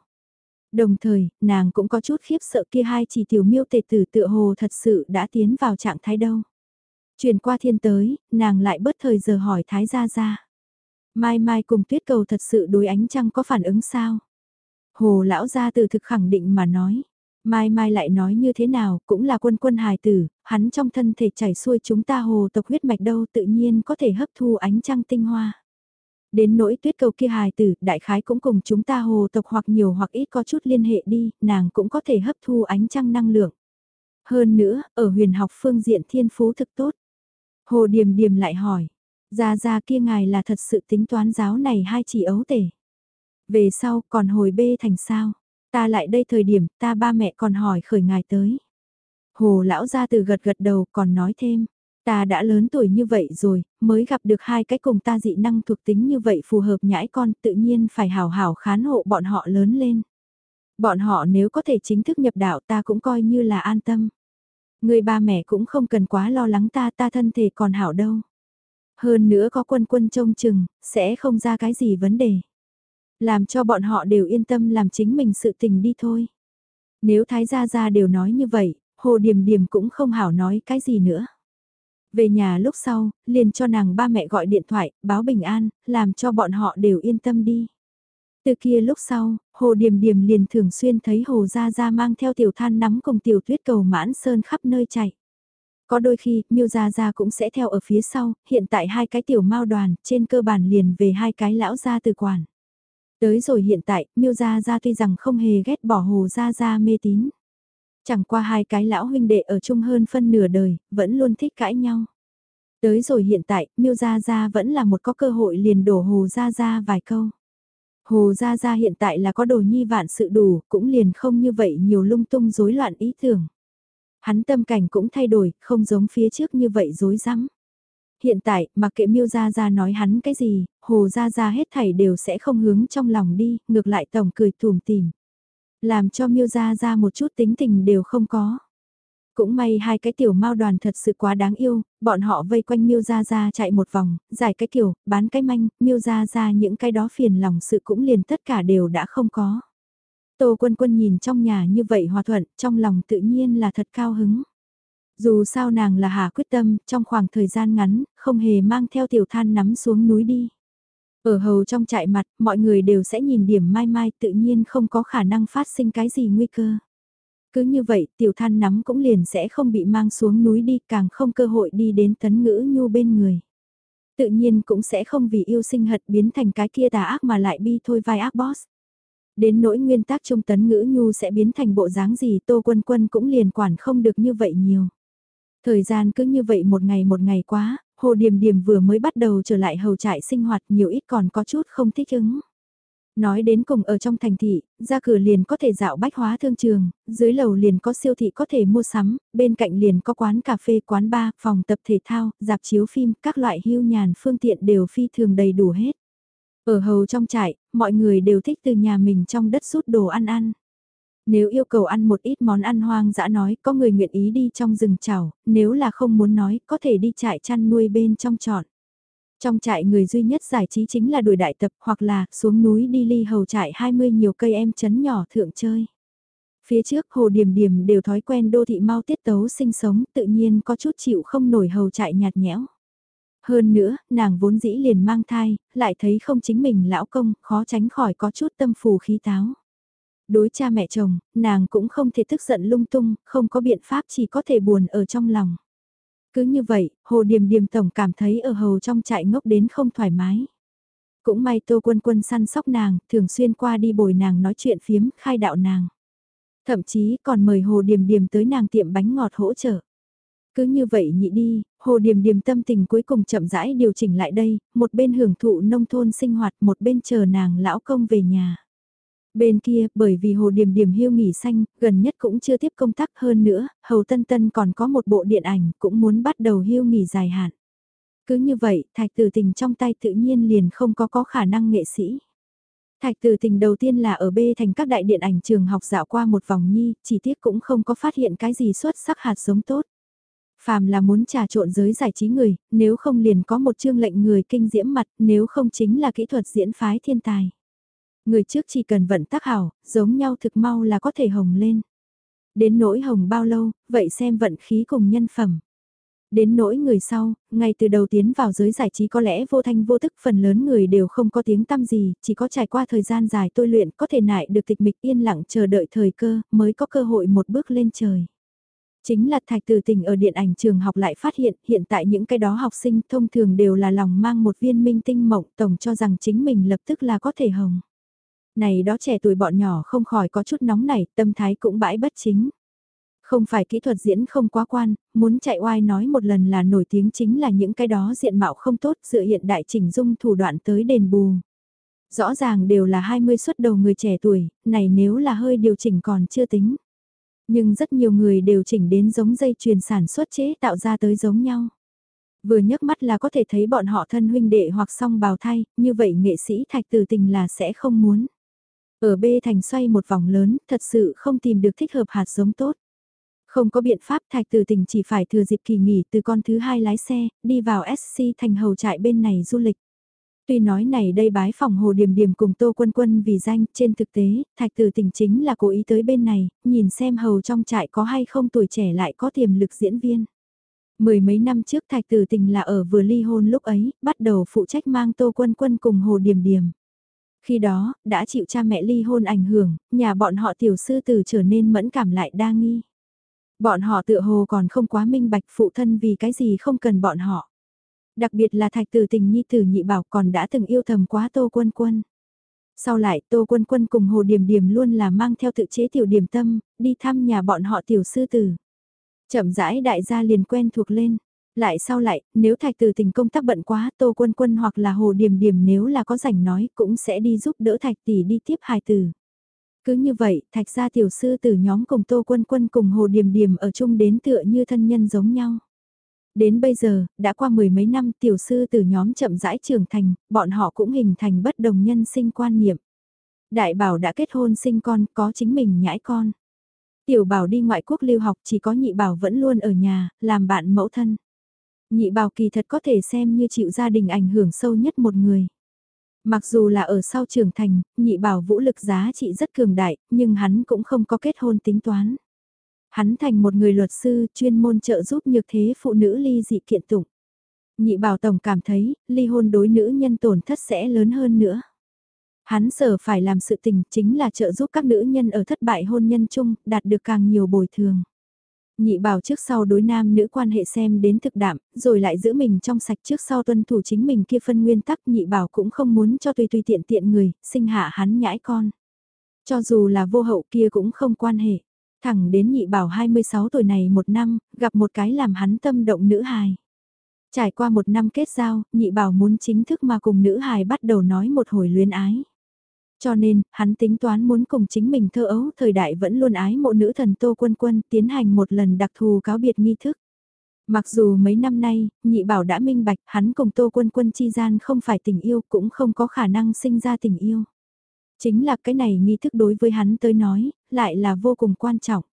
Đồng thời, nàng cũng có chút khiếp sợ kia hai chỉ tiểu miêu tề tử tựa hồ thật sự đã tiến vào trạng thái đâu. Chuyển qua thiên tới, nàng lại bớt thời giờ hỏi thái gia gia. Mai Mai cùng tuyết cầu thật sự đối ánh trăng có phản ứng sao? Hồ lão gia từ thực khẳng định mà nói. Mai Mai lại nói như thế nào, cũng là quân quân hài tử, hắn trong thân thể chảy xuôi chúng ta hồ tộc huyết mạch đâu tự nhiên có thể hấp thu ánh trăng tinh hoa. Đến nỗi tuyết cầu kia hài tử, đại khái cũng cùng chúng ta hồ tộc hoặc nhiều hoặc ít có chút liên hệ đi, nàng cũng có thể hấp thu ánh trăng năng lượng. Hơn nữa, ở huyền học phương diện thiên phú thực tốt. Hồ Điềm Điềm lại hỏi, ra ra kia ngài là thật sự tính toán giáo này hai chỉ ấu tể. Về sau còn hồi bê thành sao, ta lại đây thời điểm ta ba mẹ còn hỏi khởi ngài tới. Hồ lão ra từ gật gật đầu còn nói thêm, ta đã lớn tuổi như vậy rồi, mới gặp được hai cái cùng ta dị năng thuộc tính như vậy phù hợp nhãi con tự nhiên phải hào hào khán hộ bọn họ lớn lên. Bọn họ nếu có thể chính thức nhập đạo ta cũng coi như là an tâm. Người ba mẹ cũng không cần quá lo lắng ta ta thân thể còn hảo đâu. Hơn nữa có quân quân trông chừng, sẽ không ra cái gì vấn đề. Làm cho bọn họ đều yên tâm làm chính mình sự tình đi thôi. Nếu Thái Gia Gia đều nói như vậy, Hồ Điềm Điềm cũng không hảo nói cái gì nữa. Về nhà lúc sau, liền cho nàng ba mẹ gọi điện thoại, báo bình an, làm cho bọn họ đều yên tâm đi. Từ kia lúc sau, Hồ Điềm Điềm liền thường xuyên thấy Hồ Gia Gia mang theo tiểu than nắm cùng tiểu tuyết cầu mãn sơn khắp nơi chạy. Có đôi khi, Miêu Gia Gia cũng sẽ theo ở phía sau, hiện tại hai cái tiểu mao đoàn, trên cơ bản liền về hai cái lão gia từ quản. Tới rồi hiện tại, Miêu Gia Gia tuy rằng không hề ghét bỏ Hồ Gia Gia mê tín. Chẳng qua hai cái lão huynh đệ ở chung hơn phân nửa đời, vẫn luôn thích cãi nhau. Tới rồi hiện tại, Miêu Gia Gia vẫn là một có cơ hội liền đổ Hồ Gia Gia vài câu. Hồ Gia Gia hiện tại là có đồ nhi vạn sự đủ, cũng liền không như vậy nhiều lung tung rối loạn ý tưởng. Hắn tâm cảnh cũng thay đổi, không giống phía trước như vậy rối rắm. Hiện tại, mặc kệ miêu Gia Gia nói hắn cái gì, Hồ Gia Gia hết thảy đều sẽ không hướng trong lòng đi, ngược lại tổng cười thùm tìm. Làm cho miêu Gia Gia một chút tính tình đều không có. Cũng may hai cái tiểu mao đoàn thật sự quá đáng yêu, bọn họ vây quanh miêu Gia Gia chạy một vòng, giải cái kiểu, bán cái manh, miêu Gia Gia những cái đó phiền lòng sự cũng liền tất cả đều đã không có. Tô Quân Quân nhìn trong nhà như vậy hòa thuận, trong lòng tự nhiên là thật cao hứng. Dù sao nàng là hà quyết tâm, trong khoảng thời gian ngắn, không hề mang theo tiểu than nắm xuống núi đi. Ở hầu trong trại mặt, mọi người đều sẽ nhìn điểm mai mai tự nhiên không có khả năng phát sinh cái gì nguy cơ. Cứ như vậy, tiểu than nắm cũng liền sẽ không bị mang xuống núi đi, càng không cơ hội đi đến tấn ngữ nhu bên người. Tự nhiên cũng sẽ không vì yêu sinh hận biến thành cái kia tà ác mà lại bi thôi vai ác boss. Đến nỗi nguyên tắc trung tấn ngữ nhu sẽ biến thành bộ dáng gì tô quân quân cũng liền quản không được như vậy nhiều. Thời gian cứ như vậy một ngày một ngày quá, Hồ Điềm Điềm vừa mới bắt đầu trở lại hầu trại sinh hoạt nhiều ít còn có chút không thích ứng. Nói đến cùng ở trong thành thị, ra cửa liền có thể dạo bách hóa thương trường, dưới lầu liền có siêu thị có thể mua sắm, bên cạnh liền có quán cà phê, quán bar, phòng tập thể thao, dạp chiếu phim, các loại hưu nhàn phương tiện đều phi thường đầy đủ hết. Ở hầu trong trại, mọi người đều thích từ nhà mình trong đất rút đồ ăn ăn. Nếu yêu cầu ăn một ít món ăn hoang dã nói, có người nguyện ý đi trong rừng chảo, nếu là không muốn nói, có thể đi trại chăn nuôi bên trong trọn. Trong trại người duy nhất giải trí chính là đuổi đại tập hoặc là xuống núi đi ly hầu trại 20 nhiều cây em chấn nhỏ thượng chơi. Phía trước hồ điểm điểm đều thói quen đô thị mau tiết tấu sinh sống tự nhiên có chút chịu không nổi hầu trại nhạt nhẽo. Hơn nữa, nàng vốn dĩ liền mang thai, lại thấy không chính mình lão công, khó tránh khỏi có chút tâm phù khí táo. Đối cha mẹ chồng, nàng cũng không thể tức giận lung tung, không có biện pháp chỉ có thể buồn ở trong lòng. Cứ như vậy, Hồ Điềm Điềm Tổng cảm thấy ở hầu trong trại ngốc đến không thoải mái. Cũng may Tô Quân Quân săn sóc nàng, thường xuyên qua đi bồi nàng nói chuyện phiếm, khai đạo nàng. Thậm chí còn mời Hồ Điềm Điềm tới nàng tiệm bánh ngọt hỗ trợ. Cứ như vậy nhị đi, Hồ Điềm Điềm tâm tình cuối cùng chậm rãi điều chỉnh lại đây, một bên hưởng thụ nông thôn sinh hoạt, một bên chờ nàng lão công về nhà. Bên kia, bởi vì Hồ Điềm Điềm hưu nghỉ xanh, gần nhất cũng chưa tiếp công tác hơn nữa, Hầu Tân Tân còn có một bộ điện ảnh, cũng muốn bắt đầu hưu nghỉ dài hạn. Cứ như vậy, thạch tử tình trong tay tự nhiên liền không có có khả năng nghệ sĩ. Thạch tử tình đầu tiên là ở B thành các đại điện ảnh trường học dạo qua một vòng nhi, chỉ tiếc cũng không có phát hiện cái gì xuất sắc hạt giống tốt. Phàm là muốn trà trộn giới giải trí người, nếu không liền có một chương lệnh người kinh diễm mặt, nếu không chính là kỹ thuật diễn phái thiên tài. Người trước chỉ cần vận tác hảo, giống nhau thực mau là có thể hồng lên. Đến nỗi hồng bao lâu, vậy xem vận khí cùng nhân phẩm. Đến nỗi người sau, ngay từ đầu tiến vào giới giải trí có lẽ vô thanh vô tức phần lớn người đều không có tiếng tăm gì, chỉ có trải qua thời gian dài tôi luyện có thể nại được tịch mịch yên lặng chờ đợi thời cơ, mới có cơ hội một bước lên trời. Chính là thạch từ tình ở điện ảnh trường học lại phát hiện hiện tại những cái đó học sinh thông thường đều là lòng mang một viên minh tinh mộng tổng cho rằng chính mình lập tức là có thể hồng. Này đó trẻ tuổi bọn nhỏ không khỏi có chút nóng nảy, tâm thái cũng bãi bất chính. Không phải kỹ thuật diễn không quá quan, muốn chạy oai nói một lần là nổi tiếng chính là những cái đó diện mạo không tốt dựa hiện đại chỉnh dung thủ đoạn tới đền bù. Rõ ràng đều là 20 xuất đầu người trẻ tuổi, này nếu là hơi điều chỉnh còn chưa tính. Nhưng rất nhiều người đều chỉnh đến giống dây chuyền sản xuất chế tạo ra tới giống nhau. Vừa nhấc mắt là có thể thấy bọn họ thân huynh đệ hoặc song bào thay, như vậy nghệ sĩ thạch từ tình là sẽ không muốn. Ở B thành xoay một vòng lớn, thật sự không tìm được thích hợp hạt giống tốt. Không có biện pháp thạch từ tình chỉ phải thừa dịp kỳ nghỉ từ con thứ hai lái xe, đi vào SC thành hầu trại bên này du lịch. Tuy nói này đây bái phòng hồ điểm điểm cùng tô quân quân vì danh, trên thực tế, thạch từ tình chính là cố ý tới bên này, nhìn xem hầu trong trại có hay không tuổi trẻ lại có tiềm lực diễn viên. Mười mấy năm trước thạch từ tình là ở vừa ly hôn lúc ấy, bắt đầu phụ trách mang tô quân quân cùng hồ điểm điểm. Khi đó, đã chịu cha mẹ ly hôn ảnh hưởng, nhà bọn họ tiểu sư tử trở nên mẫn cảm lại đa nghi. Bọn họ tựa hồ còn không quá minh bạch phụ thân vì cái gì không cần bọn họ. Đặc biệt là thạch tử tình nhi tử nhị bảo còn đã từng yêu thầm quá tô quân quân. Sau lại tô quân quân cùng hồ điểm điểm luôn là mang theo tự chế tiểu điểm tâm, đi thăm nhà bọn họ tiểu sư tử. Chậm rãi đại gia liền quen thuộc lên. Lại sau lại, nếu thạch tử tình công tác bận quá, tô quân quân hoặc là hồ điểm điểm nếu là có rảnh nói cũng sẽ đi giúp đỡ thạch tỷ đi tiếp hài tử. Cứ như vậy, thạch gia tiểu sư từ nhóm cùng tô quân quân cùng hồ điểm điểm ở chung đến tựa như thân nhân giống nhau. Đến bây giờ, đã qua mười mấy năm tiểu sư từ nhóm chậm rãi trưởng thành, bọn họ cũng hình thành bất đồng nhân sinh quan niệm. Đại bảo đã kết hôn sinh con, có chính mình nhãi con. Tiểu bảo đi ngoại quốc lưu học chỉ có nhị bảo vẫn luôn ở nhà, làm bạn mẫu thân. Nhị bảo kỳ thật có thể xem như chịu gia đình ảnh hưởng sâu nhất một người. Mặc dù là ở sau trưởng thành, nhị bảo vũ lực giá trị rất cường đại, nhưng hắn cũng không có kết hôn tính toán. Hắn thành một người luật sư chuyên môn trợ giúp nhược thế phụ nữ ly dị kiện tụng. Nhị bảo tổng cảm thấy, ly hôn đối nữ nhân tổn thất sẽ lớn hơn nữa. Hắn sở phải làm sự tình chính là trợ giúp các nữ nhân ở thất bại hôn nhân chung, đạt được càng nhiều bồi thường. Nhị bảo trước sau đối nam nữ quan hệ xem đến thực đạm, rồi lại giữ mình trong sạch trước sau tuân thủ chính mình kia phân nguyên tắc nhị bảo cũng không muốn cho tùy tùy tiện tiện người, sinh hạ hắn nhãi con. Cho dù là vô hậu kia cũng không quan hệ. Thẳng đến nhị bảo 26 tuổi này một năm, gặp một cái làm hắn tâm động nữ hài. Trải qua một năm kết giao, nhị bảo muốn chính thức mà cùng nữ hài bắt đầu nói một hồi luyến ái. Cho nên, hắn tính toán muốn cùng chính mình thơ ấu thời đại vẫn luôn ái mộ nữ thần Tô Quân Quân tiến hành một lần đặc thù cáo biệt nghi thức. Mặc dù mấy năm nay, nhị bảo đã minh bạch hắn cùng Tô Quân Quân chi gian không phải tình yêu cũng không có khả năng sinh ra tình yêu. Chính là cái này nghi thức đối với hắn tới nói, lại là vô cùng quan trọng.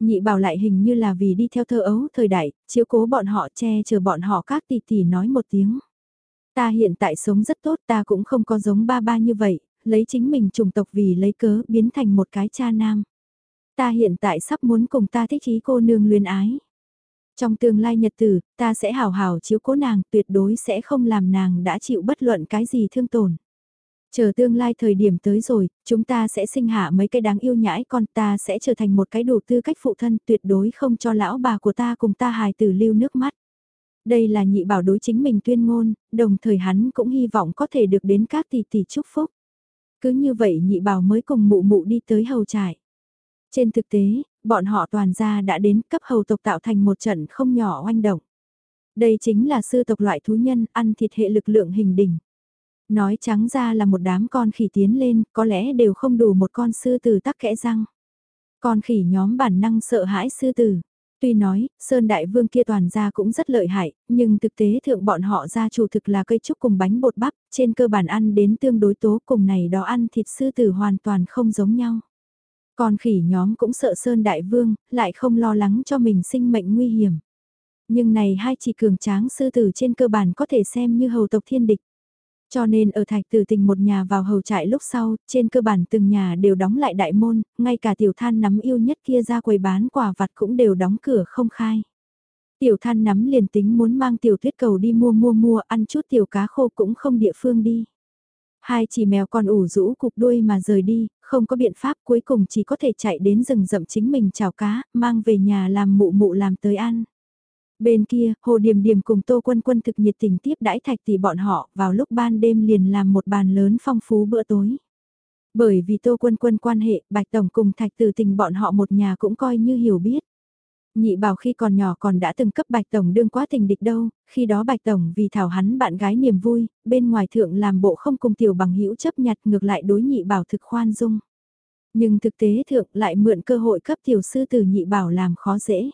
Nhị bảo lại hình như là vì đi theo thơ ấu thời đại, chiếu cố bọn họ che chờ bọn họ các tỷ tỷ nói một tiếng. Ta hiện tại sống rất tốt ta cũng không có giống ba ba như vậy, lấy chính mình trùng tộc vì lấy cớ biến thành một cái cha nam. Ta hiện tại sắp muốn cùng ta thích ý cô nương luyên ái. Trong tương lai nhật tử, ta sẽ hào hào chiếu cố nàng, tuyệt đối sẽ không làm nàng đã chịu bất luận cái gì thương tổn. Chờ tương lai thời điểm tới rồi, chúng ta sẽ sinh hạ mấy cái đáng yêu nhãi con ta sẽ trở thành một cái đủ tư cách phụ thân tuyệt đối không cho lão bà của ta cùng ta hài tử lưu nước mắt. Đây là nhị bảo đối chính mình tuyên ngôn, đồng thời hắn cũng hy vọng có thể được đến các tỷ tỷ chúc phúc. Cứ như vậy nhị bảo mới cùng mụ mụ đi tới hầu trại. Trên thực tế, bọn họ toàn gia đã đến cấp hầu tộc tạo thành một trận không nhỏ oanh động. Đây chính là sư tộc loại thú nhân ăn thịt hệ lực lượng hình đỉnh. Nói trắng ra là một đám con khỉ tiến lên, có lẽ đều không đủ một con sư tử tắc kẽ răng. Con khỉ nhóm bản năng sợ hãi sư tử. Tuy nói, Sơn Đại Vương kia toàn ra cũng rất lợi hại, nhưng thực tế thượng bọn họ gia chủ thực là cây trúc cùng bánh bột bắp, trên cơ bản ăn đến tương đối tố cùng này đó ăn thịt sư tử hoàn toàn không giống nhau. Còn khỉ nhóm cũng sợ Sơn Đại Vương, lại không lo lắng cho mình sinh mệnh nguy hiểm. Nhưng này hai chỉ cường tráng sư tử trên cơ bản có thể xem như hầu tộc thiên địch. Cho nên ở thạch tử tình một nhà vào hầu trại lúc sau, trên cơ bản từng nhà đều đóng lại đại môn, ngay cả tiểu than nắm yêu nhất kia ra quầy bán quả vặt cũng đều đóng cửa không khai. Tiểu than nắm liền tính muốn mang tiểu tuyết cầu đi mua mua mua ăn chút tiểu cá khô cũng không địa phương đi. Hai chỉ mèo còn ủ rũ cục đuôi mà rời đi, không có biện pháp cuối cùng chỉ có thể chạy đến rừng rậm chính mình chào cá, mang về nhà làm mụ mụ làm tới ăn. Bên kia, Hồ Điềm Điềm cùng Tô Quân Quân thực nhiệt tình tiếp đãi thạch tỷ bọn họ vào lúc ban đêm liền làm một bàn lớn phong phú bữa tối. Bởi vì Tô Quân Quân quan hệ, Bạch Tổng cùng thạch tử tình bọn họ một nhà cũng coi như hiểu biết. Nhị bảo khi còn nhỏ còn đã từng cấp Bạch Tổng đương quá tình địch đâu, khi đó Bạch Tổng vì thảo hắn bạn gái niềm vui, bên ngoài thượng làm bộ không cùng tiểu bằng hữu chấp nhặt ngược lại đối nhị bảo thực khoan dung. Nhưng thực tế thượng lại mượn cơ hội cấp tiểu sư từ nhị bảo làm khó dễ.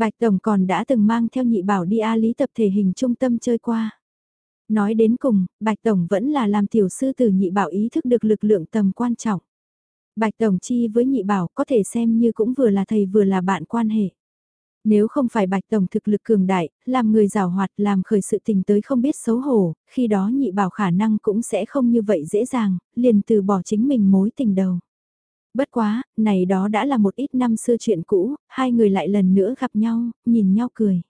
Bạch Tổng còn đã từng mang theo nhị bảo đi A Lý tập thể hình trung tâm chơi qua. Nói đến cùng, Bạch Tổng vẫn là làm tiểu sư từ nhị bảo ý thức được lực lượng tầm quan trọng. Bạch Tổng chi với nhị bảo có thể xem như cũng vừa là thầy vừa là bạn quan hệ. Nếu không phải Bạch Tổng thực lực cường đại, làm người rào hoạt làm khởi sự tình tới không biết xấu hổ, khi đó nhị bảo khả năng cũng sẽ không như vậy dễ dàng, liền từ bỏ chính mình mối tình đầu. Bất quá, này đó đã là một ít năm xưa chuyện cũ, hai người lại lần nữa gặp nhau, nhìn nhau cười.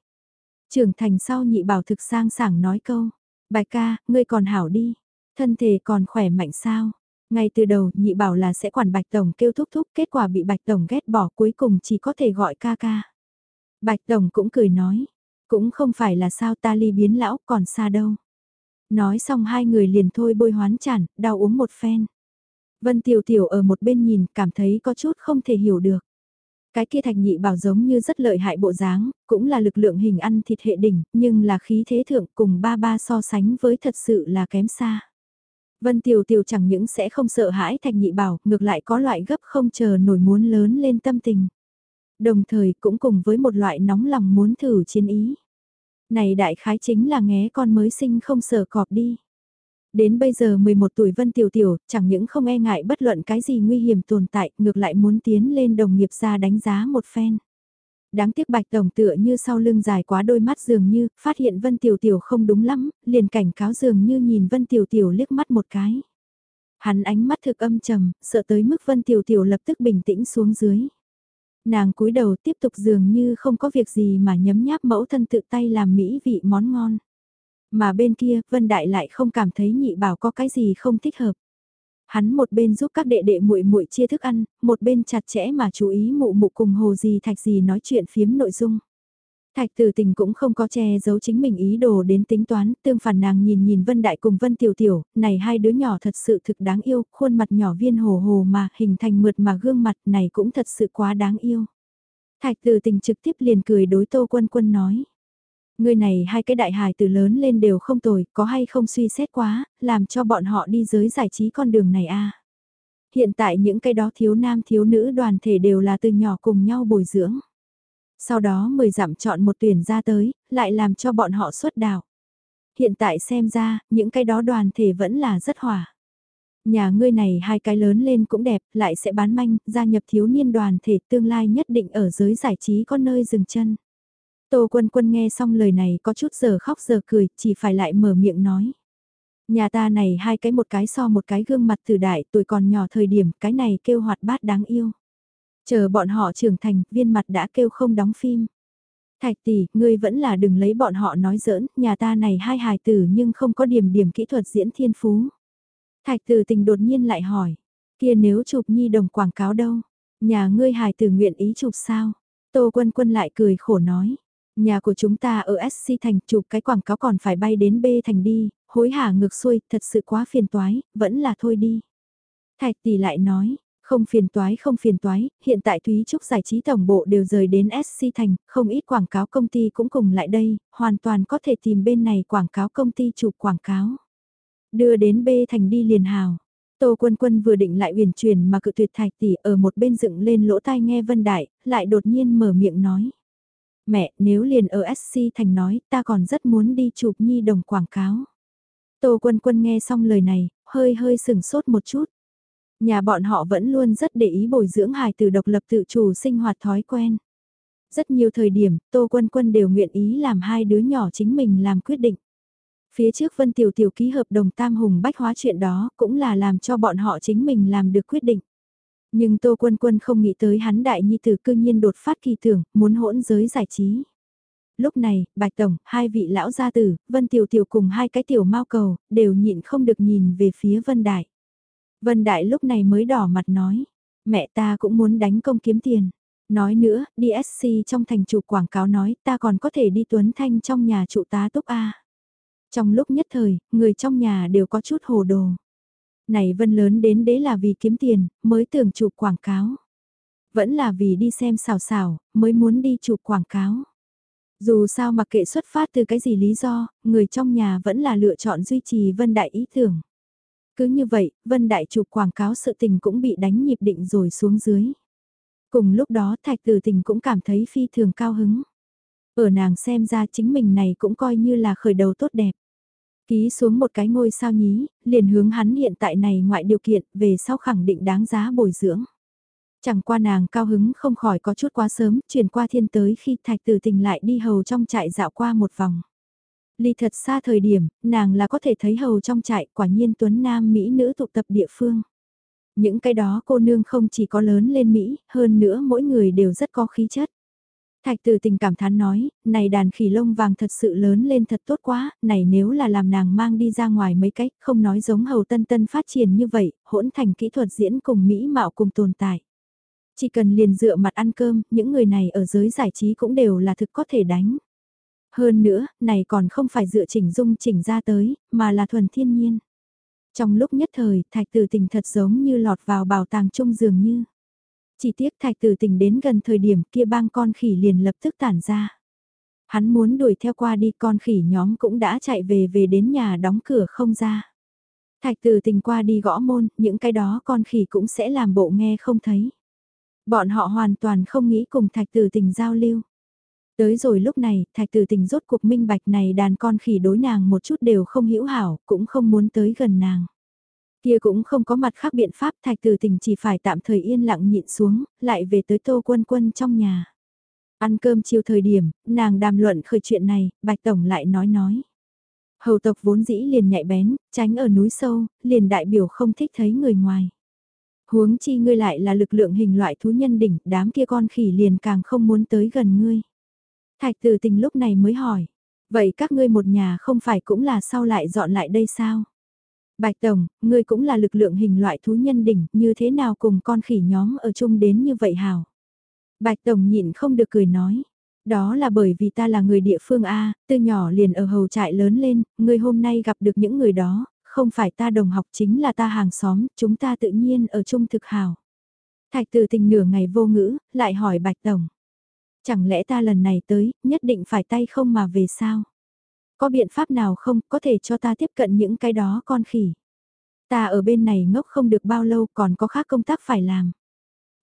Trưởng thành sau nhị bảo thực sang sảng nói câu, bài ca, ngươi còn hảo đi, thân thể còn khỏe mạnh sao. Ngay từ đầu nhị bảo là sẽ quản Bạch Tổng kêu thúc thúc kết quả bị Bạch Tổng ghét bỏ cuối cùng chỉ có thể gọi ca ca. Bạch Tổng cũng cười nói, cũng không phải là sao ta ly biến lão còn xa đâu. Nói xong hai người liền thôi bôi hoán chản, đau uống một phen. Vân Tiểu Tiểu ở một bên nhìn cảm thấy có chút không thể hiểu được. Cái kia thạch nhị bảo giống như rất lợi hại bộ dáng, cũng là lực lượng hình ăn thịt hệ đỉnh, nhưng là khí thế thượng cùng ba ba so sánh với thật sự là kém xa. Vân Tiểu Tiểu chẳng những sẽ không sợ hãi thạch nhị bảo, ngược lại có loại gấp không chờ nổi muốn lớn lên tâm tình. Đồng thời cũng cùng với một loại nóng lòng muốn thử chiến ý. Này đại khái chính là nghé con mới sinh không sợ cọp đi. Đến bây giờ 11 tuổi Vân Tiểu Tiểu, chẳng những không e ngại bất luận cái gì nguy hiểm tồn tại, ngược lại muốn tiến lên đồng nghiệp ra đánh giá một phen. Đáng tiếc Bạch Tổng tựa như sau lưng dài quá đôi mắt dường như, phát hiện Vân Tiểu Tiểu không đúng lắm, liền cảnh cáo dường như nhìn Vân Tiểu Tiểu liếc mắt một cái. Hắn ánh mắt thực âm trầm, sợ tới mức Vân Tiểu Tiểu lập tức bình tĩnh xuống dưới. Nàng cúi đầu tiếp tục dường như không có việc gì mà nhấm nháp mẫu thân tự tay làm mỹ vị món ngon. Mà bên kia, Vân Đại lại không cảm thấy nhị bảo có cái gì không thích hợp. Hắn một bên giúp các đệ đệ muội muội chia thức ăn, một bên chặt chẽ mà chú ý mụ mụ cùng hồ gì thạch gì nói chuyện phiếm nội dung. Thạch tử tình cũng không có che giấu chính mình ý đồ đến tính toán, tương phản nàng nhìn nhìn Vân Đại cùng Vân Tiểu Tiểu, này hai đứa nhỏ thật sự thực đáng yêu, khuôn mặt nhỏ viên hồ hồ mà hình thành mượt mà gương mặt này cũng thật sự quá đáng yêu. Thạch tử tình trực tiếp liền cười đối Tô Quân Quân nói. Người này hai cái đại hài từ lớn lên đều không tồi, có hay không suy xét quá, làm cho bọn họ đi giới giải trí con đường này a Hiện tại những cái đó thiếu nam thiếu nữ đoàn thể đều là từ nhỏ cùng nhau bồi dưỡng. Sau đó mời dặm chọn một tuyển ra tới, lại làm cho bọn họ xuất đạo. Hiện tại xem ra, những cái đó đoàn thể vẫn là rất hòa. Nhà ngươi này hai cái lớn lên cũng đẹp, lại sẽ bán manh, gia nhập thiếu niên đoàn thể tương lai nhất định ở giới giải trí có nơi dừng chân. Tô Quân Quân nghe xong lời này có chút giờ khóc giờ cười, chỉ phải lại mở miệng nói. Nhà ta này hai cái một cái so một cái gương mặt từ đại tuổi còn nhỏ thời điểm, cái này kêu hoạt bát đáng yêu. Chờ bọn họ trưởng thành, viên mặt đã kêu không đóng phim. Thạch tỷ, ngươi vẫn là đừng lấy bọn họ nói giỡn, nhà ta này hai hài tử nhưng không có điểm điểm kỹ thuật diễn thiên phú. Thạch tử tình đột nhiên lại hỏi, kia nếu chụp nhi đồng quảng cáo đâu, nhà ngươi hài tử nguyện ý chụp sao? Tô quân quân lại cười khổ nói, nhà của chúng ta ở SC thành chụp cái quảng cáo còn phải bay đến B thành đi, hối hả ngược xuôi, thật sự quá phiền toái, vẫn là thôi đi. Thạch tỷ lại nói, không phiền toái không phiền toái, hiện tại Thúy Trúc giải trí tổng bộ đều rời đến SC Thành, không ít quảng cáo công ty cũng cùng lại đây, hoàn toàn có thể tìm bên này quảng cáo công ty chụp quảng cáo. Đưa đến B Thành đi liền hào. Tô Quân Quân vừa định lại uyển chuyển mà cự tuyệt thạch tỷ ở một bên dựng lên lỗ tai nghe Vân Đại, lại đột nhiên mở miệng nói. Mẹ, nếu liền ở SC Thành nói, ta còn rất muốn đi chụp nhi đồng quảng cáo. Tô Quân Quân nghe xong lời này, hơi hơi sừng sốt một chút. Nhà bọn họ vẫn luôn rất để ý bồi dưỡng hài từ độc lập tự chủ sinh hoạt thói quen. Rất nhiều thời điểm, Tô Quân Quân đều nguyện ý làm hai đứa nhỏ chính mình làm quyết định. Phía trước Vân Tiểu Tiểu ký hợp đồng tam hùng bách hóa chuyện đó cũng là làm cho bọn họ chính mình làm được quyết định. Nhưng Tô Quân Quân không nghĩ tới hắn đại nhi tử cư nhiên đột phát kỳ tưởng, muốn hỗn giới giải trí. Lúc này, Bạch Tổng, hai vị lão gia tử, Vân Tiểu Tiểu cùng hai cái tiểu mau cầu, đều nhịn không được nhìn về phía Vân Đại. Vân Đại lúc này mới đỏ mặt nói, mẹ ta cũng muốn đánh công kiếm tiền. Nói nữa, DSC trong thành chủ quảng cáo nói ta còn có thể đi Tuấn Thanh trong nhà trụ tá túc A. Trong lúc nhất thời, người trong nhà đều có chút hồ đồ. Này Vân lớn đến đế là vì kiếm tiền, mới tưởng chụp quảng cáo. Vẫn là vì đi xem xào xào, mới muốn đi chụp quảng cáo. Dù sao mặc kệ xuất phát từ cái gì lý do, người trong nhà vẫn là lựa chọn duy trì Vân Đại ý tưởng. Cứ như vậy, Vân Đại chụp quảng cáo sự tình cũng bị đánh nhịp định rồi xuống dưới. Cùng lúc đó Thạch Tử Tình cũng cảm thấy phi thường cao hứng. Ở nàng xem ra chính mình này cũng coi như là khởi đầu tốt đẹp. Ký xuống một cái ngôi sao nhí, liền hướng hắn hiện tại này ngoại điều kiện về sau khẳng định đáng giá bồi dưỡng. Chẳng qua nàng cao hứng không khỏi có chút quá sớm, chuyển qua thiên tới khi thạch tử tình lại đi hầu trong trại dạo qua một vòng. Ly thật xa thời điểm, nàng là có thể thấy hầu trong trại quả nhiên tuấn nam Mỹ nữ tụ tập địa phương. Những cái đó cô nương không chỉ có lớn lên Mỹ, hơn nữa mỗi người đều rất có khí chất. Thạch tử tình cảm thán nói, này đàn khỉ lông vàng thật sự lớn lên thật tốt quá, này nếu là làm nàng mang đi ra ngoài mấy cách, không nói giống hầu tân tân phát triển như vậy, hỗn thành kỹ thuật diễn cùng Mỹ mạo cùng tồn tại. Chỉ cần liền dựa mặt ăn cơm, những người này ở giới giải trí cũng đều là thực có thể đánh. Hơn nữa, này còn không phải dựa chỉnh dung chỉnh ra tới, mà là thuần thiên nhiên. Trong lúc nhất thời, thạch tử tình thật giống như lọt vào bảo tàng chung dường như. Chỉ tiếc thạch tử tình đến gần thời điểm kia bang con khỉ liền lập tức tản ra. Hắn muốn đuổi theo qua đi con khỉ nhóm cũng đã chạy về về đến nhà đóng cửa không ra. Thạch tử tình qua đi gõ môn, những cái đó con khỉ cũng sẽ làm bộ nghe không thấy. Bọn họ hoàn toàn không nghĩ cùng thạch tử tình giao lưu. Tới rồi lúc này, thạch tử tình rốt cuộc minh bạch này đàn con khỉ đối nàng một chút đều không hữu hảo, cũng không muốn tới gần nàng. Kia cũng không có mặt khác biện pháp thạch tử tình chỉ phải tạm thời yên lặng nhịn xuống, lại về tới tô quân quân trong nhà. Ăn cơm chiều thời điểm, nàng đàm luận khởi chuyện này, Bạch Tổng lại nói nói. Hầu tộc vốn dĩ liền nhạy bén, tránh ở núi sâu, liền đại biểu không thích thấy người ngoài. Huống chi ngươi lại là lực lượng hình loại thú nhân đỉnh, đám kia con khỉ liền càng không muốn tới gần ngươi. Thạch tử tình lúc này mới hỏi, vậy các ngươi một nhà không phải cũng là sau lại dọn lại đây sao? Bạch Tổng, ngươi cũng là lực lượng hình loại thú nhân đỉnh, như thế nào cùng con khỉ nhóm ở chung đến như vậy hào? Bạch Tổng nhịn không được cười nói. Đó là bởi vì ta là người địa phương A, từ nhỏ liền ở hầu trại lớn lên, ngươi hôm nay gặp được những người đó, không phải ta đồng học chính là ta hàng xóm, chúng ta tự nhiên ở chung thực hào. Thạch tử tình nửa ngày vô ngữ, lại hỏi Bạch Tổng. Chẳng lẽ ta lần này tới, nhất định phải tay không mà về sao? Có biện pháp nào không, có thể cho ta tiếp cận những cái đó con khỉ? Ta ở bên này ngốc không được bao lâu còn có khác công tác phải làm.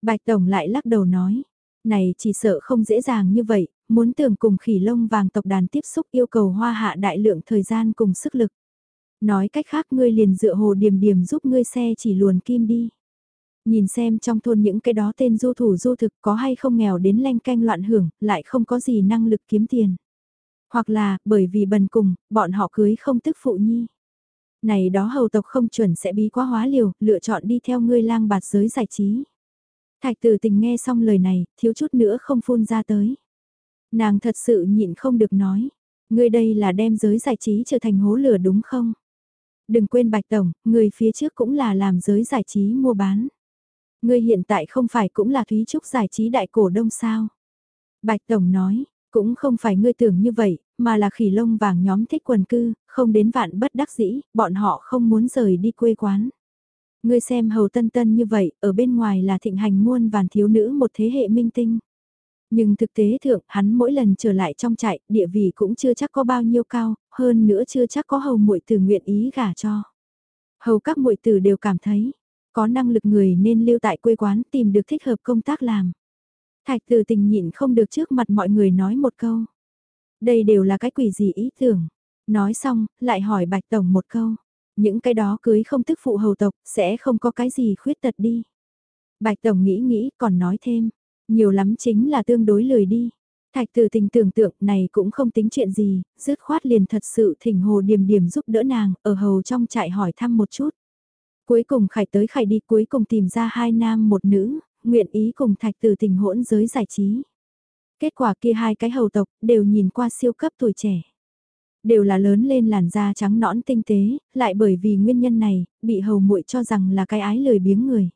Bạch Tổng lại lắc đầu nói, này chỉ sợ không dễ dàng như vậy, muốn tưởng cùng khỉ lông vàng tộc đàn tiếp xúc yêu cầu hoa hạ đại lượng thời gian cùng sức lực. Nói cách khác ngươi liền dựa hồ điểm điểm giúp ngươi xe chỉ luồn kim đi. Nhìn xem trong thôn những cái đó tên du thủ du thực có hay không nghèo đến lanh canh loạn hưởng, lại không có gì năng lực kiếm tiền. Hoặc là, bởi vì bần cùng, bọn họ cưới không tức phụ nhi. Này đó hầu tộc không chuẩn sẽ bí quá hóa liều, lựa chọn đi theo ngươi lang bạt giới giải trí. Thạch tử tình nghe xong lời này, thiếu chút nữa không phun ra tới. Nàng thật sự nhịn không được nói. Ngươi đây là đem giới giải trí trở thành hố lửa đúng không? Đừng quên Bạch Tổng, người phía trước cũng là làm giới giải trí mua bán. Ngươi hiện tại không phải cũng là Thúy Trúc giải trí đại cổ đông sao? Bạch Tổng nói, cũng không phải ngươi tưởng như vậy, mà là khỉ lông vàng nhóm thích quần cư, không đến vạn bất đắc dĩ, bọn họ không muốn rời đi quê quán. Ngươi xem hầu tân tân như vậy, ở bên ngoài là thịnh hành muôn vàn thiếu nữ một thế hệ minh tinh. Nhưng thực tế thượng, hắn mỗi lần trở lại trong trại, địa vị cũng chưa chắc có bao nhiêu cao, hơn nữa chưa chắc có hầu muội tử nguyện ý gả cho. Hầu các muội tử đều cảm thấy, có năng lực người nên lưu tại quê quán tìm được thích hợp công tác làm. Thạch từ tình nhịn không được trước mặt mọi người nói một câu. Đây đều là cái quỷ gì ý tưởng. Nói xong, lại hỏi Bạch Tổng một câu. Những cái đó cưới không tức phụ hầu tộc, sẽ không có cái gì khuyết tật đi. Bạch Tổng nghĩ nghĩ, còn nói thêm. Nhiều lắm chính là tương đối lười đi. Thạch từ tình tưởng tượng này cũng không tính chuyện gì, dứt khoát liền thật sự thỉnh hồ điểm điểm giúp đỡ nàng, ở hầu trong trại hỏi thăm một chút. Cuối cùng khải tới khải đi cuối cùng tìm ra hai nam một nữ, nguyện ý cùng thạch từ tình hỗn giới giải trí. Kết quả kia hai cái hầu tộc đều nhìn qua siêu cấp tuổi trẻ. Đều là lớn lên làn da trắng nõn tinh tế, lại bởi vì nguyên nhân này, bị hầu muội cho rằng là cái ái lười biếng người.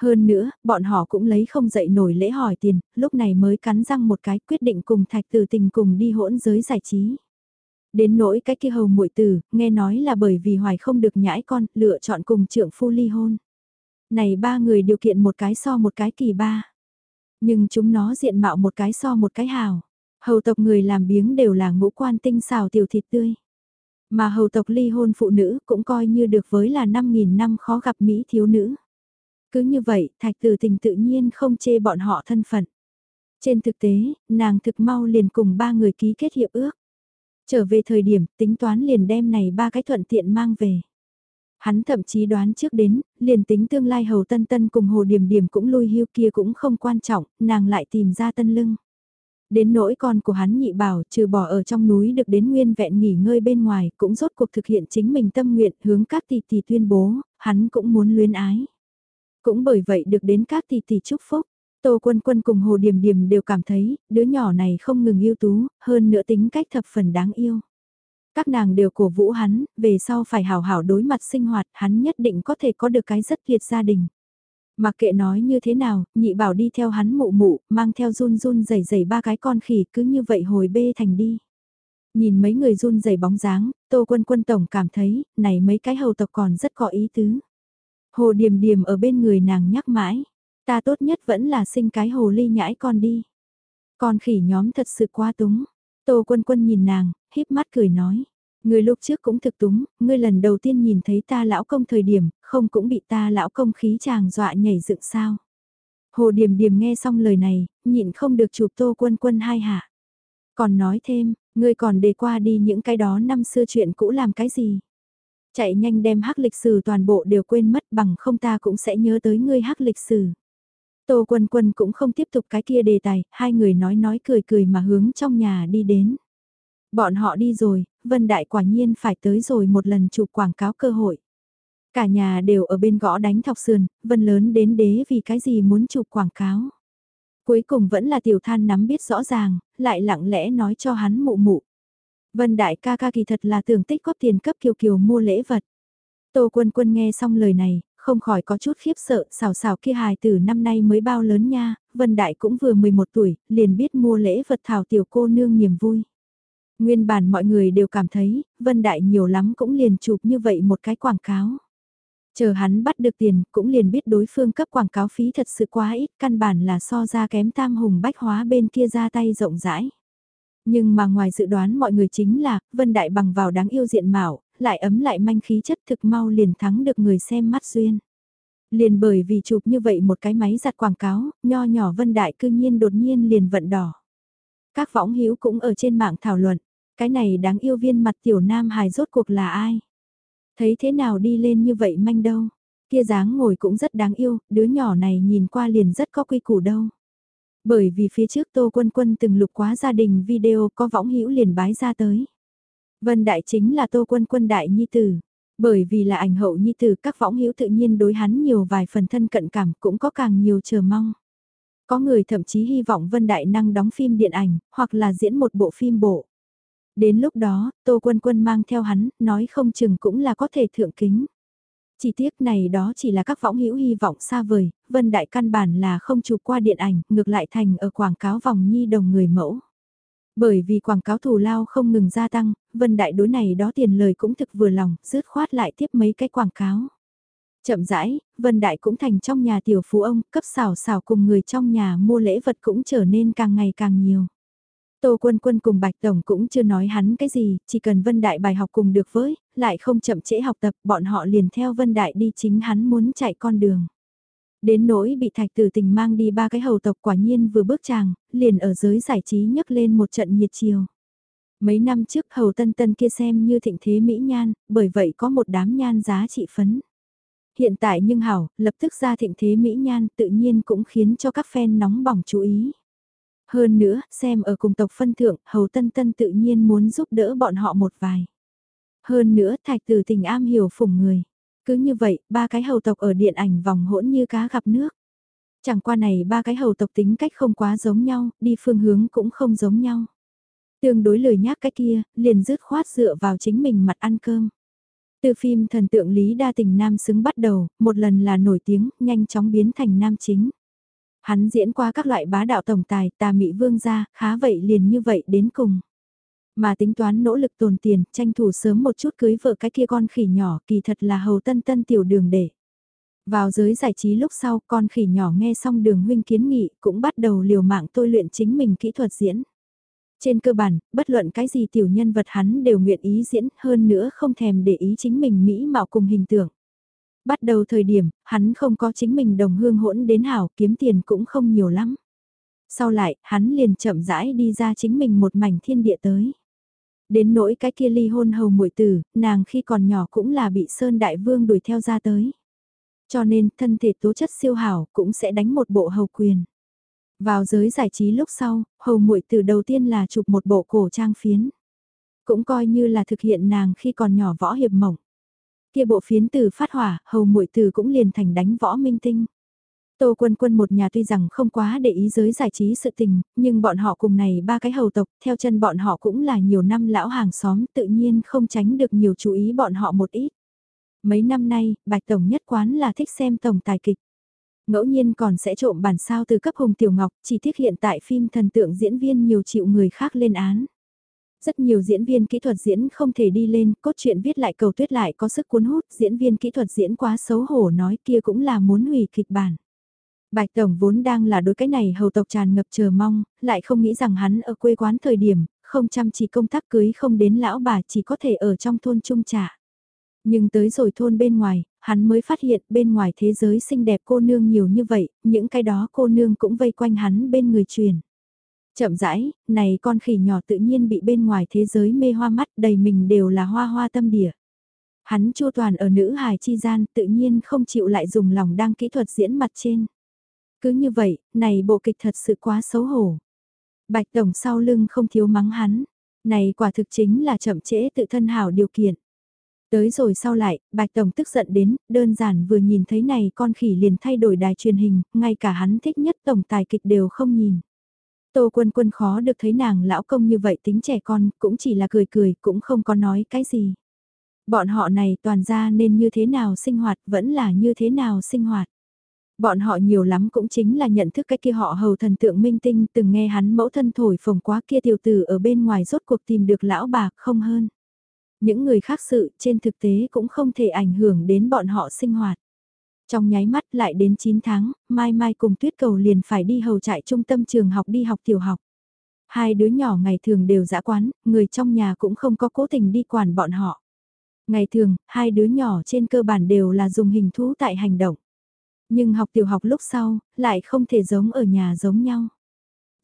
Hơn nữa, bọn họ cũng lấy không dậy nổi lễ hỏi tiền, lúc này mới cắn răng một cái quyết định cùng thạch từ tình cùng đi hỗn giới giải trí. Đến nỗi cái kia hầu muội tử, nghe nói là bởi vì hoài không được nhãi con, lựa chọn cùng trưởng phu ly hôn. Này ba người điều kiện một cái so một cái kỳ ba. Nhưng chúng nó diện mạo một cái so một cái hào. Hầu tộc người làm biếng đều là ngũ quan tinh xào tiểu thịt tươi. Mà hầu tộc ly hôn phụ nữ cũng coi như được với là 5.000 năm khó gặp Mỹ thiếu nữ. Cứ như vậy, thạch tử tình tự nhiên không chê bọn họ thân phận. Trên thực tế, nàng thực mau liền cùng ba người ký kết hiệp ước. Trở về thời điểm, tính toán liền đem này ba cái thuận tiện mang về. Hắn thậm chí đoán trước đến, liền tính tương lai hầu tân tân cùng hồ điểm điểm cũng lui hưu kia cũng không quan trọng, nàng lại tìm ra tân lưng. Đến nỗi con của hắn nhị bảo trừ bỏ ở trong núi được đến nguyên vẹn nghỉ ngơi bên ngoài cũng rốt cuộc thực hiện chính mình tâm nguyện hướng các tỷ tỷ tuyên bố, hắn cũng muốn luyến ái. Cũng bởi vậy được đến các tỷ tỷ chúc phúc. Tô Quân Quân cùng Hồ Điềm Điềm đều cảm thấy, đứa nhỏ này không ngừng ưu tú, hơn nữa tính cách thập phần đáng yêu. Các nàng đều cổ vũ hắn, về sau phải hào hảo đối mặt sinh hoạt, hắn nhất định có thể có được cái rất liệt gia đình. Mặc kệ nói như thế nào, nhị bảo đi theo hắn mụ mụ, mang theo run run rẩy rẩy ba cái con khỉ cứ như vậy hồi bê thành đi. Nhìn mấy người run rẩy bóng dáng, Tô Quân Quân Tổng cảm thấy, này mấy cái hầu tộc còn rất có ý tứ. Hồ Điềm Điềm ở bên người nàng nhắc mãi, ta tốt nhất vẫn là sinh cái hồ ly nhãi con đi. Con khỉ nhóm thật sự quá túng. Tô Quân Quân nhìn nàng, híp mắt cười nói. Ngươi lúc trước cũng thực túng, ngươi lần đầu tiên nhìn thấy ta lão công thời điểm, không cũng bị ta lão công khí chàng dọa nhảy dựng sao. Hồ Điềm Điềm nghe xong lời này, nhịn không được chụp Tô Quân Quân hai hạ. Còn nói thêm, ngươi còn để qua đi những cái đó năm xưa chuyện cũ làm cái gì. Chạy nhanh đem hắc lịch sử toàn bộ đều quên mất bằng không ta cũng sẽ nhớ tới ngươi hắc lịch sử. Tô Quân Quân cũng không tiếp tục cái kia đề tài, hai người nói nói cười cười mà hướng trong nhà đi đến. Bọn họ đi rồi, Vân Đại quả nhiên phải tới rồi một lần chụp quảng cáo cơ hội. Cả nhà đều ở bên gõ đánh thọc sườn, Vân lớn đến đế vì cái gì muốn chụp quảng cáo. Cuối cùng vẫn là tiểu than nắm biết rõ ràng, lại lặng lẽ nói cho hắn mụ mụ. Vân Đại ca ca kỳ thật là tưởng tích góp tiền cấp kiều kiều mua lễ vật. Tô quân quân nghe xong lời này, không khỏi có chút khiếp sợ, xào xào kia hài từ năm nay mới bao lớn nha, Vân Đại cũng vừa 11 tuổi, liền biết mua lễ vật thảo tiểu cô nương niềm vui. Nguyên bản mọi người đều cảm thấy, Vân Đại nhiều lắm cũng liền chụp như vậy một cái quảng cáo. Chờ hắn bắt được tiền, cũng liền biết đối phương cấp quảng cáo phí thật sự quá ít, căn bản là so ra kém tam hùng bách hóa bên kia ra tay rộng rãi. Nhưng mà ngoài dự đoán mọi người chính là, Vân Đại bằng vào đáng yêu diện mạo, lại ấm lại manh khí chất thực mau liền thắng được người xem mắt duyên. Liền bởi vì chụp như vậy một cái máy giặt quảng cáo, nho nhỏ Vân Đại cư nhiên đột nhiên liền vận đỏ. Các võng hữu cũng ở trên mạng thảo luận, cái này đáng yêu viên mặt tiểu nam hài rốt cuộc là ai? Thấy thế nào đi lên như vậy manh đâu? Kia dáng ngồi cũng rất đáng yêu, đứa nhỏ này nhìn qua liền rất có quy củ đâu. Bởi vì phía trước Tô Quân Quân từng lục quá gia đình video có võng hữu liền bái ra tới. Vân Đại chính là Tô Quân Quân Đại Nhi Tử. Bởi vì là ảnh hậu Nhi Tử các võng hữu tự nhiên đối hắn nhiều vài phần thân cận cảm cũng có càng nhiều chờ mong. Có người thậm chí hy vọng Vân Đại Năng đóng phim điện ảnh, hoặc là diễn một bộ phim bộ. Đến lúc đó, Tô Quân Quân mang theo hắn, nói không chừng cũng là có thể thượng kính. Chỉ tiếc này đó chỉ là các võng hữu hy vọng xa vời, Vân Đại căn bản là không chụp qua điện ảnh, ngược lại thành ở quảng cáo vòng nhi đồng người mẫu. Bởi vì quảng cáo thù lao không ngừng gia tăng, Vân Đại đối này đó tiền lời cũng thực vừa lòng, rứt khoát lại tiếp mấy cái quảng cáo. Chậm rãi, Vân Đại cũng thành trong nhà tiểu phú ông, cấp xảo xảo cùng người trong nhà mua lễ vật cũng trở nên càng ngày càng nhiều. Tô Quân Quân cùng Bạch Tổng cũng chưa nói hắn cái gì, chỉ cần Vân Đại bài học cùng được với, lại không chậm trễ học tập, bọn họ liền theo Vân Đại đi chính hắn muốn chạy con đường. Đến nỗi bị thạch tử tình mang đi ba cái hầu tộc quả nhiên vừa bước chàng, liền ở giới giải trí nhấc lên một trận nhiệt chiều. Mấy năm trước hầu tân tân kia xem như thịnh thế mỹ nhan, bởi vậy có một đám nhan giá trị phấn. Hiện tại nhưng hảo, lập tức ra thịnh thế mỹ nhan tự nhiên cũng khiến cho các fan nóng bỏng chú ý. Hơn nữa, xem ở cùng tộc phân thượng, hầu tân tân tự nhiên muốn giúp đỡ bọn họ một vài. Hơn nữa, thạch tử tình am hiểu phủng người. Cứ như vậy, ba cái hầu tộc ở điện ảnh vòng hỗn như cá gặp nước. Chẳng qua này ba cái hầu tộc tính cách không quá giống nhau, đi phương hướng cũng không giống nhau. Tương đối lời nhác cái kia, liền dứt khoát dựa vào chính mình mặt ăn cơm. Từ phim thần tượng Lý Đa Tình Nam xứng bắt đầu, một lần là nổi tiếng, nhanh chóng biến thành nam chính. Hắn diễn qua các loại bá đạo tổng tài, tà mị vương gia, khá vậy liền như vậy đến cùng. Mà tính toán nỗ lực tồn tiền, tranh thủ sớm một chút cưới vợ cái kia con khỉ nhỏ kỳ thật là hầu tân tân tiểu đường để. Vào giới giải trí lúc sau con khỉ nhỏ nghe xong đường huynh kiến nghị cũng bắt đầu liều mạng tôi luyện chính mình kỹ thuật diễn. Trên cơ bản, bất luận cái gì tiểu nhân vật hắn đều nguyện ý diễn hơn nữa không thèm để ý chính mình mỹ mạo cùng hình tượng. Bắt đầu thời điểm, hắn không có chính mình đồng hương hỗn đến hảo kiếm tiền cũng không nhiều lắm. Sau lại, hắn liền chậm rãi đi ra chính mình một mảnh thiên địa tới. Đến nỗi cái kia ly hôn hầu muội tử, nàng khi còn nhỏ cũng là bị Sơn Đại Vương đuổi theo ra tới. Cho nên, thân thể tố chất siêu hảo cũng sẽ đánh một bộ hầu quyền. Vào giới giải trí lúc sau, hầu muội tử đầu tiên là chụp một bộ cổ trang phiến. Cũng coi như là thực hiện nàng khi còn nhỏ võ hiệp mộng. Kia bộ phiến từ phát hỏa, hầu muội tử cũng liền thành đánh võ minh tinh. Tô quân quân một nhà tuy rằng không quá để ý giới giải trí sự tình, nhưng bọn họ cùng này ba cái hầu tộc, theo chân bọn họ cũng là nhiều năm lão hàng xóm tự nhiên không tránh được nhiều chú ý bọn họ một ít. Mấy năm nay, Bạch Tổng nhất quán là thích xem tổng tài kịch. Ngẫu nhiên còn sẽ trộm bản sao từ cấp Hùng Tiểu Ngọc, chỉ tiếc hiện tại phim thần tượng diễn viên nhiều chịu người khác lên án. Rất nhiều diễn viên kỹ thuật diễn không thể đi lên, cốt truyện viết lại cầu tuyết lại có sức cuốn hút, diễn viên kỹ thuật diễn quá xấu hổ nói kia cũng là muốn hủy kịch bản. Bạch Tổng vốn đang là đối cái này hầu tộc tràn ngập chờ mong, lại không nghĩ rằng hắn ở quê quán thời điểm, không chăm chỉ công tác cưới không đến lão bà chỉ có thể ở trong thôn trung trả. Nhưng tới rồi thôn bên ngoài, hắn mới phát hiện bên ngoài thế giới xinh đẹp cô nương nhiều như vậy, những cái đó cô nương cũng vây quanh hắn bên người truyền. Chậm rãi, này con khỉ nhỏ tự nhiên bị bên ngoài thế giới mê hoa mắt đầy mình đều là hoa hoa tâm địa. Hắn chua toàn ở nữ hài chi gian tự nhiên không chịu lại dùng lòng đang kỹ thuật diễn mặt trên. Cứ như vậy, này bộ kịch thật sự quá xấu hổ. Bạch Tổng sau lưng không thiếu mắng hắn. Này quả thực chính là chậm trễ tự thân hảo điều kiện. Tới rồi sau lại, Bạch Tổng tức giận đến, đơn giản vừa nhìn thấy này con khỉ liền thay đổi đài truyền hình, ngay cả hắn thích nhất tổng tài kịch đều không nhìn. Tô quân quân khó được thấy nàng lão công như vậy tính trẻ con, cũng chỉ là cười cười, cũng không có nói cái gì. Bọn họ này toàn ra nên như thế nào sinh hoạt, vẫn là như thế nào sinh hoạt. Bọn họ nhiều lắm cũng chính là nhận thức cái kia họ hầu thần tượng minh tinh từng nghe hắn mẫu thân thổi phồng quá kia tiểu tử ở bên ngoài rốt cuộc tìm được lão bà không hơn. Những người khác sự trên thực tế cũng không thể ảnh hưởng đến bọn họ sinh hoạt. Trong nháy mắt lại đến 9 tháng, Mai Mai cùng Tuyết Cầu liền phải đi hầu trại trung tâm trường học đi học tiểu học. Hai đứa nhỏ ngày thường đều dã quán, người trong nhà cũng không có cố tình đi quản bọn họ. Ngày thường, hai đứa nhỏ trên cơ bản đều là dùng hình thú tại hành động. Nhưng học tiểu học lúc sau, lại không thể giống ở nhà giống nhau.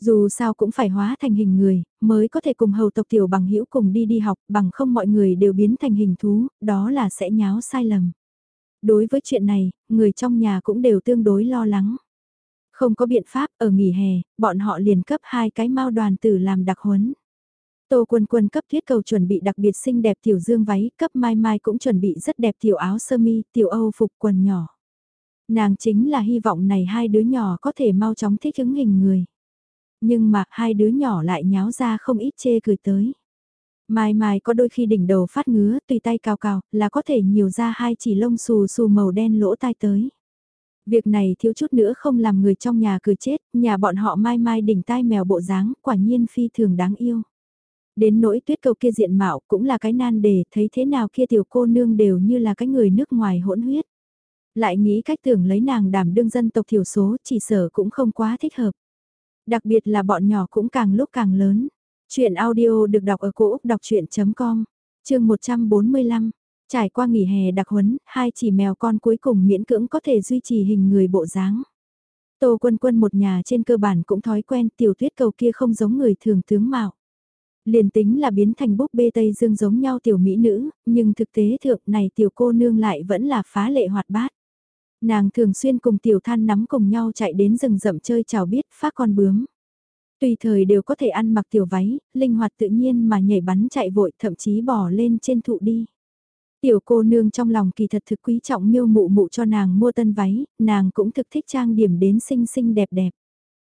Dù sao cũng phải hóa thành hình người, mới có thể cùng hầu tộc tiểu bằng hữu cùng đi đi học, bằng không mọi người đều biến thành hình thú, đó là sẽ nháo sai lầm. Đối với chuyện này, người trong nhà cũng đều tương đối lo lắng. Không có biện pháp, ở nghỉ hè, bọn họ liền cấp hai cái mao đoàn tử làm đặc huấn. Tô Quân Quân cấp thiết cầu chuẩn bị đặc biệt xinh đẹp tiểu dương váy, cấp Mai Mai cũng chuẩn bị rất đẹp tiểu áo sơ mi, tiểu Âu phục quần nhỏ. Nàng chính là hy vọng này hai đứa nhỏ có thể mau chóng thích ứng hình người. Nhưng mà hai đứa nhỏ lại nháo ra không ít chê cười tới. Mai mai có đôi khi đỉnh đầu phát ngứa, tùy tay cào cào, là có thể nhiều ra hai chỉ lông xù xù màu đen lỗ tai tới. Việc này thiếu chút nữa không làm người trong nhà cười chết, nhà bọn họ mai mai đỉnh tai mèo bộ dáng, quả nhiên phi thường đáng yêu. Đến nỗi tuyết cầu kia diện mạo cũng là cái nan đề, thấy thế nào kia tiểu cô nương đều như là cái người nước ngoài hỗn huyết. Lại nghĩ cách tưởng lấy nàng đảm đương dân tộc thiểu số chỉ sở cũng không quá thích hợp. Đặc biệt là bọn nhỏ cũng càng lúc càng lớn. Chuyện audio được đọc ở cổ Úc đọc chuyện.com, chương 145. Trải qua nghỉ hè đặc huấn, hai chỉ mèo con cuối cùng miễn cưỡng có thể duy trì hình người bộ dáng. Tô quân quân một nhà trên cơ bản cũng thói quen tiểu tuyết cầu kia không giống người thường tướng mạo. Liền tính là biến thành búp bê Tây Dương giống nhau tiểu mỹ nữ, nhưng thực tế thượng này tiểu cô nương lại vẫn là phá lệ hoạt bát. Nàng thường xuyên cùng tiểu than nắm cùng nhau chạy đến rừng rậm chơi chào biết phát con bướm. Tùy thời đều có thể ăn mặc tiểu váy, linh hoạt tự nhiên mà nhảy bắn chạy vội thậm chí bỏ lên trên thụ đi. Tiểu cô nương trong lòng kỳ thật thực quý trọng miêu mụ mụ cho nàng mua tân váy, nàng cũng thực thích trang điểm đến xinh xinh đẹp đẹp.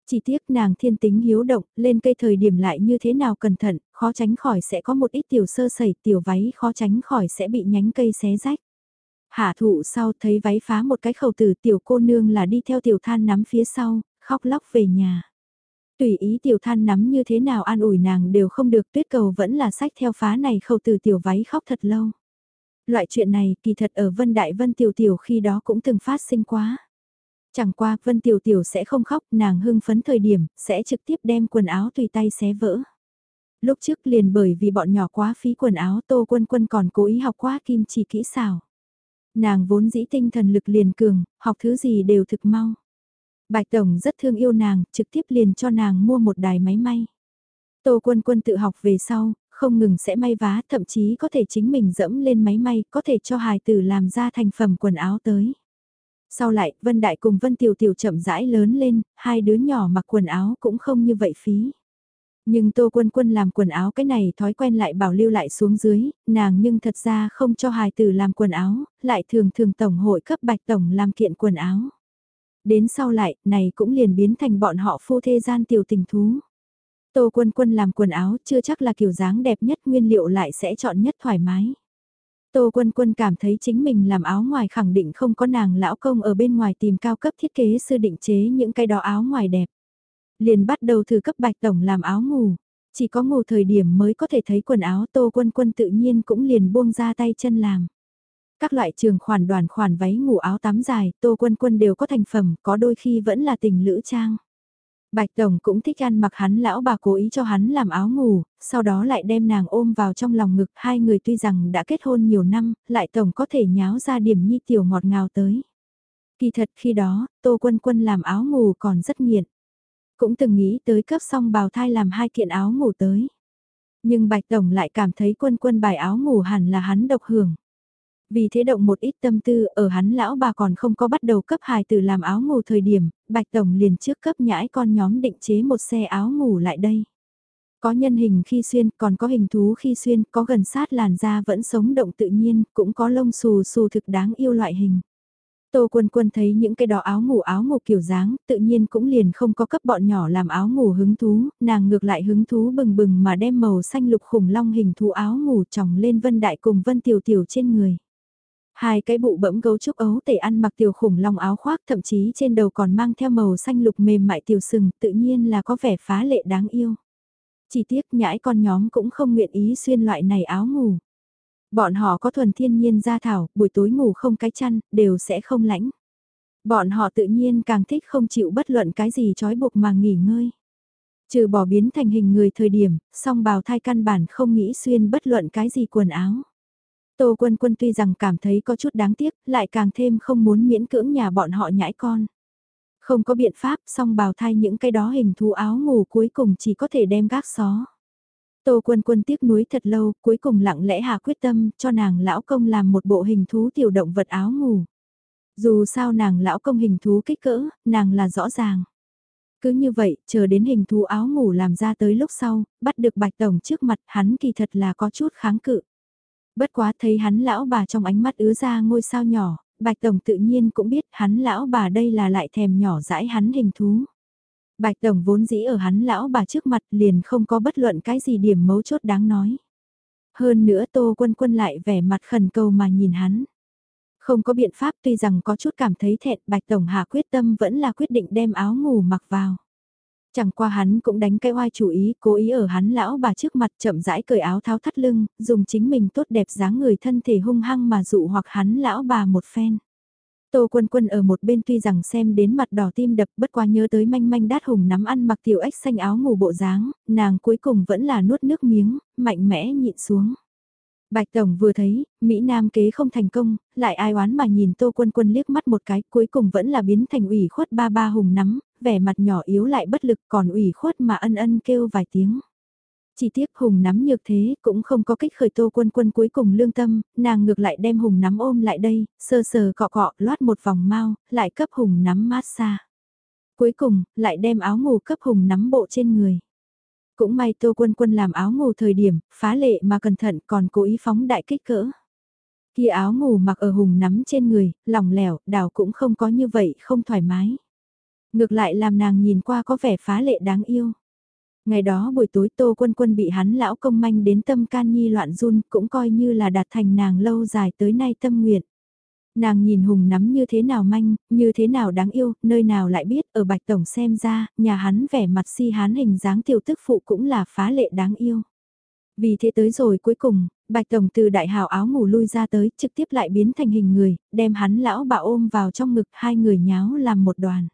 Chỉ tiếc nàng thiên tính hiếu động, lên cây thời điểm lại như thế nào cẩn thận, khó tránh khỏi sẽ có một ít tiểu sơ sẩy, tiểu váy khó tránh khỏi sẽ bị nhánh cây xé rách. Hạ thụ sau thấy váy phá một cái khẩu tử tiểu cô nương là đi theo tiểu than nắm phía sau, khóc lóc về nhà. Tùy ý tiểu than nắm như thế nào an ủi nàng đều không được tuyết cầu vẫn là sách theo phá này khẩu tử tiểu váy khóc thật lâu. Loại chuyện này kỳ thật ở Vân Đại Vân Tiểu Tiểu khi đó cũng từng phát sinh quá. Chẳng qua Vân Tiểu Tiểu sẽ không khóc, nàng hưng phấn thời điểm, sẽ trực tiếp đem quần áo tùy tay xé vỡ. Lúc trước liền bởi vì bọn nhỏ quá phí quần áo Tô Quân Quân còn cố ý học quá kim chỉ kỹ xảo. Nàng vốn dĩ tinh thần lực liền cường, học thứ gì đều thực mau. Bạch Tổng rất thương yêu nàng, trực tiếp liền cho nàng mua một đài máy may. Tô Quân Quân tự học về sau, không ngừng sẽ may vá, thậm chí có thể chính mình dẫm lên máy may, có thể cho hài tử làm ra thành phẩm quần áo tới. Sau lại, Vân Đại cùng Vân Tiểu Tiểu chậm rãi lớn lên, hai đứa nhỏ mặc quần áo cũng không như vậy phí. Nhưng Tô Quân Quân làm quần áo cái này thói quen lại bảo lưu lại xuống dưới, nàng nhưng thật ra không cho hài tử làm quần áo, lại thường thường tổng hội cấp bạch tổng làm kiện quần áo. Đến sau lại, này cũng liền biến thành bọn họ phu thê gian tiểu tình thú. Tô Quân Quân làm quần áo chưa chắc là kiểu dáng đẹp nhất nguyên liệu lại sẽ chọn nhất thoải mái. Tô Quân Quân cảm thấy chính mình làm áo ngoài khẳng định không có nàng lão công ở bên ngoài tìm cao cấp thiết kế sư định chế những cái đó áo ngoài đẹp. Liền bắt đầu thử cấp bạch tổng làm áo ngủ. Chỉ có ngủ thời điểm mới có thể thấy quần áo Tô Quân Quân tự nhiên cũng liền buông ra tay chân làm. Các loại trường khoản đoàn khoản váy ngủ áo tắm dài, Tô Quân Quân đều có thành phẩm, có đôi khi vẫn là tình lữ trang. Bạch Tổng cũng thích ăn mặc hắn lão bà cố ý cho hắn làm áo ngủ, sau đó lại đem nàng ôm vào trong lòng ngực hai người tuy rằng đã kết hôn nhiều năm, lại Tổng có thể nháo ra điểm nhi tiểu ngọt ngào tới. Kỳ thật khi đó, Tô Quân Quân làm áo ngủ còn rất nghiện. Cũng từng nghĩ tới cấp xong bào thai làm hai kiện áo ngủ tới. Nhưng Bạch Tổng lại cảm thấy quân quân bài áo ngủ hẳn là hắn độc hưởng. Vì thế động một ít tâm tư ở hắn lão bà còn không có bắt đầu cấp hài từ làm áo ngủ thời điểm, Bạch Tổng liền trước cấp nhãi con nhóm định chế một xe áo ngủ lại đây. Có nhân hình khi xuyên, còn có hình thú khi xuyên, có gần sát làn da vẫn sống động tự nhiên, cũng có lông xù xù thực đáng yêu loại hình. Tô Quân Quân thấy những cái đó áo ngủ áo ngủ kiểu dáng, tự nhiên cũng liền không có cấp bọn nhỏ làm áo ngủ hứng thú, nàng ngược lại hứng thú bừng bừng mà đem màu xanh lục khủng long hình thú áo ngủ tròng lên Vân Đại cùng Vân Tiểu Tiểu trên người. Hai cái bụ bẫm gấu trúc ấu tể ăn mặc tiểu khủng long áo khoác thậm chí trên đầu còn mang theo màu xanh lục mềm mại tiểu sừng tự nhiên là có vẻ phá lệ đáng yêu. Chỉ tiếc nhãi con nhóm cũng không nguyện ý xuyên loại này áo ngủ. Bọn họ có thuần thiên nhiên gia thảo, buổi tối ngủ không cái chăn, đều sẽ không lãnh. Bọn họ tự nhiên càng thích không chịu bất luận cái gì trói buộc mà nghỉ ngơi. Trừ bỏ biến thành hình người thời điểm, song bào thai căn bản không nghĩ xuyên bất luận cái gì quần áo. Tô Quân Quân tuy rằng cảm thấy có chút đáng tiếc, lại càng thêm không muốn miễn cưỡng nhà bọn họ nhãi con. Không có biện pháp, song bào thai những cái đó hình thú áo ngủ cuối cùng chỉ có thể đem gác xó. Tô Quân Quân tiếc nuối thật lâu, cuối cùng lặng lẽ hạ quyết tâm cho nàng lão công làm một bộ hình thú tiểu động vật áo ngủ. Dù sao nàng lão công hình thú kích cỡ, nàng là rõ ràng. Cứ như vậy, chờ đến hình thú áo ngủ làm ra tới lúc sau, bắt được bạch tổng trước mặt hắn kỳ thật là có chút kháng cự. Bất quá thấy hắn lão bà trong ánh mắt ứa ra ngôi sao nhỏ, Bạch Tổng tự nhiên cũng biết hắn lão bà đây là lại thèm nhỏ dãi hắn hình thú. Bạch Tổng vốn dĩ ở hắn lão bà trước mặt liền không có bất luận cái gì điểm mấu chốt đáng nói. Hơn nữa Tô Quân Quân lại vẻ mặt khẩn cầu mà nhìn hắn. Không có biện pháp tuy rằng có chút cảm thấy thẹn Bạch Tổng hạ quyết tâm vẫn là quyết định đem áo ngủ mặc vào. Chẳng qua hắn cũng đánh cái oai chủ ý, cố ý ở hắn lão bà trước mặt chậm rãi cởi áo tháo thắt lưng, dùng chính mình tốt đẹp dáng người thân thể hung hăng mà dụ hoặc hắn lão bà một phen. Tô quân quân ở một bên tuy rằng xem đến mặt đỏ tim đập bất quá nhớ tới manh manh đát hùng nắm ăn mặc tiểu ếch xanh áo ngủ bộ dáng, nàng cuối cùng vẫn là nuốt nước miếng, mạnh mẽ nhịn xuống. Bạch Tổng vừa thấy, Mỹ Nam kế không thành công, lại ai oán mà nhìn Tô Quân Quân liếc mắt một cái, cuối cùng vẫn là biến thành ủy khuất ba ba hùng nắm, vẻ mặt nhỏ yếu lại bất lực còn ủy khuất mà ân ân kêu vài tiếng. Chỉ tiếc Hùng nắm nhược thế cũng không có kích khởi tô quân quân cuối cùng lương tâm, nàng ngược lại đem Hùng nắm ôm lại đây, sơ sờ cọ cọ loát một vòng mau, lại cấp Hùng nắm mát xa. Cuối cùng, lại đem áo ngủ cấp Hùng nắm bộ trên người. Cũng may tô quân quân làm áo ngủ thời điểm, phá lệ mà cẩn thận còn cố ý phóng đại kích cỡ. Kia áo ngủ mặc ở Hùng nắm trên người, lỏng lẻo, đào cũng không có như vậy, không thoải mái. Ngược lại làm nàng nhìn qua có vẻ phá lệ đáng yêu. Ngày đó buổi tối Tô Quân Quân bị hắn lão công manh đến tâm can nhi loạn run cũng coi như là đạt thành nàng lâu dài tới nay tâm nguyện. Nàng nhìn Hùng nắm như thế nào manh, như thế nào đáng yêu, nơi nào lại biết ở Bạch Tổng xem ra, nhà hắn vẻ mặt si hán hình dáng tiểu tức phụ cũng là phá lệ đáng yêu. Vì thế tới rồi cuối cùng, Bạch Tổng từ đại hào áo ngủ lui ra tới, trực tiếp lại biến thành hình người, đem hắn lão bà ôm vào trong ngực hai người nháo làm một đoàn.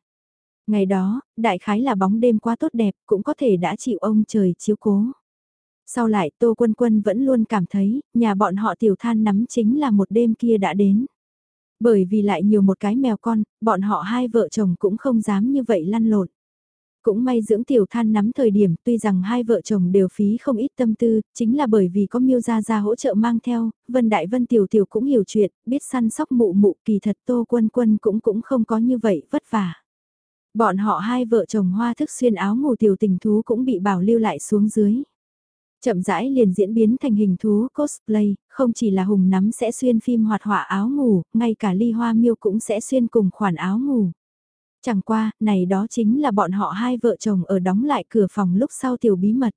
Ngày đó, đại khái là bóng đêm quá tốt đẹp, cũng có thể đã chịu ông trời chiếu cố. Sau lại Tô Quân Quân vẫn luôn cảm thấy, nhà bọn họ tiểu than nắm chính là một đêm kia đã đến. Bởi vì lại nhiều một cái mèo con, bọn họ hai vợ chồng cũng không dám như vậy lăn lộn. Cũng may dưỡng tiểu than nắm thời điểm tuy rằng hai vợ chồng đều phí không ít tâm tư, chính là bởi vì có miêu gia gia hỗ trợ mang theo, Vân Đại Vân Tiểu Tiểu cũng hiểu chuyện, biết săn sóc mụ mụ kỳ thật Tô Quân Quân cũng cũng không có như vậy vất vả. Bọn họ hai vợ chồng hoa thức xuyên áo ngủ tiểu tình thú cũng bị bảo lưu lại xuống dưới. Chậm rãi liền diễn biến thành hình thú cosplay, không chỉ là hùng nắm sẽ xuyên phim hoạt họa áo ngủ, ngay cả ly hoa miêu cũng sẽ xuyên cùng khoản áo ngủ. Chẳng qua, này đó chính là bọn họ hai vợ chồng ở đóng lại cửa phòng lúc sau tiểu bí mật.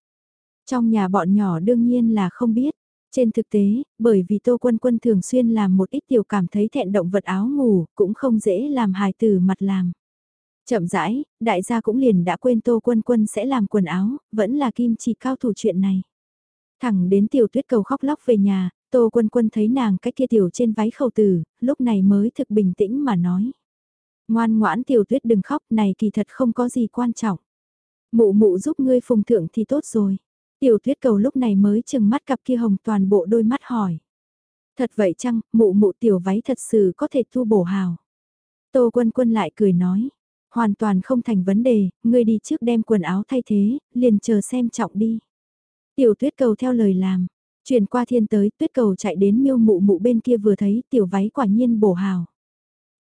Trong nhà bọn nhỏ đương nhiên là không biết. Trên thực tế, bởi vì Tô Quân Quân thường xuyên làm một ít tiểu cảm thấy thẹn động vật áo ngủ, cũng không dễ làm hài tử mặt làm. Chậm rãi, đại gia cũng liền đã quên Tô Quân Quân sẽ làm quần áo, vẫn là kim chỉ cao thủ chuyện này. Thẳng đến tiểu tuyết cầu khóc lóc về nhà, Tô Quân Quân thấy nàng cách kia tiểu trên váy khẩu tử, lúc này mới thực bình tĩnh mà nói. Ngoan ngoãn tiểu tuyết đừng khóc này kỳ thật không có gì quan trọng. Mụ mụ giúp ngươi phùng thượng thì tốt rồi. Tiểu tuyết cầu lúc này mới chừng mắt cặp kia hồng toàn bộ đôi mắt hỏi. Thật vậy chăng, mụ mụ tiểu váy thật sự có thể thu bổ hào. Tô quân quân lại cười nói. Hoàn toàn không thành vấn đề, ngươi đi trước đem quần áo thay thế, liền chờ xem trọng đi. Tiểu tuyết cầu theo lời làm, chuyển qua thiên tới tuyết cầu chạy đến miêu mụ mụ bên kia vừa thấy tiểu váy quả nhiên bổ hào.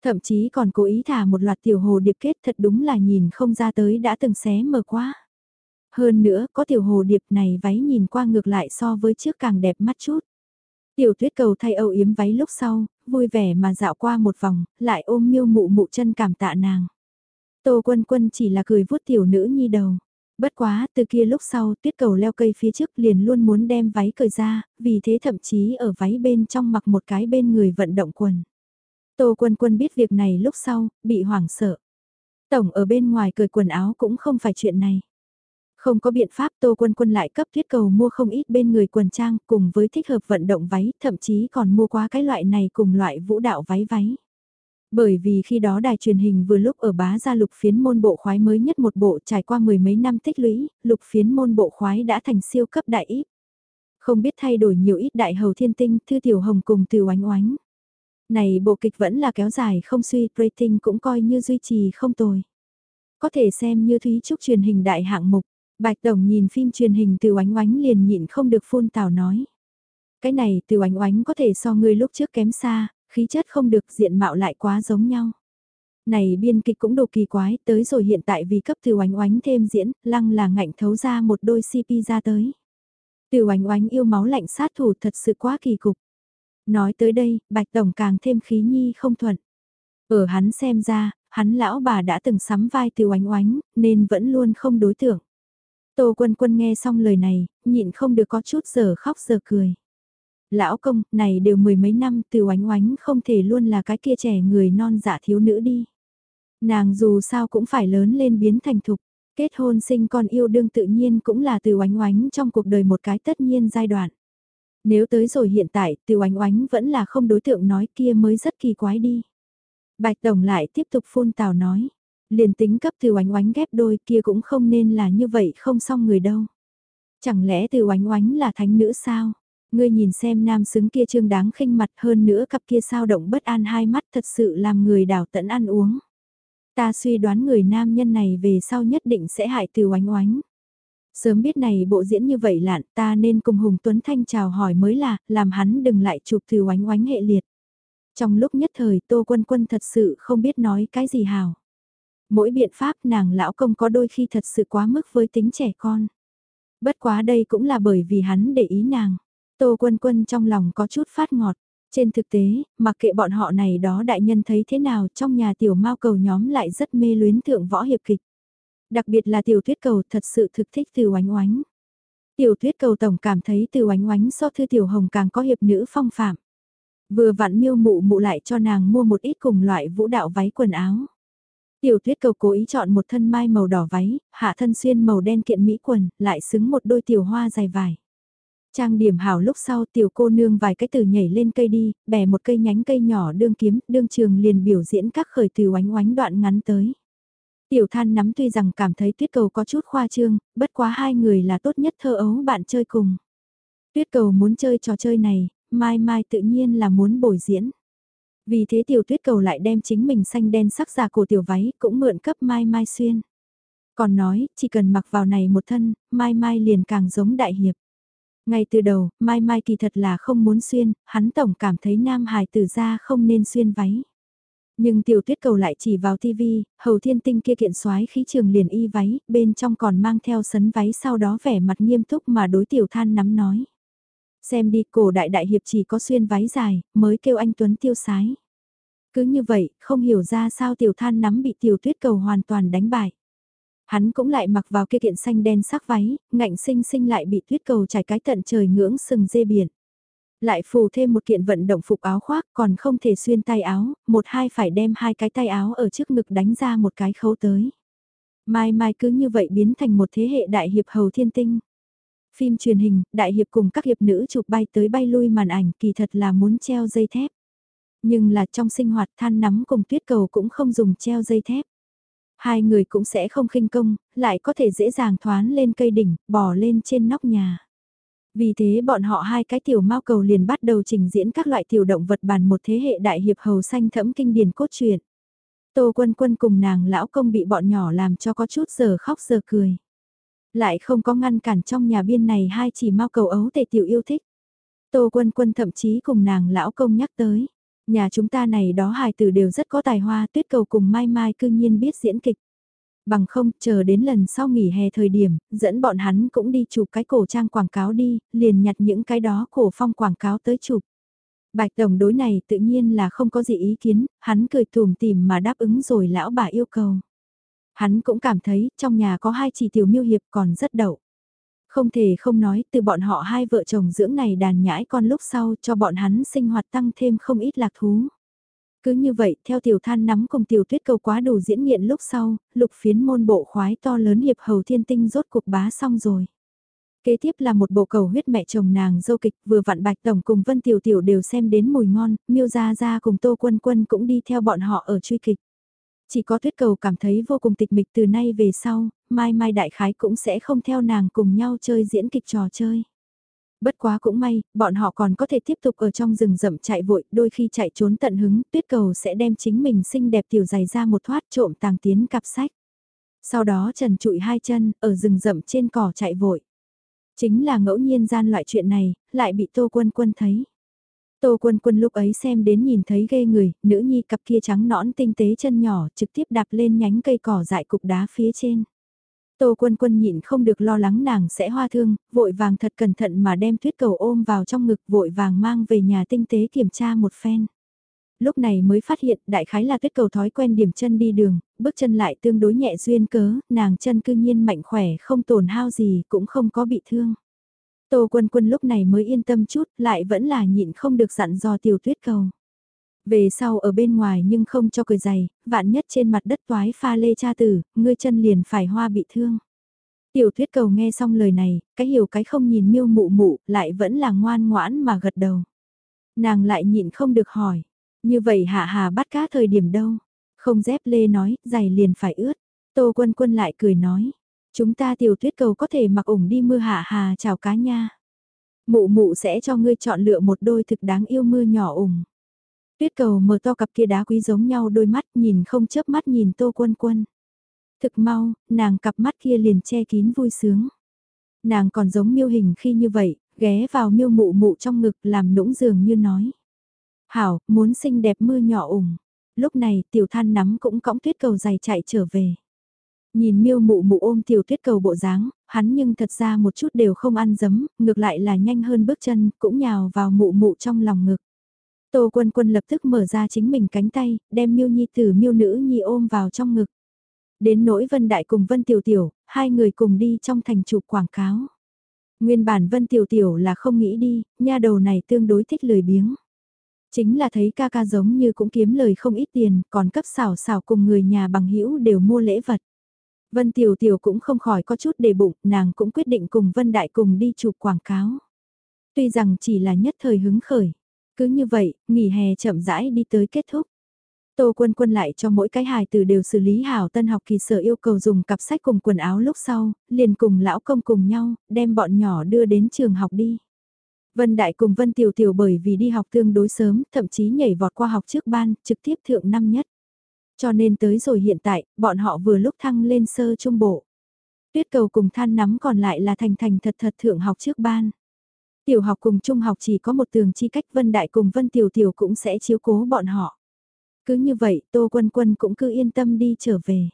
Thậm chí còn cố ý thả một loạt tiểu hồ điệp kết thật đúng là nhìn không ra tới đã từng xé mờ quá. Hơn nữa có tiểu hồ điệp này váy nhìn qua ngược lại so với trước càng đẹp mắt chút. Tiểu tuyết cầu thay âu yếm váy lúc sau, vui vẻ mà dạo qua một vòng, lại ôm miêu mụ mụ chân cảm tạ nàng. Tô quân quân chỉ là cười vuốt tiểu nữ nhi đầu. Bất quá, từ kia lúc sau, tuyết cầu leo cây phía trước liền luôn muốn đem váy cởi ra, vì thế thậm chí ở váy bên trong mặc một cái bên người vận động quần. Tô quân quân biết việc này lúc sau, bị hoảng sợ. Tổng ở bên ngoài cởi quần áo cũng không phải chuyện này. Không có biện pháp Tô Quân Quân lại cấp tuyết cầu mua không ít bên người quần trang cùng với thích hợp vận động váy, thậm chí còn mua qua cái loại này cùng loại vũ đạo váy váy. Bởi vì khi đó đài truyền hình vừa lúc ở bá ra lục phiến môn bộ khoái mới nhất một bộ trải qua mười mấy năm tích lũy, lục phiến môn bộ khoái đã thành siêu cấp đại ít. Không biết thay đổi nhiều ít đại hầu thiên tinh, thư tiểu hồng cùng từ oánh oánh. Này bộ kịch vẫn là kéo dài không suy, rating cũng coi như duy trì không tồi. Có thể xem như Thúy Trúc truyền hình đại hạng mục, Bạch Tổng nhìn phim truyền hình từ oánh oánh liền nhịn không được phun tào nói. Cái này từ oánh oánh có thể so người lúc trước kém xa, khí chất không được diện mạo lại quá giống nhau. Này biên kịch cũng đồ kỳ quái, tới rồi hiện tại vì cấp từ oánh oánh thêm diễn, lăng là ngạnh thấu ra một đôi CP ra tới. Từ oánh oánh yêu máu lạnh sát thủ thật sự quá kỳ cục. Nói tới đây, Bạch Tổng càng thêm khí nhi không thuận. Ở hắn xem ra, hắn lão bà đã từng sắm vai từ oánh oánh, nên vẫn luôn không đối tượng. Tô Quân Quân nghe xong lời này, nhịn không được có chút giờ khóc giờ cười. Lão công, này đều mười mấy năm từ oánh oánh không thể luôn là cái kia trẻ người non dạ thiếu nữ đi. Nàng dù sao cũng phải lớn lên biến thành thục, kết hôn sinh con yêu đương tự nhiên cũng là từ oánh oánh trong cuộc đời một cái tất nhiên giai đoạn. Nếu tới rồi hiện tại từ oánh oánh vẫn là không đối tượng nói kia mới rất kỳ quái đi. Bạch Tổng lại tiếp tục phun tào nói. Liền tính cấp từ oánh oánh ghép đôi kia cũng không nên là như vậy không xong người đâu. Chẳng lẽ từ oánh oánh là thánh nữ sao? Ngươi nhìn xem nam xứng kia trương đáng khinh mặt hơn nữa cặp kia sao động bất an hai mắt thật sự làm người đảo tận ăn uống. Ta suy đoán người nam nhân này về sau nhất định sẽ hại từ oánh oánh. Sớm biết này bộ diễn như vậy lạn ta nên cùng Hùng Tuấn Thanh chào hỏi mới là, làm hắn đừng lại chụp từ oánh oánh hệ liệt. Trong lúc nhất thời Tô Quân Quân thật sự không biết nói cái gì hào. Mỗi biện pháp nàng lão công có đôi khi thật sự quá mức với tính trẻ con. Bất quá đây cũng là bởi vì hắn để ý nàng. Tô Quân Quân trong lòng có chút phát ngọt. Trên thực tế, mặc kệ bọn họ này đó đại nhân thấy thế nào trong nhà tiểu mao cầu nhóm lại rất mê luyến thượng võ hiệp kịch. Đặc biệt là tiểu tuyết cầu thật sự thực thích từ oánh oánh. Tiểu tuyết cầu tổng cảm thấy từ oánh oánh so thư tiểu hồng càng có hiệp nữ phong phạm. Vừa vặn miêu mụ mụ lại cho nàng mua một ít cùng loại vũ đạo váy quần áo. Tiểu tuyết cầu cố ý chọn một thân mai màu đỏ váy, hạ thân xuyên màu đen kiện mỹ quần, lại xứng một đôi tiểu hoa dài vải. Trang điểm hảo lúc sau tiểu cô nương vài cái từ nhảy lên cây đi, bẻ một cây nhánh cây nhỏ đương kiếm, đương trường liền biểu diễn các khởi từ oánh oánh đoạn ngắn tới. Tiểu than nắm tuy rằng cảm thấy tuyết cầu có chút khoa trương, bất quá hai người là tốt nhất thơ ấu bạn chơi cùng. Tuyết cầu muốn chơi trò chơi này, mai mai tự nhiên là muốn bồi diễn. Vì thế tiểu tuyết cầu lại đem chính mình xanh đen sắc giả cổ tiểu váy cũng mượn cấp mai mai xuyên. Còn nói, chỉ cần mặc vào này một thân, mai mai liền càng giống đại hiệp. Ngay từ đầu, mai mai kỳ thật là không muốn xuyên, hắn tổng cảm thấy nam hài tử ra không nên xuyên váy. Nhưng tiểu tuyết cầu lại chỉ vào tivi, hầu thiên tinh kia kiện soái khí trường liền y váy, bên trong còn mang theo sấn váy sau đó vẻ mặt nghiêm túc mà đối tiểu than nắm nói. Xem đi cổ đại đại hiệp chỉ có xuyên váy dài, mới kêu anh Tuấn tiêu sái. Cứ như vậy, không hiểu ra sao tiểu than nắm bị tiểu tuyết cầu hoàn toàn đánh bại. Hắn cũng lại mặc vào kia kiện xanh đen sắc váy, ngạnh sinh sinh lại bị tuyết cầu trải cái tận trời ngưỡng sừng dê biển. Lại phù thêm một kiện vận động phục áo khoác còn không thể xuyên tay áo, một hai phải đem hai cái tay áo ở trước ngực đánh ra một cái khấu tới. Mai mai cứ như vậy biến thành một thế hệ đại hiệp hầu thiên tinh. Phim truyền hình, đại hiệp cùng các hiệp nữ chụp bay tới bay lui màn ảnh kỳ thật là muốn treo dây thép. Nhưng là trong sinh hoạt than nắm cùng tuyết cầu cũng không dùng treo dây thép. Hai người cũng sẽ không khinh công, lại có thể dễ dàng thoán lên cây đỉnh, bò lên trên nóc nhà. Vì thế bọn họ hai cái tiểu mao cầu liền bắt đầu trình diễn các loại tiểu động vật bản một thế hệ đại hiệp hầu xanh thẫm kinh điển cốt truyện. Tô quân quân cùng nàng lão công bị bọn nhỏ làm cho có chút giờ khóc giờ cười. Lại không có ngăn cản trong nhà biên này hai chỉ mau cầu ấu tề tiểu yêu thích. Tô quân quân thậm chí cùng nàng lão công nhắc tới. Nhà chúng ta này đó hài tử đều rất có tài hoa tuyết cầu cùng mai mai cương nhiên biết diễn kịch. Bằng không, chờ đến lần sau nghỉ hè thời điểm, dẫn bọn hắn cũng đi chụp cái cổ trang quảng cáo đi, liền nhặt những cái đó cổ phong quảng cáo tới chụp. Bạch Tổng đối này tự nhiên là không có gì ý kiến, hắn cười tùm tìm mà đáp ứng rồi lão bà yêu cầu. Hắn cũng cảm thấy trong nhà có hai chỉ tiểu miêu hiệp còn rất đậu. Không thể không nói từ bọn họ hai vợ chồng dưỡng này đàn nhãi con lúc sau cho bọn hắn sinh hoạt tăng thêm không ít lạc thú. Cứ như vậy, theo tiểu than nắm cùng tiểu tuyết cầu quá đủ diễn nghiện lúc sau, lục phiến môn bộ khoái to lớn hiệp hầu thiên tinh rốt cuộc bá xong rồi. Kế tiếp là một bộ cầu huyết mẹ chồng nàng dâu kịch vừa vặn bạch tổng cùng Vân Tiểu Tiểu đều xem đến mùi ngon, miêu ra ra cùng Tô Quân Quân cũng đi theo bọn họ ở truy kịch. Chỉ có tuyết cầu cảm thấy vô cùng tịch mịch từ nay về sau, mai mai đại khái cũng sẽ không theo nàng cùng nhau chơi diễn kịch trò chơi. Bất quá cũng may, bọn họ còn có thể tiếp tục ở trong rừng rậm chạy vội, đôi khi chạy trốn tận hứng, tuyết cầu sẽ đem chính mình xinh đẹp tiểu giày ra một thoát trộm tàng tiến cặp sách. Sau đó trần trụi hai chân, ở rừng rậm trên cỏ chạy vội. Chính là ngẫu nhiên gian loại chuyện này, lại bị Tô Quân Quân thấy. Tô Quân Quân lúc ấy xem đến nhìn thấy ghê người, nữ nhi cặp kia trắng nõn tinh tế chân nhỏ trực tiếp đạp lên nhánh cây cỏ dại cục đá phía trên. Tô quân quân nhịn không được lo lắng nàng sẽ hoa thương, vội vàng thật cẩn thận mà đem tuyết cầu ôm vào trong ngực vội vàng mang về nhà tinh tế kiểm tra một phen. Lúc này mới phát hiện đại khái là tuyết cầu thói quen điểm chân đi đường, bước chân lại tương đối nhẹ duyên cớ, nàng chân cư nhiên mạnh khỏe không tổn hao gì cũng không có bị thương. Tô quân quân lúc này mới yên tâm chút, lại vẫn là nhịn không được dặn dò tiểu tuyết cầu. Về sau ở bên ngoài nhưng không cho cười dày, vạn nhất trên mặt đất toái pha lê cha tử, ngươi chân liền phải hoa bị thương. Tiểu Tuyết cầu nghe xong lời này, cái hiểu cái không nhìn miêu mụ mụ, lại vẫn là ngoan ngoãn mà gật đầu. Nàng lại nhịn không được hỏi, như vậy hạ hà bắt cá thời điểm đâu? Không dép lê nói, giày liền phải ướt. Tô quân quân lại cười nói, chúng ta tiểu thuyết cầu có thể mặc ủng đi mưa hạ hà chào cá nha. Mụ mụ sẽ cho ngươi chọn lựa một đôi thực đáng yêu mưa nhỏ ủng. Tuyết cầu mở to cặp kia đá quý giống nhau đôi mắt nhìn không chớp mắt nhìn tô quân quân. Thực mau, nàng cặp mắt kia liền che kín vui sướng. Nàng còn giống miêu hình khi như vậy, ghé vào miêu mụ mụ trong ngực làm nũng dường như nói. Hảo, muốn xinh đẹp mưa nhỏ ủng. Lúc này tiểu than nắm cũng cõng tuyết cầu dày chạy trở về. Nhìn miêu mụ mụ ôm tiểu tuyết cầu bộ dáng, hắn nhưng thật ra một chút đều không ăn dấm, ngược lại là nhanh hơn bước chân, cũng nhào vào mụ mụ trong lòng ngực. Tô quân quân lập tức mở ra chính mình cánh tay, đem miêu nhi từ miêu nữ nhi ôm vào trong ngực. Đến nỗi Vân Đại cùng Vân Tiểu Tiểu, hai người cùng đi trong thành chụp quảng cáo. Nguyên bản Vân Tiểu Tiểu là không nghĩ đi, nha đầu này tương đối thích lười biếng. Chính là thấy ca ca giống như cũng kiếm lời không ít tiền, còn cấp xảo xảo cùng người nhà bằng hữu đều mua lễ vật. Vân Tiểu Tiểu cũng không khỏi có chút đề bụng, nàng cũng quyết định cùng Vân Đại cùng đi chụp quảng cáo. Tuy rằng chỉ là nhất thời hứng khởi, cứ như vậy, nghỉ hè chậm rãi đi tới kết thúc. Tô quân quân lại cho mỗi cái hài từ đều xử lý hảo tân học kỳ sở yêu cầu dùng cặp sách cùng quần áo lúc sau, liền cùng lão công cùng nhau, đem bọn nhỏ đưa đến trường học đi. Vân Đại cùng Vân Tiểu Tiểu bởi vì đi học tương đối sớm, thậm chí nhảy vọt qua học trước ban, trực tiếp thượng năm nhất. Cho nên tới rồi hiện tại, bọn họ vừa lúc thăng lên sơ trung bộ. Tuyết cầu cùng than nắm còn lại là thành thành thật thật thượng học trước ban. Tiểu học cùng trung học chỉ có một tường chi cách Vân Đại cùng Vân Tiểu Tiểu cũng sẽ chiếu cố bọn họ. Cứ như vậy Tô Quân Quân cũng cứ yên tâm đi trở về.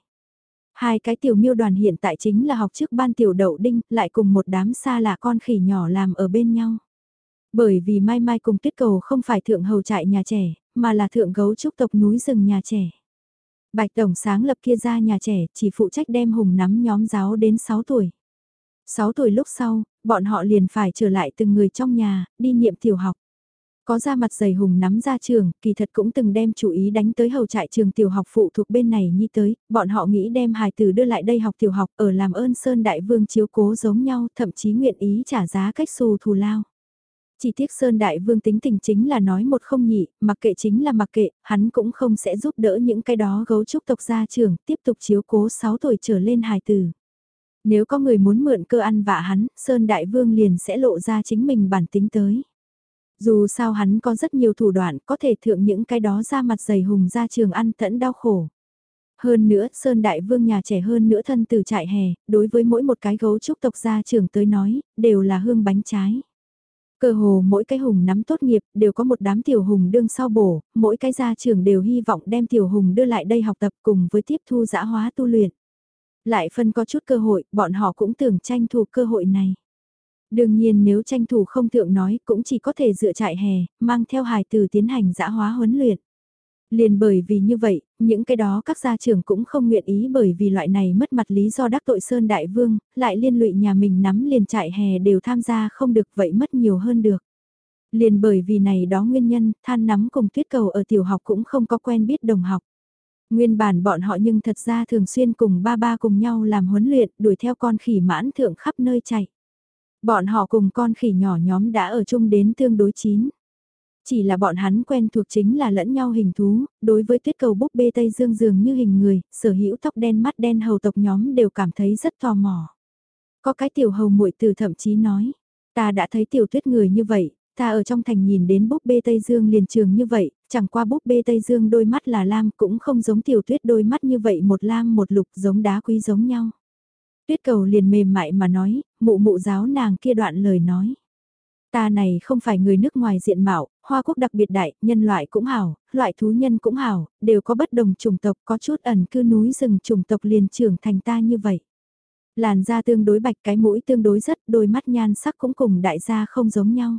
Hai cái tiểu miêu đoàn hiện tại chính là học trước ban tiểu đậu đinh lại cùng một đám xa lạ con khỉ nhỏ làm ở bên nhau. Bởi vì Mai Mai cùng Tuyết Cầu không phải thượng hầu trại nhà trẻ, mà là thượng gấu trúc tộc núi rừng nhà trẻ. Bạch Tổng sáng lập kia ra nhà trẻ chỉ phụ trách đem hùng nắm nhóm giáo đến 6 tuổi. 6 tuổi lúc sau, bọn họ liền phải trở lại từng người trong nhà, đi niệm tiểu học. Có ra mặt dày hùng nắm ra trường, kỳ thật cũng từng đem chủ ý đánh tới hầu trại trường tiểu học phụ thuộc bên này như tới, bọn họ nghĩ đem hài tử đưa lại đây học tiểu học ở làm ơn Sơn Đại Vương chiếu cố giống nhau, thậm chí nguyện ý trả giá cách xù thù lao. Chỉ tiếc Sơn Đại Vương tính tình chính là nói một không nhị, mặc kệ chính là mặc kệ, hắn cũng không sẽ giúp đỡ những cái đó gấu trúc tộc gia trưởng, tiếp tục chiếu cố 6 tuổi trở lên hài tử. Nếu có người muốn mượn cơ ăn vạ hắn, Sơn Đại Vương liền sẽ lộ ra chính mình bản tính tới. Dù sao hắn có rất nhiều thủ đoạn có thể thượng những cái đó ra mặt dày hùng ra trường ăn tẫn đau khổ. Hơn nữa, Sơn Đại Vương nhà trẻ hơn nữa thân từ trại hè, đối với mỗi một cái gấu trúc tộc gia trưởng tới nói, đều là hương bánh trái. Cơ hồ mỗi cái hùng nắm tốt nghiệp đều có một đám tiểu hùng đương sau bổ, mỗi cái gia trưởng đều hy vọng đem tiểu hùng đưa lại đây học tập cùng với tiếp thu giã hóa tu luyện. Lại phân có chút cơ hội, bọn họ cũng tưởng tranh thủ cơ hội này. Đương nhiên nếu tranh thủ không thượng nói cũng chỉ có thể dựa trại hè, mang theo hài từ tiến hành giã hóa huấn luyện. Liền bởi vì như vậy, những cái đó các gia trưởng cũng không nguyện ý bởi vì loại này mất mặt lý do đắc tội Sơn Đại Vương, lại liên lụy nhà mình nắm liền trại hè đều tham gia không được vậy mất nhiều hơn được. Liền bởi vì này đó nguyên nhân, than nắm cùng tuyết cầu ở tiểu học cũng không có quen biết đồng học. Nguyên bản bọn họ nhưng thật ra thường xuyên cùng ba ba cùng nhau làm huấn luyện, đuổi theo con khỉ mãn thượng khắp nơi chạy. Bọn họ cùng con khỉ nhỏ nhóm đã ở chung đến tương đối chín. Chỉ là bọn hắn quen thuộc chính là lẫn nhau hình thú, đối với tuyết cầu búp bê Tây Dương dường như hình người, sở hữu tóc đen mắt đen hầu tộc nhóm đều cảm thấy rất tò mò. Có cái tiểu hầu muội từ thậm chí nói, ta đã thấy tiểu tuyết người như vậy, ta ở trong thành nhìn đến búp bê Tây Dương liền trường như vậy, chẳng qua búp bê Tây Dương đôi mắt là lam cũng không giống tiểu tuyết đôi mắt như vậy một lam một lục giống đá quý giống nhau. Tuyết cầu liền mềm mại mà nói, mụ mụ giáo nàng kia đoạn lời nói. Ta này không phải người nước ngoài diện mạo, hoa quốc đặc biệt đại, nhân loại cũng hảo, loại thú nhân cũng hảo, đều có bất đồng chủng tộc, có chút ẩn cư núi rừng chủng tộc liền trưởng thành ta như vậy. Làn da tương đối bạch cái mũi tương đối rất, đôi mắt nhan sắc cũng cùng đại gia không giống nhau.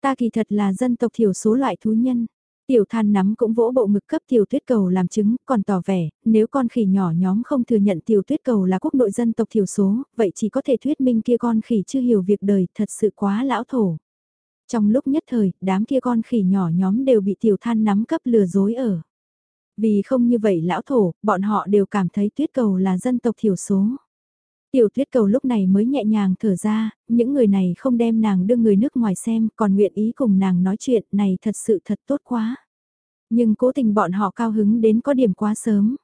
Ta kỳ thật là dân tộc thiểu số loại thú nhân. Tiểu than nắm cũng vỗ bộ ngực cấp tiểu tuyết cầu làm chứng, còn tỏ vẻ, nếu con khỉ nhỏ nhóm không thừa nhận tiểu tuyết cầu là quốc nội dân tộc thiểu số, vậy chỉ có thể thuyết minh kia con khỉ chưa hiểu việc đời, thật sự quá lão thổ. Trong lúc nhất thời, đám kia con khỉ nhỏ nhóm đều bị tiểu than nắm cấp lừa dối ở. Vì không như vậy lão thổ, bọn họ đều cảm thấy tuyết cầu là dân tộc thiểu số. Tiểu tuyết cầu lúc này mới nhẹ nhàng thở ra, những người này không đem nàng đưa người nước ngoài xem, còn nguyện ý cùng nàng nói chuyện này thật sự thật tốt quá. Nhưng cố tình bọn họ cao hứng đến có điểm quá sớm.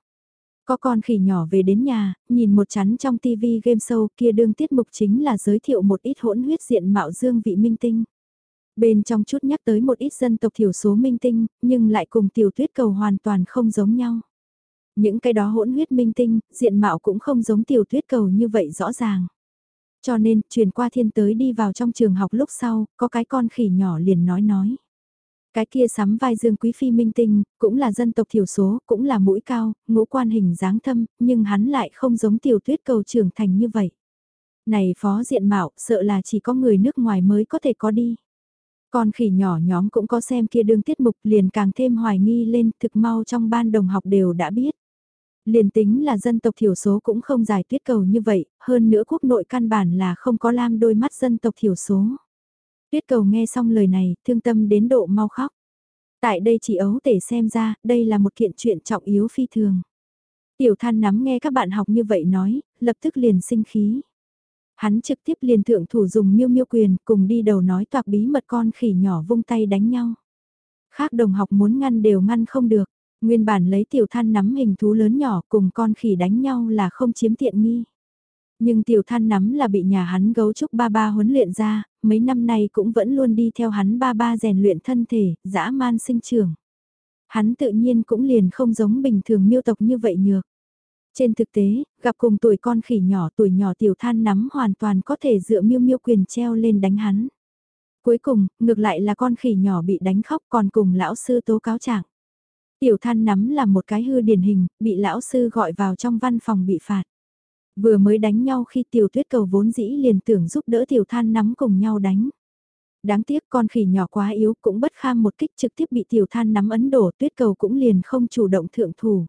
Có con khỉ nhỏ về đến nhà, nhìn một chắn trong TV game show kia đương tiết mục chính là giới thiệu một ít hỗn huyết diện mạo dương vị minh tinh. Bên trong chút nhắc tới một ít dân tộc thiểu số minh tinh, nhưng lại cùng tiểu tuyết cầu hoàn toàn không giống nhau. Những cái đó hỗn huyết minh tinh, diện mạo cũng không giống tiểu tuyết cầu như vậy rõ ràng. Cho nên, truyền qua thiên tới đi vào trong trường học lúc sau, có cái con khỉ nhỏ liền nói nói. Cái kia sắm vai dương quý phi minh tinh, cũng là dân tộc thiểu số, cũng là mũi cao, ngũ quan hình dáng thâm, nhưng hắn lại không giống tiểu tuyết cầu trưởng thành như vậy. Này phó diện mạo, sợ là chỉ có người nước ngoài mới có thể có đi. Con khỉ nhỏ nhóm cũng có xem kia đương tiết mục liền càng thêm hoài nghi lên thực mau trong ban đồng học đều đã biết. Liền tính là dân tộc thiểu số cũng không giải tuyết cầu như vậy, hơn nữa quốc nội căn bản là không có lam đôi mắt dân tộc thiểu số. Tuyết cầu nghe xong lời này, thương tâm đến độ mau khóc. Tại đây chỉ ấu tể xem ra, đây là một kiện chuyện trọng yếu phi thường. Tiểu than nắm nghe các bạn học như vậy nói, lập tức liền sinh khí. Hắn trực tiếp liền thượng thủ dùng miêu miêu quyền cùng đi đầu nói toạc bí mật con khỉ nhỏ vung tay đánh nhau. Khác đồng học muốn ngăn đều ngăn không được. Nguyên bản lấy tiểu than nắm hình thú lớn nhỏ cùng con khỉ đánh nhau là không chiếm tiện nghi. Nhưng tiểu than nắm là bị nhà hắn gấu trúc ba ba huấn luyện ra, mấy năm nay cũng vẫn luôn đi theo hắn ba ba rèn luyện thân thể, dã man sinh trưởng. Hắn tự nhiên cũng liền không giống bình thường miêu tộc như vậy nhược. Trên thực tế, gặp cùng tuổi con khỉ nhỏ tuổi nhỏ tiểu than nắm hoàn toàn có thể dựa miêu miêu quyền treo lên đánh hắn. Cuối cùng, ngược lại là con khỉ nhỏ bị đánh khóc còn cùng lão sư tố cáo trạng. Tiểu than nắm là một cái hư điển hình, bị lão sư gọi vào trong văn phòng bị phạt. Vừa mới đánh nhau khi tiểu tuyết cầu vốn dĩ liền tưởng giúp đỡ tiểu than nắm cùng nhau đánh. Đáng tiếc con khỉ nhỏ quá yếu cũng bất kham một kích trực tiếp bị tiểu than nắm ấn đổ tuyết cầu cũng liền không chủ động thượng thủ.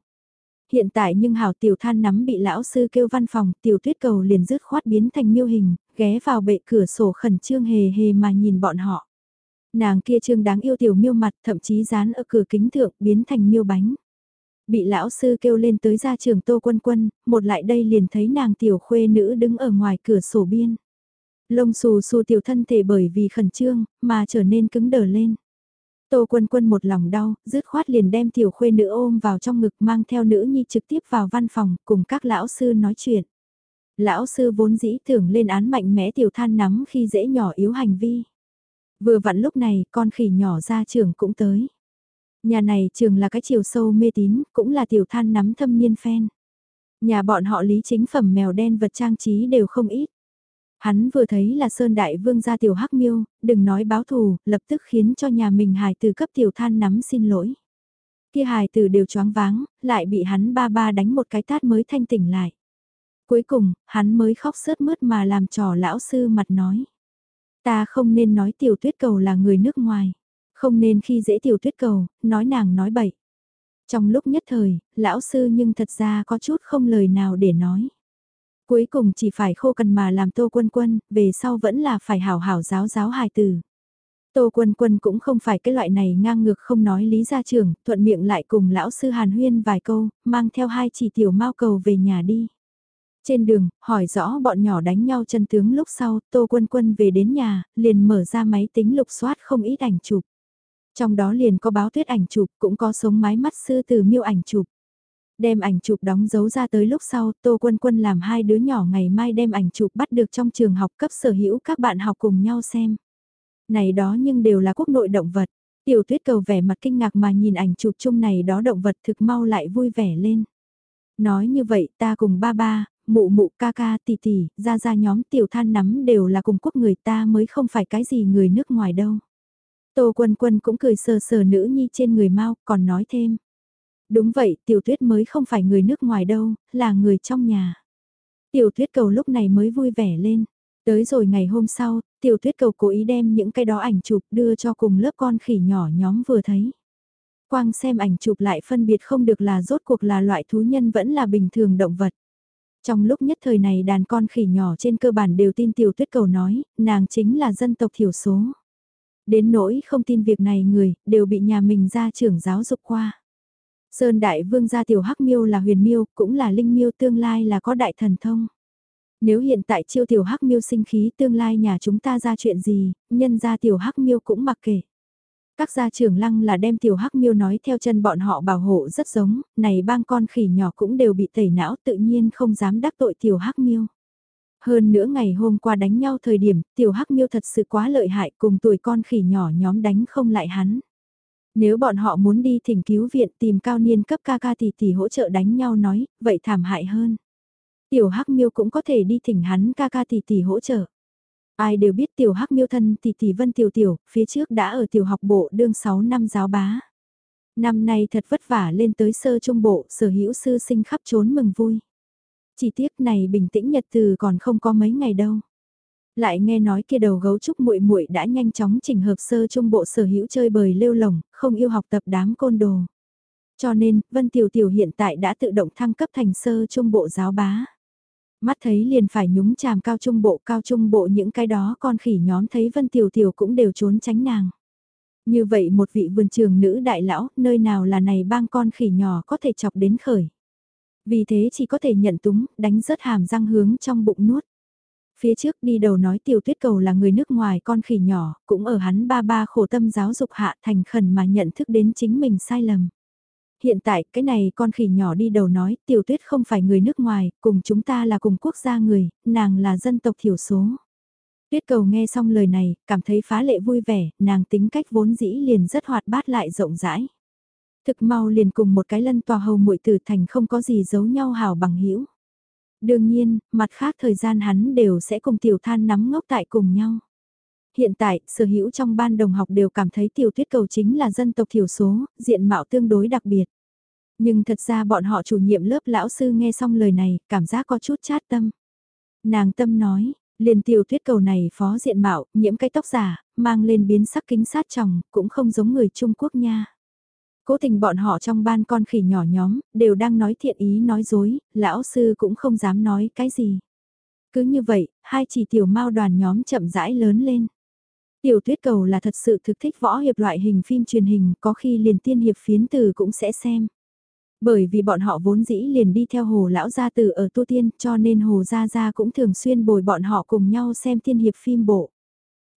Hiện tại nhưng hảo tiểu than nắm bị lão sư kêu văn phòng tiểu tuyết cầu liền rứt khoát biến thành miêu hình, ghé vào bệ cửa sổ khẩn trương hề hề mà nhìn bọn họ. Nàng kia trương đáng yêu tiểu miêu mặt thậm chí dán ở cửa kính thượng biến thành miêu bánh. Bị lão sư kêu lên tới ra trường tô quân quân, một lại đây liền thấy nàng tiểu khuê nữ đứng ở ngoài cửa sổ biên. Lông xù xù tiểu thân thể bởi vì khẩn trương, mà trở nên cứng đờ lên. Tô quân quân một lòng đau, dứt khoát liền đem tiểu khuê nữ ôm vào trong ngực mang theo nữ nhi trực tiếp vào văn phòng, cùng các lão sư nói chuyện. Lão sư vốn dĩ tưởng lên án mạnh mẽ tiểu than nắm khi dễ nhỏ yếu hành vi. Vừa vặn lúc này, con khỉ nhỏ ra trường cũng tới. Nhà này trường là cái chiều sâu mê tín, cũng là tiểu than nắm thâm niên phen. Nhà bọn họ lý chính phẩm mèo đen vật trang trí đều không ít. Hắn vừa thấy là Sơn Đại Vương gia tiểu hắc miêu, đừng nói báo thù, lập tức khiến cho nhà mình hài từ cấp tiểu than nắm xin lỗi. Kia hài từ đều choáng váng, lại bị hắn ba ba đánh một cái tát mới thanh tỉnh lại. Cuối cùng, hắn mới khóc sớt mướt mà làm trò lão sư mặt nói. Ta không nên nói tiểu tuyết cầu là người nước ngoài. Không nên khi dễ tiểu tuyết cầu, nói nàng nói bậy. Trong lúc nhất thời, lão sư nhưng thật ra có chút không lời nào để nói. Cuối cùng chỉ phải khô cần mà làm tô quân quân, về sau vẫn là phải hảo hảo giáo giáo hài từ. Tô Quân Quân cũng không phải cái loại này ngang ngược không nói lý gia trưởng, thuận miệng lại cùng lão sư Hàn Huyên vài câu, mang theo hai chỉ tiểu mau cầu về nhà đi. Trên đường, hỏi rõ bọn nhỏ đánh nhau chân tướng lúc sau, Tô Quân Quân về đến nhà, liền mở ra máy tính lục soát không ít ảnh chụp. Trong đó liền có báo tuyết ảnh chụp, cũng có sống mái mắt sư từ miêu ảnh chụp. Đem ảnh chụp đóng dấu ra tới lúc sau, Tô Quân Quân làm hai đứa nhỏ ngày mai đem ảnh chụp bắt được trong trường học cấp sở hữu các bạn học cùng nhau xem. Này đó nhưng đều là quốc nội động vật. Tiểu tuyết cầu vẻ mặt kinh ngạc mà nhìn ảnh chụp chung này đó động vật thực mau lại vui vẻ lên. Nói như vậy ta cùng ba ba, mụ mụ ca ca tỷ tỷ, ra ra nhóm tiểu than nắm đều là cùng quốc người ta mới không phải cái gì người nước ngoài đâu. Tô Quân Quân cũng cười sờ sờ nữ nhi trên người mau, còn nói thêm. Đúng vậy, tiểu tuyết mới không phải người nước ngoài đâu, là người trong nhà. Tiểu tuyết cầu lúc này mới vui vẻ lên. Tới rồi ngày hôm sau, tiểu tuyết cầu cố ý đem những cái đó ảnh chụp đưa cho cùng lớp con khỉ nhỏ nhóm vừa thấy. Quang xem ảnh chụp lại phân biệt không được là rốt cuộc là loại thú nhân vẫn là bình thường động vật. Trong lúc nhất thời này đàn con khỉ nhỏ trên cơ bản đều tin tiểu tuyết cầu nói, nàng chính là dân tộc thiểu số. Đến nỗi không tin việc này người, đều bị nhà mình ra trưởng giáo dục qua. Sơn Đại Vương gia tiểu hắc miêu là huyền miêu, cũng là linh miêu tương lai là có đại thần thông. Nếu hiện tại chiêu tiểu hắc miêu sinh khí tương lai nhà chúng ta ra chuyện gì, nhân gia tiểu hắc miêu cũng mặc kệ. Các gia trưởng lăng là đem tiểu hắc miêu nói theo chân bọn họ bảo hộ rất giống, này bang con khỉ nhỏ cũng đều bị tẩy não tự nhiên không dám đắc tội tiểu hắc miêu. Hơn nữa ngày hôm qua đánh nhau thời điểm, tiểu hắc miêu thật sự quá lợi hại cùng tuổi con khỉ nhỏ nhóm đánh không lại hắn. Nếu bọn họ muốn đi thỉnh cứu viện tìm cao niên cấp ca ca tỷ tỷ hỗ trợ đánh nhau nói, vậy thảm hại hơn. Tiểu hắc miêu cũng có thể đi thỉnh hắn ca ca tỷ tỷ hỗ trợ. Ai đều biết tiểu hắc miêu thân tỷ tỷ vân tiểu tiểu, phía trước đã ở tiểu học bộ đương 6 năm giáo bá. Năm nay thật vất vả lên tới sơ trung bộ, sở hữu sư sinh khắp trốn mừng vui. Chỉ tiếc này bình tĩnh nhật từ còn không có mấy ngày đâu. Lại nghe nói kia đầu gấu trúc muội muội đã nhanh chóng chỉnh hợp sơ trung bộ sở hữu chơi bời lêu lồng, không yêu học tập đám côn đồ. Cho nên, Vân Tiểu Tiểu hiện tại đã tự động thăng cấp thành sơ trung bộ giáo bá. Mắt thấy liền phải nhúng chàm cao trung bộ cao trung bộ những cái đó con khỉ nhóm thấy Vân Tiểu Tiểu cũng đều trốn tránh nàng. Như vậy một vị vườn trường nữ đại lão, nơi nào là này bang con khỉ nhỏ có thể chọc đến khởi. Vì thế chỉ có thể nhận túng, đánh rớt hàm răng hướng trong bụng nuốt. Phía trước đi đầu nói tiểu tuyết cầu là người nước ngoài con khỉ nhỏ, cũng ở hắn ba ba khổ tâm giáo dục hạ thành khẩn mà nhận thức đến chính mình sai lầm. Hiện tại cái này con khỉ nhỏ đi đầu nói tiểu tuyết không phải người nước ngoài, cùng chúng ta là cùng quốc gia người, nàng là dân tộc thiểu số. Tuyết cầu nghe xong lời này, cảm thấy phá lệ vui vẻ, nàng tính cách vốn dĩ liền rất hoạt bát lại rộng rãi. Thực mau liền cùng một cái lân tòa hầu muội tử thành không có gì giấu nhau hảo bằng hữu Đương nhiên, mặt khác thời gian hắn đều sẽ cùng tiểu than nắm ngốc tại cùng nhau. Hiện tại, sở hữu trong ban đồng học đều cảm thấy tiểu tuyết cầu chính là dân tộc thiểu số, diện mạo tương đối đặc biệt. Nhưng thật ra bọn họ chủ nhiệm lớp lão sư nghe xong lời này, cảm giác có chút chát tâm. Nàng tâm nói, liền tiểu tuyết cầu này phó diện mạo, nhiễm cái tóc giả, mang lên biến sắc kính sát chồng, cũng không giống người Trung Quốc nha. Cố tình bọn họ trong ban con khỉ nhỏ nhóm, đều đang nói thiện ý nói dối, lão sư cũng không dám nói cái gì. Cứ như vậy, hai chỉ tiểu mao đoàn nhóm chậm rãi lớn lên. Tiểu tuyết cầu là thật sự thực thích võ hiệp loại hình phim truyền hình, có khi liền tiên hiệp phiến từ cũng sẽ xem. Bởi vì bọn họ vốn dĩ liền đi theo hồ lão gia tử ở tu tiên cho nên hồ gia gia cũng thường xuyên bồi bọn họ cùng nhau xem tiên hiệp phim bộ.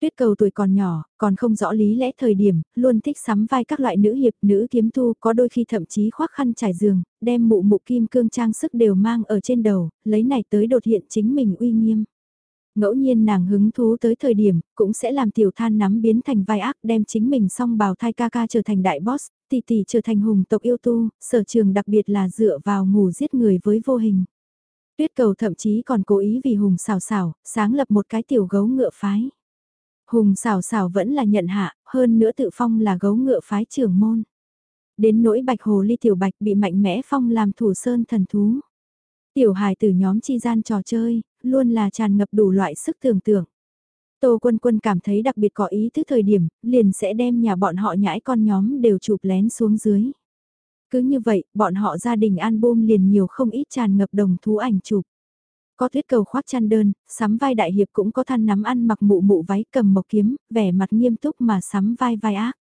Tuyết cầu tuổi còn nhỏ, còn không rõ lý lẽ thời điểm, luôn thích sắm vai các loại nữ hiệp, nữ kiếm thu, có đôi khi thậm chí khoác khăn trải giường, đem mụ mụ kim cương trang sức đều mang ở trên đầu, lấy này tới đột hiện chính mình uy nghiêm. Ngẫu nhiên nàng hứng thú tới thời điểm, cũng sẽ làm tiểu than nắm biến thành vai ác đem chính mình song bào thai ca ca trở thành đại boss, tỷ tỷ trở thành hùng tộc yêu tu, sở trường đặc biệt là dựa vào ngủ giết người với vô hình. Tuyết cầu thậm chí còn cố ý vì hùng xào xào, sáng lập một cái tiểu gấu ngựa phái. Hùng xào xào vẫn là nhận hạ, hơn nữa tự phong là gấu ngựa phái trưởng môn. Đến nỗi bạch hồ ly tiểu bạch bị mạnh mẽ phong làm thủ sơn thần thú. Tiểu hài từ nhóm chi gian trò chơi, luôn là tràn ngập đủ loại sức tưởng tượng. Tô Quân Quân cảm thấy đặc biệt có ý thức thời điểm, liền sẽ đem nhà bọn họ nhãi con nhóm đều chụp lén xuống dưới. Cứ như vậy, bọn họ gia đình album liền nhiều không ít tràn ngập đồng thú ảnh chụp. Có tuyết cầu khoác chăn đơn, sắm vai đại hiệp cũng có than nắm ăn mặc mụ mụ váy cầm mộc kiếm, vẻ mặt nghiêm túc mà sắm vai vai ác.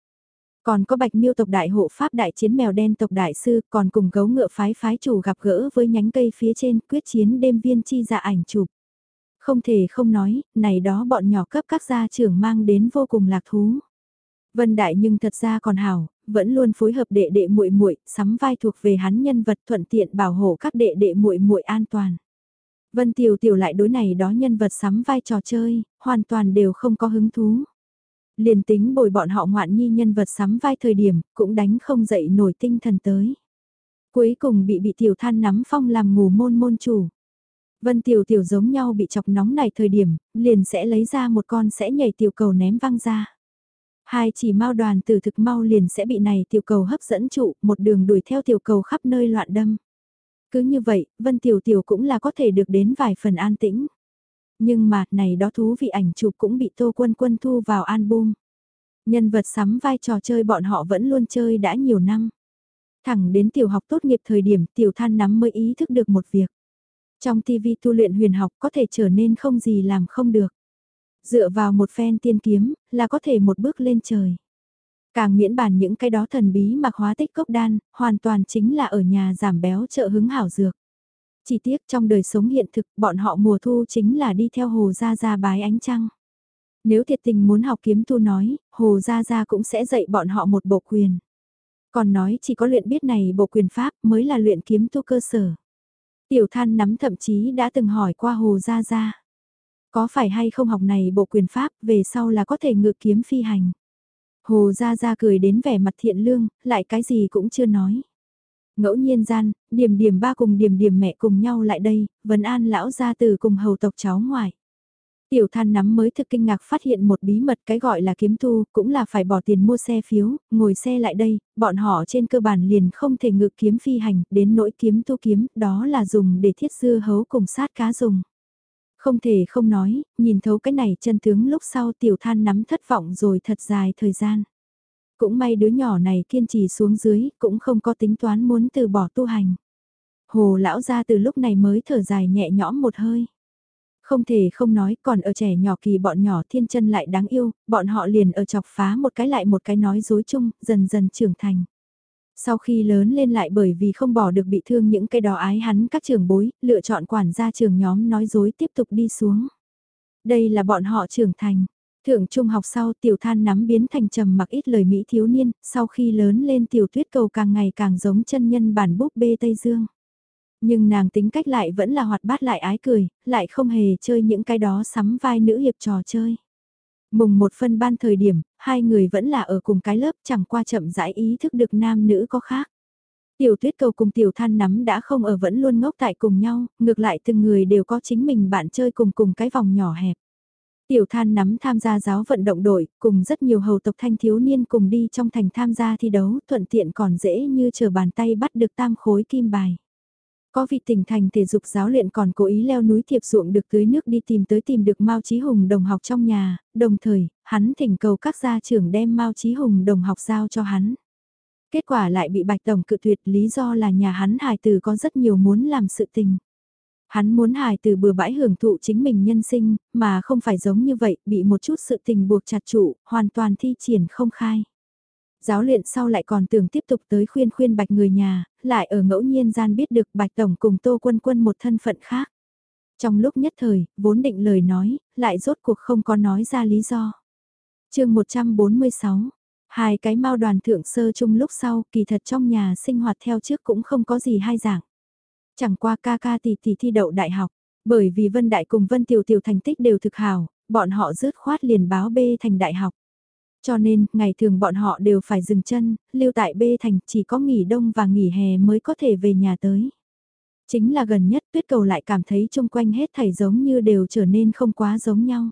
Còn có bạch miêu tộc đại hộ pháp đại chiến mèo đen tộc đại sư, còn cùng gấu ngựa phái phái chủ gặp gỡ với nhánh cây phía trên quyết chiến đêm viên chi dạ ảnh chụp. Không thể không nói, này đó bọn nhỏ cấp các gia trưởng mang đến vô cùng lạc thú. Vân Đại nhưng thật ra còn hảo, vẫn luôn phối hợp đệ đệ muội muội, sắm vai thuộc về hắn nhân vật thuận tiện bảo hộ các đệ đệ muội muội an toàn. Vân Tiểu Tiểu lại đối này đó nhân vật sắm vai trò chơi, hoàn toàn đều không có hứng thú. Liền tính bồi bọn họ ngoạn nhi nhân vật sắm vai thời điểm, cũng đánh không dậy nổi tinh thần tới. Cuối cùng bị bị tiểu than nắm phong làm ngủ môn môn chủ. Vân Tiểu Tiểu giống nhau bị chọc nóng này thời điểm, liền sẽ lấy ra một con sẽ nhảy tiểu cầu ném văng ra. Hai chỉ mau đoàn từ thực mau liền sẽ bị này tiểu cầu hấp dẫn trụ, một đường đuổi theo tiểu cầu khắp nơi loạn đâm. Cứ như vậy, Vân Tiểu Tiểu cũng là có thể được đến vài phần an tĩnh. Nhưng mà, này đó thú vị ảnh chụp cũng bị Tô Quân Quân thu vào album. Nhân vật sắm vai trò chơi bọn họ vẫn luôn chơi đã nhiều năm. Thẳng đến tiểu học tốt nghiệp thời điểm tiểu than nắm mới ý thức được một việc. Trong TV tu luyện huyền học có thể trở nên không gì làm không được. Dựa vào một phen tiên kiếm là có thể một bước lên trời. Càng miễn bàn những cái đó thần bí mặc hóa tích cốc đan, hoàn toàn chính là ở nhà giảm béo trợ hứng hảo dược. Chỉ tiếc trong đời sống hiện thực bọn họ mùa thu chính là đi theo hồ gia gia bái ánh trăng. Nếu thiệt tình muốn học kiếm tu nói, hồ gia gia cũng sẽ dạy bọn họ một bộ quyền. Còn nói chỉ có luyện biết này bộ quyền pháp mới là luyện kiếm tu cơ sở. Tiểu than nắm thậm chí đã từng hỏi qua hồ gia gia. Có phải hay không học này bộ quyền pháp về sau là có thể ngự kiếm phi hành. Hồ Gia Gia cười đến vẻ mặt thiện lương, lại cái gì cũng chưa nói. Ngẫu nhiên gian, điểm điểm ba cùng điểm điểm mẹ cùng nhau lại đây, vấn an lão gia từ cùng hầu tộc cháu ngoại. Tiểu than nắm mới thực kinh ngạc phát hiện một bí mật cái gọi là kiếm thu cũng là phải bỏ tiền mua xe phiếu, ngồi xe lại đây, bọn họ trên cơ bản liền không thể ngự kiếm phi hành, đến nỗi kiếm tu kiếm, đó là dùng để thiết dưa hấu cùng sát cá dùng. Không thể không nói, nhìn thấu cái này chân tướng lúc sau tiểu than nắm thất vọng rồi thật dài thời gian. Cũng may đứa nhỏ này kiên trì xuống dưới, cũng không có tính toán muốn từ bỏ tu hành. Hồ lão ra từ lúc này mới thở dài nhẹ nhõm một hơi. Không thể không nói, còn ở trẻ nhỏ kỳ bọn nhỏ thiên chân lại đáng yêu, bọn họ liền ở chọc phá một cái lại một cái nói dối chung, dần dần trưởng thành. Sau khi lớn lên lại bởi vì không bỏ được bị thương những cái đó ái hắn các trường bối, lựa chọn quản gia trường nhóm nói dối tiếp tục đi xuống. Đây là bọn họ trưởng thành. Thượng trung học sau tiểu than nắm biến thành trầm mặc ít lời Mỹ thiếu niên, sau khi lớn lên tiểu tuyết cầu càng ngày càng giống chân nhân bản búp bê Tây Dương. Nhưng nàng tính cách lại vẫn là hoạt bát lại ái cười, lại không hề chơi những cái đó sắm vai nữ hiệp trò chơi. Mùng một phân ban thời điểm, hai người vẫn là ở cùng cái lớp chẳng qua chậm rãi ý thức được nam nữ có khác. Tiểu tuyết cầu cùng tiểu than nắm đã không ở vẫn luôn ngốc tại cùng nhau, ngược lại từng người đều có chính mình bạn chơi cùng cùng cái vòng nhỏ hẹp. Tiểu than nắm tham gia giáo vận động đội, cùng rất nhiều hầu tộc thanh thiếu niên cùng đi trong thành tham gia thi đấu, thuận tiện còn dễ như chờ bàn tay bắt được tam khối kim bài. Có vị tỉnh thành thể dục giáo luyện còn cố ý leo núi thiệp ruộng được tưới nước đi tìm tới tìm được Mao Chí Hùng đồng học trong nhà, đồng thời, hắn thỉnh cầu các gia trưởng đem Mao Chí Hùng đồng học giao cho hắn. Kết quả lại bị Bạch Tổng cự tuyệt lý do là nhà hắn hài tử có rất nhiều muốn làm sự tình. Hắn muốn hài từ bừa bãi hưởng thụ chính mình nhân sinh, mà không phải giống như vậy, bị một chút sự tình buộc chặt trụ, hoàn toàn thi triển không khai giáo luyện sau lại còn tưởng tiếp tục tới khuyên khuyên bạch người nhà, lại ở ngẫu nhiên gian biết được bạch tổng cùng tô quân quân một thân phận khác. Trong lúc nhất thời, vốn định lời nói, lại rốt cuộc không có nói ra lý do. chương 146, hai cái mau đoàn thượng sơ chung lúc sau, kỳ thật trong nhà sinh hoạt theo trước cũng không có gì hai dạng. Chẳng qua ca ca tỷ tỷ thi đậu đại học, bởi vì Vân Đại cùng Vân Tiểu Tiểu thành tích đều thực hảo, bọn họ rớt khoát liền báo B thành đại học. Cho nên, ngày thường bọn họ đều phải dừng chân, lưu tại B thành chỉ có nghỉ đông và nghỉ hè mới có thể về nhà tới. Chính là gần nhất tuyết cầu lại cảm thấy chung quanh hết thảy giống như đều trở nên không quá giống nhau.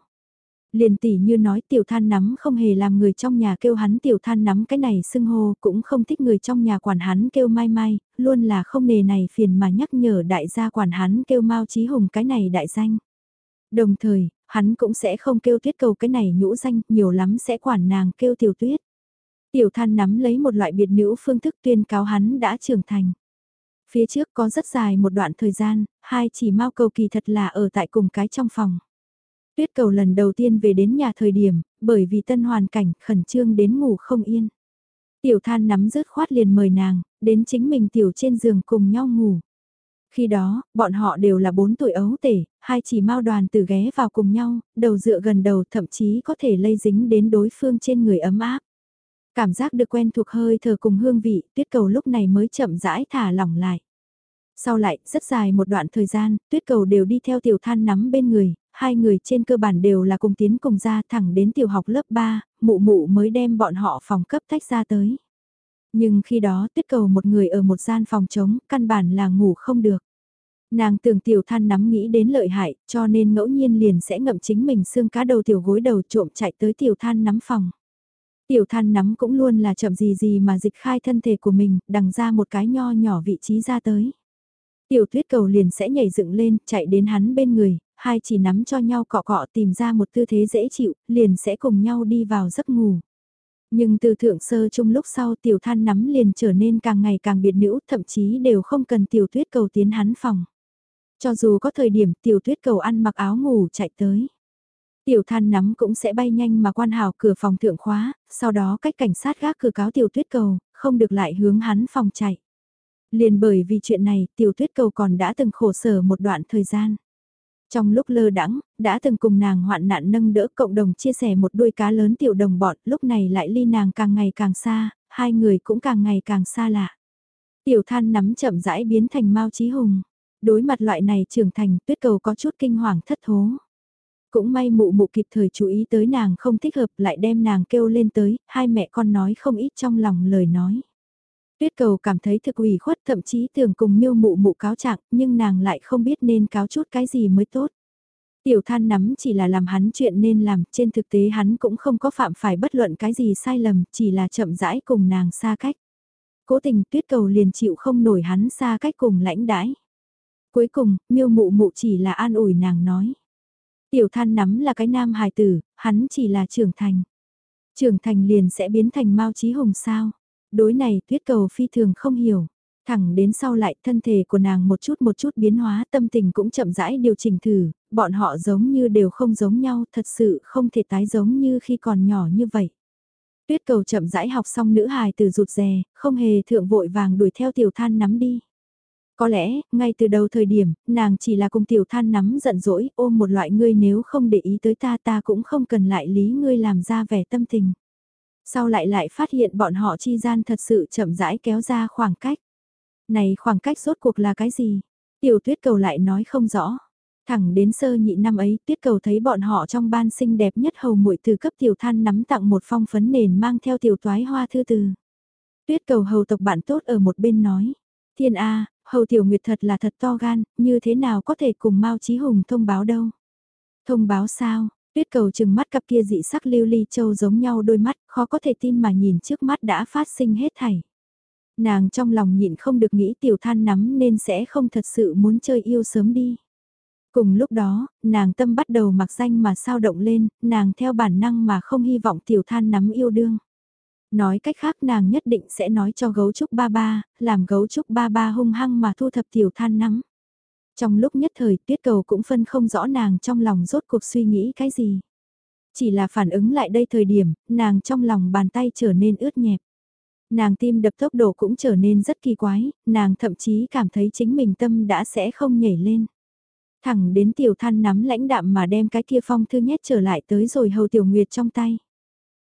Liền tỷ như nói tiểu than nắm không hề làm người trong nhà kêu hắn tiểu than nắm cái này xưng hô cũng không thích người trong nhà quản hắn kêu mai mai, luôn là không nề này phiền mà nhắc nhở đại gia quản hắn kêu mau trí hùng cái này đại danh. Đồng thời, hắn cũng sẽ không kêu tuyết cầu cái này nhũ danh, nhiều lắm sẽ quản nàng kêu tiểu tuyết. Tiểu than nắm lấy một loại biệt nữ phương thức tuyên cáo hắn đã trưởng thành. Phía trước có rất dài một đoạn thời gian, hai chỉ mau cầu kỳ thật là ở tại cùng cái trong phòng. Tuyết cầu lần đầu tiên về đến nhà thời điểm, bởi vì tân hoàn cảnh khẩn trương đến ngủ không yên. Tiểu than nắm rớt khoát liền mời nàng, đến chính mình tiểu trên giường cùng nhau ngủ. Khi đó, bọn họ đều là bốn tuổi ấu tể, hai chỉ mau đoàn từ ghé vào cùng nhau, đầu dựa gần đầu thậm chí có thể lây dính đến đối phương trên người ấm áp. Cảm giác được quen thuộc hơi thở cùng hương vị, tuyết cầu lúc này mới chậm rãi thả lỏng lại. Sau lại, rất dài một đoạn thời gian, tuyết cầu đều đi theo tiểu than nắm bên người, hai người trên cơ bản đều là cùng tiến cùng ra thẳng đến tiểu học lớp 3, mụ mụ mới đem bọn họ phòng cấp tách ra tới. Nhưng khi đó tuyết cầu một người ở một gian phòng trống, căn bản là ngủ không được. Nàng tưởng tiểu than nắm nghĩ đến lợi hại, cho nên ngẫu nhiên liền sẽ ngậm chính mình xương cá đầu tiểu gối đầu trộm chạy tới tiểu than nắm phòng. Tiểu than nắm cũng luôn là chậm gì gì mà dịch khai thân thể của mình, đằng ra một cái nho nhỏ vị trí ra tới. Tiểu tuyết cầu liền sẽ nhảy dựng lên, chạy đến hắn bên người, hai chỉ nắm cho nhau cọ cọ tìm ra một tư thế dễ chịu, liền sẽ cùng nhau đi vào giấc ngủ. Nhưng từ thượng sơ chung lúc sau tiểu than nắm liền trở nên càng ngày càng biệt nữ, thậm chí đều không cần tiểu tuyết cầu tiến hắn phòng. Cho dù có thời điểm tiểu tuyết cầu ăn mặc áo ngủ chạy tới. Tiểu than nắm cũng sẽ bay nhanh mà quan hào cửa phòng thượng khóa, sau đó cách cảnh sát gác cửa cáo tiểu tuyết cầu, không được lại hướng hắn phòng chạy. Liền bởi vì chuyện này, tiểu tuyết cầu còn đã từng khổ sở một đoạn thời gian. Trong lúc lơ đắng, đã từng cùng nàng hoạn nạn nâng đỡ cộng đồng chia sẻ một đuôi cá lớn tiểu đồng bọn, lúc này lại ly nàng càng ngày càng xa, hai người cũng càng ngày càng xa lạ. Tiểu than nắm chậm rãi biến thành Mao Chí Hùng. Đối mặt loại này trưởng thành tuyết cầu có chút kinh hoàng thất thố. Cũng may mụ mụ kịp thời chú ý tới nàng không thích hợp lại đem nàng kêu lên tới, hai mẹ con nói không ít trong lòng lời nói. Tuyết cầu cảm thấy thực ủy khuất thậm chí tưởng cùng miêu mụ mụ cáo trạng nhưng nàng lại không biết nên cáo chút cái gì mới tốt. Tiểu than nắm chỉ là làm hắn chuyện nên làm, trên thực tế hắn cũng không có phạm phải bất luận cái gì sai lầm, chỉ là chậm rãi cùng nàng xa cách. Cố tình tuyết cầu liền chịu không nổi hắn xa cách cùng lãnh đãi. Cuối cùng, miêu mụ mụ chỉ là an ủi nàng nói. Tiểu than nắm là cái nam hài tử, hắn chỉ là trưởng thành. Trưởng thành liền sẽ biến thành Mao trí Hùng sao? Đối này tuyết cầu phi thường không hiểu. Thẳng đến sau lại thân thể của nàng một chút một chút biến hóa tâm tình cũng chậm rãi điều chỉnh thử, bọn họ giống như đều không giống nhau thật sự không thể tái giống như khi còn nhỏ như vậy. Tuyết cầu chậm rãi học xong nữ hài từ rụt rè, không hề thượng vội vàng đuổi theo tiểu than nắm đi. Có lẽ, ngay từ đầu thời điểm, nàng chỉ là cùng tiểu than nắm giận dỗi, ôm một loại ngươi nếu không để ý tới ta ta cũng không cần lại lý ngươi làm ra vẻ tâm tình. Sau lại lại phát hiện bọn họ chi gian thật sự chậm rãi kéo ra khoảng cách. Này khoảng cách rốt cuộc là cái gì? Tiểu tuyết cầu lại nói không rõ. Thẳng đến sơ nhị năm ấy, tuyết cầu thấy bọn họ trong ban xinh đẹp nhất hầu muội từ cấp tiểu than nắm tặng một phong phấn nền mang theo tiểu toái hoa thư từ. Tuyết cầu hầu tộc bạn tốt ở một bên nói. Thiên A, hầu tiểu nguyệt thật là thật to gan, như thế nào có thể cùng Mao Chí Hùng thông báo đâu? Thông báo sao? Tuyết cầu chừng mắt cặp kia dị sắc lưu ly châu giống nhau đôi mắt, khó có thể tin mà nhìn trước mắt đã phát sinh hết thảy. Nàng trong lòng nhịn không được nghĩ tiểu than nắm nên sẽ không thật sự muốn chơi yêu sớm đi. Cùng lúc đó, nàng tâm bắt đầu mặc danh mà sao động lên, nàng theo bản năng mà không hy vọng tiểu than nắm yêu đương. Nói cách khác nàng nhất định sẽ nói cho gấu trúc ba ba, làm gấu trúc ba ba hung hăng mà thu thập tiểu than nắm. Trong lúc nhất thời tuyết cầu cũng phân không rõ nàng trong lòng rốt cuộc suy nghĩ cái gì. Chỉ là phản ứng lại đây thời điểm, nàng trong lòng bàn tay trở nên ướt nhẹp. Nàng tim đập tốc độ cũng trở nên rất kỳ quái, nàng thậm chí cảm thấy chính mình tâm đã sẽ không nhảy lên. Thẳng đến tiểu than nắm lãnh đạm mà đem cái kia phong thư nhét trở lại tới rồi hầu tiểu nguyệt trong tay.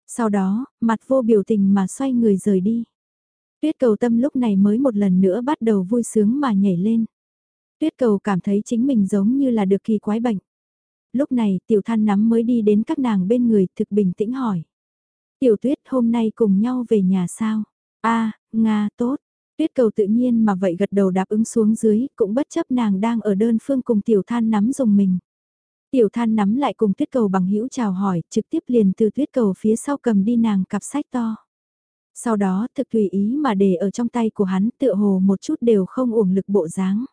Sau đó, mặt vô biểu tình mà xoay người rời đi. Tuyết cầu tâm lúc này mới một lần nữa bắt đầu vui sướng mà nhảy lên. Tuyết cầu cảm thấy chính mình giống như là được kỳ quái bệnh. Lúc này tiểu than nắm mới đi đến các nàng bên người thực bình tĩnh hỏi. Tiểu tuyết hôm nay cùng nhau về nhà sao? a Nga, tốt. Tuyết cầu tự nhiên mà vậy gật đầu đáp ứng xuống dưới, cũng bất chấp nàng đang ở đơn phương cùng tiểu than nắm dùng mình. Tiểu than nắm lại cùng tuyết cầu bằng hữu chào hỏi, trực tiếp liền từ tuyết cầu phía sau cầm đi nàng cặp sách to. Sau đó thực tùy ý mà để ở trong tay của hắn tựa hồ một chút đều không uổng lực bộ dáng.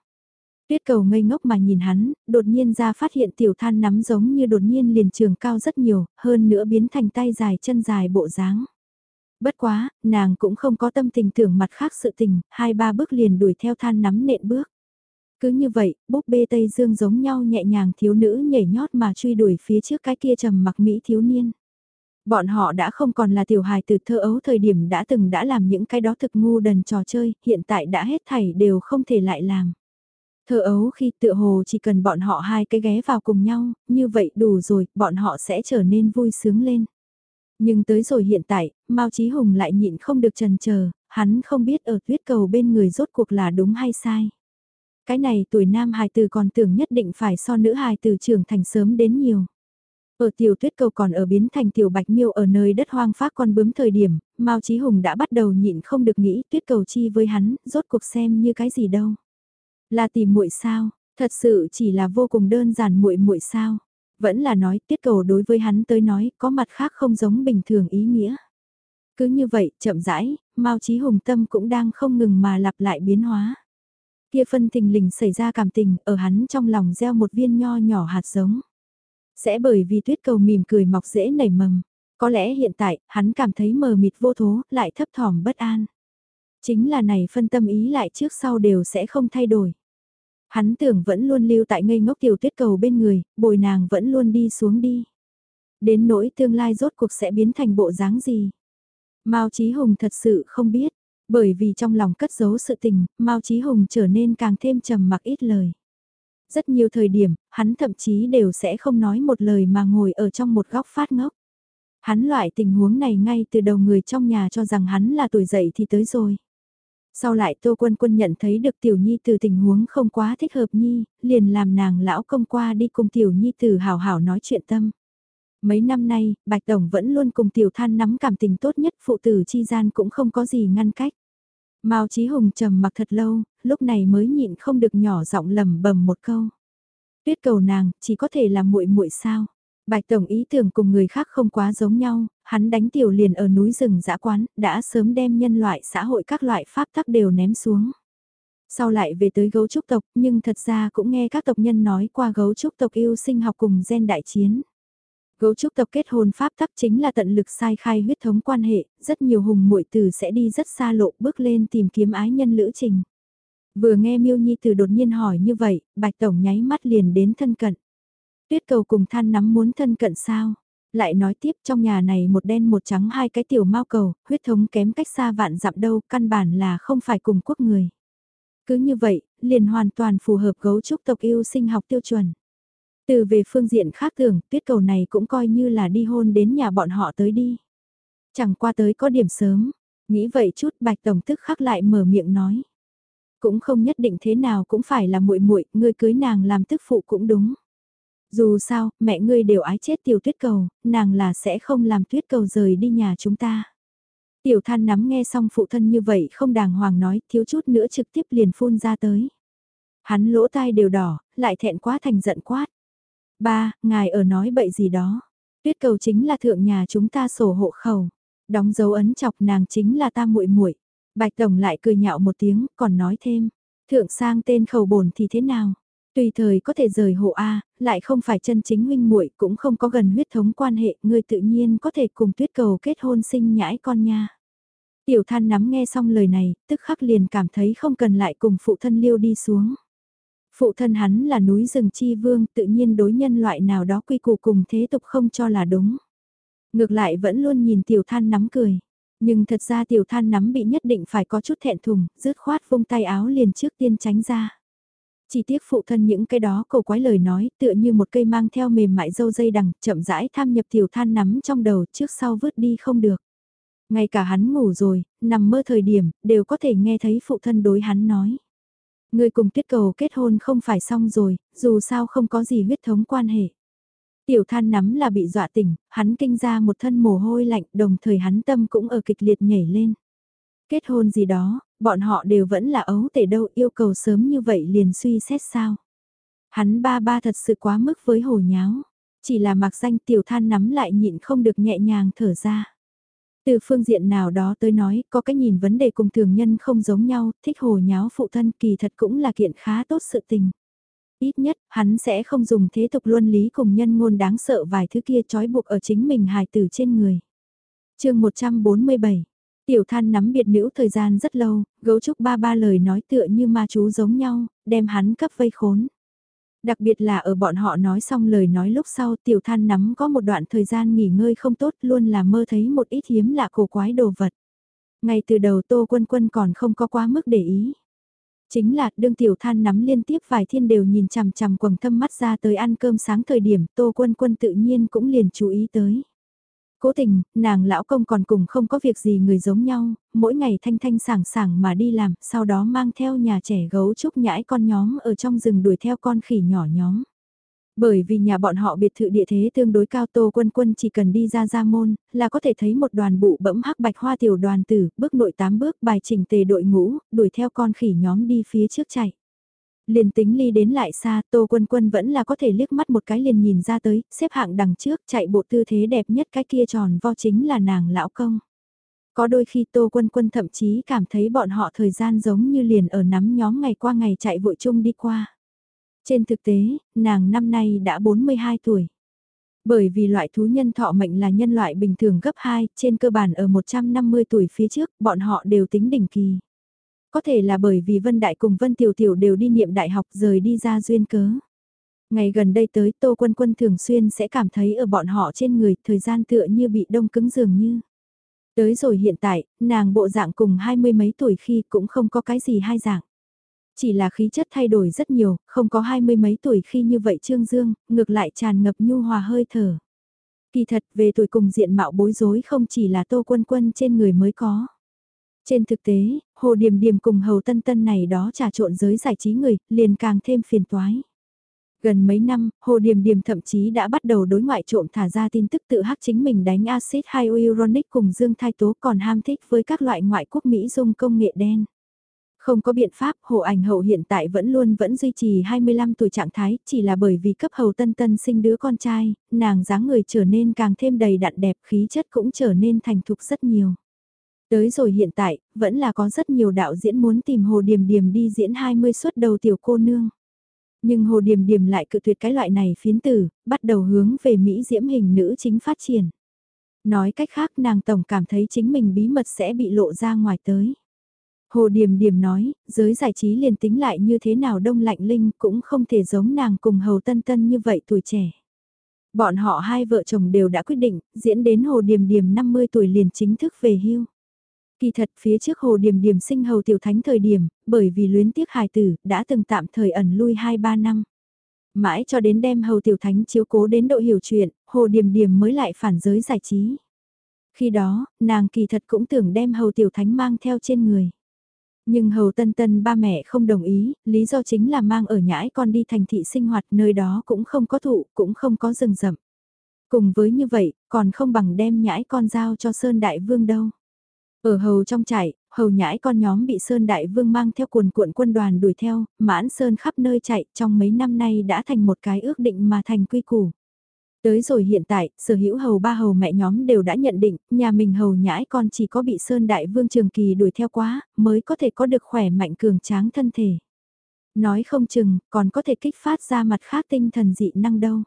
Tuyết cầu ngây ngốc mà nhìn hắn, đột nhiên ra phát hiện tiểu than nắm giống như đột nhiên liền trường cao rất nhiều, hơn nữa biến thành tay dài chân dài bộ dáng. Bất quá, nàng cũng không có tâm tình tưởng mặt khác sự tình, hai ba bước liền đuổi theo than nắm nện bước. Cứ như vậy, búp bê Tây Dương giống nhau nhẹ nhàng thiếu nữ nhảy nhót mà truy đuổi phía trước cái kia trầm mặc Mỹ thiếu niên. Bọn họ đã không còn là tiểu hài từ thơ ấu thời điểm đã từng đã làm những cái đó thực ngu đần trò chơi, hiện tại đã hết thảy đều không thể lại làm. Thơ ấu khi tựa hồ chỉ cần bọn họ hai cái ghé vào cùng nhau, như vậy đủ rồi, bọn họ sẽ trở nên vui sướng lên. Nhưng tới rồi hiện tại, Mao Chí Hùng lại nhịn không được trần chờ, hắn không biết ở tuyết cầu bên người rốt cuộc là đúng hay sai. Cái này tuổi nam hài tử còn tưởng nhất định phải so nữ hài tử trưởng thành sớm đến nhiều. Ở tiểu tuyết cầu còn ở biến thành tiểu bạch miêu ở nơi đất hoang phát con bướm thời điểm, Mao Chí Hùng đã bắt đầu nhịn không được nghĩ tuyết cầu chi với hắn, rốt cuộc xem như cái gì đâu. Là tìm muội sao, thật sự chỉ là vô cùng đơn giản muội muội sao. Vẫn là nói tiết cầu đối với hắn tới nói có mặt khác không giống bình thường ý nghĩa. Cứ như vậy, chậm rãi, Mao Chí Hùng tâm cũng đang không ngừng mà lặp lại biến hóa. Kia phân tình lình xảy ra cảm tình, ở hắn trong lòng gieo một viên nho nhỏ hạt giống. Sẽ bởi vì tuyết cầu mỉm cười mọc dễ nảy mầm. Có lẽ hiện tại, hắn cảm thấy mờ mịt vô thố, lại thấp thỏm bất an. Chính là này phân tâm ý lại trước sau đều sẽ không thay đổi. Hắn tưởng vẫn luôn lưu tại ngây ngốc tiểu tuyết cầu bên người, bồi nàng vẫn luôn đi xuống đi. Đến nỗi tương lai rốt cuộc sẽ biến thành bộ dáng gì. Mao Chí Hùng thật sự không biết, bởi vì trong lòng cất giấu sự tình, Mao Chí Hùng trở nên càng thêm trầm mặc ít lời. Rất nhiều thời điểm, hắn thậm chí đều sẽ không nói một lời mà ngồi ở trong một góc phát ngốc. Hắn loại tình huống này ngay từ đầu người trong nhà cho rằng hắn là tuổi dậy thì tới rồi. Sau lại Tô Quân Quân nhận thấy được Tiểu Nhi từ tình huống không quá thích hợp Nhi, liền làm nàng lão công qua đi cùng Tiểu Nhi từ hào hảo nói chuyện tâm. Mấy năm nay, Bạch Tổng vẫn luôn cùng Tiểu Than nắm cảm tình tốt nhất phụ tử chi gian cũng không có gì ngăn cách. Mao Chí Hùng trầm mặc thật lâu, lúc này mới nhịn không được nhỏ giọng lầm bầm một câu. Tuyết cầu nàng, chỉ có thể là muội muội sao? Bạch Tổng ý tưởng cùng người khác không quá giống nhau, hắn đánh tiểu liền ở núi rừng dã quán, đã sớm đem nhân loại xã hội các loại pháp tắc đều ném xuống. Sau lại về tới gấu trúc tộc, nhưng thật ra cũng nghe các tộc nhân nói qua gấu trúc tộc yêu sinh học cùng gen đại chiến. Gấu trúc tộc kết hôn pháp tắc chính là tận lực sai khai huyết thống quan hệ, rất nhiều hùng muội tử sẽ đi rất xa lộ bước lên tìm kiếm ái nhân lữ trình. Vừa nghe Miêu Nhi từ đột nhiên hỏi như vậy, Bạch Tổng nháy mắt liền đến thân cận. Tuyết cầu cùng than nắm muốn thân cận sao? Lại nói tiếp trong nhà này một đen một trắng hai cái tiểu mau cầu, huyết thống kém cách xa vạn dặm đâu, căn bản là không phải cùng quốc người. Cứ như vậy, liền hoàn toàn phù hợp gấu trúc tộc yêu sinh học tiêu chuẩn. Từ về phương diện khác tưởng, tuyết cầu này cũng coi như là đi hôn đến nhà bọn họ tới đi. Chẳng qua tới có điểm sớm, nghĩ vậy chút bạch tổng tức khắc lại mở miệng nói. Cũng không nhất định thế nào cũng phải là muội muội ngươi cưới nàng làm tức phụ cũng đúng. Dù sao, mẹ ngươi đều ái chết tiểu tuyết cầu, nàng là sẽ không làm tuyết cầu rời đi nhà chúng ta. Tiểu than nắm nghe xong phụ thân như vậy không đàng hoàng nói, thiếu chút nữa trực tiếp liền phun ra tới. Hắn lỗ tai đều đỏ, lại thẹn quá thành giận quát. Ba, ngài ở nói bậy gì đó. Tuyết cầu chính là thượng nhà chúng ta sổ hộ khẩu. Đóng dấu ấn chọc nàng chính là ta muội muội. Bạch Tổng lại cười nhạo một tiếng, còn nói thêm. Thượng sang tên khẩu bổn thì thế nào? Tùy thời có thể rời hộ A, lại không phải chân chính huynh muội cũng không có gần huyết thống quan hệ, người tự nhiên có thể cùng tuyết cầu kết hôn sinh nhãi con nha. Tiểu than nắm nghe xong lời này, tức khắc liền cảm thấy không cần lại cùng phụ thân liêu đi xuống. Phụ thân hắn là núi rừng chi vương tự nhiên đối nhân loại nào đó quy củ cùng thế tục không cho là đúng. Ngược lại vẫn luôn nhìn tiểu than nắm cười. Nhưng thật ra tiểu than nắm bị nhất định phải có chút thẹn thùng, rứt khoát vung tay áo liền trước tiên tránh ra. Chỉ tiếc phụ thân những cái đó cầu quái lời nói tựa như một cây mang theo mềm mại dâu dây đằng, chậm rãi tham nhập tiểu than nắm trong đầu trước sau vứt đi không được. Ngay cả hắn ngủ rồi, nằm mơ thời điểm, đều có thể nghe thấy phụ thân đối hắn nói. Người cùng tuyết cầu kết hôn không phải xong rồi, dù sao không có gì huyết thống quan hệ. Tiểu than nắm là bị dọa tỉnh, hắn kinh ra một thân mồ hôi lạnh đồng thời hắn tâm cũng ở kịch liệt nhảy lên. Kết hôn gì đó, bọn họ đều vẫn là ấu tể đâu yêu cầu sớm như vậy liền suy xét sao. Hắn ba ba thật sự quá mức với hồ nháo, chỉ là mặc danh tiểu than nắm lại nhịn không được nhẹ nhàng thở ra. Từ phương diện nào đó tới nói, có cái nhìn vấn đề cùng thường nhân không giống nhau, thích hồ nháo phụ thân kỳ thật cũng là kiện khá tốt sự tình. Ít nhất, hắn sẽ không dùng thế tục luân lý cùng nhân ngôn đáng sợ vài thứ kia trói buộc ở chính mình hài tử trên người. chương 147 Tiểu than nắm biệt nữ thời gian rất lâu, gấu trúc ba ba lời nói tựa như ma chú giống nhau, đem hắn cấp vây khốn. Đặc biệt là ở bọn họ nói xong lời nói lúc sau tiểu than nắm có một đoạn thời gian nghỉ ngơi không tốt luôn là mơ thấy một ít hiếm lạ cổ quái đồ vật. Ngay từ đầu tô quân quân còn không có quá mức để ý. Chính là đương tiểu than nắm liên tiếp vài thiên đều nhìn chằm chằm quầng thâm mắt ra tới ăn cơm sáng thời điểm tô quân quân tự nhiên cũng liền chú ý tới. Cố tình, nàng lão công còn cùng không có việc gì người giống nhau, mỗi ngày thanh thanh sảng sảng mà đi làm, sau đó mang theo nhà trẻ gấu trúc nhãi con nhóm ở trong rừng đuổi theo con khỉ nhỏ nhóm. Bởi vì nhà bọn họ biệt thự địa thế tương đối cao tô quân quân chỉ cần đi ra ra môn, là có thể thấy một đoàn bụ bẫm hắc bạch hoa tiểu đoàn tử, bước nội tám bước bài chỉnh tề đội ngũ, đuổi theo con khỉ nhóm đi phía trước chạy. Liền tính ly đến lại xa, Tô Quân Quân vẫn là có thể liếc mắt một cái liền nhìn ra tới, xếp hạng đằng trước chạy bộ tư thế đẹp nhất cái kia tròn vo chính là nàng lão công. Có đôi khi Tô Quân Quân thậm chí cảm thấy bọn họ thời gian giống như liền ở nắm nhóm ngày qua ngày chạy vội chung đi qua. Trên thực tế, nàng năm nay đã 42 tuổi. Bởi vì loại thú nhân thọ mệnh là nhân loại bình thường gấp 2, trên cơ bản ở 150 tuổi phía trước, bọn họ đều tính đỉnh kỳ. Có thể là bởi vì Vân Đại cùng Vân Tiểu Tiểu đều đi niệm đại học rời đi ra duyên cớ. Ngày gần đây tới Tô Quân Quân thường xuyên sẽ cảm thấy ở bọn họ trên người thời gian tựa như bị đông cứng dường như. Tới rồi hiện tại, nàng bộ dạng cùng hai mươi mấy tuổi khi cũng không có cái gì hai dạng. Chỉ là khí chất thay đổi rất nhiều, không có hai mươi mấy tuổi khi như vậy Trương Dương, ngược lại tràn ngập nhu hòa hơi thở. Kỳ thật về tuổi cùng diện mạo bối rối không chỉ là Tô Quân Quân trên người mới có. Trên thực tế, Hồ Điềm Điềm cùng Hầu Tân Tân này đó trà trộn giới giải trí người, liền càng thêm phiền toái. Gần mấy năm, Hồ Điềm Điềm thậm chí đã bắt đầu đối ngoại trộm thả ra tin tức tự hắc chính mình đánh acid hyaluronic cùng dương thai tố còn ham thích với các loại ngoại quốc Mỹ dung công nghệ đen. Không có biện pháp, Hồ Ảnh Hậu hiện tại vẫn luôn vẫn duy trì 25 tuổi trạng thái, chỉ là bởi vì cấp Hầu Tân Tân sinh đứa con trai, nàng dáng người trở nên càng thêm đầy đặn đẹp, khí chất cũng trở nên thành thục rất nhiều. Tới rồi hiện tại, vẫn là có rất nhiều đạo diễn muốn tìm Hồ Điềm Điềm đi diễn 20 suất đầu tiểu cô nương. Nhưng Hồ Điềm Điềm lại cự tuyệt cái loại này phiến tử, bắt đầu hướng về Mỹ diễm hình nữ chính phát triển. Nói cách khác nàng tổng cảm thấy chính mình bí mật sẽ bị lộ ra ngoài tới. Hồ Điềm Điềm nói, giới giải trí liền tính lại như thế nào đông lạnh linh cũng không thể giống nàng cùng Hầu Tân Tân như vậy tuổi trẻ. Bọn họ hai vợ chồng đều đã quyết định, diễn đến Hồ Điềm Điềm 50 tuổi liền chính thức về hưu. Kỳ thật phía trước Hồ Điềm Điềm sinh Hầu Tiểu Thánh thời điểm, bởi vì luyến tiếc hài tử, đã từng tạm thời ẩn lui 2-3 năm. Mãi cho đến đem Hầu Tiểu Thánh chiếu cố đến độ hiểu chuyện, Hồ Điềm Điềm mới lại phản giới giải trí. Khi đó, nàng kỳ thật cũng tưởng đem Hầu Tiểu Thánh mang theo trên người. Nhưng Hầu Tân Tân ba mẹ không đồng ý, lý do chính là mang ở nhãi con đi thành thị sinh hoạt nơi đó cũng không có thụ, cũng không có rừng rậm. Cùng với như vậy, còn không bằng đem nhãi con giao cho Sơn Đại Vương đâu. Ở hầu trong trại, hầu nhãi con nhóm bị Sơn Đại Vương mang theo cuồn cuộn quân đoàn đuổi theo, mãn Sơn khắp nơi chạy trong mấy năm nay đã thành một cái ước định mà thành quy củ. Tới rồi hiện tại, sở hữu hầu ba hầu mẹ nhóm đều đã nhận định, nhà mình hầu nhãi con chỉ có bị Sơn Đại Vương Trường Kỳ đuổi theo quá, mới có thể có được khỏe mạnh cường tráng thân thể. Nói không chừng, còn có thể kích phát ra mặt khác tinh thần dị năng đâu.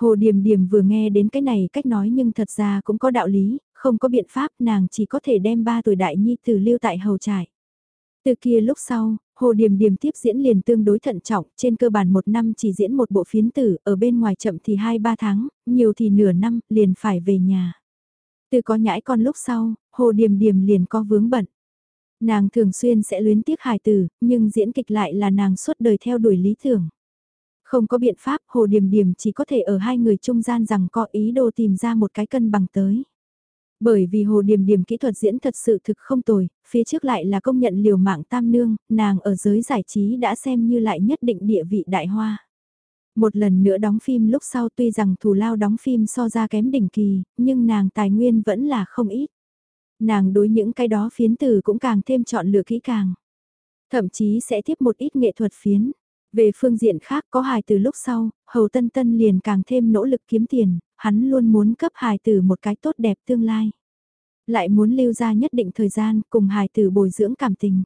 Hồ Điềm Điềm vừa nghe đến cái này cách nói nhưng thật ra cũng có đạo lý, không có biện pháp nàng chỉ có thể đem ba tuổi đại nhi từ lưu tại hầu trại. Từ kia lúc sau, Hồ Điềm Điềm tiếp diễn liền tương đối thận trọng, trên cơ bản một năm chỉ diễn một bộ phiến tử, ở bên ngoài chậm thì 2-3 tháng, nhiều thì nửa năm, liền phải về nhà. Từ có nhãi con lúc sau, Hồ Điềm Điềm liền có vướng bận. Nàng thường xuyên sẽ luyến tiếc hài tử, nhưng diễn kịch lại là nàng suốt đời theo đuổi lý tưởng. Không có biện pháp, Hồ Điềm Điềm chỉ có thể ở hai người trung gian rằng có ý đồ tìm ra một cái cân bằng tới. Bởi vì Hồ Điềm Điềm kỹ thuật diễn thật sự thực không tồi, phía trước lại là công nhận liều mạng tam nương, nàng ở giới giải trí đã xem như lại nhất định địa vị đại hoa. Một lần nữa đóng phim lúc sau tuy rằng thù lao đóng phim so ra kém đỉnh kỳ, nhưng nàng tài nguyên vẫn là không ít. Nàng đối những cái đó phiến từ cũng càng thêm chọn lựa kỹ càng. Thậm chí sẽ tiếp một ít nghệ thuật phiến. Về phương diện khác có hài từ lúc sau, Hầu Tân Tân liền càng thêm nỗ lực kiếm tiền, hắn luôn muốn cấp hài tử một cái tốt đẹp tương lai. Lại muốn lưu ra nhất định thời gian cùng hài tử bồi dưỡng cảm tình.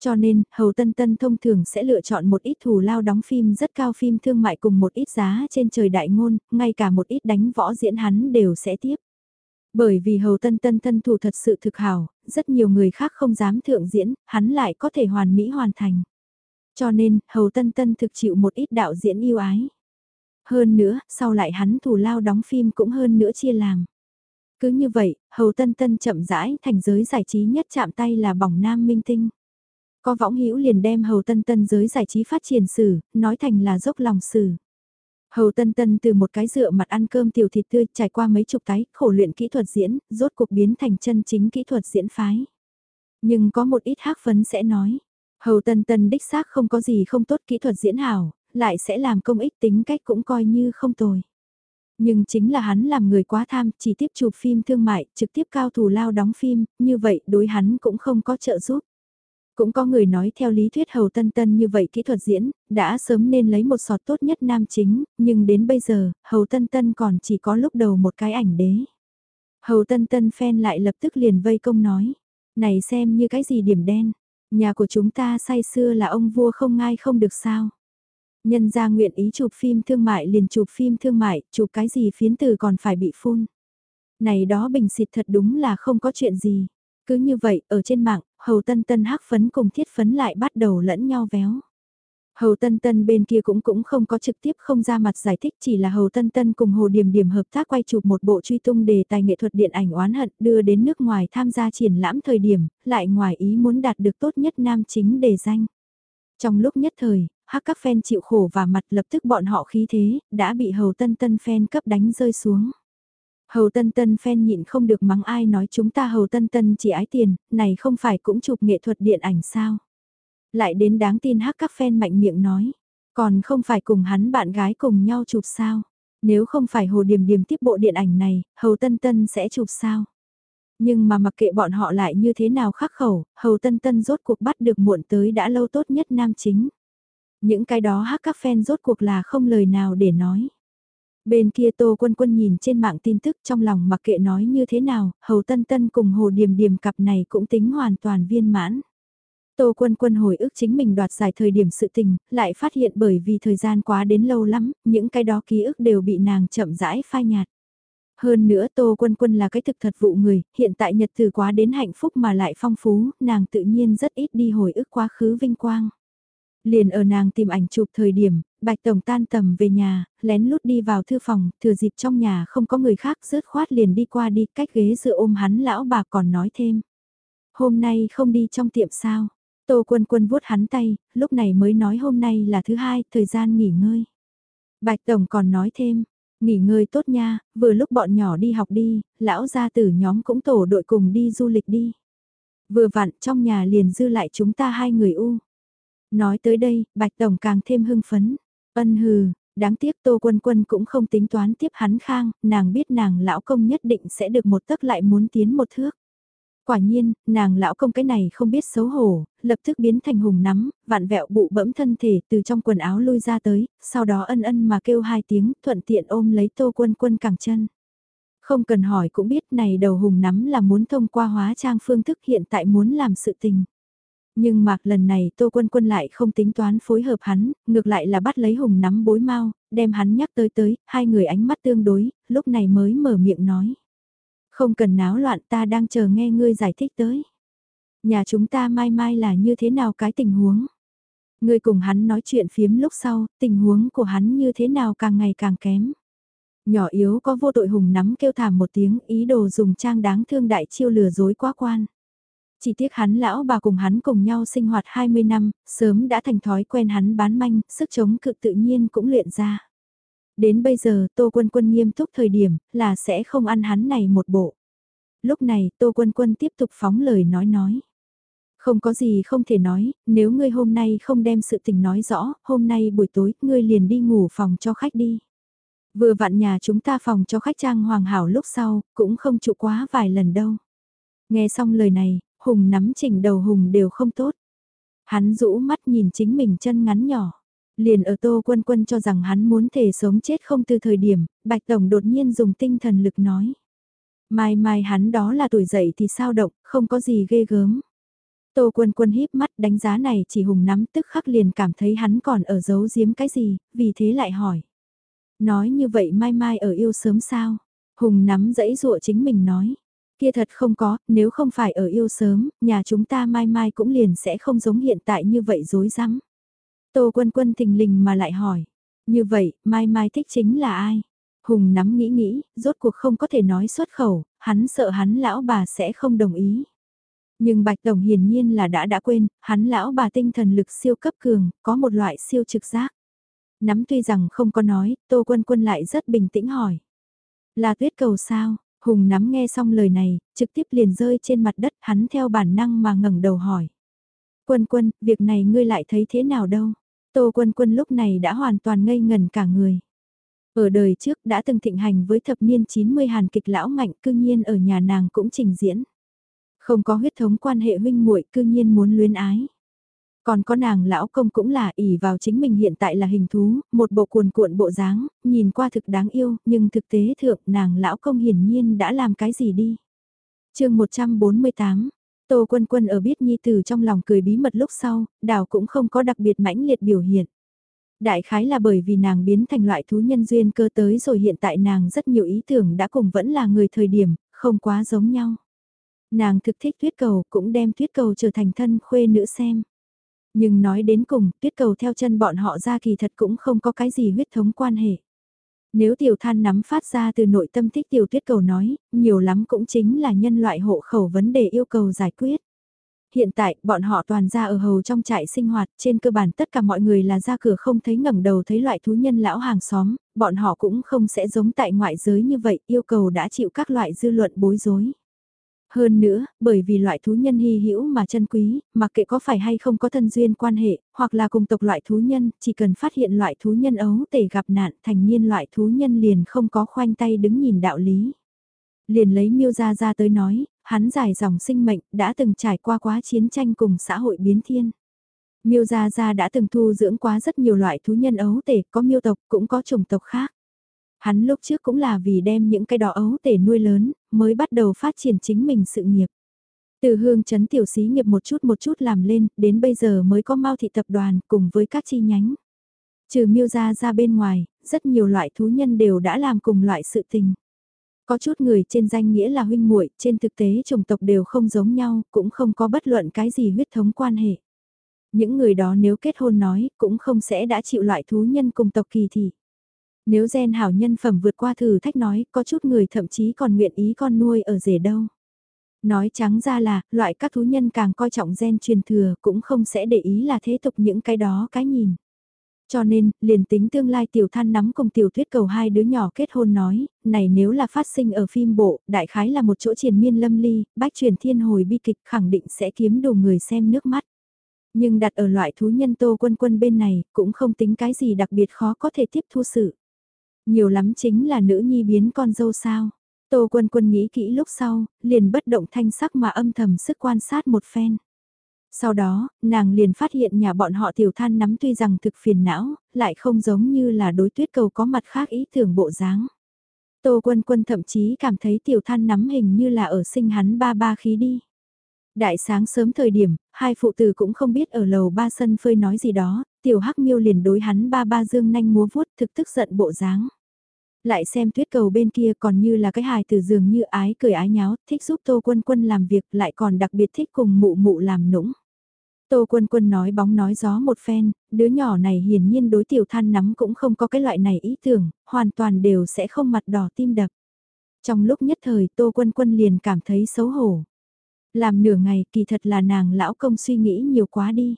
Cho nên, Hầu Tân Tân thông thường sẽ lựa chọn một ít thù lao đóng phim rất cao phim thương mại cùng một ít giá trên trời đại ngôn, ngay cả một ít đánh võ diễn hắn đều sẽ tiếp. Bởi vì Hầu Tân Tân thân thủ thật sự thực hảo, rất nhiều người khác không dám thượng diễn, hắn lại có thể hoàn mỹ hoàn thành. Cho nên, Hầu Tân Tân thực chịu một ít đạo diễn yêu ái. Hơn nữa, sau lại hắn thù lao đóng phim cũng hơn nữa chia làm. Cứ như vậy, Hầu Tân Tân chậm rãi thành giới giải trí nhất chạm tay là bỏng nam minh tinh. Có võng hữu liền đem Hầu Tân Tân giới giải trí phát triển sử, nói thành là dốc lòng sử. Hầu Tân Tân từ một cái dựa mặt ăn cơm tiểu thịt tươi trải qua mấy chục tái, khổ luyện kỹ thuật diễn, rốt cuộc biến thành chân chính kỹ thuật diễn phái. Nhưng có một ít hắc phấn sẽ nói, Hầu Tân Tân đích xác không có gì không tốt kỹ thuật diễn hảo, lại sẽ làm công ích tính cách cũng coi như không tồi. Nhưng chính là hắn làm người quá tham, chỉ tiếp chụp phim thương mại, trực tiếp cao thủ lao đóng phim, như vậy đối hắn cũng không có trợ giúp. Cũng có người nói theo lý thuyết Hầu Tân Tân như vậy kỹ thuật diễn, đã sớm nên lấy một sọt tốt nhất nam chính, nhưng đến bây giờ, Hầu Tân Tân còn chỉ có lúc đầu một cái ảnh đế. Hầu tân tân phen lại lập tức liền vây công nói. Này xem như cái gì điểm đen. Nhà của chúng ta say xưa là ông vua không ngai không được sao. Nhân ra nguyện ý chụp phim thương mại liền chụp phim thương mại, chụp cái gì phiến từ còn phải bị phun. Này đó bình xịt thật đúng là không có chuyện gì. Cứ như vậy, ở trên mạng, hầu tân tân hắc phấn cùng thiết phấn lại bắt đầu lẫn nhau véo. Hầu Tân Tân bên kia cũng cũng không có trực tiếp không ra mặt giải thích chỉ là Hầu Tân Tân cùng Hồ Điểm Điểm hợp tác quay chụp một bộ truy tung đề tài nghệ thuật điện ảnh oán hận đưa đến nước ngoài tham gia triển lãm thời điểm, lại ngoài ý muốn đạt được tốt nhất nam chính đề danh. Trong lúc nhất thời, hắc các fan chịu khổ và mặt lập tức bọn họ khí thế, đã bị Hầu Tân Tân fan cấp đánh rơi xuống. Hầu Tân Tân fan nhịn không được mắng ai nói chúng ta Hầu Tân Tân chỉ ái tiền, này không phải cũng chụp nghệ thuật điện ảnh sao. Lại đến đáng tin hắc các fan mạnh miệng nói, còn không phải cùng hắn bạn gái cùng nhau chụp sao. Nếu không phải Hồ Điềm Điềm tiếp bộ điện ảnh này, Hầu Tân Tân sẽ chụp sao. Nhưng mà mặc kệ bọn họ lại như thế nào khắc khẩu, Hầu Tân Tân rốt cuộc bắt được muộn tới đã lâu tốt nhất nam chính. Những cái đó hắc các fan rốt cuộc là không lời nào để nói. Bên kia Tô Quân Quân nhìn trên mạng tin tức trong lòng mặc kệ nói như thế nào, Hầu Tân Tân cùng Hồ Điềm Điềm cặp này cũng tính hoàn toàn viên mãn. Tô Quân Quân hồi ức chính mình đoạt giải thời điểm sự tình, lại phát hiện bởi vì thời gian quá đến lâu lắm, những cái đó ký ức đều bị nàng chậm rãi phai nhạt. Hơn nữa Tô Quân Quân là cái thực thật vụ người, hiện tại nhật từ quá đến hạnh phúc mà lại phong phú, nàng tự nhiên rất ít đi hồi ức quá khứ vinh quang. Liền ở nàng tìm ảnh chụp thời điểm, Bạch Tổng tan tầm về nhà, lén lút đi vào thư phòng, thừa dịp trong nhà không có người khác rớt khoát liền đi qua đi cách ghế dựa ôm hắn lão bà còn nói thêm. Hôm nay không đi trong tiệm sao, Tô Quân Quân vuốt hắn tay, lúc này mới nói hôm nay là thứ hai, thời gian nghỉ ngơi. Bạch Tổng còn nói thêm, nghỉ ngơi tốt nha, vừa lúc bọn nhỏ đi học đi, lão gia tử nhóm cũng tổ đội cùng đi du lịch đi. Vừa vặn trong nhà liền dư lại chúng ta hai người u. Nói tới đây, Bạch Tổng càng thêm hưng phấn. Ân hừ, đáng tiếc Tô Quân Quân cũng không tính toán tiếp hắn khang, nàng biết nàng lão công nhất định sẽ được một tấc lại muốn tiến một thước. Quả nhiên, nàng lão công cái này không biết xấu hổ, lập tức biến thành hùng nắm, vạn vẹo bụ bẫm thân thể từ trong quần áo lui ra tới, sau đó ân ân mà kêu hai tiếng, thuận tiện ôm lấy tô quân quân cẳng chân. Không cần hỏi cũng biết này đầu hùng nắm là muốn thông qua hóa trang phương thức hiện tại muốn làm sự tình. Nhưng mạc lần này Tô Quân Quân lại không tính toán phối hợp hắn, ngược lại là bắt lấy hùng nắm bối mau, đem hắn nhắc tới tới, hai người ánh mắt tương đối, lúc này mới mở miệng nói. Không cần náo loạn ta đang chờ nghe ngươi giải thích tới. Nhà chúng ta mai mai là như thế nào cái tình huống? Ngươi cùng hắn nói chuyện phiếm lúc sau, tình huống của hắn như thế nào càng ngày càng kém. Nhỏ yếu có vô tội hùng nắm kêu thảm một tiếng ý đồ dùng trang đáng thương đại chiêu lừa dối quá quan. Chỉ tiếc hắn lão bà cùng hắn cùng nhau sinh hoạt 20 năm, sớm đã thành thói quen hắn bán manh, sức chống cự tự nhiên cũng luyện ra. Đến bây giờ Tô Quân Quân nghiêm túc thời điểm là sẽ không ăn hắn này một bộ. Lúc này Tô Quân Quân tiếp tục phóng lời nói nói. Không có gì không thể nói, nếu ngươi hôm nay không đem sự tình nói rõ, hôm nay buổi tối ngươi liền đi ngủ phòng cho khách đi. Vừa vặn nhà chúng ta phòng cho khách trang hoàng hảo lúc sau, cũng không trụ quá vài lần đâu. Nghe xong lời này, Hùng nắm chỉnh đầu Hùng đều không tốt. Hắn rũ mắt nhìn chính mình chân ngắn nhỏ. Liền ở Tô Quân Quân cho rằng hắn muốn thể sống chết không từ thời điểm, Bạch Tổng đột nhiên dùng tinh thần lực nói. Mai mai hắn đó là tuổi dậy thì sao động, không có gì ghê gớm. Tô Quân Quân híp mắt đánh giá này chỉ hùng nắm tức khắc liền cảm thấy hắn còn ở giấu giếm cái gì, vì thế lại hỏi. Nói như vậy mai mai ở yêu sớm sao? Hùng nắm dãy dụa chính mình nói. Kia thật không có, nếu không phải ở yêu sớm, nhà chúng ta mai mai cũng liền sẽ không giống hiện tại như vậy dối rắm Tô Quân Quân thình lình mà lại hỏi. Như vậy, Mai Mai thích chính là ai? Hùng nắm nghĩ nghĩ, rốt cuộc không có thể nói xuất khẩu, hắn sợ hắn lão bà sẽ không đồng ý. Nhưng Bạch Tổng hiển nhiên là đã đã quên, hắn lão bà tinh thần lực siêu cấp cường, có một loại siêu trực giác. Nắm tuy rằng không có nói, Tô Quân Quân lại rất bình tĩnh hỏi. Là tuyết cầu sao? Hùng nắm nghe xong lời này, trực tiếp liền rơi trên mặt đất hắn theo bản năng mà ngẩng đầu hỏi. Quân quân, việc này ngươi lại thấy thế nào đâu? Tô Quân Quân lúc này đã hoàn toàn ngây ngần cả người. Ở đời trước đã từng thịnh hành với thập niên 90 hàn kịch lão mạnh cư nhiên ở nhà nàng cũng trình diễn. Không có huyết thống quan hệ huynh muội cư nhiên muốn luyến ái. Còn có nàng lão công cũng là ỉ vào chính mình hiện tại là hình thú, một bộ cuồn cuộn bộ dáng, nhìn qua thực đáng yêu, nhưng thực tế thượng nàng lão công hiển nhiên đã làm cái gì đi. chương 148, Tô Quân Quân ở biết Nhi Tử trong lòng cười bí mật lúc sau, đảo cũng không có đặc biệt mãnh liệt biểu hiện. Đại khái là bởi vì nàng biến thành loại thú nhân duyên cơ tới rồi hiện tại nàng rất nhiều ý tưởng đã cùng vẫn là người thời điểm, không quá giống nhau. Nàng thực thích tuyết cầu cũng đem tuyết cầu trở thành thân khuê nữ xem. Nhưng nói đến cùng, tuyết cầu theo chân bọn họ ra kỳ thật cũng không có cái gì huyết thống quan hệ. Nếu tiểu than nắm phát ra từ nội tâm thích tiểu tuyết cầu nói, nhiều lắm cũng chính là nhân loại hộ khẩu vấn đề yêu cầu giải quyết. Hiện tại, bọn họ toàn ra ở hầu trong trại sinh hoạt, trên cơ bản tất cả mọi người là ra cửa không thấy ngẩng đầu thấy loại thú nhân lão hàng xóm, bọn họ cũng không sẽ giống tại ngoại giới như vậy, yêu cầu đã chịu các loại dư luận bối rối. Hơn nữa, bởi vì loại thú nhân hy hữu mà chân quý, mặc kệ có phải hay không có thân duyên quan hệ, hoặc là cùng tộc loại thú nhân, chỉ cần phát hiện loại thú nhân ấu tể gặp nạn thành niên loại thú nhân liền không có khoanh tay đứng nhìn đạo lý. Liền lấy miêu ra ra tới nói, hắn dài dòng sinh mệnh, đã từng trải qua quá chiến tranh cùng xã hội biến thiên. Miêu Gia Gia đã từng thu dưỡng quá rất nhiều loại thú nhân ấu tể, có miêu tộc cũng có chủng tộc khác. Hắn lúc trước cũng là vì đem những cái đó ấu tể nuôi lớn, mới bắt đầu phát triển chính mình sự nghiệp. Từ hương chấn tiểu xí nghiệp một chút một chút làm lên, đến bây giờ mới có mau thị tập đoàn cùng với các chi nhánh. Trừ miêu ra ra bên ngoài, rất nhiều loại thú nhân đều đã làm cùng loại sự tình. Có chút người trên danh nghĩa là huynh muội, trên thực tế chủng tộc đều không giống nhau, cũng không có bất luận cái gì huyết thống quan hệ. Những người đó nếu kết hôn nói, cũng không sẽ đã chịu loại thú nhân cùng tộc kỳ thị. Nếu gen hảo nhân phẩm vượt qua thử thách nói, có chút người thậm chí còn nguyện ý con nuôi ở rể đâu. Nói trắng ra là, loại các thú nhân càng coi trọng gen truyền thừa cũng không sẽ để ý là thế tục những cái đó cái nhìn. Cho nên, liền tính tương lai tiểu than nắm cùng tiểu thuyết cầu hai đứa nhỏ kết hôn nói, này nếu là phát sinh ở phim bộ, đại khái là một chỗ triền miên lâm ly, bách truyền thiên hồi bi kịch khẳng định sẽ kiếm đủ người xem nước mắt. Nhưng đặt ở loại thú nhân tô quân quân bên này, cũng không tính cái gì đặc biệt khó có thể tiếp thu sự. Nhiều lắm chính là nữ nhi biến con dâu sao. Tô quân quân nghĩ kỹ lúc sau, liền bất động thanh sắc mà âm thầm sức quan sát một phen. Sau đó, nàng liền phát hiện nhà bọn họ tiểu than nắm tuy rằng thực phiền não, lại không giống như là đối tuyết cầu có mặt khác ý tưởng bộ dáng. Tô quân quân thậm chí cảm thấy tiểu than nắm hình như là ở sinh hắn ba ba khí đi. Đại sáng sớm thời điểm, hai phụ tử cũng không biết ở lầu ba sân phơi nói gì đó, tiểu hắc miêu liền đối hắn ba ba dương nanh múa vuốt thực tức giận bộ dáng. Lại xem tuyết cầu bên kia còn như là cái hài từ giường như ái cười ái nháo, thích giúp tô quân quân làm việc lại còn đặc biệt thích cùng mụ mụ làm nũng. Tô Quân Quân nói bóng nói gió một phen, đứa nhỏ này hiển nhiên đối tiểu than nắm cũng không có cái loại này ý tưởng, hoàn toàn đều sẽ không mặt đỏ tim đập. Trong lúc nhất thời Tô Quân Quân liền cảm thấy xấu hổ. Làm nửa ngày kỳ thật là nàng lão công suy nghĩ nhiều quá đi.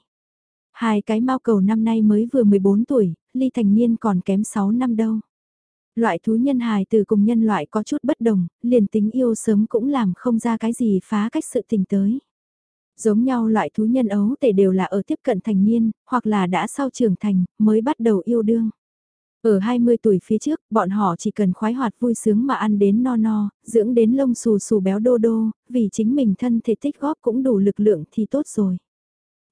Hai cái mau cầu năm nay mới vừa 14 tuổi, ly thành niên còn kém 6 năm đâu. Loại thú nhân hài từ cùng nhân loại có chút bất đồng, liền tính yêu sớm cũng làm không ra cái gì phá cách sự tình tới. Giống nhau loại thú nhân ấu tể đều là ở tiếp cận thành niên, hoặc là đã sau trưởng thành, mới bắt đầu yêu đương. Ở 20 tuổi phía trước, bọn họ chỉ cần khoái hoạt vui sướng mà ăn đến no no, dưỡng đến lông xù xù béo đô đô, vì chính mình thân thể tích góp cũng đủ lực lượng thì tốt rồi.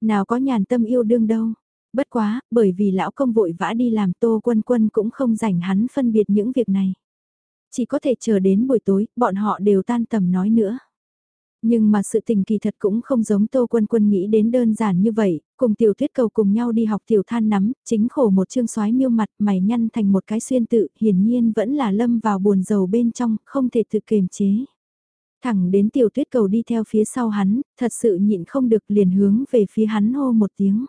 Nào có nhàn tâm yêu đương đâu. Bất quá, bởi vì lão công vội vã đi làm tô quân quân cũng không rảnh hắn phân biệt những việc này. Chỉ có thể chờ đến buổi tối, bọn họ đều tan tầm nói nữa. Nhưng mà sự tình kỳ thật cũng không giống Tô Quân Quân nghĩ đến đơn giản như vậy, cùng tiểu thuyết cầu cùng nhau đi học tiểu than nắm, chính khổ một chương soái miêu mặt mày nhăn thành một cái xuyên tự, hiển nhiên vẫn là lâm vào buồn dầu bên trong, không thể tự kiềm chế. Thẳng đến tiểu tuyết cầu đi theo phía sau hắn, thật sự nhịn không được liền hướng về phía hắn hô một tiếng.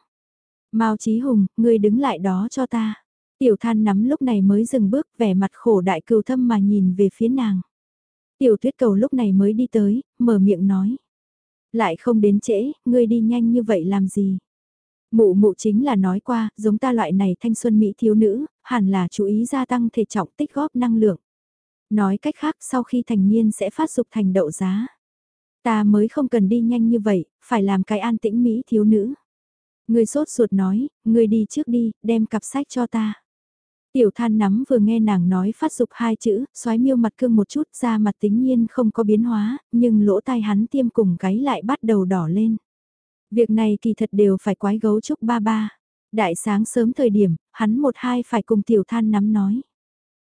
Mao Chí Hùng, ngươi đứng lại đó cho ta. Tiểu than nắm lúc này mới dừng bước vẻ mặt khổ đại cừu thâm mà nhìn về phía nàng. Tiểu tuyết cầu lúc này mới đi tới, mở miệng nói. Lại không đến trễ, ngươi đi nhanh như vậy làm gì? Mụ mụ chính là nói qua, giống ta loại này thanh xuân Mỹ thiếu nữ, hẳn là chú ý gia tăng thể trọng tích góp năng lượng. Nói cách khác sau khi thành niên sẽ phát dục thành đậu giá. Ta mới không cần đi nhanh như vậy, phải làm cái an tĩnh Mỹ thiếu nữ. Người sốt ruột nói, người đi trước đi, đem cặp sách cho ta. Tiểu than nắm vừa nghe nàng nói phát dục hai chữ, xoáy miêu mặt cương một chút ra mặt tính nhiên không có biến hóa, nhưng lỗ tai hắn tiêm cùng cái lại bắt đầu đỏ lên. Việc này kỳ thật đều phải quái gấu trúc ba ba. Đại sáng sớm thời điểm, hắn một hai phải cùng tiểu than nắm nói.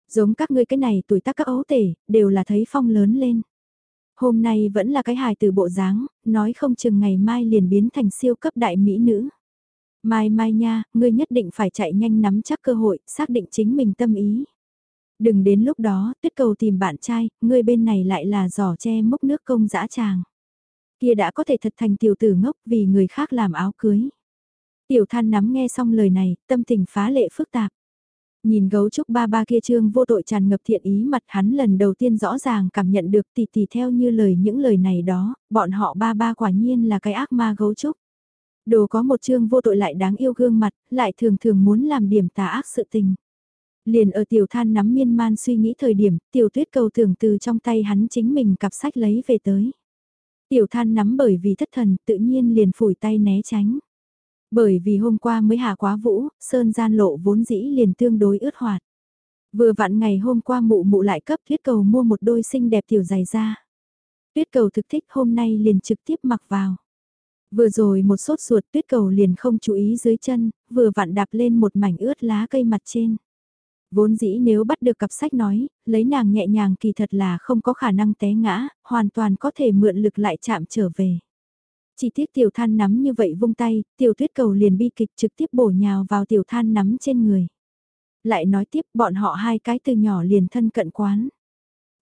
Giống các ngươi cái này tuổi tác các ấu tể, đều là thấy phong lớn lên. Hôm nay vẫn là cái hài từ bộ dáng, nói không chừng ngày mai liền biến thành siêu cấp đại mỹ nữ. Mai mai nha, ngươi nhất định phải chạy nhanh nắm chắc cơ hội, xác định chính mình tâm ý. Đừng đến lúc đó, tuyết cầu tìm bạn trai, ngươi bên này lại là giỏ che mốc nước công dã tràng. Kia đã có thể thật thành tiểu tử ngốc vì người khác làm áo cưới. Tiểu than nắm nghe xong lời này, tâm tình phá lệ phức tạp. Nhìn gấu trúc ba ba kia trương vô tội tràn ngập thiện ý mặt hắn lần đầu tiên rõ ràng cảm nhận được tỷ tỷ theo như lời những lời này đó, bọn họ ba ba quả nhiên là cái ác ma gấu trúc. Đồ có một trương vô tội lại đáng yêu gương mặt, lại thường thường muốn làm điểm tà ác sự tình. Liền ở tiểu than nắm miên man suy nghĩ thời điểm, tiểu tuyết cầu tưởng từ trong tay hắn chính mình cặp sách lấy về tới. Tiểu than nắm bởi vì thất thần tự nhiên liền phủi tay né tránh. Bởi vì hôm qua mới hạ quá vũ, sơn gian lộ vốn dĩ liền tương đối ướt hoạt. Vừa vặn ngày hôm qua mụ mụ lại cấp tuyết cầu mua một đôi xinh đẹp tiểu giày ra. Tuyết cầu thực thích hôm nay liền trực tiếp mặc vào. Vừa rồi một sốt ruột tuyết cầu liền không chú ý dưới chân, vừa vặn đạp lên một mảnh ướt lá cây mặt trên. Vốn dĩ nếu bắt được cặp sách nói, lấy nàng nhẹ nhàng kỳ thật là không có khả năng té ngã, hoàn toàn có thể mượn lực lại chạm trở về. Chỉ tiếc tiểu than nắm như vậy vung tay, tiểu tuyết cầu liền bi kịch trực tiếp bổ nhào vào tiểu than nắm trên người. Lại nói tiếp bọn họ hai cái từ nhỏ liền thân cận quán.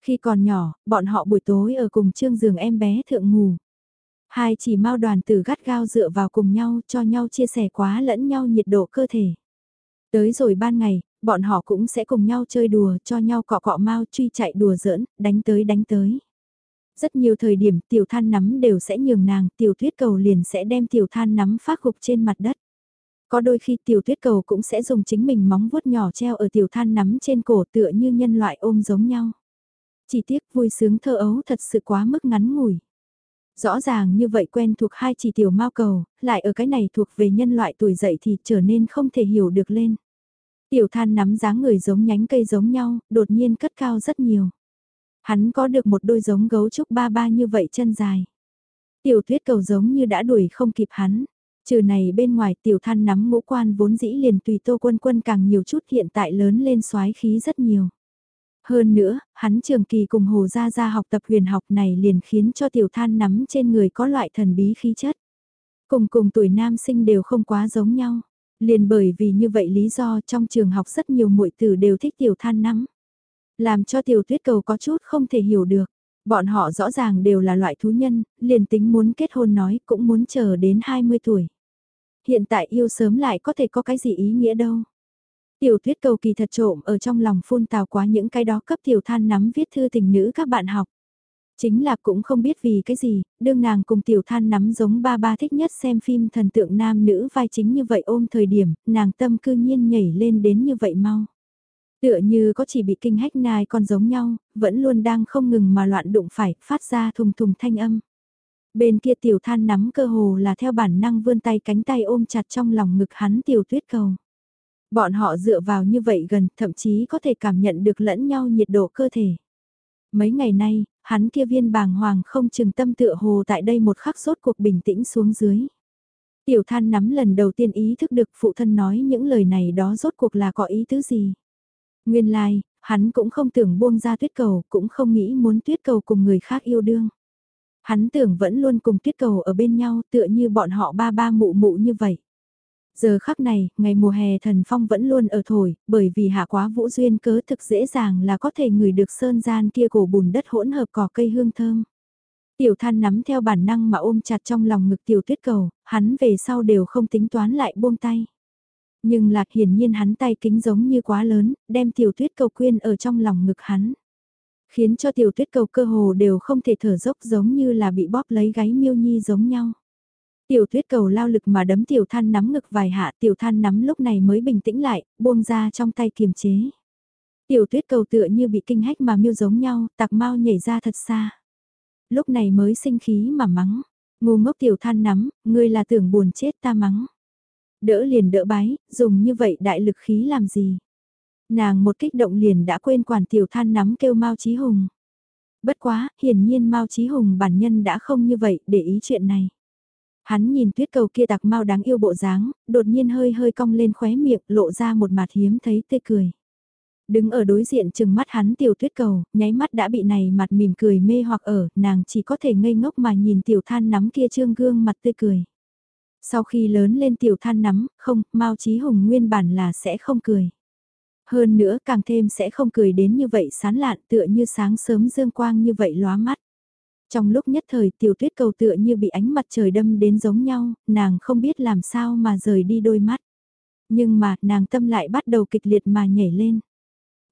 Khi còn nhỏ, bọn họ buổi tối ở cùng trương giường em bé thượng ngủ. Hai chỉ mau đoàn tử gắt gao dựa vào cùng nhau cho nhau chia sẻ quá lẫn nhau nhiệt độ cơ thể. Tới rồi ban ngày, bọn họ cũng sẽ cùng nhau chơi đùa cho nhau cọ cọ mau truy chạy đùa giỡn, đánh tới đánh tới. Rất nhiều thời điểm tiểu than nắm đều sẽ nhường nàng, tiểu tuyết cầu liền sẽ đem tiểu than nắm phát gục trên mặt đất. Có đôi khi tiểu tuyết cầu cũng sẽ dùng chính mình móng vuốt nhỏ treo ở tiểu than nắm trên cổ tựa như nhân loại ôm giống nhau. Chỉ tiếc vui sướng thơ ấu thật sự quá mức ngắn ngủi. Rõ ràng như vậy quen thuộc hai chỉ tiểu mao cầu, lại ở cái này thuộc về nhân loại tuổi dậy thì trở nên không thể hiểu được lên. Tiểu than nắm dáng người giống nhánh cây giống nhau, đột nhiên cất cao rất nhiều. Hắn có được một đôi giống gấu trúc ba ba như vậy chân dài. Tiểu tuyết cầu giống như đã đuổi không kịp hắn. Trừ này bên ngoài tiểu than nắm ngũ quan vốn dĩ liền tùy tô quân quân càng nhiều chút hiện tại lớn lên xoái khí rất nhiều. Hơn nữa, hắn trường kỳ cùng Hồ Gia Gia học tập huyền học này liền khiến cho tiểu than nắm trên người có loại thần bí khí chất. Cùng cùng tuổi nam sinh đều không quá giống nhau. Liền bởi vì như vậy lý do trong trường học rất nhiều muội tử đều thích tiểu than nắm. Làm cho tiểu tuyết cầu có chút không thể hiểu được. Bọn họ rõ ràng đều là loại thú nhân, liền tính muốn kết hôn nói cũng muốn chờ đến 20 tuổi. Hiện tại yêu sớm lại có thể có cái gì ý nghĩa đâu. Tiểu tuyết cầu kỳ thật trộm ở trong lòng phun tào quá những cái đó cấp tiểu than nắm viết thư tình nữ các bạn học. Chính là cũng không biết vì cái gì, đương nàng cùng tiểu than nắm giống ba ba thích nhất xem phim thần tượng nam nữ vai chính như vậy ôm thời điểm, nàng tâm cư nhiên nhảy lên đến như vậy mau. Tựa như có chỉ bị kinh hách nai còn giống nhau, vẫn luôn đang không ngừng mà loạn đụng phải, phát ra thùng thùng thanh âm. Bên kia tiểu than nắm cơ hồ là theo bản năng vươn tay cánh tay ôm chặt trong lòng ngực hắn tiểu tuyết cầu. Bọn họ dựa vào như vậy gần, thậm chí có thể cảm nhận được lẫn nhau nhiệt độ cơ thể. Mấy ngày nay, hắn kia viên bàng hoàng không chừng tâm tựa hồ tại đây một khắc sốt cuộc bình tĩnh xuống dưới. Tiểu than nắm lần đầu tiên ý thức được phụ thân nói những lời này đó rốt cuộc là có ý tứ gì. Nguyên lai, like, hắn cũng không tưởng buông ra tuyết cầu, cũng không nghĩ muốn tuyết cầu cùng người khác yêu đương. Hắn tưởng vẫn luôn cùng tuyết cầu ở bên nhau tựa như bọn họ ba ba mụ mụ như vậy. Giờ khắc này, ngày mùa hè thần phong vẫn luôn ở thổi, bởi vì hạ quá vũ duyên cớ thực dễ dàng là có thể ngửi được sơn gian kia cổ bùn đất hỗn hợp cỏ cây hương thơm. Tiểu than nắm theo bản năng mà ôm chặt trong lòng ngực tiểu tuyết cầu, hắn về sau đều không tính toán lại buông tay. Nhưng lạc hiển nhiên hắn tay kính giống như quá lớn, đem tiểu tuyết cầu quyên ở trong lòng ngực hắn. Khiến cho tiểu tuyết cầu cơ hồ đều không thể thở dốc giống như là bị bóp lấy gáy miêu nhi giống nhau. Tiểu tuyết cầu lao lực mà đấm tiểu than nắm ngực vài hạ tiểu than nắm lúc này mới bình tĩnh lại, buông ra trong tay kiềm chế. Tiểu tuyết cầu tựa như bị kinh hách mà miêu giống nhau, tạc mau nhảy ra thật xa. Lúc này mới sinh khí mà mắng, ngu ngốc tiểu than nắm, ngươi là tưởng buồn chết ta mắng. Đỡ liền đỡ bái, dùng như vậy đại lực khí làm gì. Nàng một kích động liền đã quên quản tiểu than nắm kêu Mao Chí Hùng. Bất quá, hiển nhiên Mao Chí Hùng bản nhân đã không như vậy để ý chuyện này. Hắn nhìn tuyết cầu kia tặc mau đáng yêu bộ dáng, đột nhiên hơi hơi cong lên khóe miệng lộ ra một mặt hiếm thấy tươi cười. Đứng ở đối diện chừng mắt hắn tiểu tuyết cầu, nháy mắt đã bị này mặt mỉm cười mê hoặc ở, nàng chỉ có thể ngây ngốc mà nhìn tiểu than nắm kia trương gương mặt tươi cười. Sau khi lớn lên tiểu than nắm, không, Mao Chí Hùng nguyên bản là sẽ không cười. Hơn nữa càng thêm sẽ không cười đến như vậy sán lạn tựa như sáng sớm dương quang như vậy lóa mắt. Trong lúc nhất thời tiểu tuyết cầu tựa như bị ánh mặt trời đâm đến giống nhau, nàng không biết làm sao mà rời đi đôi mắt. Nhưng mà nàng tâm lại bắt đầu kịch liệt mà nhảy lên.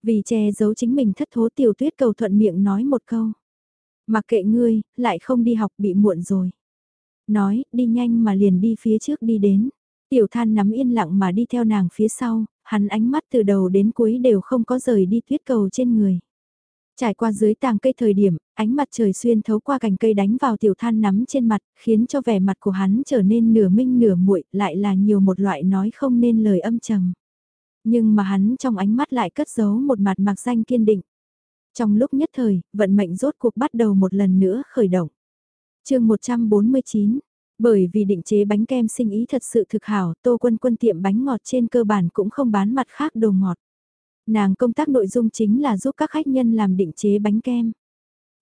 Vì che giấu chính mình thất thố tiểu tuyết cầu thuận miệng nói một câu. Mặc kệ ngươi, lại không đi học bị muộn rồi. Nói, đi nhanh mà liền đi phía trước đi đến. Tiểu than nắm yên lặng mà đi theo nàng phía sau, hắn ánh mắt từ đầu đến cuối đều không có rời đi tuyết cầu trên người. Trải qua dưới tàng cây thời điểm, ánh mặt trời xuyên thấu qua cành cây đánh vào tiểu than nắm trên mặt, khiến cho vẻ mặt của hắn trở nên nửa minh nửa muội, lại là nhiều một loại nói không nên lời âm trầm. Nhưng mà hắn trong ánh mắt lại cất giấu một mặt mạc danh kiên định. Trong lúc nhất thời, vận mệnh rốt cuộc bắt đầu một lần nữa khởi động. chương 149 bởi vì định chế bánh kem sinh ý thật sự thực hảo, Tô Quân Quân tiệm bánh ngọt trên cơ bản cũng không bán mặt khác đồ ngọt. Nàng công tác nội dung chính là giúp các khách nhân làm định chế bánh kem.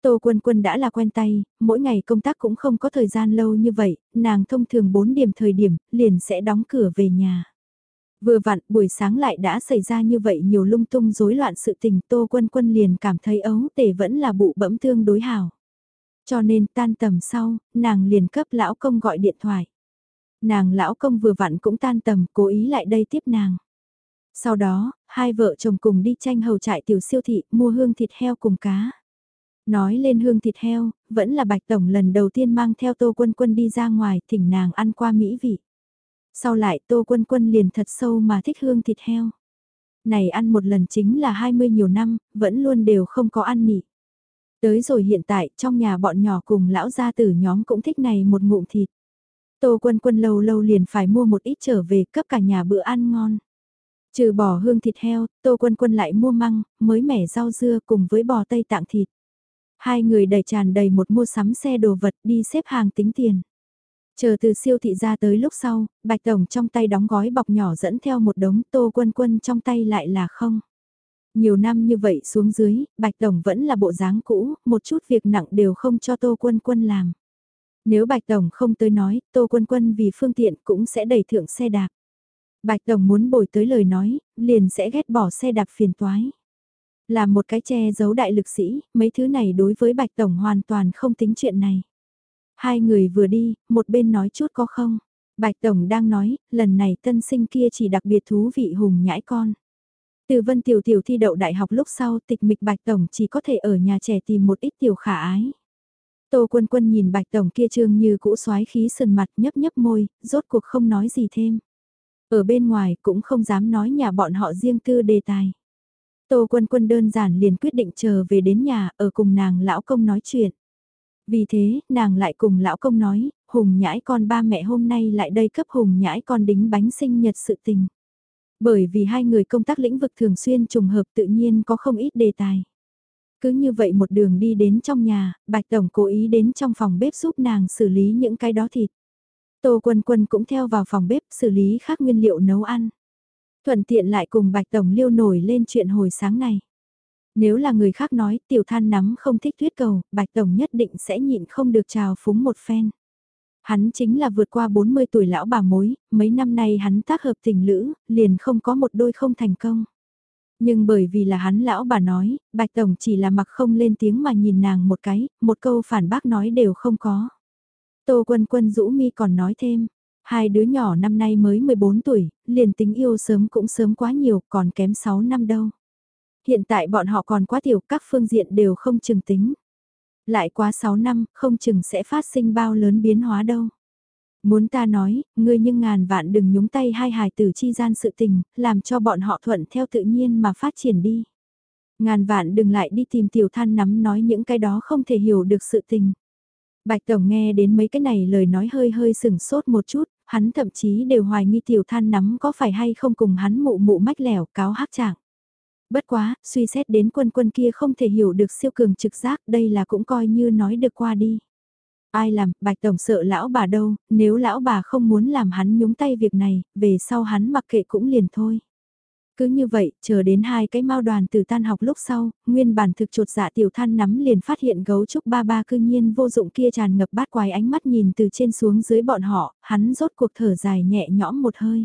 Tô Quân Quân đã là quen tay, mỗi ngày công tác cũng không có thời gian lâu như vậy, nàng thông thường 4 điểm thời điểm, liền sẽ đóng cửa về nhà. Vừa vặn, buổi sáng lại đã xảy ra như vậy nhiều lung tung rối loạn sự tình, Tô Quân Quân liền cảm thấy ấu tể vẫn là bụ bẫm tương đối hảo. Cho nên tan tầm sau, nàng liền cấp lão công gọi điện thoại. Nàng lão công vừa vặn cũng tan tầm, cố ý lại đây tiếp nàng. Sau đó, hai vợ chồng cùng đi tranh hầu trại tiểu siêu thị mua hương thịt heo cùng cá. Nói lên hương thịt heo, vẫn là Bạch Tổng lần đầu tiên mang theo Tô Quân Quân đi ra ngoài thỉnh nàng ăn qua mỹ vị. Sau lại Tô Quân Quân liền thật sâu mà thích hương thịt heo. Này ăn một lần chính là 20 nhiều năm, vẫn luôn đều không có ăn nỉ. Tới rồi hiện tại, trong nhà bọn nhỏ cùng lão gia tử nhóm cũng thích này một ngụm thịt. Tô Quân Quân lâu lâu liền phải mua một ít trở về cấp cả nhà bữa ăn ngon. Trừ bỏ hương thịt heo, Tô Quân Quân lại mua măng, mới mẻ rau dưa cùng với bò tây tạng thịt. Hai người đầy tràn đầy một mua sắm xe đồ vật đi xếp hàng tính tiền. Chờ từ siêu thị ra tới lúc sau, Bạch Tổng trong tay đóng gói bọc nhỏ dẫn theo một đống Tô Quân Quân trong tay lại là không. Nhiều năm như vậy xuống dưới, Bạch Tổng vẫn là bộ dáng cũ, một chút việc nặng đều không cho Tô Quân Quân làm. Nếu Bạch Tổng không tới nói, Tô Quân Quân vì phương tiện cũng sẽ đẩy thượng xe đạp. Bạch Tổng muốn bồi tới lời nói, liền sẽ ghét bỏ xe đạp phiền toái. Là một cái che giấu đại lực sĩ, mấy thứ này đối với Bạch Tổng hoàn toàn không tính chuyện này. Hai người vừa đi, một bên nói chút có không. Bạch Tổng đang nói, lần này tân sinh kia chỉ đặc biệt thú vị hùng nhãi con. Từ vân tiểu tiểu thi đậu đại học lúc sau tịch mịch Bạch Tổng chỉ có thể ở nhà trẻ tìm một ít tiểu khả ái. Tô quân quân nhìn Bạch Tổng kia trương như cũ xoái khí sườn mặt nhấp nhấp môi, rốt cuộc không nói gì thêm. Ở bên ngoài cũng không dám nói nhà bọn họ riêng tư đề tài. Tô quân quân đơn giản liền quyết định chờ về đến nhà ở cùng nàng lão công nói chuyện. Vì thế, nàng lại cùng lão công nói, Hùng nhãi con ba mẹ hôm nay lại đây cấp Hùng nhãi con đính bánh sinh nhật sự tình. Bởi vì hai người công tác lĩnh vực thường xuyên trùng hợp tự nhiên có không ít đề tài. Cứ như vậy một đường đi đến trong nhà, Bạch Tổng cố ý đến trong phòng bếp giúp nàng xử lý những cái đó thịt. Tô Quân Quân cũng theo vào phòng bếp xử lý khác nguyên liệu nấu ăn. Thuận tiện lại cùng Bạch Tổng liêu nổi lên chuyện hồi sáng này. Nếu là người khác nói tiểu than nắm không thích thuyết cầu, Bạch Tổng nhất định sẽ nhịn không được trào phúng một phen. Hắn chính là vượt qua 40 tuổi lão bà mối, mấy năm nay hắn tác hợp tình lữ, liền không có một đôi không thành công. Nhưng bởi vì là hắn lão bà nói, Bạch Tổng chỉ là mặc không lên tiếng mà nhìn nàng một cái, một câu phản bác nói đều không có. Tô Quân Quân rũ mi còn nói thêm, hai đứa nhỏ năm nay mới 14 tuổi, liền tính yêu sớm cũng sớm quá nhiều, còn kém 6 năm đâu. Hiện tại bọn họ còn quá tiểu, các phương diện đều không chừng tính. Lại quá 6 năm, không chừng sẽ phát sinh bao lớn biến hóa đâu. Muốn ta nói, ngươi nhưng ngàn vạn đừng nhúng tay hai hài tử chi gian sự tình, làm cho bọn họ thuận theo tự nhiên mà phát triển đi. Ngàn vạn đừng lại đi tìm tiểu than nắm nói những cái đó không thể hiểu được sự tình. Bạch Tổng nghe đến mấy cái này lời nói hơi hơi sừng sốt một chút, hắn thậm chí đều hoài nghi tiểu than nắm có phải hay không cùng hắn mụ mụ mách lẻo cáo hát trạng. Bất quá, suy xét đến quân quân kia không thể hiểu được siêu cường trực giác đây là cũng coi như nói được qua đi. Ai làm, bạch tổng sợ lão bà đâu, nếu lão bà không muốn làm hắn nhúng tay việc này, về sau hắn mặc kệ cũng liền thôi. Cứ như vậy, chờ đến hai cái mao đoàn từ tan học lúc sau, nguyên bản thực chuột dạ tiểu than nắm liền phát hiện gấu trúc ba ba cư nhiên vô dụng kia tràn ngập bát quái ánh mắt nhìn từ trên xuống dưới bọn họ, hắn rốt cuộc thở dài nhẹ nhõm một hơi.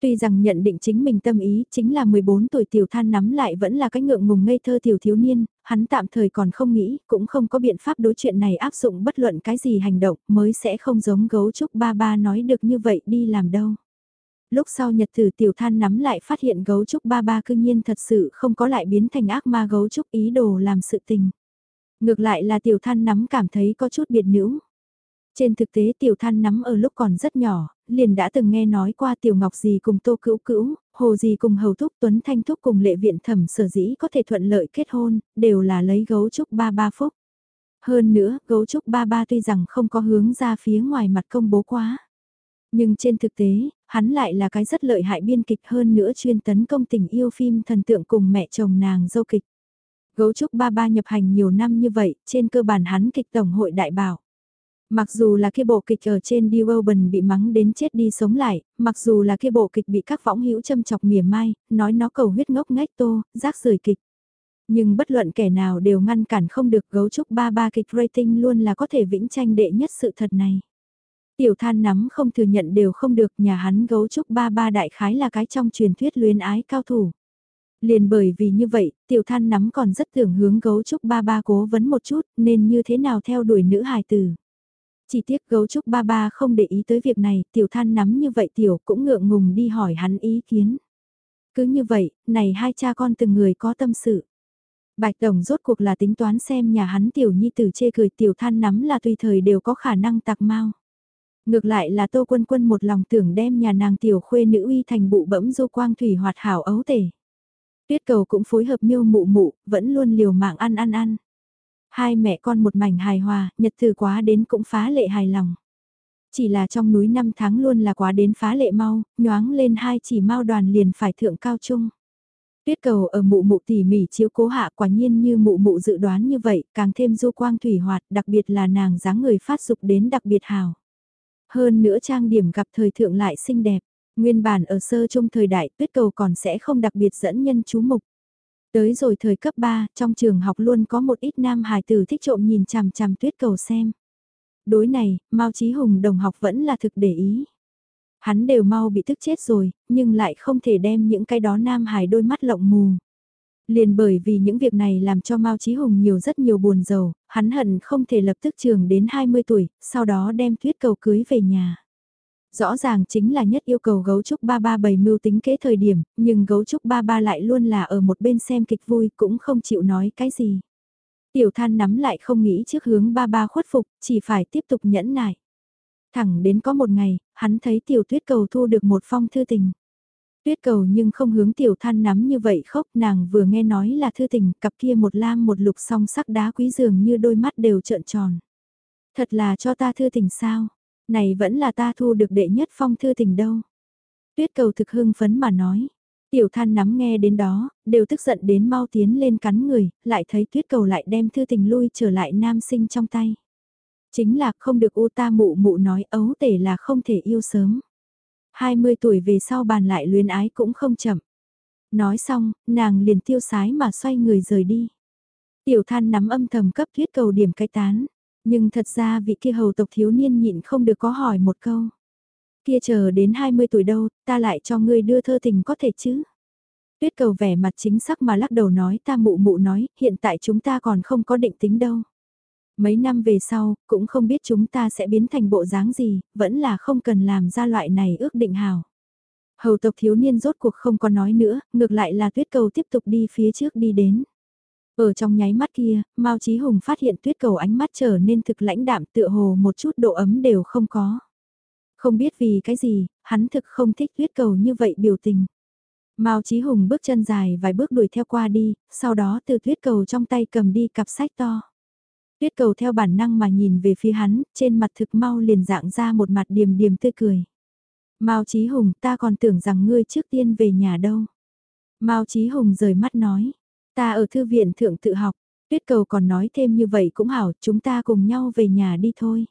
Tuy rằng nhận định chính mình tâm ý chính là 14 tuổi tiểu than nắm lại vẫn là cái ngượng ngùng ngây thơ tiểu thiếu niên, hắn tạm thời còn không nghĩ, cũng không có biện pháp đối chuyện này áp dụng bất luận cái gì hành động mới sẽ không giống gấu trúc ba ba nói được như vậy đi làm đâu. Lúc sau nhật tử tiểu than nắm lại phát hiện gấu trúc ba ba cư nhiên thật sự không có lại biến thành ác ma gấu trúc ý đồ làm sự tình. Ngược lại là tiểu than nắm cảm thấy có chút biệt nữ. Trên thực tế tiểu than nắm ở lúc còn rất nhỏ, liền đã từng nghe nói qua tiểu ngọc gì cùng tô cữu cữu, hồ gì cùng hầu thúc tuấn thanh thúc cùng lệ viện thẩm sở dĩ có thể thuận lợi kết hôn, đều là lấy gấu trúc ba ba phúc. Hơn nữa, gấu trúc ba ba tuy rằng không có hướng ra phía ngoài mặt công bố quá. Nhưng trên thực tế, hắn lại là cái rất lợi hại biên kịch hơn nữa chuyên tấn công tình yêu phim thần tượng cùng mẹ chồng nàng dâu kịch. Gấu trúc ba ba nhập hành nhiều năm như vậy, trên cơ bản hắn kịch tổng hội đại bảo. Mặc dù là kia bộ kịch ở trên The Open bị mắng đến chết đi sống lại, mặc dù là kia bộ kịch bị các võng hữu châm chọc mỉa mai, nói nó cầu huyết ngốc ngách tô, rác rời kịch. Nhưng bất luận kẻ nào đều ngăn cản không được gấu trúc ba ba kịch rating luôn là có thể vĩnh tranh đệ nhất sự thật này. Tiểu than nắm không thừa nhận đều không được nhà hắn gấu trúc ba ba đại khái là cái trong truyền thuyết luyến ái cao thủ. Liền bởi vì như vậy, tiểu than nắm còn rất tưởng hướng gấu trúc ba ba cố vấn một chút nên như thế nào theo đuổi nữ hài tử. Chỉ tiếc gấu trúc ba ba không để ý tới việc này, tiểu than nắm như vậy tiểu cũng ngượng ngùng đi hỏi hắn ý kiến. Cứ như vậy, này hai cha con từng người có tâm sự. Bạch Tổng rốt cuộc là tính toán xem nhà hắn tiểu nhi tử chê cười tiểu than nắm là tùy thời đều có khả năng tạc mau. Ngược lại là Tô Quân Quân một lòng tưởng đem nhà nàng tiểu khuê nữ uy thành bụ bẫm du quang thủy hoạt hảo ấu tể. Tuyết cầu cũng phối hợp miêu mụ mụ, vẫn luôn liều mạng ăn ăn ăn. Hai mẹ con một mảnh hài hòa, nhật từ quá đến cũng phá lệ hài lòng. Chỉ là trong núi năm tháng luôn là quá đến phá lệ mau, nhoáng lên hai chỉ mau đoàn liền phải thượng cao trung. Tuyết cầu ở mụ mụ tỉ mỉ chiếu cố hạ quả nhiên như mụ mụ dự đoán như vậy, càng thêm du quang thủy hoạt, đặc biệt là nàng dáng người phát dục đến đặc biệt hào. Hơn nữa trang điểm gặp thời thượng lại xinh đẹp, nguyên bản ở sơ trung thời đại tuyết cầu còn sẽ không đặc biệt dẫn nhân chú mục. Tới rồi thời cấp 3, trong trường học luôn có một ít nam hài tử thích trộm nhìn chằm chằm tuyết cầu xem. Đối này, Mao Chí Hùng đồng học vẫn là thực để ý. Hắn đều mau bị tức chết rồi, nhưng lại không thể đem những cái đó nam hài đôi mắt lộng mù. Liền bởi vì những việc này làm cho Mao Chí Hùng nhiều rất nhiều buồn giàu, hắn hận không thể lập tức trường đến 20 tuổi, sau đó đem tuyết cầu cưới về nhà. Rõ ràng chính là nhất yêu cầu gấu trúc ba ba bày mưu tính kế thời điểm, nhưng gấu trúc ba ba lại luôn là ở một bên xem kịch vui cũng không chịu nói cái gì. Tiểu than nắm lại không nghĩ trước hướng ba ba khuất phục, chỉ phải tiếp tục nhẫn nại. Thẳng đến có một ngày, hắn thấy tiểu tuyết cầu thu được một phong thư tình. Tuyết cầu nhưng không hướng tiểu than nắm như vậy khóc nàng vừa nghe nói là thư tình cặp kia một lam một lục song sắc đá quý dường như đôi mắt đều trợn tròn. Thật là cho ta thư tình sao, này vẫn là ta thu được đệ nhất phong thư tình đâu. Tuyết cầu thực hưng phấn mà nói. Tiểu than nắm nghe đến đó, đều tức giận đến mau tiến lên cắn người, lại thấy tuyết cầu lại đem thư tình lui trở lại nam sinh trong tay. Chính là không được u ta mụ mụ nói ấu tể là không thể yêu sớm. 20 tuổi về sau bàn lại luyến ái cũng không chậm. Nói xong, nàng liền tiêu sái mà xoay người rời đi. Tiểu than nắm âm thầm cấp tuyết cầu điểm cái tán. Nhưng thật ra vị kia hầu tộc thiếu niên nhịn không được có hỏi một câu. Kia chờ đến 20 tuổi đâu, ta lại cho ngươi đưa thơ tình có thể chứ? Tuyết cầu vẻ mặt chính sắc mà lắc đầu nói ta mụ mụ nói, hiện tại chúng ta còn không có định tính đâu. Mấy năm về sau, cũng không biết chúng ta sẽ biến thành bộ dáng gì, vẫn là không cần làm ra loại này ước định hào. Hầu tộc thiếu niên rốt cuộc không có nói nữa, ngược lại là tuyết cầu tiếp tục đi phía trước đi đến. Ở trong nháy mắt kia, Mao Chí Hùng phát hiện tuyết cầu ánh mắt trở nên thực lãnh đạm tựa hồ một chút độ ấm đều không có. Không biết vì cái gì, hắn thực không thích tuyết cầu như vậy biểu tình. Mao Chí Hùng bước chân dài vài bước đuổi theo qua đi, sau đó từ tuyết cầu trong tay cầm đi cặp sách to. Tuyết cầu theo bản năng mà nhìn về phía hắn, trên mặt thực mau liền dạng ra một mặt điềm điềm tươi cười. Mao Chí Hùng ta còn tưởng rằng ngươi trước tiên về nhà đâu. Mao Chí Hùng rời mắt nói, Ta ở thư viện thượng tự học, Tuyết cầu còn nói thêm như vậy cũng hảo, chúng ta cùng nhau về nhà đi thôi.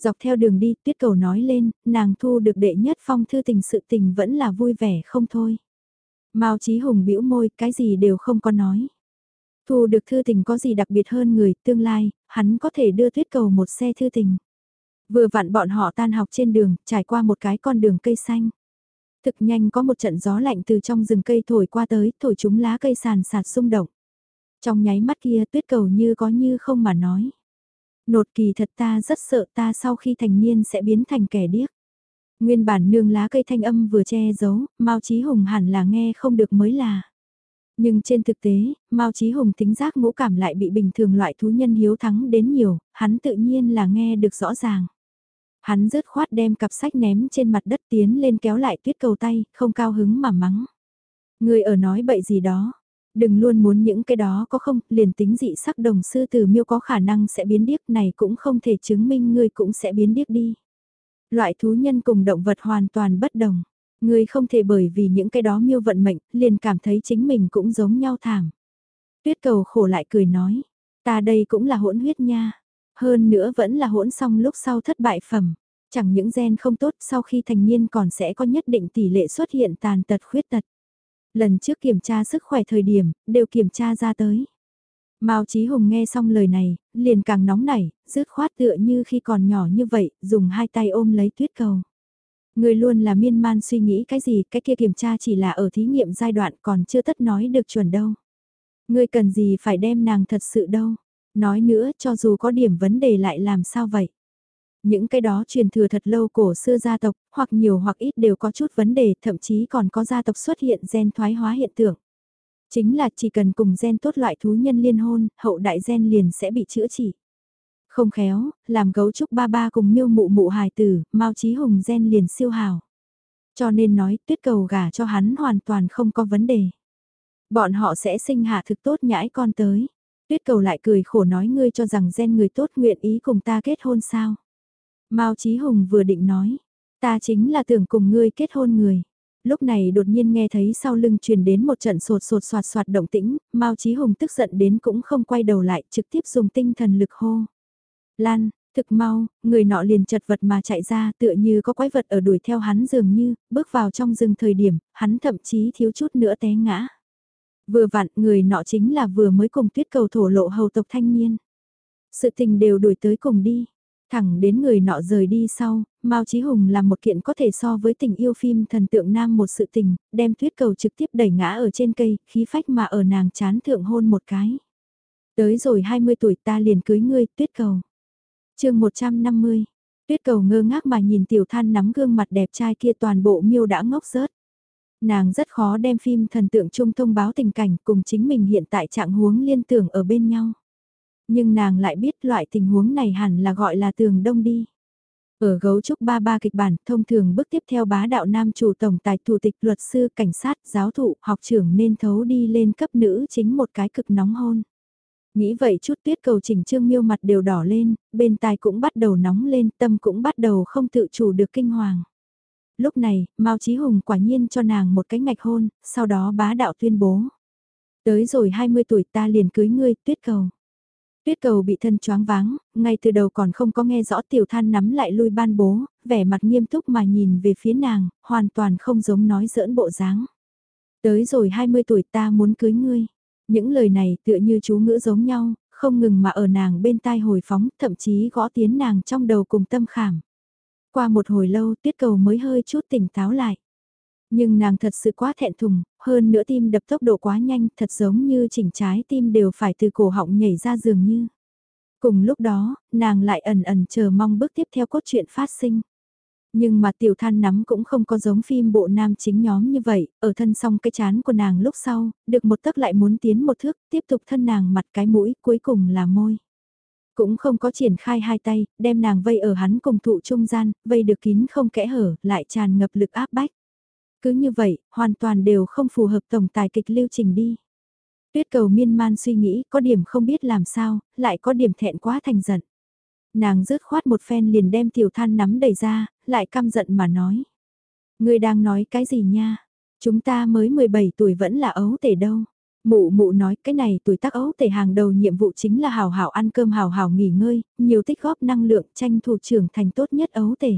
Dọc theo đường đi, tuyết cầu nói lên, nàng thu được đệ nhất phong thư tình sự tình vẫn là vui vẻ không thôi. Mao Chí Hùng bĩu môi, cái gì đều không có nói. Thu được thư tình có gì đặc biệt hơn người, tương lai, hắn có thể đưa tuyết cầu một xe thư tình. Vừa vặn bọn họ tan học trên đường, trải qua một cái con đường cây xanh. Thực nhanh có một trận gió lạnh từ trong rừng cây thổi qua tới, thổi chúng lá cây sàn sạt xung động. Trong nháy mắt kia tuyết cầu như có như không mà nói. Nột kỳ thật ta rất sợ ta sau khi thành niên sẽ biến thành kẻ điếc. Nguyên bản nương lá cây thanh âm vừa che giấu, Mao Chí Hùng hẳn là nghe không được mới là. Nhưng trên thực tế, Mao Chí Hùng tính giác ngũ cảm lại bị bình thường loại thú nhân hiếu thắng đến nhiều, hắn tự nhiên là nghe được rõ ràng. Hắn rớt khoát đem cặp sách ném trên mặt đất tiến lên kéo lại tuyết cầu tay, không cao hứng mà mắng. Người ở nói bậy gì đó, đừng luôn muốn những cái đó có không, liền tính dị sắc đồng sư tử miêu có khả năng sẽ biến điếc này cũng không thể chứng minh ngươi cũng sẽ biến điếc đi. Loại thú nhân cùng động vật hoàn toàn bất đồng. Ngươi không thể bởi vì những cái đó miêu vận mệnh, liền cảm thấy chính mình cũng giống nhau thảm. Tuyết cầu khổ lại cười nói, ta đây cũng là hỗn huyết nha. Hơn nữa vẫn là hỗn xong lúc sau thất bại phẩm. Chẳng những gen không tốt sau khi thành niên còn sẽ có nhất định tỷ lệ xuất hiện tàn tật khuyết tật. Lần trước kiểm tra sức khỏe thời điểm, đều kiểm tra ra tới. Mao Chí Hùng nghe xong lời này, liền càng nóng nảy, rứt khoát tựa như khi còn nhỏ như vậy, dùng hai tay ôm lấy tuyết cầu. Người luôn là miên man suy nghĩ cái gì, cái kia kiểm tra chỉ là ở thí nghiệm giai đoạn còn chưa tất nói được chuẩn đâu. Người cần gì phải đem nàng thật sự đâu. Nói nữa cho dù có điểm vấn đề lại làm sao vậy. Những cái đó truyền thừa thật lâu cổ xưa gia tộc, hoặc nhiều hoặc ít đều có chút vấn đề, thậm chí còn có gia tộc xuất hiện gen thoái hóa hiện tượng. Chính là chỉ cần cùng gen tốt loại thú nhân liên hôn, hậu đại gen liền sẽ bị chữa trị. Không khéo, làm gấu trúc ba ba cùng miêu mụ mụ hài tử, mau trí hùng gen liền siêu hào. Cho nên nói tuyết cầu gả cho hắn hoàn toàn không có vấn đề. Bọn họ sẽ sinh hạ thực tốt nhãi con tới. Tuyết cầu lại cười khổ nói ngươi cho rằng gen người tốt nguyện ý cùng ta kết hôn sao. Mao Chí Hùng vừa định nói, ta chính là tưởng cùng ngươi kết hôn người. Lúc này đột nhiên nghe thấy sau lưng truyền đến một trận sột sột soạt soạt động tĩnh, Mao Chí Hùng tức giận đến cũng không quay đầu lại, trực tiếp dùng tinh thần lực hô. Lan, thực mau, người nọ liền chật vật mà chạy ra tựa như có quái vật ở đuổi theo hắn dường như, bước vào trong rừng thời điểm, hắn thậm chí thiếu chút nữa té ngã. Vừa vặn, người nọ chính là vừa mới cùng tuyết cầu thổ lộ hầu tộc thanh niên. Sự tình đều đuổi tới cùng đi. Thẳng đến người nọ rời đi sau, Mao Chí Hùng làm một kiện có thể so với tình yêu phim thần tượng nam một sự tình, đem tuyết cầu trực tiếp đẩy ngã ở trên cây, khí phách mà ở nàng chán thượng hôn một cái. Tới rồi 20 tuổi ta liền cưới ngươi, tuyết cầu chương 150, tuyết cầu ngơ ngác mà nhìn tiểu than nắm gương mặt đẹp trai kia toàn bộ miêu đã ngốc rớt. Nàng rất khó đem phim thần tượng chung thông báo tình cảnh cùng chính mình hiện tại trạng huống liên tưởng ở bên nhau. Nhưng nàng lại biết loại tình huống này hẳn là gọi là tường đông đi. Ở gấu trúc ba ba kịch bản, thông thường bước tiếp theo bá đạo nam chủ tổng tài thủ tịch luật sư, cảnh sát, giáo thụ, học trưởng nên thấu đi lên cấp nữ chính một cái cực nóng hôn. Nghĩ vậy chút tuyết cầu chỉnh trương miêu mặt đều đỏ lên, bên tai cũng bắt đầu nóng lên, tâm cũng bắt đầu không tự chủ được kinh hoàng. Lúc này, Mao Chí Hùng quả nhiên cho nàng một cái ngạch hôn, sau đó bá đạo tuyên bố. Tới rồi 20 tuổi ta liền cưới ngươi, tuyết cầu. Tuyết cầu bị thân choáng váng, ngay từ đầu còn không có nghe rõ tiểu than nắm lại lui ban bố, vẻ mặt nghiêm túc mà nhìn về phía nàng, hoàn toàn không giống nói giỡn bộ dáng. Tới rồi 20 tuổi ta muốn cưới ngươi. Những lời này tựa như chú ngữ giống nhau, không ngừng mà ở nàng bên tai hồi phóng, thậm chí gõ tiến nàng trong đầu cùng tâm khảm. Qua một hồi lâu tuyết cầu mới hơi chút tỉnh táo lại. Nhưng nàng thật sự quá thẹn thùng, hơn nữa tim đập tốc độ quá nhanh, thật giống như chỉnh trái tim đều phải từ cổ họng nhảy ra dường như. Cùng lúc đó, nàng lại ẩn ẩn chờ mong bước tiếp theo cốt truyện phát sinh. Nhưng mà tiểu than nắm cũng không có giống phim bộ nam chính nhóm như vậy, ở thân song cái chán của nàng lúc sau, được một tấc lại muốn tiến một thước, tiếp tục thân nàng mặt cái mũi, cuối cùng là môi. Cũng không có triển khai hai tay, đem nàng vây ở hắn cùng thụ trung gian, vây được kín không kẽ hở, lại tràn ngập lực áp bách. Cứ như vậy, hoàn toàn đều không phù hợp tổng tài kịch lưu trình đi. Tuyết cầu miên man suy nghĩ, có điểm không biết làm sao, lại có điểm thẹn quá thành giận. Nàng rớt khoát một phen liền đem tiểu than nắm đẩy ra, lại căm giận mà nói. Người đang nói cái gì nha? Chúng ta mới 17 tuổi vẫn là ấu tể đâu. Mụ mụ nói cái này tuổi tác ấu tể hàng đầu nhiệm vụ chính là hào hào ăn cơm hào hào nghỉ ngơi, nhiều tích góp năng lượng tranh thủ trưởng thành tốt nhất ấu tể.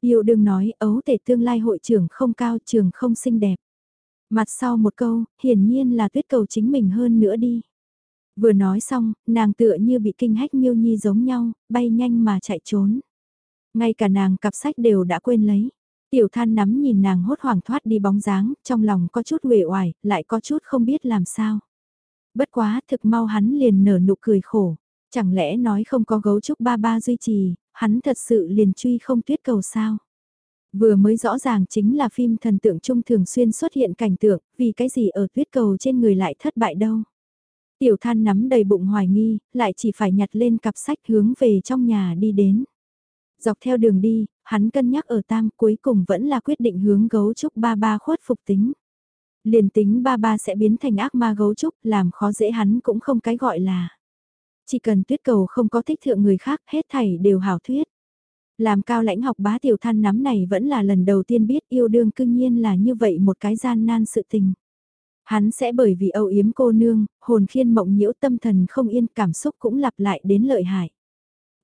Yêu đương nói ấu tể tương lai hội trưởng không cao trường không xinh đẹp. Mặt sau một câu, hiển nhiên là tuyết cầu chính mình hơn nữa đi. Vừa nói xong, nàng tựa như bị kinh hách miêu nhi giống nhau, bay nhanh mà chạy trốn. Ngay cả nàng cặp sách đều đã quên lấy. Tiểu than nắm nhìn nàng hốt hoảng thoát đi bóng dáng, trong lòng có chút uể oải, lại có chút không biết làm sao. Bất quá thực mau hắn liền nở nụ cười khổ. Chẳng lẽ nói không có gấu trúc ba ba duy trì, hắn thật sự liền truy không tuyết cầu sao? Vừa mới rõ ràng chính là phim thần tượng trung thường xuyên xuất hiện cảnh tượng, vì cái gì ở tuyết cầu trên người lại thất bại đâu. Tiểu than nắm đầy bụng hoài nghi, lại chỉ phải nhặt lên cặp sách hướng về trong nhà đi đến. Dọc theo đường đi, hắn cân nhắc ở tam cuối cùng vẫn là quyết định hướng gấu trúc ba ba khuất phục tính. Liền tính ba ba sẽ biến thành ác ma gấu trúc làm khó dễ hắn cũng không cái gọi là. Chỉ cần tuyết cầu không có thích thượng người khác hết thảy đều hảo thuyết. Làm cao lãnh học bá tiểu than nắm này vẫn là lần đầu tiên biết yêu đương cương nhiên là như vậy một cái gian nan sự tình. Hắn sẽ bởi vì âu yếm cô nương, hồn khiên mộng nhiễu tâm thần không yên cảm xúc cũng lặp lại đến lợi hại.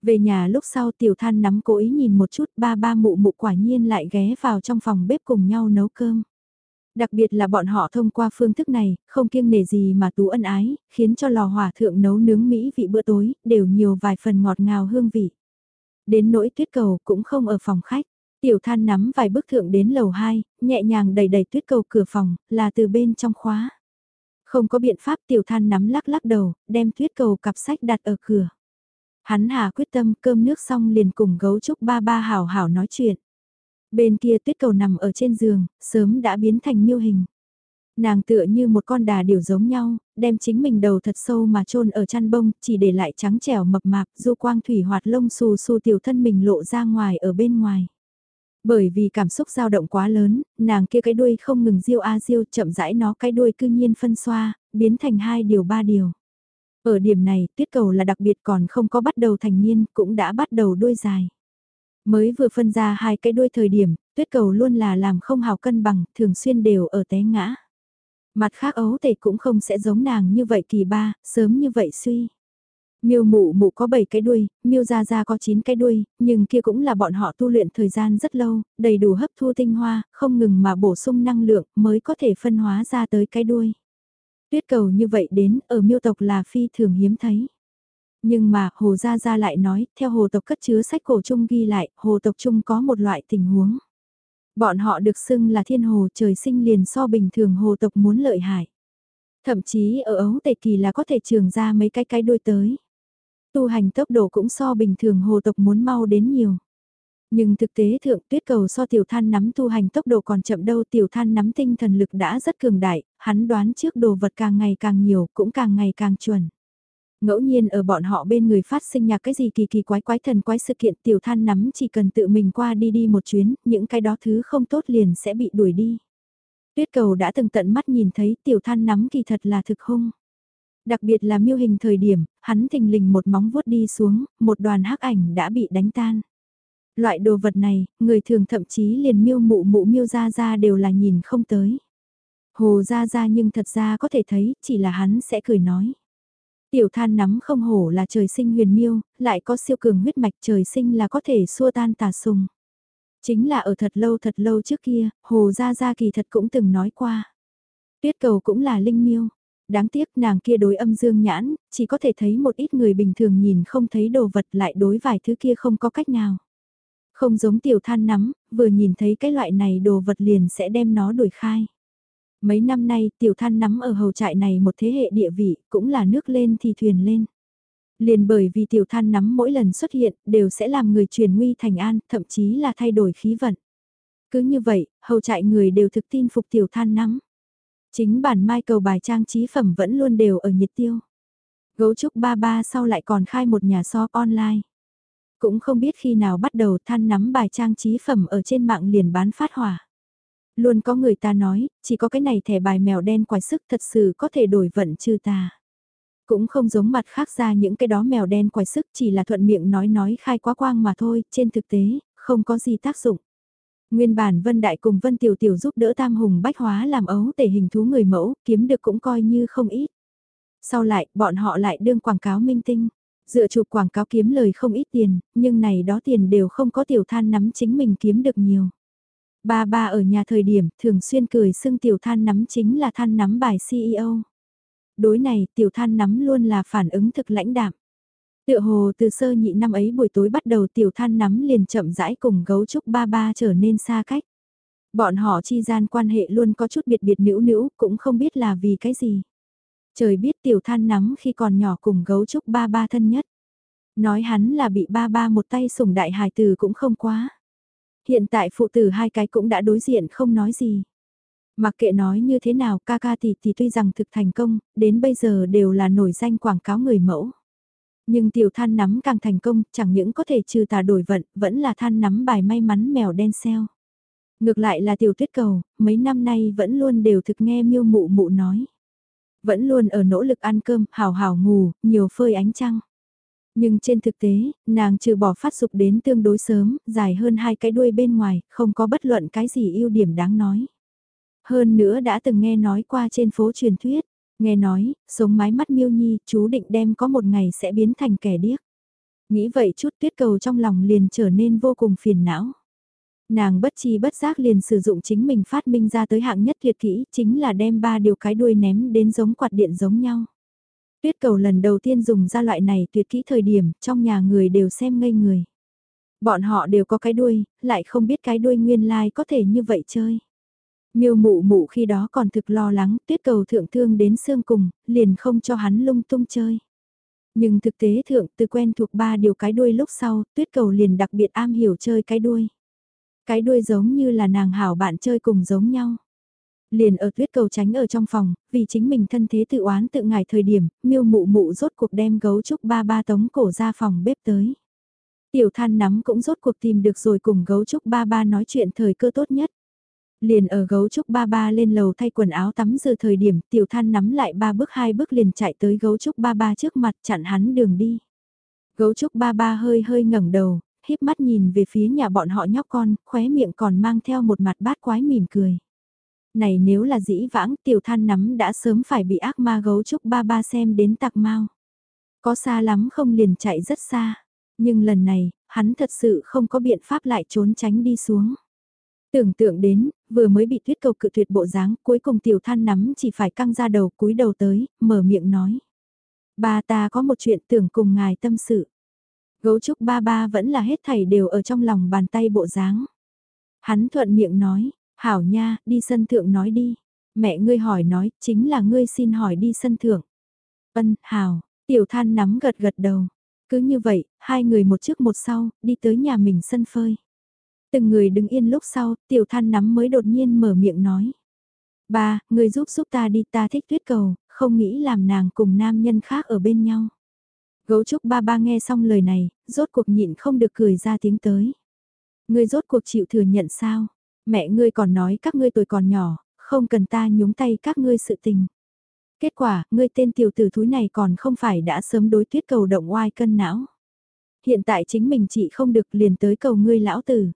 Về nhà lúc sau tiểu than nắm cố ý nhìn một chút ba ba mụ mụ quả nhiên lại ghé vào trong phòng bếp cùng nhau nấu cơm. Đặc biệt là bọn họ thông qua phương thức này, không kiêng nể gì mà tú ân ái, khiến cho lò hỏa thượng nấu nướng Mỹ vị bữa tối, đều nhiều vài phần ngọt ngào hương vị. Đến nỗi tuyết cầu cũng không ở phòng khách. Tiểu than nắm vài bước thượng đến lầu 2, nhẹ nhàng đẩy đẩy tuyết cầu cửa phòng, là từ bên trong khóa. Không có biện pháp tiểu than nắm lắc lắc đầu, đem tuyết cầu cặp sách đặt ở cửa. Hắn hà quyết tâm cơm nước xong liền cùng gấu trúc ba ba hảo hảo nói chuyện. Bên kia tuyết cầu nằm ở trên giường, sớm đã biến thành miêu hình. Nàng tựa như một con đà điểu giống nhau, đem chính mình đầu thật sâu mà chôn ở chăn bông, chỉ để lại trắng trẻo mập mạp, du quang thủy hoạt lông xù xù tiểu thân mình lộ ra ngoài ở bên ngoài. Bởi vì cảm xúc dao động quá lớn, nàng kia cái đuôi không ngừng diêu a diêu chậm rãi nó cái đuôi cư nhiên phân xoa, biến thành hai điều ba điều. Ở điểm này, tuyết cầu là đặc biệt còn không có bắt đầu thành niên, cũng đã bắt đầu đuôi dài. Mới vừa phân ra hai cái đuôi thời điểm, tuyết cầu luôn là làm không hào cân bằng, thường xuyên đều ở té ngã. Mặt khác ấu tể cũng không sẽ giống nàng như vậy kỳ ba, sớm như vậy suy. Miêu mụ mụ có 7 cái đuôi, miêu gia gia có 9 cái đuôi, nhưng kia cũng là bọn họ tu luyện thời gian rất lâu, đầy đủ hấp thu tinh hoa, không ngừng mà bổ sung năng lượng mới có thể phân hóa ra tới cái đuôi. Tuyết cầu như vậy đến ở miêu tộc là phi thường hiếm thấy. Nhưng mà Hồ Gia Gia lại nói, theo hồ tộc cất chứa sách cổ chung ghi lại, hồ tộc chung có một loại tình huống. Bọn họ được xưng là thiên hồ trời sinh liền so bình thường hồ tộc muốn lợi hại. Thậm chí ở ấu tề kỳ là có thể trường ra mấy cái cái đuôi tới. Tu hành tốc độ cũng so bình thường hồ tộc muốn mau đến nhiều. Nhưng thực tế thượng tuyết cầu so tiểu than nắm tu hành tốc độ còn chậm đâu tiểu than nắm tinh thần lực đã rất cường đại, hắn đoán trước đồ vật càng ngày càng nhiều cũng càng ngày càng chuẩn. Ngẫu nhiên ở bọn họ bên người phát sinh nhạc cái gì kỳ kỳ quái quái thần quái sự kiện tiểu than nắm chỉ cần tự mình qua đi đi một chuyến, những cái đó thứ không tốt liền sẽ bị đuổi đi. Tuyết cầu đã từng tận mắt nhìn thấy tiểu than nắm kỳ thật là thực hung. Đặc biệt là miêu hình thời điểm, hắn thình lình một móng vuốt đi xuống, một đoàn hắc ảnh đã bị đánh tan. Loại đồ vật này, người thường thậm chí liền miêu mụ mụ miêu ra ra đều là nhìn không tới. Hồ ra ra nhưng thật ra có thể thấy, chỉ là hắn sẽ cười nói. Tiểu than nắm không hổ là trời sinh huyền miêu, lại có siêu cường huyết mạch trời sinh là có thể xua tan tà sùng. Chính là ở thật lâu thật lâu trước kia, Hồ Gia Gia kỳ thật cũng từng nói qua. Tuyết cầu cũng là linh miêu. Đáng tiếc nàng kia đối âm dương nhãn, chỉ có thể thấy một ít người bình thường nhìn không thấy đồ vật lại đối vài thứ kia không có cách nào. Không giống tiểu than nắm, vừa nhìn thấy cái loại này đồ vật liền sẽ đem nó đuổi khai. Mấy năm nay tiểu than nắm ở hầu trại này một thế hệ địa vị, cũng là nước lên thì thuyền lên. Liền bởi vì tiểu than nắm mỗi lần xuất hiện, đều sẽ làm người truyền nguy thành an, thậm chí là thay đổi khí vận. Cứ như vậy, hầu trại người đều thực tin phục tiểu than nắm. Chính bản mai cầu bài trang trí phẩm vẫn luôn đều ở nhiệt tiêu. Gấu trúc ba ba sau lại còn khai một nhà shop online. Cũng không biết khi nào bắt đầu than nắm bài trang trí phẩm ở trên mạng liền bán phát hỏa. Luôn có người ta nói, chỉ có cái này thẻ bài mèo đen quái sức thật sự có thể đổi vận trừ tà. Cũng không giống mặt khác ra những cái đó mèo đen quái sức chỉ là thuận miệng nói nói khai quá quang mà thôi, trên thực tế, không có gì tác dụng. Nguyên bản Vân Đại cùng Vân Tiểu Tiểu giúp đỡ Tam Hùng bách hóa làm ấu tể hình thú người mẫu, kiếm được cũng coi như không ít. Sau lại, bọn họ lại đương quảng cáo minh tinh. Dựa chụp quảng cáo kiếm lời không ít tiền, nhưng này đó tiền đều không có tiểu than nắm chính mình kiếm được nhiều. Ba ba ở nhà thời điểm thường xuyên cười xưng tiểu than nắm chính là than nắm bài CEO. Đối này tiểu than nắm luôn là phản ứng thực lãnh đạm. Tựa hồ từ sơ nhị năm ấy buổi tối bắt đầu tiểu than nắm liền chậm rãi cùng gấu trúc ba ba trở nên xa cách. Bọn họ chi gian quan hệ luôn có chút biệt biệt nữ nữ cũng không biết là vì cái gì. Trời biết tiểu than nắm khi còn nhỏ cùng gấu trúc ba ba thân nhất. Nói hắn là bị ba ba một tay sủng đại hài từ cũng không quá. Hiện tại phụ tử hai cái cũng đã đối diện không nói gì. Mặc kệ nói như thế nào ca ca thì thì tuy rằng thực thành công, đến bây giờ đều là nổi danh quảng cáo người mẫu. Nhưng tiểu than nắm càng thành công, chẳng những có thể trừ tà đổi vận, vẫn là than nắm bài may mắn mèo đen xeo. Ngược lại là tiểu tuyết cầu, mấy năm nay vẫn luôn đều thực nghe miêu mụ mụ nói. Vẫn luôn ở nỗ lực ăn cơm, hào hào ngủ, nhiều phơi ánh trăng. Nhưng trên thực tế, nàng trừ bỏ phát dục đến tương đối sớm, dài hơn hai cái đuôi bên ngoài, không có bất luận cái gì ưu điểm đáng nói. Hơn nữa đã từng nghe nói qua trên phố truyền thuyết, nghe nói, sống mái mắt miêu nhi, chú định đem có một ngày sẽ biến thành kẻ điếc. Nghĩ vậy chút tuyết cầu trong lòng liền trở nên vô cùng phiền não. Nàng bất chi bất giác liền sử dụng chính mình phát minh ra tới hạng nhất tuyệt kỹ, chính là đem ba điều cái đuôi ném đến giống quạt điện giống nhau. Tuyết cầu lần đầu tiên dùng ra loại này tuyệt kỹ thời điểm, trong nhà người đều xem ngây người. Bọn họ đều có cái đuôi, lại không biết cái đuôi nguyên lai like có thể như vậy chơi. Miêu mụ mụ khi đó còn thực lo lắng, tuyết cầu thượng thương đến xương cùng, liền không cho hắn lung tung chơi. Nhưng thực tế thượng từ quen thuộc ba điều cái đuôi lúc sau, tuyết cầu liền đặc biệt am hiểu chơi cái đuôi. Cái đuôi giống như là nàng hảo bạn chơi cùng giống nhau. Liền ở tuyết cầu tránh ở trong phòng, vì chính mình thân thế tự oán tự ngài thời điểm, miêu mụ mụ rốt cuộc đem gấu trúc ba ba tống cổ ra phòng bếp tới. Tiểu than nắm cũng rốt cuộc tìm được rồi cùng gấu trúc ba ba nói chuyện thời cơ tốt nhất. Liền ở gấu trúc ba ba lên lầu thay quần áo tắm giờ thời điểm tiểu than nắm lại ba bước hai bước liền chạy tới gấu trúc ba ba trước mặt chặn hắn đường đi. Gấu trúc ba ba hơi hơi ngẩng đầu, híp mắt nhìn về phía nhà bọn họ nhóc con, khóe miệng còn mang theo một mặt bát quái mỉm cười. Này nếu là dĩ vãng tiểu than nắm đã sớm phải bị ác ma gấu trúc ba ba xem đến tặc mau. Có xa lắm không liền chạy rất xa, nhưng lần này, hắn thật sự không có biện pháp lại trốn tránh đi xuống. Tưởng tượng đến, vừa mới bị tuyết cầu cự tuyệt bộ dáng, cuối cùng tiểu than nắm chỉ phải căng ra đầu cúi đầu tới, mở miệng nói. Ba ta có một chuyện tưởng cùng ngài tâm sự. Gấu trúc ba ba vẫn là hết thảy đều ở trong lòng bàn tay bộ dáng. Hắn thuận miệng nói, hảo nha, đi sân thượng nói đi. Mẹ ngươi hỏi nói, chính là ngươi xin hỏi đi sân thượng. Ân, hảo, tiểu than nắm gật gật đầu. Cứ như vậy, hai người một trước một sau, đi tới nhà mình sân phơi. Từng người đứng yên lúc sau, tiểu than nắm mới đột nhiên mở miệng nói. Ba, người giúp giúp ta đi ta thích tuyết cầu, không nghĩ làm nàng cùng nam nhân khác ở bên nhau. Gấu trúc ba ba nghe xong lời này, rốt cuộc nhịn không được cười ra tiếng tới. Ngươi rốt cuộc chịu thừa nhận sao? Mẹ ngươi còn nói các ngươi tuổi còn nhỏ, không cần ta nhúng tay các ngươi sự tình. Kết quả, ngươi tên tiểu tử thúi này còn không phải đã sớm đối tuyết cầu động oai cân não. Hiện tại chính mình chị không được liền tới cầu ngươi lão tử.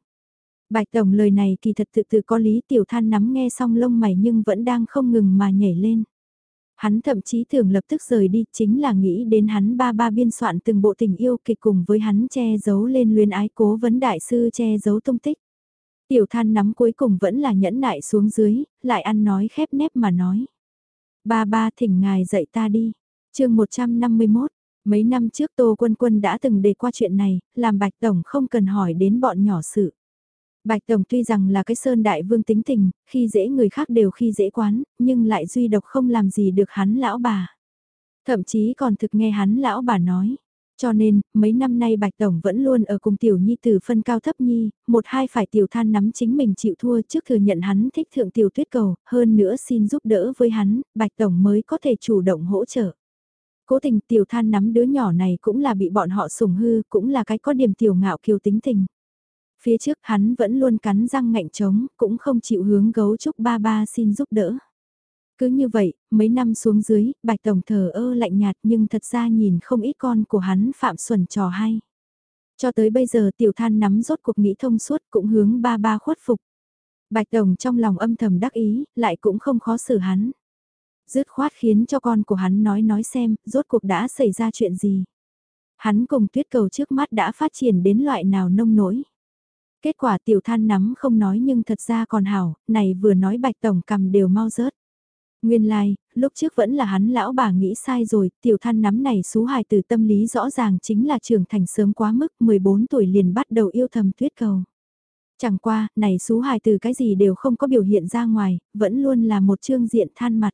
Bạch Tổng lời này kỳ thật tự tự có lý tiểu than nắm nghe xong lông mày nhưng vẫn đang không ngừng mà nhảy lên. Hắn thậm chí thường lập tức rời đi chính là nghĩ đến hắn ba ba biên soạn từng bộ tình yêu kịch cùng với hắn che giấu lên luyến ái cố vấn đại sư che giấu tung tích. Tiểu than nắm cuối cùng vẫn là nhẫn nại xuống dưới, lại ăn nói khép nép mà nói. Ba ba thỉnh ngài dạy ta đi. chương 151, mấy năm trước Tô Quân Quân đã từng đề qua chuyện này, làm Bạch Tổng không cần hỏi đến bọn nhỏ sự. Bạch Tổng tuy rằng là cái sơn đại vương tính tình, khi dễ người khác đều khi dễ quán, nhưng lại duy độc không làm gì được hắn lão bà. Thậm chí còn thực nghe hắn lão bà nói. Cho nên, mấy năm nay Bạch Tổng vẫn luôn ở cùng tiểu nhi từ phân cao thấp nhi, một hai phải tiểu than nắm chính mình chịu thua trước thừa nhận hắn thích thượng tiểu tuyết cầu, hơn nữa xin giúp đỡ với hắn, Bạch Tổng mới có thể chủ động hỗ trợ. Cố tình tiểu than nắm đứa nhỏ này cũng là bị bọn họ sủng hư, cũng là cái có điểm tiểu ngạo kiều tính tình. Phía trước hắn vẫn luôn cắn răng ngạnh trống, cũng không chịu hướng gấu trúc ba ba xin giúp đỡ. Cứ như vậy, mấy năm xuống dưới, bạch tổng thờ ơ lạnh nhạt nhưng thật ra nhìn không ít con của hắn phạm xuẩn trò hay. Cho tới bây giờ tiểu than nắm rốt cuộc nghĩ thông suốt cũng hướng ba ba khuất phục. Bạch Tổng trong lòng âm thầm đắc ý, lại cũng không khó xử hắn. Dứt khoát khiến cho con của hắn nói nói xem, rốt cuộc đã xảy ra chuyện gì. Hắn cùng tuyết cầu trước mắt đã phát triển đến loại nào nông nỗi. Kết quả tiểu than nắm không nói nhưng thật ra còn hảo, này vừa nói bạch tổng cầm đều mau rớt. Nguyên lai, like, lúc trước vẫn là hắn lão bà nghĩ sai rồi, tiểu than nắm này xú hài từ tâm lý rõ ràng chính là trưởng thành sớm quá mức 14 tuổi liền bắt đầu yêu thầm tuyết cầu. Chẳng qua, này xú hài từ cái gì đều không có biểu hiện ra ngoài, vẫn luôn là một trương diện than mặt.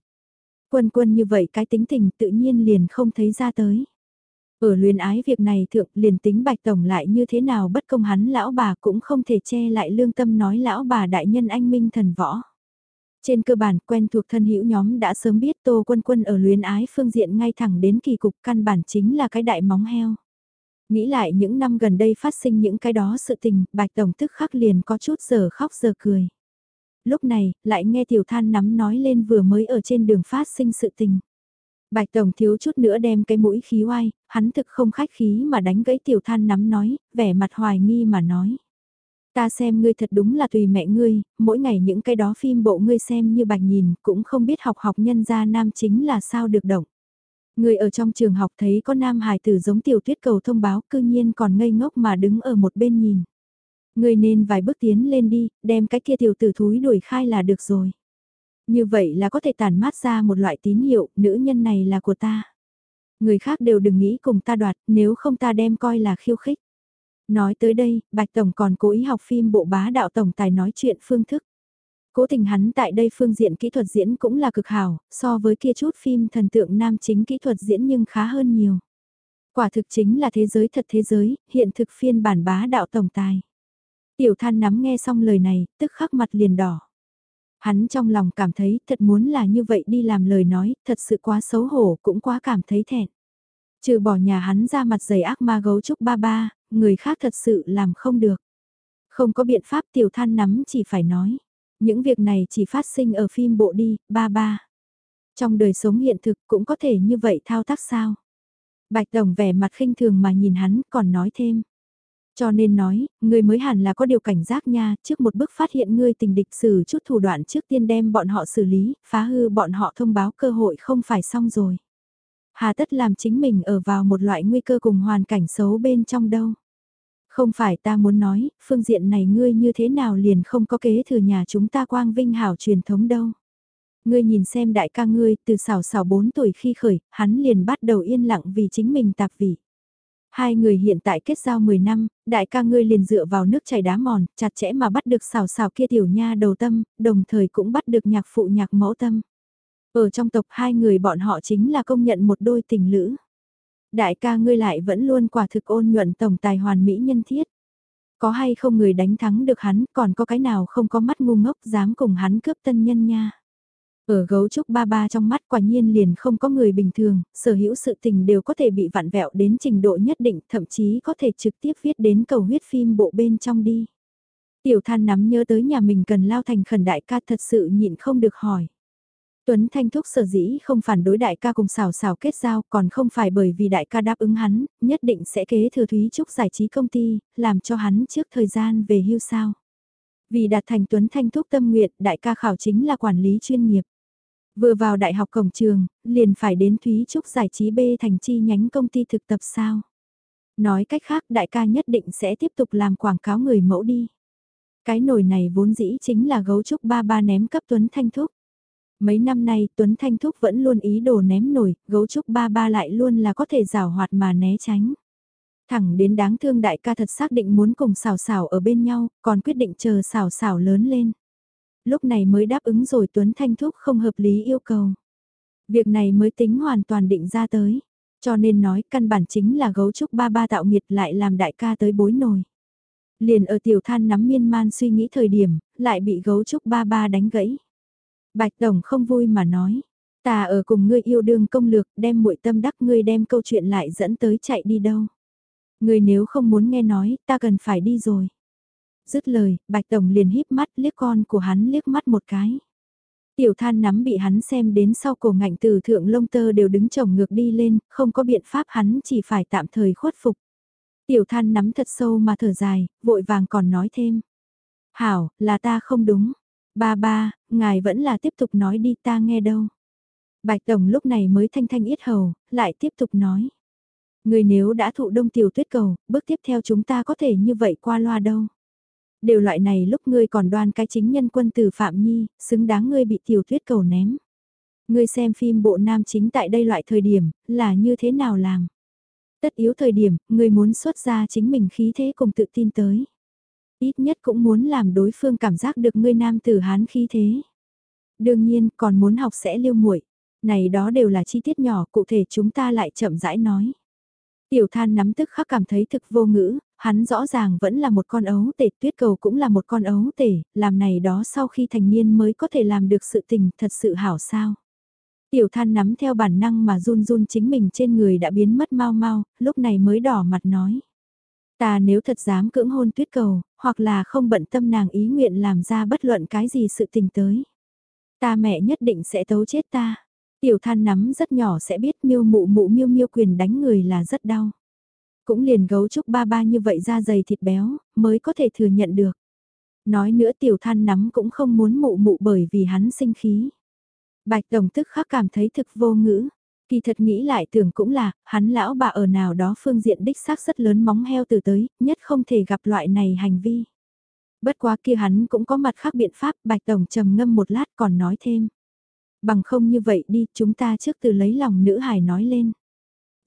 Quân quân như vậy cái tính tình tự nhiên liền không thấy ra tới. Ở luyến ái việc này thượng liền tính bạch tổng lại như thế nào bất công hắn lão bà cũng không thể che lại lương tâm nói lão bà đại nhân anh minh thần võ. Trên cơ bản quen thuộc thân hữu nhóm đã sớm biết Tô Quân Quân ở luyến ái phương diện ngay thẳng đến kỳ cục căn bản chính là cái đại móng heo. Nghĩ lại những năm gần đây phát sinh những cái đó sự tình, Bạch Tổng tức khắc liền có chút giờ khóc giờ cười. Lúc này, lại nghe Tiểu Than nắm nói lên vừa mới ở trên đường phát sinh sự tình. Bạch Tổng thiếu chút nữa đem cái mũi khí oai, hắn thực không khách khí mà đánh gãy Tiểu Than nắm nói, vẻ mặt hoài nghi mà nói. Ta xem ngươi thật đúng là tùy mẹ ngươi, mỗi ngày những cái đó phim bộ ngươi xem như bạch nhìn, cũng không biết học học nhân gia nam chính là sao được động. Ngươi ở trong trường học thấy có nam hài tử giống tiểu tuyết cầu thông báo cư nhiên còn ngây ngốc mà đứng ở một bên nhìn. Ngươi nên vài bước tiến lên đi, đem cái kia tiểu tử thúi đuổi khai là được rồi. Như vậy là có thể tản mát ra một loại tín hiệu, nữ nhân này là của ta. Người khác đều đừng nghĩ cùng ta đoạt, nếu không ta đem coi là khiêu khích. Nói tới đây, Bạch Tổng còn cố ý học phim bộ bá đạo Tổng tài nói chuyện phương thức. Cố tình hắn tại đây phương diện kỹ thuật diễn cũng là cực hảo, so với kia chút phim thần tượng nam chính kỹ thuật diễn nhưng khá hơn nhiều. Quả thực chính là thế giới thật thế giới, hiện thực phiên bản bá đạo tổng tài. Tiểu than nắm nghe xong lời này, tức khắc mặt liền đỏ. Hắn trong lòng cảm thấy thật muốn là như vậy đi làm lời nói, thật sự quá xấu hổ cũng quá cảm thấy thẹn. Trừ bỏ nhà hắn ra mặt dày ác ma gấu trúc ba ba, người khác thật sự làm không được. Không có biện pháp tiểu than nắm chỉ phải nói. Những việc này chỉ phát sinh ở phim bộ đi, ba ba. Trong đời sống hiện thực cũng có thể như vậy thao tác sao? Bạch Tổng vẻ mặt khinh thường mà nhìn hắn còn nói thêm. Cho nên nói, ngươi mới hẳn là có điều cảnh giác nha, trước một bước phát hiện ngươi tình địch xử chút thủ đoạn trước tiên đem bọn họ xử lý, phá hư bọn họ thông báo cơ hội không phải xong rồi. Hà tất làm chính mình ở vào một loại nguy cơ cùng hoàn cảnh xấu bên trong đâu. Không phải ta muốn nói, phương diện này ngươi như thế nào liền không có kế thừa nhà chúng ta quang vinh hảo truyền thống đâu. Ngươi nhìn xem đại ca ngươi từ xảo xảo 4 tuổi khi khởi, hắn liền bắt đầu yên lặng vì chính mình tạp vị. Hai người hiện tại kết giao 10 năm, đại ca ngươi liền dựa vào nước chảy đá mòn, chặt chẽ mà bắt được xào xào kia tiểu nha đầu tâm, đồng thời cũng bắt được nhạc phụ nhạc mẫu tâm. Ở trong tộc hai người bọn họ chính là công nhận một đôi tình lữ. Đại ca ngươi lại vẫn luôn quả thực ôn nhuận tổng tài hoàn mỹ nhân thiết. Có hay không người đánh thắng được hắn, còn có cái nào không có mắt ngu ngốc dám cùng hắn cướp tân nhân nha. Ở gấu trúc ba ba trong mắt quả nhiên liền không có người bình thường, sở hữu sự tình đều có thể bị vặn vẹo đến trình độ nhất định, thậm chí có thể trực tiếp viết đến cầu huyết phim bộ bên trong đi. Tiểu than nắm nhớ tới nhà mình cần lao thành khẩn đại ca thật sự nhịn không được hỏi. Tuấn Thanh Thúc sở dĩ không phản đối đại ca cùng xào xào kết giao còn không phải bởi vì đại ca đáp ứng hắn, nhất định sẽ kế thừa Thúy Trúc giải trí công ty, làm cho hắn trước thời gian về hưu sao. Vì đạt thành Tuấn Thanh Thúc tâm nguyện, đại ca khảo chính là quản lý chuyên nghiệp. Vừa vào đại học cổng trường, liền phải đến Thúy Trúc giải trí B thành chi nhánh công ty thực tập sao. Nói cách khác đại ca nhất định sẽ tiếp tục làm quảng cáo người mẫu đi. Cái nồi này vốn dĩ chính là gấu trúc ba ba ném cấp Tuấn Thanh Thúc. Mấy năm nay Tuấn Thanh Thúc vẫn luôn ý đồ ném nổi, gấu trúc ba ba lại luôn là có thể rào hoạt mà né tránh. Thẳng đến đáng thương đại ca thật xác định muốn cùng xào xào ở bên nhau, còn quyết định chờ xào xào lớn lên. Lúc này mới đáp ứng rồi Tuấn Thanh Thúc không hợp lý yêu cầu. Việc này mới tính hoàn toàn định ra tới. Cho nên nói căn bản chính là gấu trúc ba ba tạo nghiệt lại làm đại ca tới bối nồi. Liền ở tiểu than nắm miên man suy nghĩ thời điểm, lại bị gấu trúc ba ba đánh gãy. Bạch Tổng không vui mà nói, ta ở cùng ngươi yêu đương công lược đem muội tâm đắc ngươi đem câu chuyện lại dẫn tới chạy đi đâu. Ngươi nếu không muốn nghe nói, ta cần phải đi rồi. Dứt lời, Bạch Tổng liền híp mắt liếc con của hắn liếc mắt một cái. Tiểu than nắm bị hắn xem đến sau cổ ngạnh từ thượng lông tơ đều đứng chồng ngược đi lên, không có biện pháp hắn chỉ phải tạm thời khuất phục. Tiểu than nắm thật sâu mà thở dài, vội vàng còn nói thêm. Hảo, là ta không đúng. Ba ba, ngài vẫn là tiếp tục nói đi ta nghe đâu. Bạch Tổng lúc này mới thanh thanh yết hầu, lại tiếp tục nói. Người nếu đã thụ đông tiểu tuyết cầu, bước tiếp theo chúng ta có thể như vậy qua loa đâu. Đều loại này lúc ngươi còn đoan cái chính nhân quân tử Phạm Nhi, xứng đáng ngươi bị tiểu tuyết cầu ném. Ngươi xem phim bộ nam chính tại đây loại thời điểm, là như thế nào làm. Tất yếu thời điểm, ngươi muốn xuất ra chính mình khí thế cùng tự tin tới. Ít nhất cũng muốn làm đối phương cảm giác được ngươi nam tử hán khí thế. Đương nhiên, còn muốn học sẽ liêu muội Này đó đều là chi tiết nhỏ, cụ thể chúng ta lại chậm rãi nói. Tiểu than nắm tức khắc cảm thấy thực vô ngữ, hắn rõ ràng vẫn là một con ấu tể, tuyết cầu cũng là một con ấu tể, làm này đó sau khi thành niên mới có thể làm được sự tình thật sự hảo sao. Tiểu than nắm theo bản năng mà run run chính mình trên người đã biến mất mau mau, lúc này mới đỏ mặt nói. Ta nếu thật dám cưỡng hôn tuyết cầu, hoặc là không bận tâm nàng ý nguyện làm ra bất luận cái gì sự tình tới. Ta mẹ nhất định sẽ tấu chết ta. Tiểu than nắm rất nhỏ sẽ biết miêu mụ mụ miêu miêu quyền đánh người là rất đau. Cũng liền gấu trúc ba ba như vậy ra dày thịt béo, mới có thể thừa nhận được. Nói nữa tiểu than nắm cũng không muốn mụ mụ bởi vì hắn sinh khí. Bạch Tổng tức khắc cảm thấy thực vô ngữ. Kỳ thật nghĩ lại tưởng cũng là, hắn lão bà ở nào đó phương diện đích xác rất lớn móng heo từ tới, nhất không thể gặp loại này hành vi. Bất quá kia hắn cũng có mặt khác biện pháp, Bạch Tổng trầm ngâm một lát còn nói thêm. Bằng không như vậy đi, chúng ta trước từ lấy lòng nữ hải nói lên.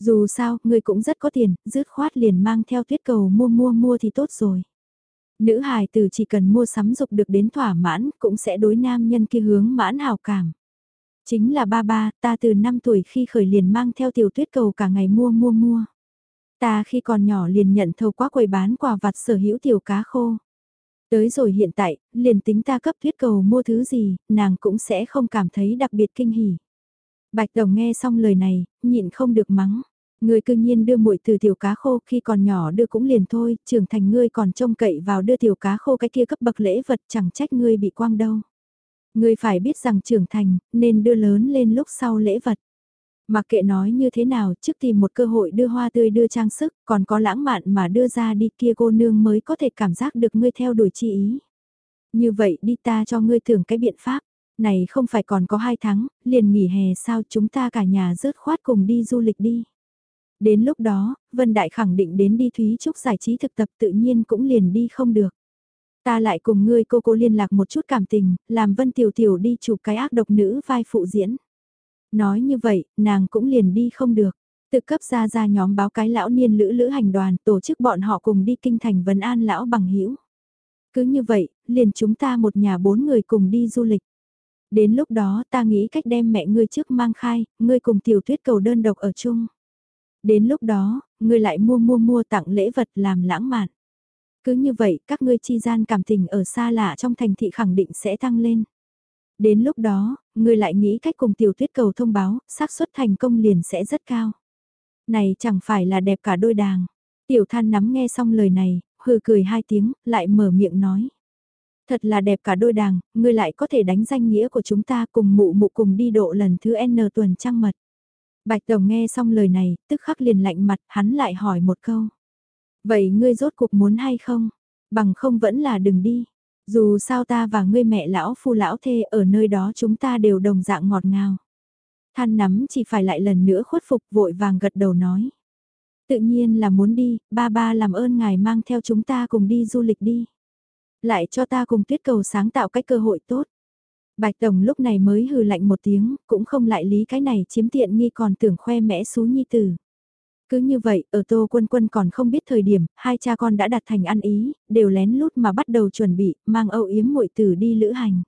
Dù sao, người cũng rất có tiền, dứt khoát liền mang theo tuyết cầu mua mua mua thì tốt rồi. Nữ hài từ chỉ cần mua sắm dục được đến thỏa mãn, cũng sẽ đối nam nhân kia hướng mãn hào cảm. Chính là ba ba, ta từ 5 tuổi khi khởi liền mang theo tiểu tuyết cầu cả ngày mua mua mua. Ta khi còn nhỏ liền nhận thầu quá quầy bán quà vặt sở hữu tiểu cá khô. Tới rồi hiện tại, liền tính ta cấp tuyết cầu mua thứ gì, nàng cũng sẽ không cảm thấy đặc biệt kinh hỉ. Bạch Đồng nghe xong lời này, nhịn không được mắng. Ngươi cư nhiên đưa muội từ tiểu cá khô khi còn nhỏ đưa cũng liền thôi, trưởng thành ngươi còn trông cậy vào đưa tiểu cá khô cái kia cấp bậc lễ vật chẳng trách ngươi bị quang đâu. Ngươi phải biết rằng trưởng thành, nên đưa lớn lên lúc sau lễ vật. Mặc kệ nói như thế nào, trước tìm một cơ hội đưa hoa tươi đưa trang sức, còn có lãng mạn mà đưa ra đi kia cô nương mới có thể cảm giác được ngươi theo đuổi chi ý. Như vậy đi ta cho ngươi thưởng cái biện pháp, này không phải còn có hai tháng, liền nghỉ hè sao chúng ta cả nhà rớt khoát cùng đi du lịch đi. Đến lúc đó, Vân Đại khẳng định đến đi Thúy Trúc giải trí thực tập tự nhiên cũng liền đi không được. Ta lại cùng ngươi cô cô liên lạc một chút cảm tình, làm Vân Tiểu Tiểu đi chụp cái ác độc nữ vai phụ diễn. Nói như vậy, nàng cũng liền đi không được. Tự cấp ra ra nhóm báo cái lão niên lữ lữ hành đoàn tổ chức bọn họ cùng đi kinh thành vấn an lão bằng hữu Cứ như vậy, liền chúng ta một nhà bốn người cùng đi du lịch. Đến lúc đó ta nghĩ cách đem mẹ ngươi trước mang khai, ngươi cùng tiểu tuyết cầu đơn độc ở chung. Đến lúc đó, ngươi lại mua mua mua tặng lễ vật làm lãng mạn. Cứ như vậy, các ngươi chi gian cảm tình ở xa lạ trong thành thị khẳng định sẽ tăng lên. Đến lúc đó, ngươi lại nghĩ cách cùng tiểu tuyết cầu thông báo, xác suất thành công liền sẽ rất cao. Này chẳng phải là đẹp cả đôi đàng. Tiểu than nắm nghe xong lời này, hừ cười hai tiếng, lại mở miệng nói. Thật là đẹp cả đôi đàng, ngươi lại có thể đánh danh nghĩa của chúng ta cùng mụ mụ cùng đi độ lần thứ N tuần trăng mật. Bạch Tổng nghe xong lời này, tức khắc liền lạnh mặt, hắn lại hỏi một câu. Vậy ngươi rốt cuộc muốn hay không? Bằng không vẫn là đừng đi. Dù sao ta và ngươi mẹ lão phu lão thê ở nơi đó chúng ta đều đồng dạng ngọt ngào. Than nắm chỉ phải lại lần nữa khuất phục vội vàng gật đầu nói. Tự nhiên là muốn đi, ba ba làm ơn ngài mang theo chúng ta cùng đi du lịch đi. Lại cho ta cùng tuyết cầu sáng tạo cách cơ hội tốt. Bạch Tổng lúc này mới hừ lạnh một tiếng, cũng không lại lý cái này chiếm tiện nghi còn tưởng khoe mẽ xú nhi tử. Cứ như vậy, ở Tô Quân Quân còn không biết thời điểm, hai cha con đã đặt thành ăn ý, đều lén lút mà bắt đầu chuẩn bị, mang âu yếm muội tử đi lữ hành.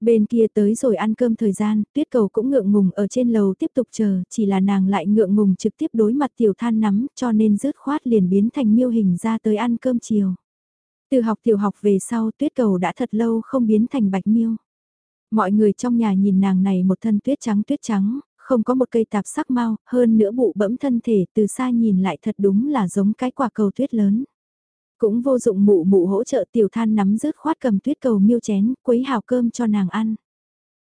Bên kia tới rồi ăn cơm thời gian, tuyết cầu cũng ngượng ngùng ở trên lầu tiếp tục chờ, chỉ là nàng lại ngượng ngùng trực tiếp đối mặt tiểu than nắm, cho nên rớt khoát liền biến thành miêu hình ra tới ăn cơm chiều. Từ học tiểu học về sau tuyết cầu đã thật lâu không biến thành bạch miêu. Mọi người trong nhà nhìn nàng này một thân tuyết trắng tuyết trắng, không có một cây tạp sắc mau, hơn nữa bụ bẫm thân thể từ xa nhìn lại thật đúng là giống cái quả cầu tuyết lớn. Cũng vô dụng mụ mụ hỗ trợ tiểu than nắm rớt khoát cầm tuyết cầu miêu chén, quấy hào cơm cho nàng ăn.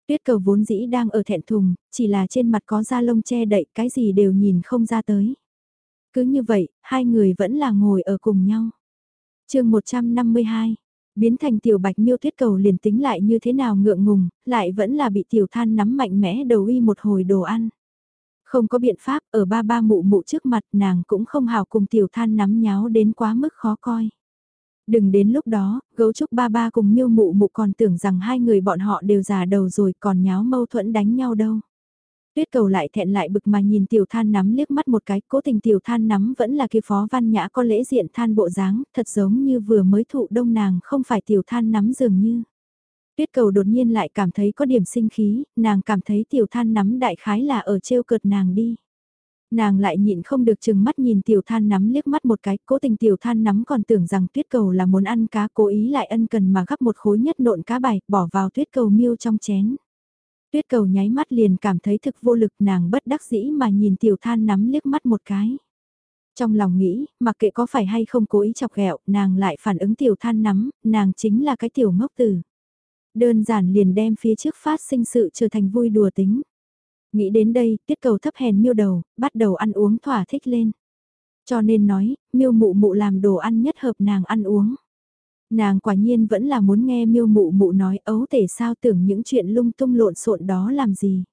Tuyết cầu vốn dĩ đang ở thẹn thùng, chỉ là trên mặt có da lông che đậy cái gì đều nhìn không ra tới. Cứ như vậy, hai người vẫn là ngồi ở cùng nhau. chương 152, biến thành tiểu bạch miêu tuyết cầu liền tính lại như thế nào ngượng ngùng, lại vẫn là bị tiểu than nắm mạnh mẽ đầu uy một hồi đồ ăn. Không có biện pháp, ở ba ba mụ mụ trước mặt nàng cũng không hào cùng tiểu than nắm nháo đến quá mức khó coi. Đừng đến lúc đó, gấu trúc ba ba cùng miêu mụ mụ còn tưởng rằng hai người bọn họ đều già đầu rồi còn nháo mâu thuẫn đánh nhau đâu. Tuyết cầu lại thẹn lại bực mà nhìn tiểu than nắm liếc mắt một cái, cố tình tiểu than nắm vẫn là kia phó văn nhã có lễ diện than bộ dáng, thật giống như vừa mới thụ đông nàng không phải tiểu than nắm dường như. Tuyết cầu đột nhiên lại cảm thấy có điểm sinh khí, nàng cảm thấy tiểu than nắm đại khái là ở trêu cợt nàng đi. Nàng lại nhịn không được chừng mắt nhìn tiểu than nắm liếc mắt một cái, cố tình tiểu than nắm còn tưởng rằng tuyết cầu là muốn ăn cá cố ý lại ân cần mà gắp một khối nhất nộn cá bài, bỏ vào tuyết cầu miêu trong chén. Tuyết cầu nháy mắt liền cảm thấy thực vô lực nàng bất đắc dĩ mà nhìn tiểu than nắm liếc mắt một cái. Trong lòng nghĩ, mặc kệ có phải hay không cố ý chọc ghẹo, nàng lại phản ứng tiểu than nắm, nàng chính là cái tiểu ngốc tử. Đơn giản liền đem phía trước phát sinh sự trở thành vui đùa tính. Nghĩ đến đây, tiết cầu thấp hèn miêu đầu, bắt đầu ăn uống thỏa thích lên. Cho nên nói, miêu mụ mụ làm đồ ăn nhất hợp nàng ăn uống. Nàng quả nhiên vẫn là muốn nghe miêu mụ mụ nói ấu tể sao tưởng những chuyện lung tung lộn xộn đó làm gì.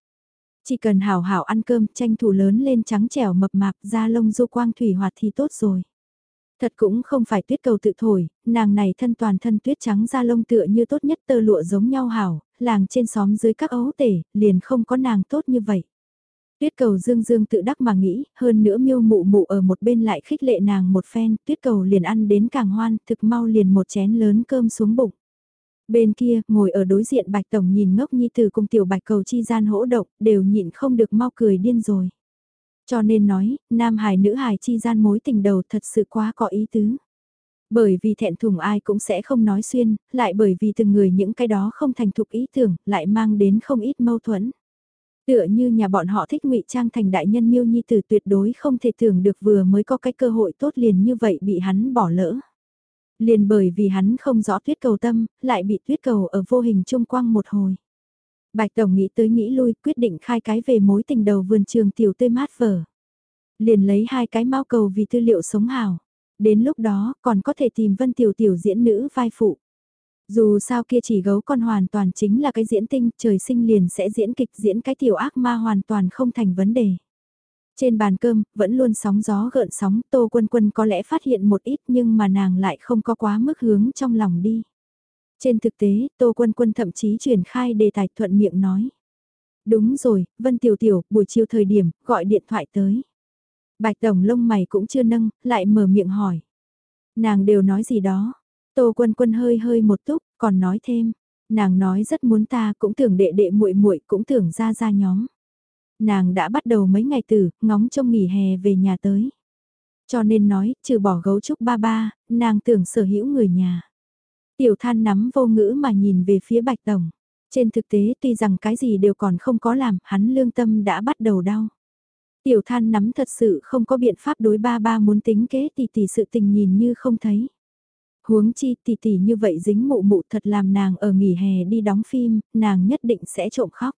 Chỉ cần hảo hảo ăn cơm tranh thủ lớn lên trắng trẻo mập mạp da lông du quang thủy hoạt thì tốt rồi. Thật cũng không phải tuyết cầu tự thổi, nàng này thân toàn thân tuyết trắng da lông tựa như tốt nhất tơ lụa giống nhau hảo, làng trên xóm dưới các ấu tể, liền không có nàng tốt như vậy. Tuyết cầu dương dương tự đắc mà nghĩ, hơn nữa miêu mụ mụ ở một bên lại khích lệ nàng một phen, tuyết cầu liền ăn đến càng hoan, thực mau liền một chén lớn cơm xuống bụng. Bên kia, ngồi ở đối diện bạch tổng nhìn ngốc nhi từ cùng tiểu bạch cầu chi gian hỗ động, đều nhịn không được mau cười điên rồi. Cho nên nói, nam hài nữ hài chi gian mối tình đầu thật sự quá có ý tứ. Bởi vì thẹn thùng ai cũng sẽ không nói xuyên, lại bởi vì từng người những cái đó không thành thục ý tưởng, lại mang đến không ít mâu thuẫn. Tựa như nhà bọn họ thích ngụy trang thành đại nhân miêu nhi tử tuyệt đối không thể tưởng được vừa mới có cái cơ hội tốt liền như vậy bị hắn bỏ lỡ. Liền bởi vì hắn không rõ tuyết cầu tâm, lại bị tuyết cầu ở vô hình trung quang một hồi. Bạch Tổng nghĩ tới nghĩ lui quyết định khai cái về mối tình đầu vườn trường tiểu tươi mát vở. Liền lấy hai cái mau cầu vì tư liệu sống hào. Đến lúc đó còn có thể tìm Vân Tiểu Tiểu diễn nữ vai phụ. Dù sao kia chỉ gấu con hoàn toàn chính là cái diễn tinh, trời sinh liền sẽ diễn kịch diễn cái tiểu ác ma hoàn toàn không thành vấn đề. Trên bàn cơm, vẫn luôn sóng gió gợn sóng, Tô Quân Quân có lẽ phát hiện một ít nhưng mà nàng lại không có quá mức hướng trong lòng đi. Trên thực tế, Tô Quân Quân thậm chí truyền khai đề tài thuận miệng nói. Đúng rồi, Vân Tiểu Tiểu, buổi chiều thời điểm, gọi điện thoại tới. Bạch Tổng lông mày cũng chưa nâng, lại mở miệng hỏi. Nàng đều nói gì đó. Tô Quân Quân hơi hơi một túc, còn nói thêm. Nàng nói rất muốn ta, cũng tưởng đệ đệ muội muội cũng tưởng ra ra nhóm. Nàng đã bắt đầu mấy ngày từ, ngóng trông nghỉ hè về nhà tới. Cho nên nói, trừ bỏ gấu trúc ba ba, nàng tưởng sở hữu người nhà. Tiểu than nắm vô ngữ mà nhìn về phía bạch tổng. Trên thực tế tuy rằng cái gì đều còn không có làm, hắn lương tâm đã bắt đầu đau. Tiểu than nắm thật sự không có biện pháp đối ba ba muốn tính kế thì tỷ sự tình nhìn như không thấy. Huống chi tỷ tỷ như vậy dính mụ mụ thật làm nàng ở nghỉ hè đi đóng phim, nàng nhất định sẽ trộm khóc.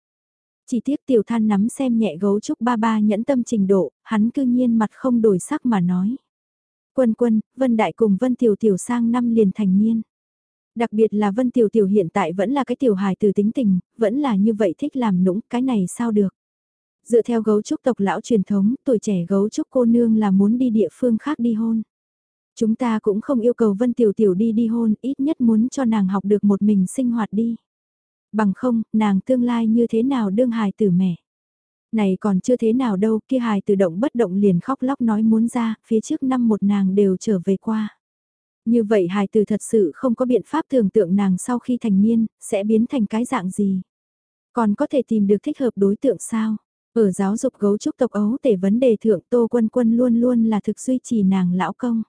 Chỉ tiếc tiểu than nắm xem nhẹ gấu trúc ba ba nhẫn tâm trình độ, hắn cư nhiên mặt không đổi sắc mà nói. Quân quân, Vân Đại cùng Vân Tiểu Tiểu sang năm liền thành niên. Đặc biệt là Vân Tiểu Tiểu hiện tại vẫn là cái tiểu hài từ tính tình, vẫn là như vậy thích làm nũng, cái này sao được. Dựa theo gấu trúc tộc lão truyền thống, tuổi trẻ gấu trúc cô nương là muốn đi địa phương khác đi hôn. Chúng ta cũng không yêu cầu Vân Tiểu Tiểu đi đi hôn, ít nhất muốn cho nàng học được một mình sinh hoạt đi. Bằng không, nàng tương lai như thế nào đương hài tử mẹ. Này còn chưa thế nào đâu, kia hài tử động bất động liền khóc lóc nói muốn ra, phía trước năm một nàng đều trở về qua. Như vậy hài tử thật sự không có biện pháp tưởng tượng nàng sau khi thành niên, sẽ biến thành cái dạng gì. Còn có thể tìm được thích hợp đối tượng sao? Ở giáo dục gấu trúc tộc ấu tể vấn đề thượng Tô Quân Quân luôn luôn là thực duy trì nàng lão công.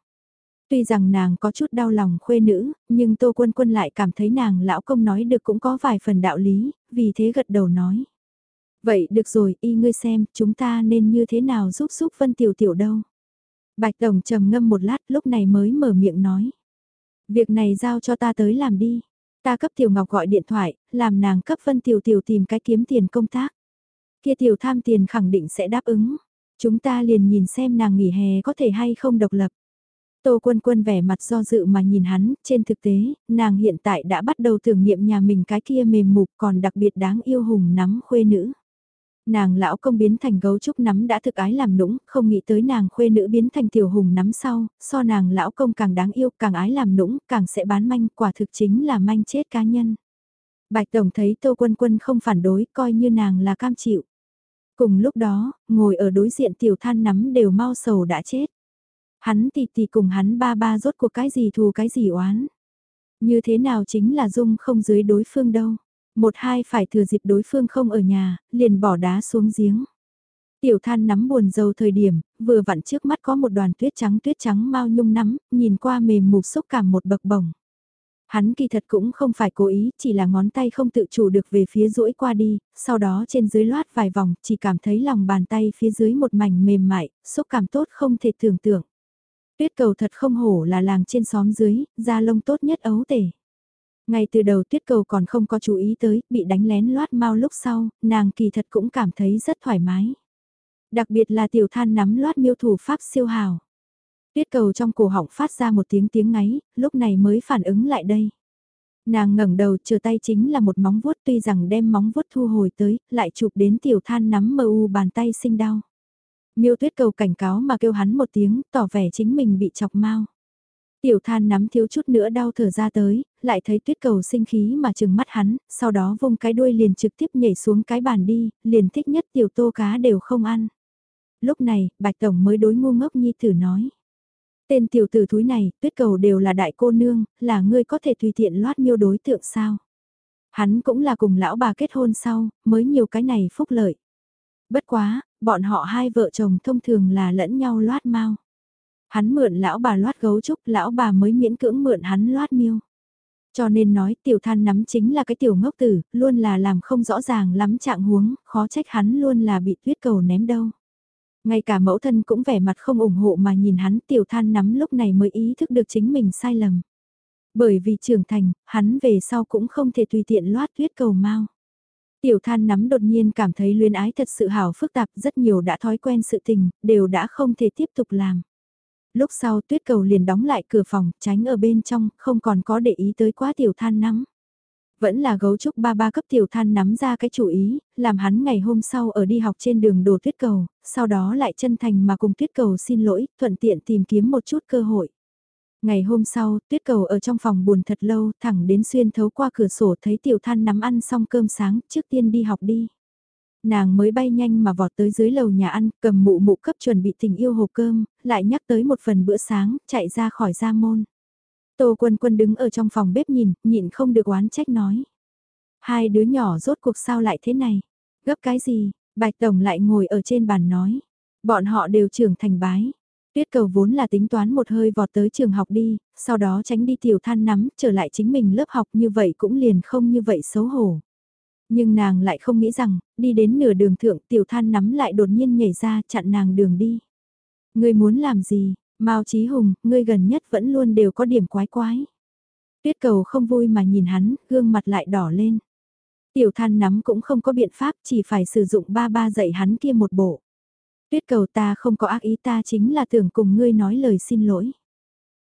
Tuy rằng nàng có chút đau lòng khuê nữ, nhưng Tô Quân Quân lại cảm thấy nàng lão công nói được cũng có vài phần đạo lý, vì thế gật đầu nói. Vậy được rồi, y ngươi xem, chúng ta nên như thế nào giúp giúp Vân Tiểu Tiểu đâu. Bạch Tổng trầm ngâm một lát lúc này mới mở miệng nói. Việc này giao cho ta tới làm đi. Ta cấp Tiểu Ngọc gọi điện thoại, làm nàng cấp Vân Tiểu Tiểu tìm cái kiếm tiền công tác. Kia Tiểu tham tiền khẳng định sẽ đáp ứng. Chúng ta liền nhìn xem nàng nghỉ hè có thể hay không độc lập. Tô Quân Quân vẻ mặt do dự mà nhìn hắn, trên thực tế, nàng hiện tại đã bắt đầu tưởng niệm nhà mình cái kia mềm mục còn đặc biệt đáng yêu hùng nắm khuê nữ. Nàng lão công biến thành gấu trúc nắm đã thực ái làm nũng, không nghĩ tới nàng khuê nữ biến thành tiểu hùng nắm sau, so nàng lão công càng đáng yêu, càng ái làm nũng, càng sẽ bán manh, quả thực chính là manh chết cá nhân. Bạch Tổng thấy Tô Quân Quân không phản đối, coi như nàng là cam chịu. Cùng lúc đó, ngồi ở đối diện tiểu than nắm đều mau sầu đã chết. Hắn tì tì cùng hắn ba ba rốt cuộc cái gì thù cái gì oán. Như thế nào chính là dung không dưới đối phương đâu. Một hai phải thừa dịp đối phương không ở nhà, liền bỏ đá xuống giếng. Tiểu than nắm buồn dầu thời điểm, vừa vặn trước mắt có một đoàn tuyết trắng tuyết trắng mau nhung nắm, nhìn qua mềm mục xúc cảm một bậc bổng. Hắn kỳ thật cũng không phải cố ý, chỉ là ngón tay không tự chủ được về phía duỗi qua đi, sau đó trên dưới loát vài vòng, chỉ cảm thấy lòng bàn tay phía dưới một mảnh mềm mại, xúc cảm tốt không thể tưởng tượng. Tuyết cầu thật không hổ là làng trên xóm dưới, da lông tốt nhất ấu tể. Ngay từ đầu tuyết cầu còn không có chú ý tới, bị đánh lén loát mau lúc sau, nàng kỳ thật cũng cảm thấy rất thoải mái. Đặc biệt là tiểu than nắm loát miêu thủ pháp siêu hào. Tuyết cầu trong cổ họng phát ra một tiếng tiếng ngáy, lúc này mới phản ứng lại đây. Nàng ngẩng đầu chờ tay chính là một móng vuốt tuy rằng đem móng vuốt thu hồi tới, lại chụp đến tiểu than nắm mờ u bàn tay sinh đau. Miêu tuyết cầu cảnh cáo mà kêu hắn một tiếng, tỏ vẻ chính mình bị chọc mau. Tiểu than nắm thiếu chút nữa đau thở ra tới, lại thấy tuyết cầu sinh khí mà chừng mắt hắn, sau đó vung cái đuôi liền trực tiếp nhảy xuống cái bàn đi, liền thích nhất tiểu tô cá đều không ăn. Lúc này, Bạch Tổng mới đối ngu ngốc nhi tử nói. Tên tiểu tử thúi này, tuyết cầu đều là đại cô nương, là ngươi có thể tùy tiện loát miêu đối tượng sao. Hắn cũng là cùng lão bà kết hôn sau, mới nhiều cái này phúc lợi. Bất quá, bọn họ hai vợ chồng thông thường là lẫn nhau loát mau. Hắn mượn lão bà loát gấu trúc, lão bà mới miễn cưỡng mượn hắn loát miêu. Cho nên nói tiểu than nắm chính là cái tiểu ngốc tử, luôn là làm không rõ ràng lắm trạng huống, khó trách hắn luôn là bị tuyết cầu ném đâu. Ngay cả mẫu thân cũng vẻ mặt không ủng hộ mà nhìn hắn tiểu than nắm lúc này mới ý thức được chính mình sai lầm. Bởi vì trưởng thành, hắn về sau cũng không thể tùy tiện loát tuyết cầu mau. Tiểu than nắm đột nhiên cảm thấy luyến ái thật sự hào phức tạp, rất nhiều đã thói quen sự tình, đều đã không thể tiếp tục làm. Lúc sau tuyết cầu liền đóng lại cửa phòng, tránh ở bên trong, không còn có để ý tới quá tiểu than nắm. Vẫn là gấu trúc ba ba cấp tiểu than nắm ra cái chủ ý, làm hắn ngày hôm sau ở đi học trên đường đồ tuyết cầu, sau đó lại chân thành mà cùng tuyết cầu xin lỗi, thuận tiện tìm kiếm một chút cơ hội. Ngày hôm sau, tuyết cầu ở trong phòng buồn thật lâu, thẳng đến xuyên thấu qua cửa sổ thấy tiểu than nắm ăn xong cơm sáng, trước tiên đi học đi. Nàng mới bay nhanh mà vọt tới dưới lầu nhà ăn, cầm mụ mụ cấp chuẩn bị tình yêu hộp cơm, lại nhắc tới một phần bữa sáng, chạy ra khỏi gia môn. Tô quân quân đứng ở trong phòng bếp nhìn, nhịn không được oán trách nói. Hai đứa nhỏ rốt cuộc sao lại thế này? Gấp cái gì? Bạch Tổng lại ngồi ở trên bàn nói. Bọn họ đều trưởng thành bái. Tuyết cầu vốn là tính toán một hơi vọt tới trường học đi, sau đó tránh đi tiểu than nắm, trở lại chính mình lớp học như vậy cũng liền không như vậy xấu hổ. Nhưng nàng lại không nghĩ rằng, đi đến nửa đường thượng tiểu than nắm lại đột nhiên nhảy ra chặn nàng đường đi. Ngươi muốn làm gì, Mao Chí Hùng, ngươi gần nhất vẫn luôn đều có điểm quái quái. Tuyết cầu không vui mà nhìn hắn, gương mặt lại đỏ lên. Tiểu than nắm cũng không có biện pháp, chỉ phải sử dụng ba ba dạy hắn kia một bộ. Tuyết cầu ta không có ác ý ta chính là tưởng cùng ngươi nói lời xin lỗi.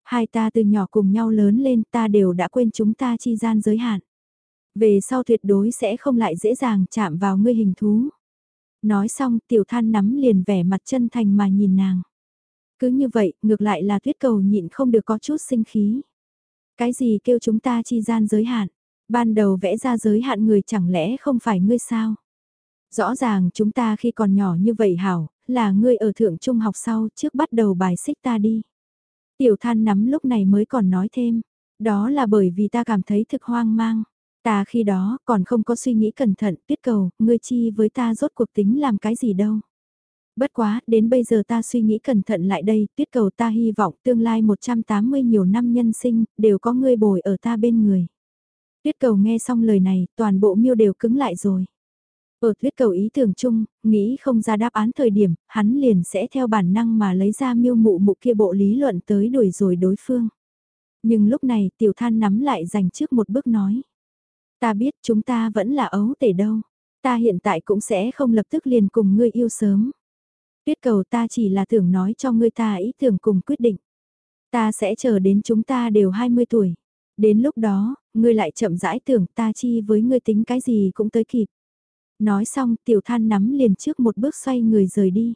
Hai ta từ nhỏ cùng nhau lớn lên ta đều đã quên chúng ta chi gian giới hạn. Về sau tuyệt đối sẽ không lại dễ dàng chạm vào ngươi hình thú. Nói xong tiểu than nắm liền vẻ mặt chân thành mà nhìn nàng. Cứ như vậy, ngược lại là tuyết cầu nhịn không được có chút sinh khí. Cái gì kêu chúng ta chi gian giới hạn? Ban đầu vẽ ra giới hạn người chẳng lẽ không phải ngươi sao? Rõ ràng chúng ta khi còn nhỏ như vậy hảo, là ngươi ở thượng trung học sau trước bắt đầu bài xích ta đi. Tiểu than nắm lúc này mới còn nói thêm, đó là bởi vì ta cảm thấy thực hoang mang. Ta khi đó còn không có suy nghĩ cẩn thận, tuyết cầu, ngươi chi với ta rốt cuộc tính làm cái gì đâu. Bất quá, đến bây giờ ta suy nghĩ cẩn thận lại đây, tuyết cầu ta hy vọng tương lai 180 nhiều năm nhân sinh, đều có ngươi bồi ở ta bên người. Tuyết cầu nghe xong lời này, toàn bộ miêu đều cứng lại rồi. Ở tuyết cầu ý tưởng chung, nghĩ không ra đáp án thời điểm, hắn liền sẽ theo bản năng mà lấy ra miêu mụ mụ kia bộ lý luận tới đuổi rồi đối phương. Nhưng lúc này tiểu than nắm lại dành trước một bước nói. Ta biết chúng ta vẫn là ấu tể đâu. Ta hiện tại cũng sẽ không lập tức liền cùng ngươi yêu sớm. Tuyết cầu ta chỉ là tưởng nói cho ngươi ta ý tưởng cùng quyết định. Ta sẽ chờ đến chúng ta đều 20 tuổi. Đến lúc đó, ngươi lại chậm rãi tưởng ta chi với ngươi tính cái gì cũng tới kịp. Nói xong tiểu than nắm liền trước một bước xoay người rời đi.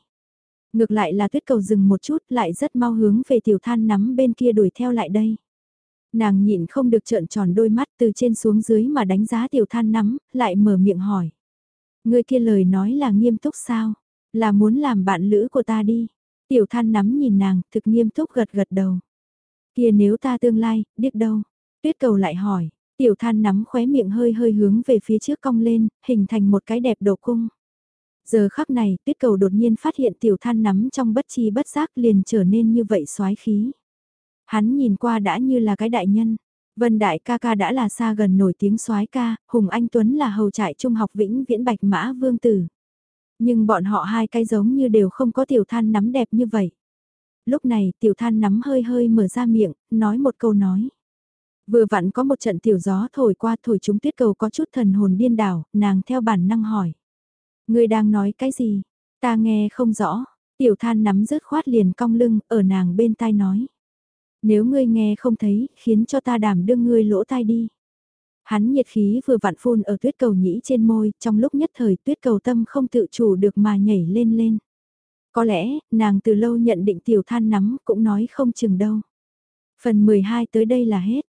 Ngược lại là tuyết cầu dừng một chút lại rất mau hướng về tiểu than nắm bên kia đuổi theo lại đây. Nàng nhịn không được trợn tròn đôi mắt từ trên xuống dưới mà đánh giá tiểu than nắm, lại mở miệng hỏi. Người kia lời nói là nghiêm túc sao? Là muốn làm bạn lữ của ta đi. Tiểu than nắm nhìn nàng, thực nghiêm túc gật gật đầu. Kia nếu ta tương lai, biết đâu? Tuyết cầu lại hỏi, tiểu than nắm khóe miệng hơi hơi hướng về phía trước cong lên, hình thành một cái đẹp đồ cung. Giờ khắc này, tuyết cầu đột nhiên phát hiện tiểu than nắm trong bất chi bất giác liền trở nên như vậy xoái khí. Hắn nhìn qua đã như là cái đại nhân. Vân Đại ca ca đã là xa gần nổi tiếng soái ca, Hùng Anh Tuấn là hầu trại trung học vĩnh viễn bạch mã vương tử. Nhưng bọn họ hai cái giống như đều không có tiểu than nắm đẹp như vậy. Lúc này tiểu than nắm hơi hơi mở ra miệng, nói một câu nói. Vừa vặn có một trận tiểu gió thổi qua thổi chúng tuyết cầu có chút thần hồn điên đảo, nàng theo bản năng hỏi. Người đang nói cái gì? Ta nghe không rõ. Tiểu than nắm rớt khoát liền cong lưng, ở nàng bên tai nói. Nếu ngươi nghe không thấy, khiến cho ta đảm đương ngươi lỗ tai đi. Hắn nhiệt khí vừa vặn phun ở tuyết cầu nhĩ trên môi, trong lúc nhất thời tuyết cầu tâm không tự chủ được mà nhảy lên lên. Có lẽ, nàng từ lâu nhận định tiểu than nắm cũng nói không chừng đâu. Phần 12 tới đây là hết.